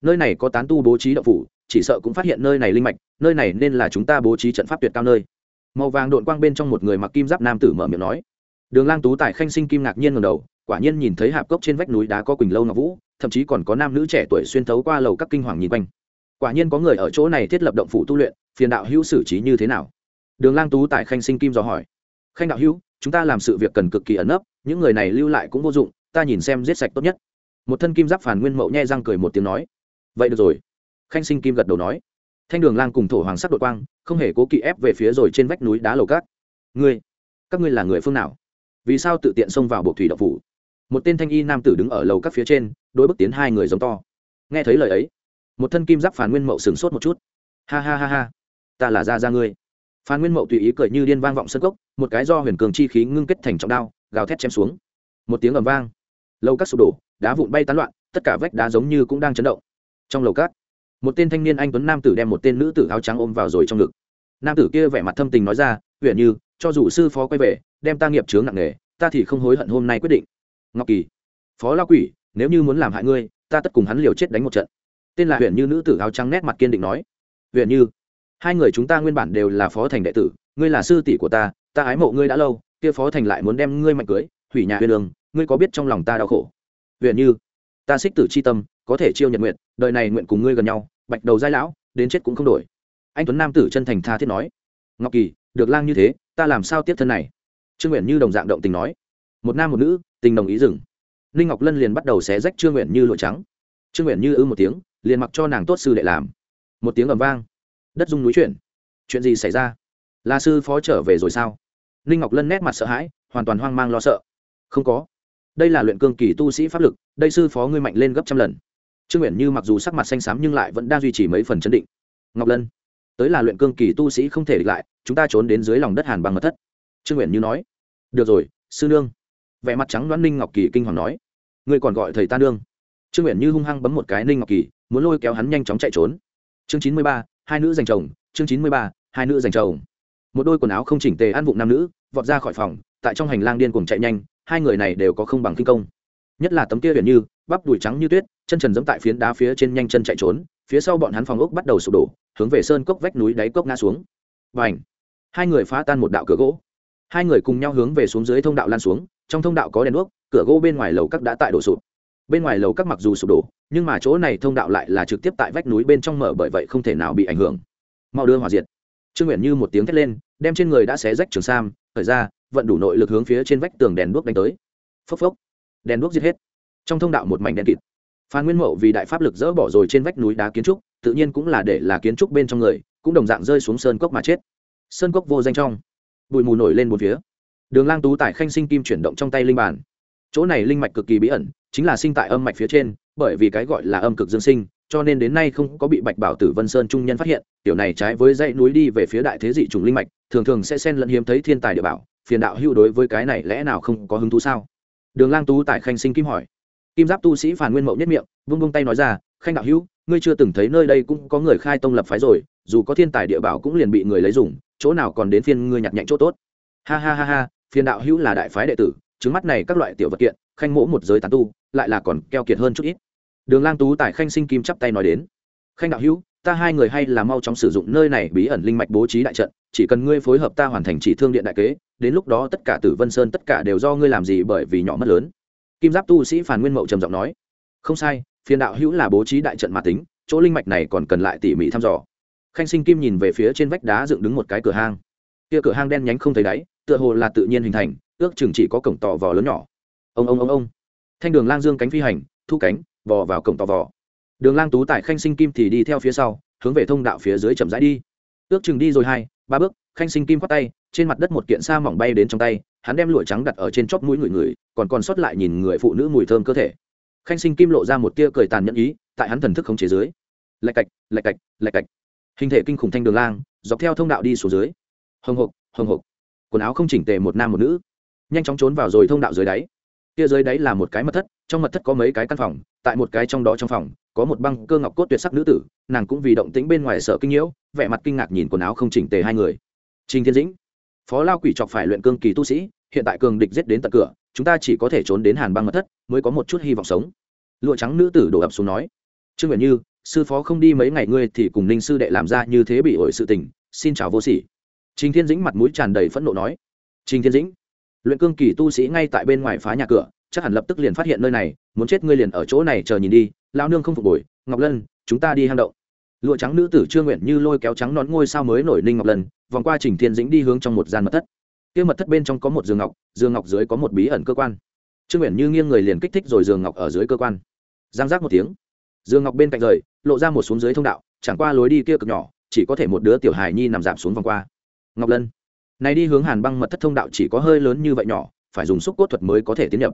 S1: Nơi này có tán tu bố trí đậu phủ, chỉ sợ cũng phát hiện nơi này linh mạch, nơi này nên là chúng ta bố trí trận pháp tuyệt cao nơi màu vàng đội quang bên trong một người mặc kim giáp nam tử mở miệng nói. Đường lang tú tài khanh sinh kim ngạc nhiên ngầm đầu, quả nhiên nhìn thấy hạp cốc trên vách núi đá có quỳnh lâu ngọc vũ, thậm chí còn có nam nữ trẻ tuổi xuyên thấu qua lầu các kinh hoàng nhìn quanh. Quả nhiên có người ở chỗ này thiết lập động phủ tu luyện, phiền đạo hữu xử trí như thế nào? Đường lang tú tài khanh sinh kim dò hỏi. Khanh đạo hữu, chúng ta làm sự việc cần cực kỳ ẩn nấp, những người này lưu lại cũng vô dụng, ta nhìn xem giết sạch tốt nhất. Một thân kim giáp phản nguyên mậu nhai răng cười một tiếng nói. Vậy được rồi. Khanh sinh kim gật đầu nói thanh đường lang cùng thổ hoàng sắc đội quang, không hề cố kỵ ép về phía rồi trên vách núi đá lầu cát ngươi, các ngươi là người phương nào? Vì sao tự tiện xông vào bộ thủy đậu phủ? Một tên thanh y nam tử đứng ở lầu các phía trên, đối bước tiến hai người giống to. Nghe thấy lời ấy, một thân kim giáp phản nguyên mậu sửng sốt một chút. Ha ha ha ha, ta là ra ra ngươi. Phan nguyên mậu tùy ý cười như điên vang vọng sân cốc, một cái do huyền cường chi khí ngưng kết thành trọng đao, gào thét chém xuống. Một tiếng ầm vang. Lầu cát sụp đổ, đá vụn bay tán loạn, tất cả vách đá giống như cũng đang chấn động. Trong lầu cát một tên thanh niên anh tuấn nam tử đem một tên nữ tử áo trắng ôm vào rồi trong ngực. Nam tử kia vẻ mặt thâm tình nói ra huyện như, cho dù sư phó quay về, đem ta nghiệp chướng nặng nề, ta thì không hối hận hôm nay quyết định. Ngọc kỳ, phó lao quỷ, nếu như muốn làm hại ngươi, ta tất cùng hắn liều chết đánh một trận. Tên là huyện như nữ tử áo trắng nét mặt kiên định nói huyện như, hai người chúng ta nguyên bản đều là phó thành đệ tử, ngươi là sư tỷ của ta ta ái mộ ngươi đã lâu, kia phó thành lại muốn đem ngươi mạnh cưới, hủy nhà huyền đường ngươi có biết trong lòng ta đau khổ? Huyện như, ta xích tử c h i tâm, có thể chiêu nhật nguyện, đời này nguyện cùng ngươi gần nhau bạch đầu giai lão, đến chết cũng không đổi. Anh tuấn nam tử chân thành tha thiết nói, ngọc kỳ, được lang như thế, ta làm sao tiếp thân này? Trương nguyện như đồng dạng động tình nói, một nam một nữ, tình đồng ý dừng. Ninh ngọc lân liền bắt đầu xé rách trương nguyện như lụa trắng. Trương nguyện như ư một tiếng, liền mặc cho nàng tốt sư đệ làm. Một tiếng ầm vang. Đất dung núi chuyển. Chuyện gì xảy ra? Là sư phó trở về rồi sao? Ninh ngọc lân nét mặt sợ hãi, hoàn toàn hoang mang lo sợ. Không có. Đây là luyện cương kỳ tu sĩ pháp lực, đây sư phó ngươi mạnh lên gấp trăm lần trương nguyện như mặc dù sắc mặt xanh xám nhưng lại vẫn đang duy trì mấy phần chấn định. Ngọc lân, tới là luyện cương kỳ tu sĩ không thể địch lại, chúng ta trốn đến dưới lòng đất hàn bằng mật thất. Trương nguyện như nói, được rồi, sư nương. Vẻ mặt trắng đoán ninh ngọc kỳ kinh hoàng nói, ngươi còn gọi thầy ta nương? Trương nguyện như hung hăng bấm một cái ninh ngọc kỳ, muốn lôi kéo hắn nhanh chóng chạy trốn. Chương chín mươi ba, hai nữ giành chồng, chương chín mươi ba, hai nữ giành chồng. Một đôi quần áo không chỉnh tề ăn vụng nam nữ, vọt ra khỏi phòng, tại trong hành lang điên cuồng chạy nhanh, hai người này đều có không bằng kinh công. Nhất là tấm kia huyền như bắp đùi trắng như tuyết, chân trần giẫm tại phiến đá phía trên nhanh chân chạy trốn, phía sau bọn hắn phòng ốc bắt đầu sụp đổ, hướng về sơn cốc vách núi đáy cốc ngã xuống. Và ảnh hai người phá tan một đạo cửa gỗ. Hai người cùng nhau hướng về xuống dưới thông đạo lan xuống, trong thông đạo có đèn đuốc, cửa gỗ bên ngoài lầu các đã tại đổ sụp. Bên ngoài lầu các mặc dù sụp đổ, nhưng mà chỗ này thông đạo lại là trực tiếp tại vách núi bên trong mở bởi vậy không thể nào bị ảnh hưởng. Mau đưa hòa diệt. Trương nguyện như một tiếng thét lên, đem trên người đã xé rách trường sam thời ra, vận đủ nội lực hướng phía trên vách tường đèn đuốc đánh tới. Phốc phốc. Đèn đuốc giết hết trong thông đạo một mảnh đen kịt. Phan nguyên mậu vì đại pháp lực dỡ bỏ rồi trên vách núi đá kiến trúc, tự nhiên cũng là để là kiến trúc bên trong người, cũng đồng dạng rơi xuống sơn cốc mà chết. Sơn cốc vô danh trong. Bụi mù nổi lên một phía. Đường lang tú tại khanh sinh kim chuyển động trong tay linh bản chỗ này linh mạch cực kỳ bí ẩn, chính là sinh tại âm mạch phía trên, bởi vì cái gọi là âm cực dương sinh, cho nên đến nay không có bị bạch bảo tử vân sơn trung nhân phát hiện, tiểu này trái với dãy núi đi về phía đại thế dị trùng linh mạch, thường thường sẽ xen lẫn hiếm thấy thiên tài địa bảo, phiền đạo hưu đối với cái này lẽ nào không có hứng thú sao? Đường lang tú tại khanh sinh kim hỏi kim giáp tu sĩ phản nguyên mậu nhất miệng, vung vung tay nói ra, khanh đạo hữu, ngươi chưa từng thấy nơi đây cũng có người khai tông lập phái rồi, dù có thiên tài địa bảo cũng liền bị người lấy dùng, chỗ nào còn đến phiên ngươi nhặt nhạnh chỗ tốt. Ha ha ha ha, phiền đạo hữu là đại phái đệ tử, trứng mắt này các loại tiểu vật kiện, khanh mỗ một giới tán tu, lại là còn keo kiệt hơn chút ít. Đường lang tú tại khanh sinh kim chắp tay nói đến, khanh đạo hữu, ta hai người hay là mau chóng sử dụng nơi này bí ẩn linh mạch bố trí đại trận, chỉ cần ngươi phối hợp ta hoàn thành chỉ thương điện đại kế, đến lúc đó tất cả tử vân sơn tất cả đều do ngươi làm gì bởi vì nhỏ mất lớn kim giáp tu sĩ phản nguyên mậu trầm giọng nói, không sai, phiền đạo hữu là bố trí đại trận mà tính, chỗ linh mạch này còn cần lại tỉ mỉ thăm dò. Khanh sinh kim nhìn về phía trên vách đá dựng đứng một cái cửa hang. Kia cửa hang đen nhánh không thấy đáy, tựa hồ là tự nhiên hình thành, ước chừng chỉ có cổng tò vò lớn nhỏ. Ông ông ông ông. Thanh đường lang dương cánh phi hành, thu cánh, vò vào cổng tò vò. Đường lang tú tại khanh sinh kim thì đi theo phía sau, hướng về thông đạo phía dưới chậm rãi đi. Ước chừng đi rồi hai, ba bước, khanh sinh kim khoát tay, trên mặt đất một kiện sa mỏng bay đến trong tay hắn đem lụa trắng đặt ở trên chóp mũi người người, còn còn sót lại nhìn người phụ nữ mùi thơm cơ thể. Khanh sinh kim lộ ra một tia cười tàn nhẫn ý, tại hắn thần thức không chế dưới. Lạch cạch lạch cạch lạch cạch. Hình thể kinh khủng thanh đường lang, dọc theo thông đạo đi xuống dưới. Hồng hộc hồng hộc. Quần áo không chỉnh tề một nam một nữ. Nhanh chóng trốn vào rồi thông đạo dưới đáy. Kia dưới đáy là một cái mật thất, trong mật thất có mấy cái căn phòng, tại một cái trong đó trong phòng, có một băng cơ ngọc cốt tuyệt sắc nữ tử, nàng cũng vì động tĩnh bên ngoài sợ kinh nhiễu, vẻ mặt kinh ngạc nhìn quần áo không chỉnh tề hai người. Trình thiên dĩnh phó lao quỷ chọc phải luyện cương kỳ tu sĩ, hiện tại cường địch giết đến tận cửa, chúng ta chỉ có thể trốn đến hàn băng mật thất, mới có một chút hy vọng sống. Lụa trắng nữ tử đổ ập xuống nói. Trương nguyện như, sư phó không đi mấy ngày ngươi thì cùng ninh sư đệ làm ra như thế bị ổi sự tình, xin chào vô sỉ. Trình thiên dĩnh mặt mũi tràn đầy phẫn nộ nói. Trình thiên dĩnh, luyện cương kỳ tu sĩ ngay tại bên ngoài phá nhà cửa, chắc hẳn lập tức liền phát hiện nơi này, muốn chết ngươi liền ở chỗ này chờ nhìn đi lao nương không phục hồi, ngọc lân, chúng ta đi hang động. Lụa trắng nữ tử trương nguyện như lôi kéo trắng nón ngôi sao mới nổi ninh ngọc lân vòng qua trình thiên dĩnh đi hướng trong một gian mật thất. Kia mật thất bên trong có một giường ngọc giường ngọc dưới có một bí ẩn cơ quan. Trương nguyện như nghiêng người liền kích thích rồi giường ngọc ở dưới cơ quan. Giang giác một tiếng, giường ngọc bên cạnh rời, lộ ra một xuống dưới thông đạo, chẳng qua lối đi kia cực nhỏ, chỉ có thể một đứa tiểu hài nhi nằm giảm xuống vòng qua. Ngọc lân, này đi hướng hàn băng mật thất thông đạo chỉ có hơi lớn như vậy nhỏ, phải dùng xúc cốt thuật mới có thể tiến nhập.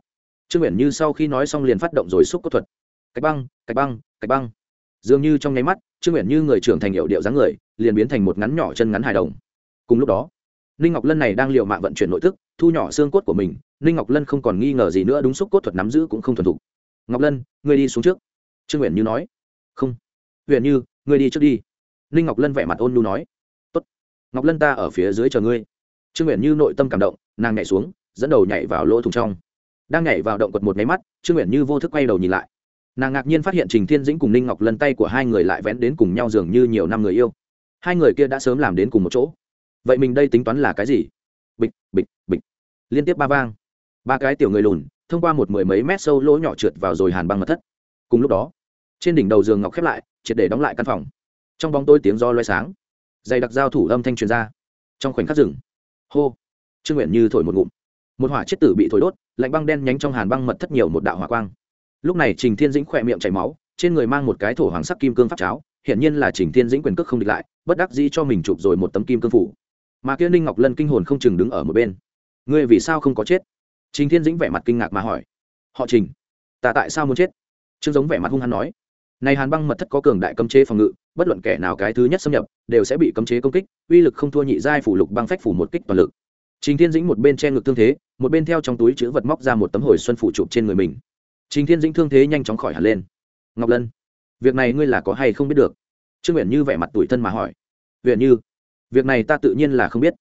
S1: Trương nguyện như sau khi nói xong liền phát động rồi xúc cốt thuật. Cách băng cách băng cách băng. Dường như trong nháy mắt, trương nguyện như người trưởng thành hiệu điệu dáng người, liền biến thành một ngắn nhỏ chân ngắn hài đồng cùng lúc đó, ninh ngọc lân này đang l mạng vận chuyển nội thức, thu nhỏ xương cốt của mình. Ninh ngọc lân không còn nghi ngờ gì nữa, đúng xúc cốt thuật nắm giữ cũng không thuần thục. Ngọc lân, ngươi đi xuống trước. Trương nguyện như nói. Không. Huyện như, ngươi đi trước đi. Ninh ngọc lân vẻ mặt ôn nhu nói. Tốt. ngọc lân ta ở phía dưới chờ ngươi. Trương nguyện như nội tâm cảm động, nàng nhảy xuống, dẫn đầu nhảy vào lỗ thùng trong. Đang nhảy vào động quật một máy mắt, trương nguyện như vô thức quay đầu nhìn lại. Nàng ngạc nhiên phát hiện trình thiên dĩnh cùng ninh ngọc lân tay của hai người lại vén đến cùng nhau dường như nhiều năm người yêu. Hai người kia đã sớm làm đến cùng một chỗ vậy mình đây tính toán là cái gì? Bịch bịch bịch. Liên tiếp ba vang. Ba cái tiểu người lùn, thông qua một mười mấy mét sâu lỗ nhỏ trượt vào rồi hàn băng mật thất. Cùng lúc đó, trên đỉnh đầu giường ngọc khép lại, triệt để đóng lại căn phòng. Trong bóng tôi tiếng do loay sáng. Dày đặc giao thủ âm thanh truyền ra. Trong khoảnh khắc rừng hô. Trương nguyện như thổi một ngụm. Một hỏa chết tử bị thổi đốt, lạnh băng đen nhánh trong hàn băng mật thất nhiều một đạo hỏa quang. Lúc này trình thiên dĩnh khỏe miệng chảy máu, trên người mang một cái thổ hoàng sắc kim cương pháp cháo, hiển nhiên là trình thiên dĩnh quyền cước không địch lại, bất đắc dĩ cho mình chụp rồi một tấm kim cương phủ mà kia ninh ngọc lân kinh hồn không chừng đứng ở một bên. Ngươi vì sao không có chết? Trình thiên dĩnh vẻ mặt kinh ngạc mà hỏi. Họ trình, ta tại sao muốn chết? Trương giống vẻ mặt hung hăng nói. Này hàn băng mật thất có cường đại cấm chế phòng ngự, bất luận kẻ nào cái thứ nhất xâm nhập, đều sẽ bị cấm chế công kích, uy lực không thua nhị giai phủ lục băng phách phủ một kích toàn lực. Trình thiên dĩnh một bên che ngực thương thế, một bên theo trong túi chữ vật móc ra một tấm hồi xuân phủ chụp trên người mình. Trình thiên dĩnh thương thế nhanh chóng khỏi hẳn lên. Ngọc lân, việc này ngươi là có hay không biết được? Trương nguyện như vẻ mặt tủi thân mà hỏi. Huyện như việc này ta tự nhiên là không biết.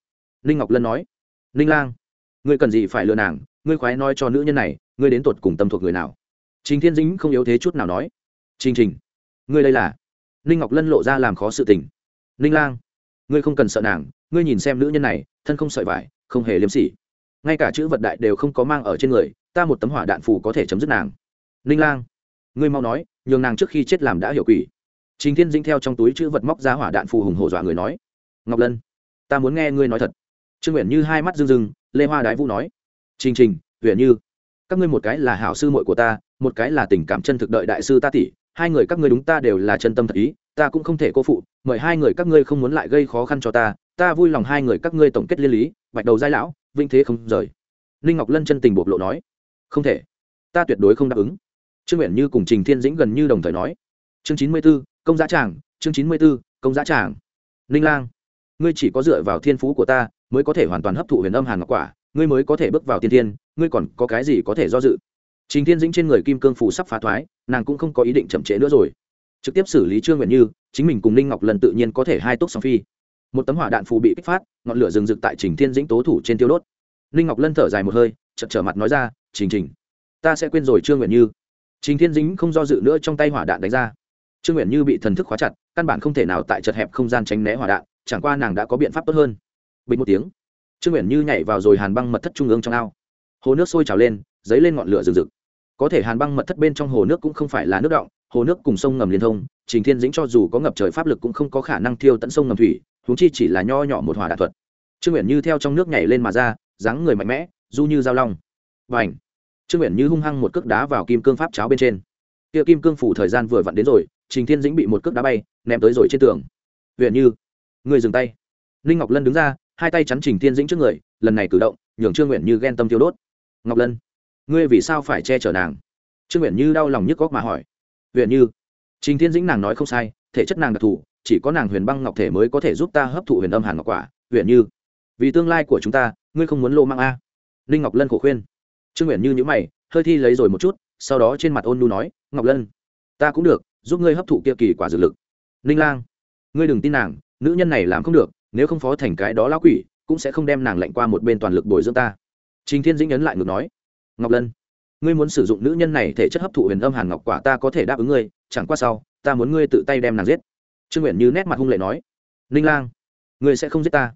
S1: Ninh ngọc lân nói, ninh lang, ngươi cần gì phải lừa nàng? Ngươi khoái nói cho nữ nhân này, ngươi đến tột cùng tâm thuộc người nào? Trình thiên dĩnh không yếu thế chút nào nói, trình trình, ngươi đây là ninh ngọc lân lộ ra làm khó sự tình, ninh lang, ngươi không cần sợ nàng, ngươi nhìn xem nữ nhân này, thân không sợi vải, không hề liếm sỉ. Ngay cả chữ vật đại đều không có mang ở trên người, ta một tấm hỏa đạn phù có thể chấm dứt nàng. Ninh lang, ngươi mau nói, nhường nàng trước khi chết làm đã hiểu quỷ. Trình thiên dĩnh theo trong túi chữ vật móc ra hỏa đạn phù hùng hổ dọa người nói ngọc lân, ta muốn nghe ngươi nói thật. Trương nguyện như hai mắt rưng rưng, lê hoa đái vũ nói, trình trình huyện như, các ngươi một cái là hảo sư muội của ta, một cái là tình cảm chân thực đợi đại sư ta tỷ, hai người các ngươi đúng ta đều là chân tâm thật ý, ta cũng không thể cô phụ, mời hai người các ngươi không muốn lại gây khó khăn cho ta ta vui lòng hai người các ngươi tổng kết liên lý, bạch đầu giai lão vinh thế không rời. Ninh ngọc lân chân tình bộc lộ nói, không thể, ta tuyệt đối không đáp ứng. Trương nguyện như cùng trình thiên dĩnh gần như đồng thời nói, chương chín mươi b ố công giá tràng, chương chín mươi b ố công giá tràng. Ninh lang ngươi chỉ có dựa vào thiên phú của ta, mới có thể hoàn toàn hấp thụ huyền âm hàn ngọc quả, ngươi mới có thể bước vào tiên thiên, ngươi còn có cái gì có thể do dự? Trình thiên dĩnh trên người kim cương phủ sắp phá thoái, nàng cũng không có ý định chậm trễ nữa rồi. Trực tiếp xử lý trương nguyện như, chính mình cùng ninh ngọc lần tự nhiên có thể hai túc song phi. Một tấm hỏa đạn phù bị kích phát, ngọn lửa rừng rực tại trình thiên dĩnh tố thủ trên tiêu đốt. Ninh ngọc lân thở dài một hơi chật trở mặt nói ra, trình trình, ta sẽ quên rồi trương nguyện như. Trình thiên dĩnh không do dự nữa trong tay hỏa đạn đánh ra. Trương nguyện như bị thần thức khóa chặt, căn bản không thể nào tại chật hẹp không gian tránh né hỏa đạn chẳng qua nàng đã có biện pháp tốt hơn. Bình một tiếng, trương nguyện như nhảy vào rồi hàn băng mật thất trung ương trong ao. Hồ nước sôi trào lên, dấy lên ngọn lửa rừng rực. Có thể hàn băng mật thất bên trong hồ nước cũng không phải là nước động, hồ nước cùng sông ngầm liên thông, trình thiên dĩnh cho dù có ngập trời pháp lực cũng không có khả năng thiêu tận sông ngầm thủy, huống chi chỉ là nho nhỏ một hỏa đạn thuật. Trương nguyện như theo trong nước nhảy lên mà ra, dáng người mạnh mẽ, du như giao long. Và ảnh trương nguyện như hung hăng một cước đá vào kim cương pháp cháo bên trên. Kia kim cương phủ thời gian vừa vặn đến rồi, trình thiên dĩnh bị một cước đá bay, ném tới rồi trên tường. Huyện như người dừng tay. Ninh ngọc lân đứng ra, hai tay chắn trình thiên dĩnh trước người, lần này cử động, nhường trương nguyện như ghen tâm tiêu đốt. Ngọc lân, ngươi vì sao phải che chở nàng? Trương nguyện như đau lòng nhức góc mà hỏi. Nguyện như, trình thiên dĩnh nàng nói không sai, thể chất nàng đặc thù, chỉ có nàng huyền băng ngọc thể mới có thể giúp ta hấp thụ huyền âm hàn ngọc quả. Nguyện như, vì tương lai của chúng ta, ngươi không muốn lô mang a? Ninh ngọc lân khổ khuyên. Trương nguyện như nhữ mày, hơi thi lấy rồi một chút, sau đó trên mặt ôn nu nói, ngọc lân, ta cũng được, giúp ngươi hấp thụ kia kỳ quả dược lực. Ninh lang, ngươi đừng tin nàng nữ nhân này làm không được, nếu không phó thành cái đó lão quỷ, cũng sẽ không đem nàng lạnh qua một bên toàn lực bồi dưỡng ta. Trình thiên dĩnh nhấn lại ngược nói, ngọc lân, ngươi muốn sử dụng nữ nhân này thể chất hấp thụ huyền âm hàn ngọc quả ta có thể đáp ứng ngươi, chẳng qua sau, ta muốn ngươi tự tay đem nàng giết. Trương nguyện như nét mặt hung lệ nói, ninh lang, ngươi sẽ không giết ta.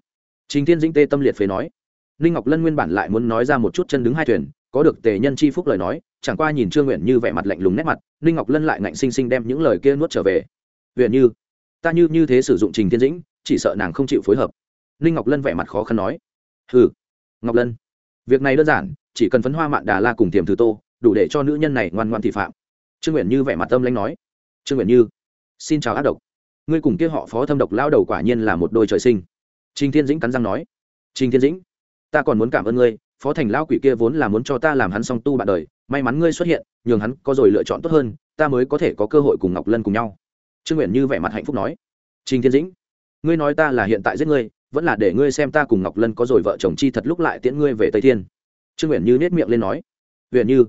S1: Trình thiên dĩnh tê tâm liệt phế nói, ninh ngọc lân nguyên bản lại muốn nói ra một chút chân đứng hai thuyền, có được tề nhân chi phúc lời nói, chẳng qua nhìn trương nguyện như vẻ mặt lạnh lùng nét mặt, ninh ngọc lân lại ngạnh xinh xinh đem những lời kia nuốt trở về. Huyện như ta như như thế sử dụng trình thiên dĩnh, chỉ sợ nàng không chịu phối hợp. Ninh ngọc lân vẻ mặt khó khăn nói. Hừ, ngọc lân, việc này đơn giản, chỉ cần phấn hoa mạn đà la cùng tiềm thứ tô, đủ để cho nữ nhân này ngoan ngoan thị phạm. Trương nguyện như vẻ mặt tâm lãnh nói. Trương nguyện như, xin chào ác độc. Ngươi cùng kia họ phó thâm độc lao đầu quả nhiên là một đôi trời sinh. Trình thiên dĩnh cắn răng nói. Trình thiên dĩnh, ta còn muốn cảm ơn ngươi, phó thành lao quỷ kia vốn là muốn cho ta làm hắn song tu bạn đời, may mắn ngươi xuất hiện, nhường hắn có rồi lựa chọn tốt hơn, ta mới có thể có cơ hội cùng ngọc lân cùng nhau trương nguyện như vẻ mặt hạnh phúc nói, trình thiên dĩnh, ngươi nói ta là hiện tại giết ngươi, vẫn là để ngươi xem ta cùng ngọc lân có rồi vợ chồng chi thật lúc lại tiễn ngươi về tây thiên. Trương nguyện như nết miệng lên nói huyện như,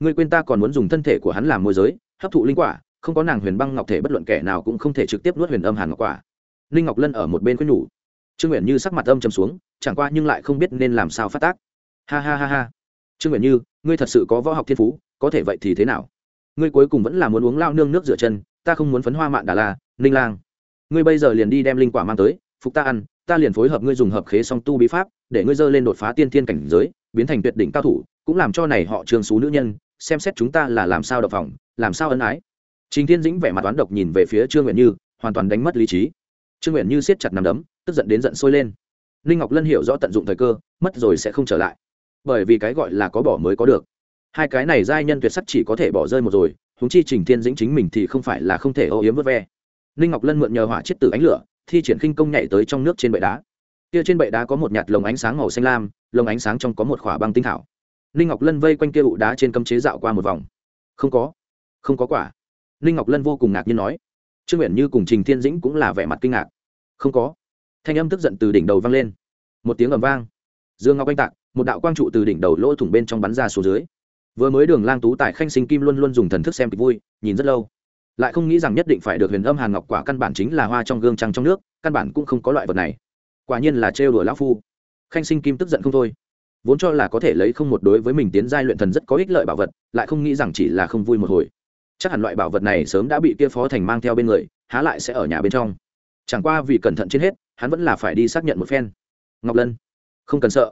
S1: ngươi quên ta còn muốn dùng thân thể của hắn làm môi giới, hấp thụ linh quả, không có nàng huyền băng ngọc thể bất luận kẻ nào cũng không thể trực tiếp nuốt huyền âm hàn ngọc quả. Ninh ngọc lân ở một bên quyết nhủ. Trương nguyện như sắc mặt âm chầm xuống, chẳng qua nhưng lại không biết nên làm sao phát tác. Ha ha ha ha, trương nguyện như, ngươi thật sự có võ học thiên phú, có thể vậy thì thế nào? Ngươi cuối cùng vẫn là muốn uống lao nương nước rửa chân ta không muốn phấn hoa mạn đà la, ninh lang. Ngươi bây giờ liền đi đem linh quả mang tới, phục ta ăn, ta liền phối hợp ngươi dùng hợp khế song tu bí pháp, để ngươi dơ lên đột phá tiên thiên cảnh giới, biến thành tuyệt đỉnh cao thủ, cũng làm cho này họ trường xú nữ nhân, xem xét chúng ta là làm sao độc phòng, làm sao ân ái. Trình thiên dĩnh vẻ mặt toán độc nhìn về phía trương nguyện như, hoàn toàn đánh mất lý trí. Trương nguyện như siết chặt nằm đấm, tức giận đến giận sôi lên. Ninh ngọc lân hiểu rõ tận dụng thời cơ, mất rồi sẽ không trở lại. Bởi vì cái gọi là có bỏ mới có được. Hai cái này giai nhân tuyệt sắc chỉ có thể bỏ rơi một rồi huống chi trình thiên dĩnh chính mình thì không phải là không thể âu yếm vớt ve. Ninh ngọc lân mượn nhờ hỏa chết từ ánh lửa, thi triển khinh công nhảy tới trong nước trên bệ đá. Kia trên bệ đá có một nhạt lồng ánh sáng màu xanh lam, lồng ánh sáng trong có một khỏa băng tinh thảo. Ninh ngọc lân vây quanh kia ụ đá trên cấm chế dạo qua một vòng. Không có. Không có quả. Ninh ngọc lân vô cùng ngạc nhiên nói. Trương nguyện như cùng trình thiên dĩnh cũng là vẻ mặt kinh ngạc. Không có. Thanh âm tức giận từ đỉnh đầu vang lên. Một tiếng ầm vang. Dương ngọc anh tạc, một đạo quang trụ từ đỉnh đầu lỗ thủng bên trong bắn ra xuống dưới vừa mới đường lang tú tại khanh sinh kim luôn luôn dùng thần thức xem kịch vui, nhìn rất lâu. Lại không nghĩ rằng nhất định phải được huyền âm hàn ngọc quả căn bản chính là hoa trong gương trăng trong nước, căn bản cũng không có loại vật này. Quả nhiên là trêu đùa lão phu. Khanh sinh kim tức giận không thôi. Vốn cho là có thể lấy không một đối với mình tiến giai luyện thần rất có ích lợi bảo vật, lại không nghĩ rằng chỉ là không vui một hồi. Chắc hẳn loại bảo vật này sớm đã bị kia phó thành mang theo bên người, há lại sẽ ở nhà bên trong. Chẳng qua vì cẩn thận trên hết, hắn vẫn là phải đi xác nhận một phen. Ngọc lân, không cần sợ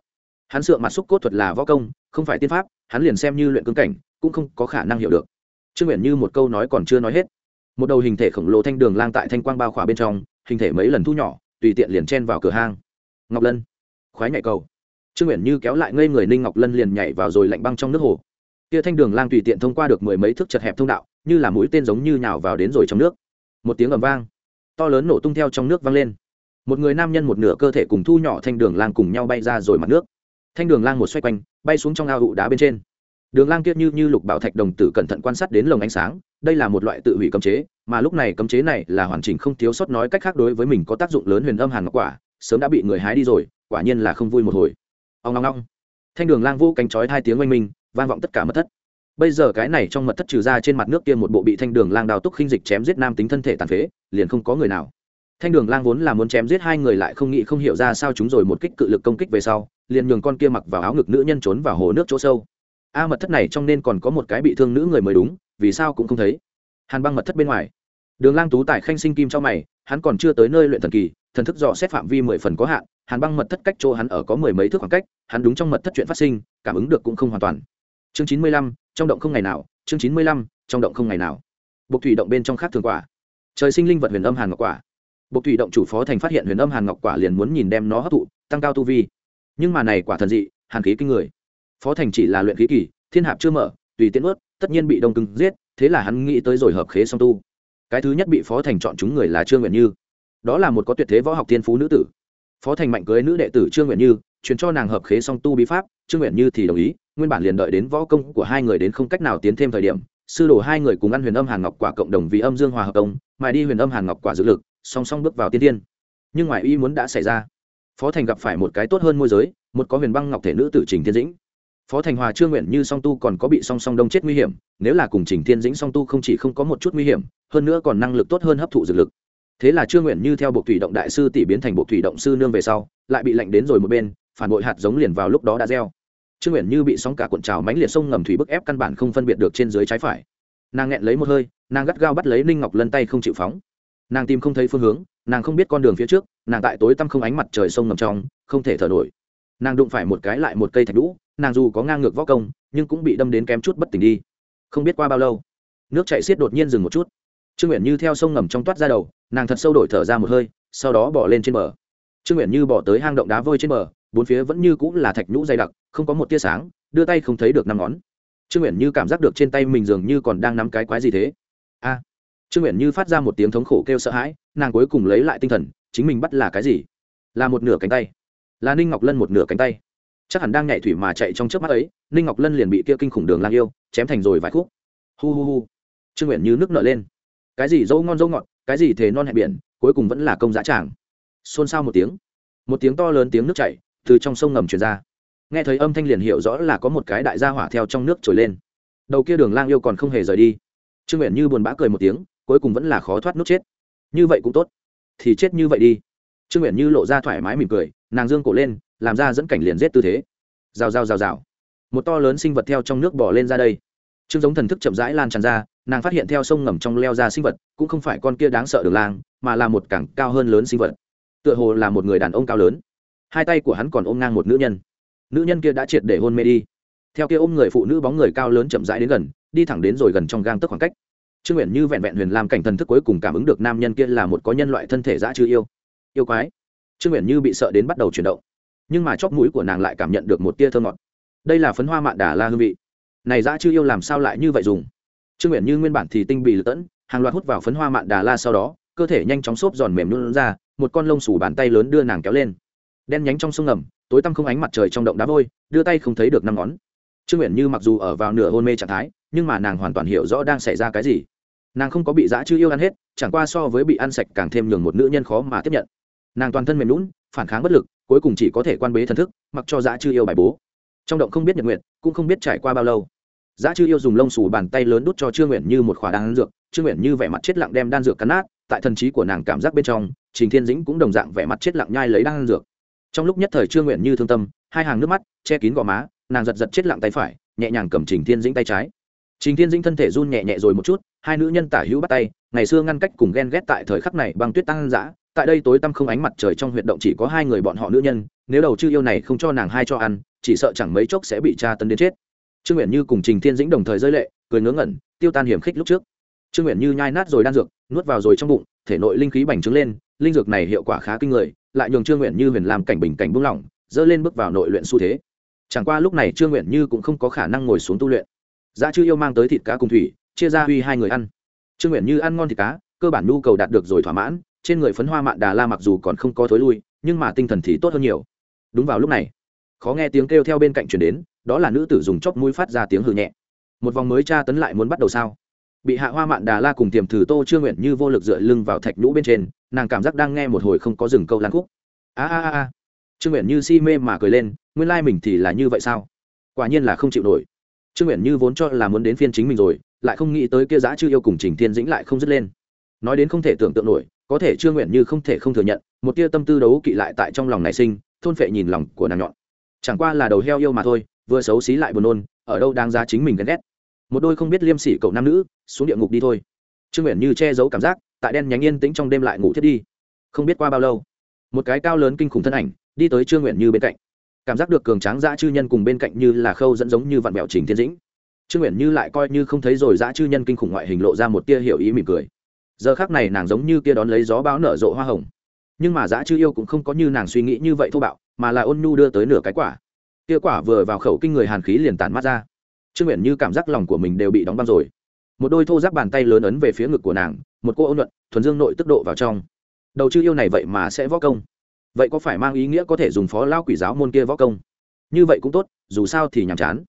S1: hắn sợ mặt xúc cốt thuật là võ công, không phải tiên pháp, hắn liền xem như luyện cương cảnh, cũng không có khả năng hiểu được. Trương nguyện như một câu nói còn chưa nói hết, một đầu hình thể khổng lồ thanh đường lang tại thanh quang bao khỏa bên trong, hình thể mấy lần thu nhỏ, tùy tiện liền chen vào cửa hang. Ngọc lân, khoái nhảy cầu. Trương nguyện như kéo lại ngây người ninh ngọc lân liền nhảy vào rồi lạnh băng trong nước hồ. Kia thanh đường lang tùy tiện thông qua được mười mấy thước chật hẹp thông đạo, như là mũi tên giống như nhào vào đến rồi trong nước. Một tiếng ầm vang, to lớn nổ tung theo trong nước vang lên. Một người nam nhân một nửa cơ thể cùng thu nhỏ thanh đường lang cùng nhau bay ra rồi mặt nước thanh đường lang một xoay quanh, bay xuống trong ao hụ đá bên trên. Đường lang kiết như như lục bảo thạch đồng tử cẩn thận quan sát đến lồng ánh sáng, đây là một loại tự hủy cấm chế, mà lúc này cấm chế này là hoàn chỉnh không thiếu sót nói cách khác đối với mình có tác dụng lớn huyền âm hàn ngọc quả, sớm đã bị người hái đi rồi, quả nhiên là không vui một hồi. Ông ngong ngong thanh đường lang vô cánh chói hai tiếng oanh minh, vang vọng tất cả mật thất. Bây giờ cái này trong mật thất trừ ra trên mặt nước kia một bộ bị thanh đường lang đào túc khinh dịch chém giết nam tính thân thể tàn phế, liền không có người nào. Thanh đường lang vốn là muốn chém giết hai người lại không nghĩ không hiểu ra sao chúng rồi một kích cự lực công kích về sau liền nhường con kia mặc vào áo ngực nữ nhân trốn vào hồ nước chỗ sâu. A mật thất này trong nên còn có một cái bị thương nữ người mới đúng, vì sao cũng không thấy. Hàn băng mật thất bên ngoài. Đường lang tú tài khanh sinh kim cho mày, hắn còn chưa tới nơi luyện thần kỳ, thần thức dò xét phạm vi mười phần có hạn, hàn băng mật thất cách chỗ hắn ở có mười mấy thước khoảng cách, hắn đúng trong mật thất chuyện phát sinh, cảm ứng được cũng không hoàn toàn. Chương chín mươi lăm, trong động không ngày nào, chương chín mươi lăm, trong động không ngày nào. Bộc thủy động bên trong khác thường quả. Trời sinh linh vật huyền âm hàn ngọc quả. Bộc thủy động chủ phó thành phát hiện huyền âm hàn ngọc quả liền muốn nhìn đem nó hấp thụ, tăng cao tu vi nhưng mà này quả thần dị, hàn khí kinh người. Phó thành chỉ là luyện khí kỳ, thiên hạp chưa mở, tùy tiến ướt tất nhiên bị đông cứng giết, thế là hắn nghĩ tới rồi hợp khế song tu. Cái thứ nhất bị phó thành chọn chúng người là trương nguyện như. Đó là một có tuyệt thế võ học thiên phú nữ tử. Phó thành mạnh cưới nữ đệ tử trương nguyện như, truyền cho nàng hợp khế song tu bí pháp, trương nguyện như thì đồng ý, nguyên bản liền đợi đến võ công của hai người đến không cách nào tiến thêm thời điểm, sư đồ hai người cùng ăn huyền âm hàn ngọc quả cộng đồng vì âm dương hòa hợp công mài đi huyền âm hàn ngọc quả dự lực, song song bước vào tiên tiên nhưng ngoài ý muốn đã xảy ra phó thành gặp phải một cái tốt hơn môi giới, một có huyền băng ngọc thể nữ tử trình thiên dĩnh. Phó thành hòa trương nguyện như song tu còn có bị song song đông chết nguy hiểm, nếu là cùng trình thiên dĩnh song tu không chỉ không có một chút nguy hiểm, hơn nữa còn năng lực tốt hơn hấp thụ dược lực. Thế là trương nguyện như theo bộ thủy động đại sư tỷ biến thành bộ thủy động sư nương về sau, lại bị lạnh đến rồi một bên, phản bội hạt giống liền vào lúc đó đã gieo. Trương nguyện như bị sóng cả cuộn trào mánh liệt sông ngầm thủy bức ép căn bản không phân biệt được trên dưới trái phải. Nàng nghẹn lấy một hơi, nàng gắt gao bắt lấy ninh ngọc lân tay không chịu phóng. Nàng tìm không thấy phương hướng nàng không biết con đường phía trước, nàng tại tối tăm không ánh mặt trời sông ngầm trong, không thể thở nổi. Nàng đụng phải một cái lại một cây thạch đũ nàng dù có ngang ngược võ công, nhưng cũng bị đâm đến kém chút bất tỉnh đi. Không biết qua bao lâu, nước chạy xiết đột nhiên dừng một chút. Trương nguyện như theo sông ngầm trong toát ra đầu, nàng thật sâu đổi thở ra một hơi, sau đó bỏ lên trên bờ. Trương nguyện như bỏ tới hang động đá vôi trên bờ, bốn phía vẫn như cũng là thạch nhũ dày đặc, không có một tia sáng, đưa tay không thấy được năm ngón. Trương nguyện như cảm giác được trên tay mình dường như còn đang nắm cái quái gì thế. A trương nguyện như phát ra một tiếng thống khổ kêu sợ hãi, nàng cuối cùng lấy lại tinh thần, chính mình bắt là cái gì? Là một nửa cánh tay. Là ninh ngọc lân một nửa cánh tay. Chắc hẳn đang nhảy thủy mà chạy trong trước mắt ấy, ninh ngọc lân liền bị kia kinh khủng đường lang yêu, chém thành rồi vài khúc. Hu hu hu. Trương nguyện như nước nở lên. Cái gì dâu ngon dâu ngọt, cái gì thề non hẹn biển, cuối cùng vẫn là công giá tràng. Xôn xao một tiếng. Một tiếng to lớn tiếng nước chảy từ trong sông ngầm truyền ra. Nghe thấy âm thanh liền hiểu rõ là có một cái đại gia hỏa theo trong nước trồi lên. Đầu kia đường lang yêu còn không hề rời đi. Trương nguyện như buồn bã cười một tiếng cuối cùng vẫn là khó thoát nút chết. Như vậy cũng tốt. Thì chết như vậy đi. Trương nguyện như lộ ra thoải mái mỉm cười, nàng dương cổ lên, làm ra dẫn cảnh liền giết tư thế. Rào rào rào rào. Một to lớn sinh vật theo trong nước bỏ lên ra đây. Trương giống thần thức chậm rãi lan tràn ra, nàng phát hiện theo sông ngầm trong leo ra sinh vật, cũng không phải con kia đáng sợ đường lang, mà là một cảng cao hơn lớn sinh vật. Tựa hồ là một người đàn ông cao lớn. Hai tay của hắn còn ôm ngang một nữ nhân. Nữ nhân kia đã triệt để hôn mê đi. Theo kia ôm người phụ nữ bóng người cao lớn chậm rãi đến gần, đi thẳng đến rồi gần trong gang tức khoảng cách trương nguyện như vẹn vẹn huyền làm cảnh thần thức cuối cùng cảm ứng được nam nhân kia là một có nhân loại thân thể dã chưa yêu. Yêu quái. Trương nguyện như bị sợ đến bắt đầu chuyển động. Nhưng mà chóp mũi của nàng lại cảm nhận được một tia thơ ngọt. Đây là phấn hoa mạn đà la hương vị. Này dã chưa yêu làm sao lại như vậy dùng? Trương nguyện như nguyên bản thì tinh bị lợi tẫn, hàng loạt hút vào phấn hoa mạn đà la sau đó, cơ thể nhanh chóng xốp giòn mềm luôn ra, một con lông xù bàn tay lớn đưa nàng kéo lên. Đen nhánh trong sông ngầm, tối tăm không ánh mặt trời trong động đá vôi, đưa tay không thấy được năm ngón trương nguyện như mặc dù ở vào nửa hôn mê trạng thái, nhưng mà nàng hoàn toàn hiểu rõ đang xảy ra cái gì. Nàng không có bị dã chư yêu ăn hết, chẳng qua so với bị ăn sạch càng thêm nhường một nữ nhân khó mà tiếp nhận. Nàng toàn thân mềm lún phản kháng bất lực, cuối cùng chỉ có thể quan bế thần thức, mặc cho dã chư yêu bài bố. Trong động không biết nhật nguyện cũng không biết trải qua bao lâu. Dã chư yêu dùng lông xù bàn tay lớn đút cho trương nguyện như một khỏa đan dược, trương nguyện như vẻ mặt chết lặng đem đan dược cắn nát, tại thần trí của nàng cảm giác bên trong, trình thiên dĩnh cũng đồng dạng vẻ mặt chết lặng nhai lấy đan dược. Trong lúc nhất thời trương nguyện như thương tâm, hai hàng nước mắt, che kín gò má nàng giật giật chết lặng tay phải, nhẹ nhàng cầm trình thiên dĩnh tay trái. Trình thiên dĩnh thân thể run nhẹ nhẹ rồi một chút, hai nữ nhân tả hữu bắt tay, ngày xưa ngăn cách cùng ghen ghét tại thời khắc này băng tuyết tăng dã, tại đây tối tăm không ánh mặt trời trong huyệt động chỉ có hai người bọn họ nữ nhân, nếu đầu chư yêu này không cho nàng hai cho ăn, chỉ sợ chẳng mấy chốc sẽ bị tra tấn đến chết. Trương nguyện như cùng trình thiên dĩnh đồng thời rơi lệ, cười ngớ ngẩn, tiêu tan hiểm khích lúc trước. Trương nguyện như nhai nát rồi đan dược, nuốt vào rồi trong bụng, thể nội linh khí bành trướng lên, linh dược này hiệu quả khá kinh người, lại nhường trương nguyện như huyền làm cảnh bình cảnh buông lỏng, dơ lên bước vào nội luyện xu thế chẳng qua lúc này trương nguyện như cũng không có khả năng ngồi xuống tu luyện. Giá chư yêu mang tới thịt cá cùng thủy, chia ra huy hai người ăn. Trương nguyện như ăn ngon thịt cá, cơ bản nhu cầu đạt được rồi thỏa mãn, trên người phấn hoa mạn đà la mặc dù còn không có thối lui, nhưng mà tinh thần thì tốt hơn nhiều. Đúng vào lúc này, khó nghe tiếng kêu theo bên cạnh chuyển đến, đó là nữ tử dùng chóp mũi phát ra tiếng hư nhẹ. Một vòng mới tra tấn lại muốn bắt đầu sao? Bị hạ hoa mạn đà la cùng tiềm thử tô chưa nguyện như vô lực dựa lưng vào thạch nhũ bên trên, nàng cảm giác đang nghe một hồi không có dừng câu lan khúc. A a a trương nguyện như si mê mà cười lên, nguyên lai mình thì là như vậy sao? Quả nhiên là không chịu nổi. Trương nguyện như vốn cho là muốn đến phiên chính mình rồi, lại không nghĩ tới kia giá chưa yêu cùng trình thiên dĩnh lại không dứt lên. Nói đến không thể tưởng tượng nổi, có thể trương nguyện như không thể không thừa nhận, một tia tâm tư đấu kỵ lại tại trong lòng nảy sinh, thôn phệ nhìn lòng của nàng nhọn. Chẳng qua là đầu heo yêu mà thôi, vừa xấu xí lại buồn nôn, ở đâu đáng giá chính mình ghen ghét. Một đôi không biết liêm sỉ cậu nam nữ, xuống địa ngục đi thôi. Trương nguyện như che giấu cảm giác, tại đen nhánh yên tĩnh trong đêm lại ngủ thiết đi. Không biết qua bao lâu, một cái cao lớn kinh khủng thân ảnh đi tới trương nguyện như bên cạnh cảm giác được cường tráng dã chư nhân cùng bên cạnh như là khâu dẫn giống như vạn bẹo trình thiên dĩnh trương nguyện như lại coi như không thấy rồi dã chư nhân kinh khủng ngoại hình lộ ra một tia hiểu ý mỉm cười giờ khác này nàng giống như kia đón lấy gió bão nở rộ hoa hồng nhưng mà dã chư yêu cũng không có như nàng suy nghĩ như vậy thô bạo mà là ôn nhu đưa tới nửa cái quả kia quả vừa vào khẩu kinh người hàn khí liền tản mắt ra trương nguyện như cảm giác lòng của mình đều bị đóng băng rồi một đôi thô giáp bàn tay lớn ấn về phía ngực của nàng một cô ôn nhuận thuần dương nội tức độ vào trong đầu chư yêu này vậy mà sẽ võ công vậy có phải mang ý nghĩa có thể dùng phó lao quỷ giáo môn kia võ công? Như vậy cũng tốt, dù sao thì nhàm chán.